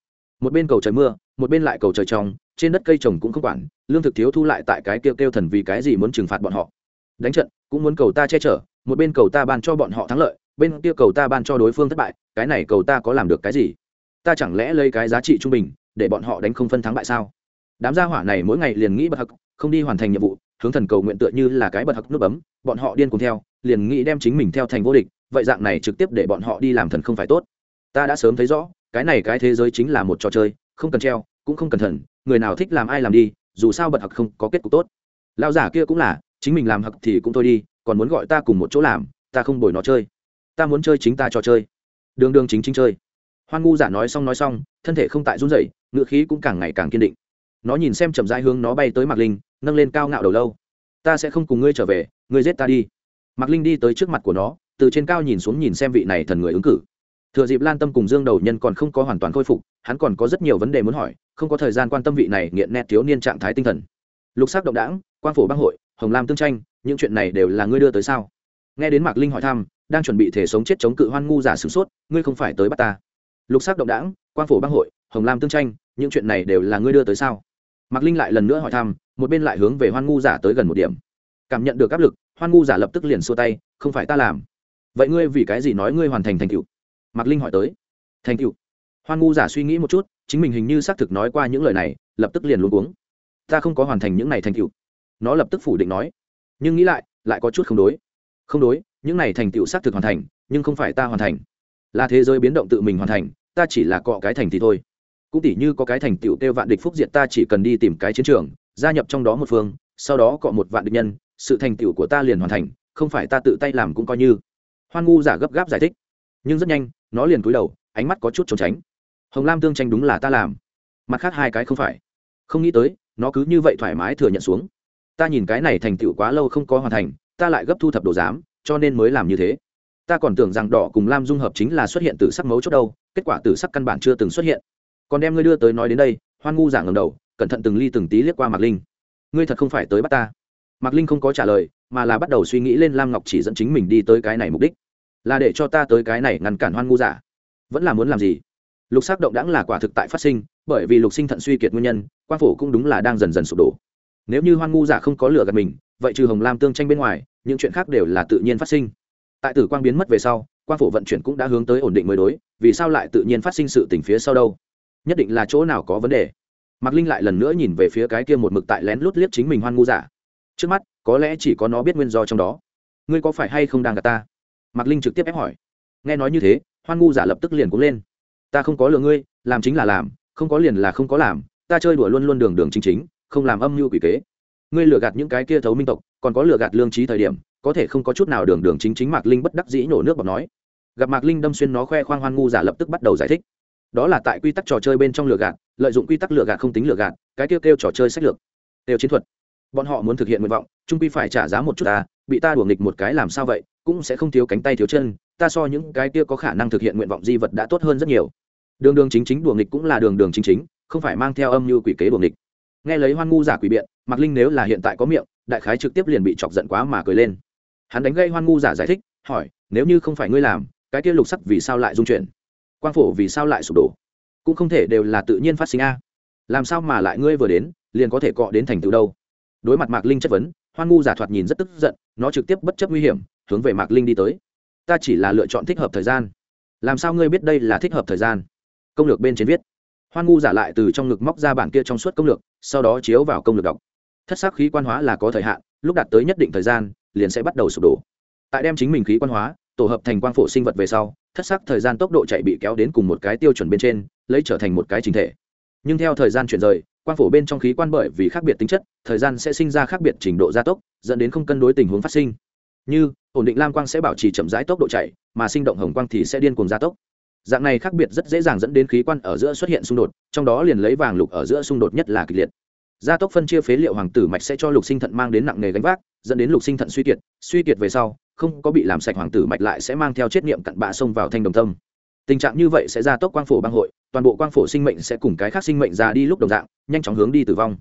Một bên cầu trời mưa, một bên lại cầu trời trong trên đất cây trồng cũng không quản, lương thực thiếu thu lại tại cái kêu kêu thần vì cái gì muốn trừng phạt bọn họ. Đánh trận, cũng muốn cầu ta che chở, một bên cầu ta ban cho bọn họ thắng lợi, bên kia cầu ta ban cho đối phương thất bại, cái này cầu ta có làm được cái gì? Ta chẳng lẽ lấy cái giá trị trung bình, để bọn họ đánh không phân thắng bại sao? Đám gia hỏa này mỗi ngày liền nghĩ bật hặc không đi hoàn thành nhiệm vụ, hướng thần cầu nguyện tựa như là cái bật hặc nút bấm bọn họ điên cùng theo, liền nghĩ đem chính mình theo thành vô địch, vậy dạng này trực tiếp để bọn họ đi làm thần không phải tốt. Ta đã sớm thấy rõ, cái này cái thế giới chính là một trò chơi, không cần treo, cũng không cần thần, người nào thích làm ai làm đi, dù sao bật hặc không có kết cục tốt. Lao giả kia cũng là, chính mình làm hặc thì cũng thôi đi, còn muốn gọi ta cùng một chỗ làm, ta không bồi nó chơi. Ta muốn chơi chính ta trò chơi. Đường đường chính chính chơi. Hoan ngu giả nói xong nói xong, thân thể không tại run rẩy, ngựa khí cũng càng ngày càng kiên định nó nhìn xem chậm rãi hướng nó bay tới mạc linh, nâng lên cao ngạo đầu lâu. Ta sẽ không cùng ngươi trở về, ngươi giết ta đi. Mạc linh đi tới trước mặt của nó, từ trên cao nhìn xuống nhìn xem vị này thần người ứng cử. Thừa dịp lan tâm cùng dương đầu nhân còn không có hoàn toàn khôi phục, hắn còn có rất nhiều vấn đề muốn hỏi, không có thời gian quan tâm vị này nghiện nét thiếu niên trạng thái tinh thần. Lục sắc động đảng quan phổ bang hội, hồng lam tương tranh, những chuyện này đều là ngươi đưa tới sao? Nghe đến mạc linh hỏi thăm, đang chuẩn bị thể sống chết chống cự hoan ngu giả sửng sốt, ngươi không phải tới bắt ta. Lục sắc động đảng quan phổ bang hội, hồng lam tương tranh, những chuyện này đều là ngươi đưa tới sao? Mạc linh lại lần nữa hỏi thăm, một bên lại hướng về hoan ngu giả tới gần một điểm. Cảm nhận được áp lực, hoan ngu giả lập tức liền xua tay, không phải ta làm. Vậy ngươi vì cái gì nói ngươi hoàn thành thành tựu? Mạc linh hỏi tới. Thành tựu? Hoan ngu giả suy nghĩ một chút, chính mình hình như xác thực nói qua những lời này, lập tức liền luôn uống ta không có hoàn thành những này thành tựu. Nó lập tức phủ định nói. Nhưng nghĩ lại lại có chút không đối. Không đối, những này thành tựu xác thực hoàn thành, nhưng không phải ta hoàn thành. Là thế giới biến động tự mình hoàn thành, ta chỉ là cọ cái thành thì thôi cũng tỉ như có cái thành tựu kêu vạn địch phúc diệt ta chỉ cần đi tìm cái chiến trường, gia nhập trong đó một phương, sau đó cọ một vạn địch nhân, sự thành tựu của ta liền hoàn thành, không phải ta tự tay làm cũng coi như. Hoan ngu giả gấp gáp giải thích. Nhưng rất nhanh, nó liền cúi đầu, ánh mắt có chút trốn tránh. Hồng lam tương tranh đúng là ta làm. Mặt khác hai cái không phải. Không nghĩ tới, nó cứ như vậy thoải mái thừa nhận xuống. Ta nhìn cái này thành tựu quá lâu không có hoàn thành, ta lại gấp thu thập đồ giám, cho nên mới làm như thế. Ta còn tưởng rằng đỏ cùng lam dung hợp chính là xuất hiện từ sắc mấu chốt đâu, kết quả từ sắc căn bản chưa từng xuất hiện còn đem ngươi đưa tới nói đến đây, hoan ngu giả ngầm đầu, cẩn thận từng ly từng tí liếc qua mạc linh. Ngươi thật không phải tới bắt ta. Mạc linh không có trả lời, mà là bắt đầu suy nghĩ lên lam ngọc chỉ dẫn chính mình đi tới cái này mục đích. Là để cho ta tới cái này ngăn cản hoan ngu giả. Vẫn là muốn làm gì? Lục sắc động đãng là quả thực tại phát sinh, bởi vì lục sinh thận suy kiệt nguyên nhân, quan phổ cũng đúng là đang dần dần sụp đổ. Nếu như hoan ngu giả không có lửa gạt mình, vậy trừ hồng lam tương tranh bên ngoài, những chuyện khác đều là tự nhiên phát sinh. Tại tử quang biến mất về sau, quan phổ vận chuyển cũng đã hướng tới ổn định mới đối, vì sao lại tự nhiên phát sinh sự tình phía sau đâu? Nhất định là chỗ nào có vấn đề. Mạc linh lại lần nữa nhìn về phía cái kia một mực tại lén lút liếc chính mình hoan ngu giả trước mắt, có lẽ chỉ có nó biết nguyên do trong đó. Ngươi có phải hay không đang gặp ta? Mạc linh trực tiếp ép hỏi. Nghe nói như thế, hoan ngu giả lập tức liền cũng lên. Ta không có lừa ngươi, làm chính là làm, không có liền là không có làm, ta chơi đùa luôn luôn đường đường chính chính, không làm âm mưu quỷ kế. Ngươi lừa gạt những cái kia thấu minh tộc, còn có lừa gạt lương trí thời điểm, có thể không có chút nào đường đường chính chính mạc linh bất đắc dĩ nổ nước bọc nói. Gặp mạc linh đâm xuyên nó khoe khoang hoan ngu giả lập tức bắt đầu giải thích đó là tại quy tắc trò chơi bên trong lừa gạt, lợi dụng quy tắc lừa gạt không tính lừa gạt, cái kêu kêu trò chơi sách lược đều chiến thuật. Bọn họ muốn thực hiện nguyện vọng, trung quy phải trả giá một chút ta, bị ta đùa nghịch một cái làm sao vậy, cũng sẽ không thiếu cánh tay thiếu chân, ta so những cái kia có khả năng thực hiện nguyện vọng di vật đã tốt hơn rất nhiều. Đường đường chính chính đùa nghịch cũng là đường đường chính chính, không phải mang theo âm như quỷ kế đùa nghịch. Nghe lấy hoan ngu giả quỷ biện, mạc linh nếu là hiện tại có miệng, đại khái trực tiếp liền bị chọc giận quá mà cười lên. Hắn đánh gây hoan ngu giả giải thích, hỏi, nếu như không phải ngươi làm, cái kia lục sắc vì sao lại dung chuyển quang phổ vì sao lại sụp đổ? Cũng không thể đều là tự nhiên phát sinh a. Làm sao mà lại ngươi vừa đến, liền có thể cọ đến thành tựu đâu? Đối mặt mạc linh chất vấn, hoan ngu giả thoạt nhìn rất tức giận, nó trực tiếp bất chấp nguy hiểm, hướng về mạc linh đi tới. Ta chỉ là lựa chọn thích hợp thời gian. Làm sao ngươi biết đây là thích hợp thời gian? Công lược bên trên viết. Hoan ngu giả lại từ trong ngực móc ra bản kia trong suốt công lược, sau đó chiếu vào công lược đọc. Thất sắc khí quan hóa là có thời hạn, lúc đạt tới nhất định thời gian, liền sẽ bắt đầu sụp đổ. Tại đem chính mình khí quan hóa, tổ hợp thành quang phổ sinh vật về sau thất sắc thời gian tốc độ chạy bị kéo đến cùng một cái tiêu chuẩn bên trên, lấy trở thành một cái chính thể. Nhưng theo thời gian chuyển rời quan phổ bên trong khí quan bởi vì khác biệt tính chất, thời gian sẽ sinh ra khác biệt trình độ gia tốc, dẫn đến không cân đối tình huống phát sinh. Như, ổn định lam quang sẽ bảo trì chậm rãi tốc độ chạy, mà sinh động hồng quang thì sẽ điên cuồng gia tốc. Dạng này khác biệt rất dễ dàng dẫn đến khí quan ở giữa xuất hiện xung đột, trong đó liền lấy vàng lục ở giữa xung đột nhất là kịch liệt gia tốc phân chia phế liệu hoàng tử mạch sẽ cho lục sinh thận mang đến nặng nề gánh vác, dẫn đến lục sinh thận suy kiệt suy kiệt về sau, không có bị làm sạch hoàng tử mạch lại sẽ mang theo chết niệm cặn bạ xông vào thanh đồng tâm. Tình trạng như vậy sẽ gia tốc quang phổ băng hội, toàn bộ quang phổ sinh mệnh sẽ cùng cái khác sinh mệnh ra đi lúc đồng dạng, nhanh chóng hướng đi tử vong.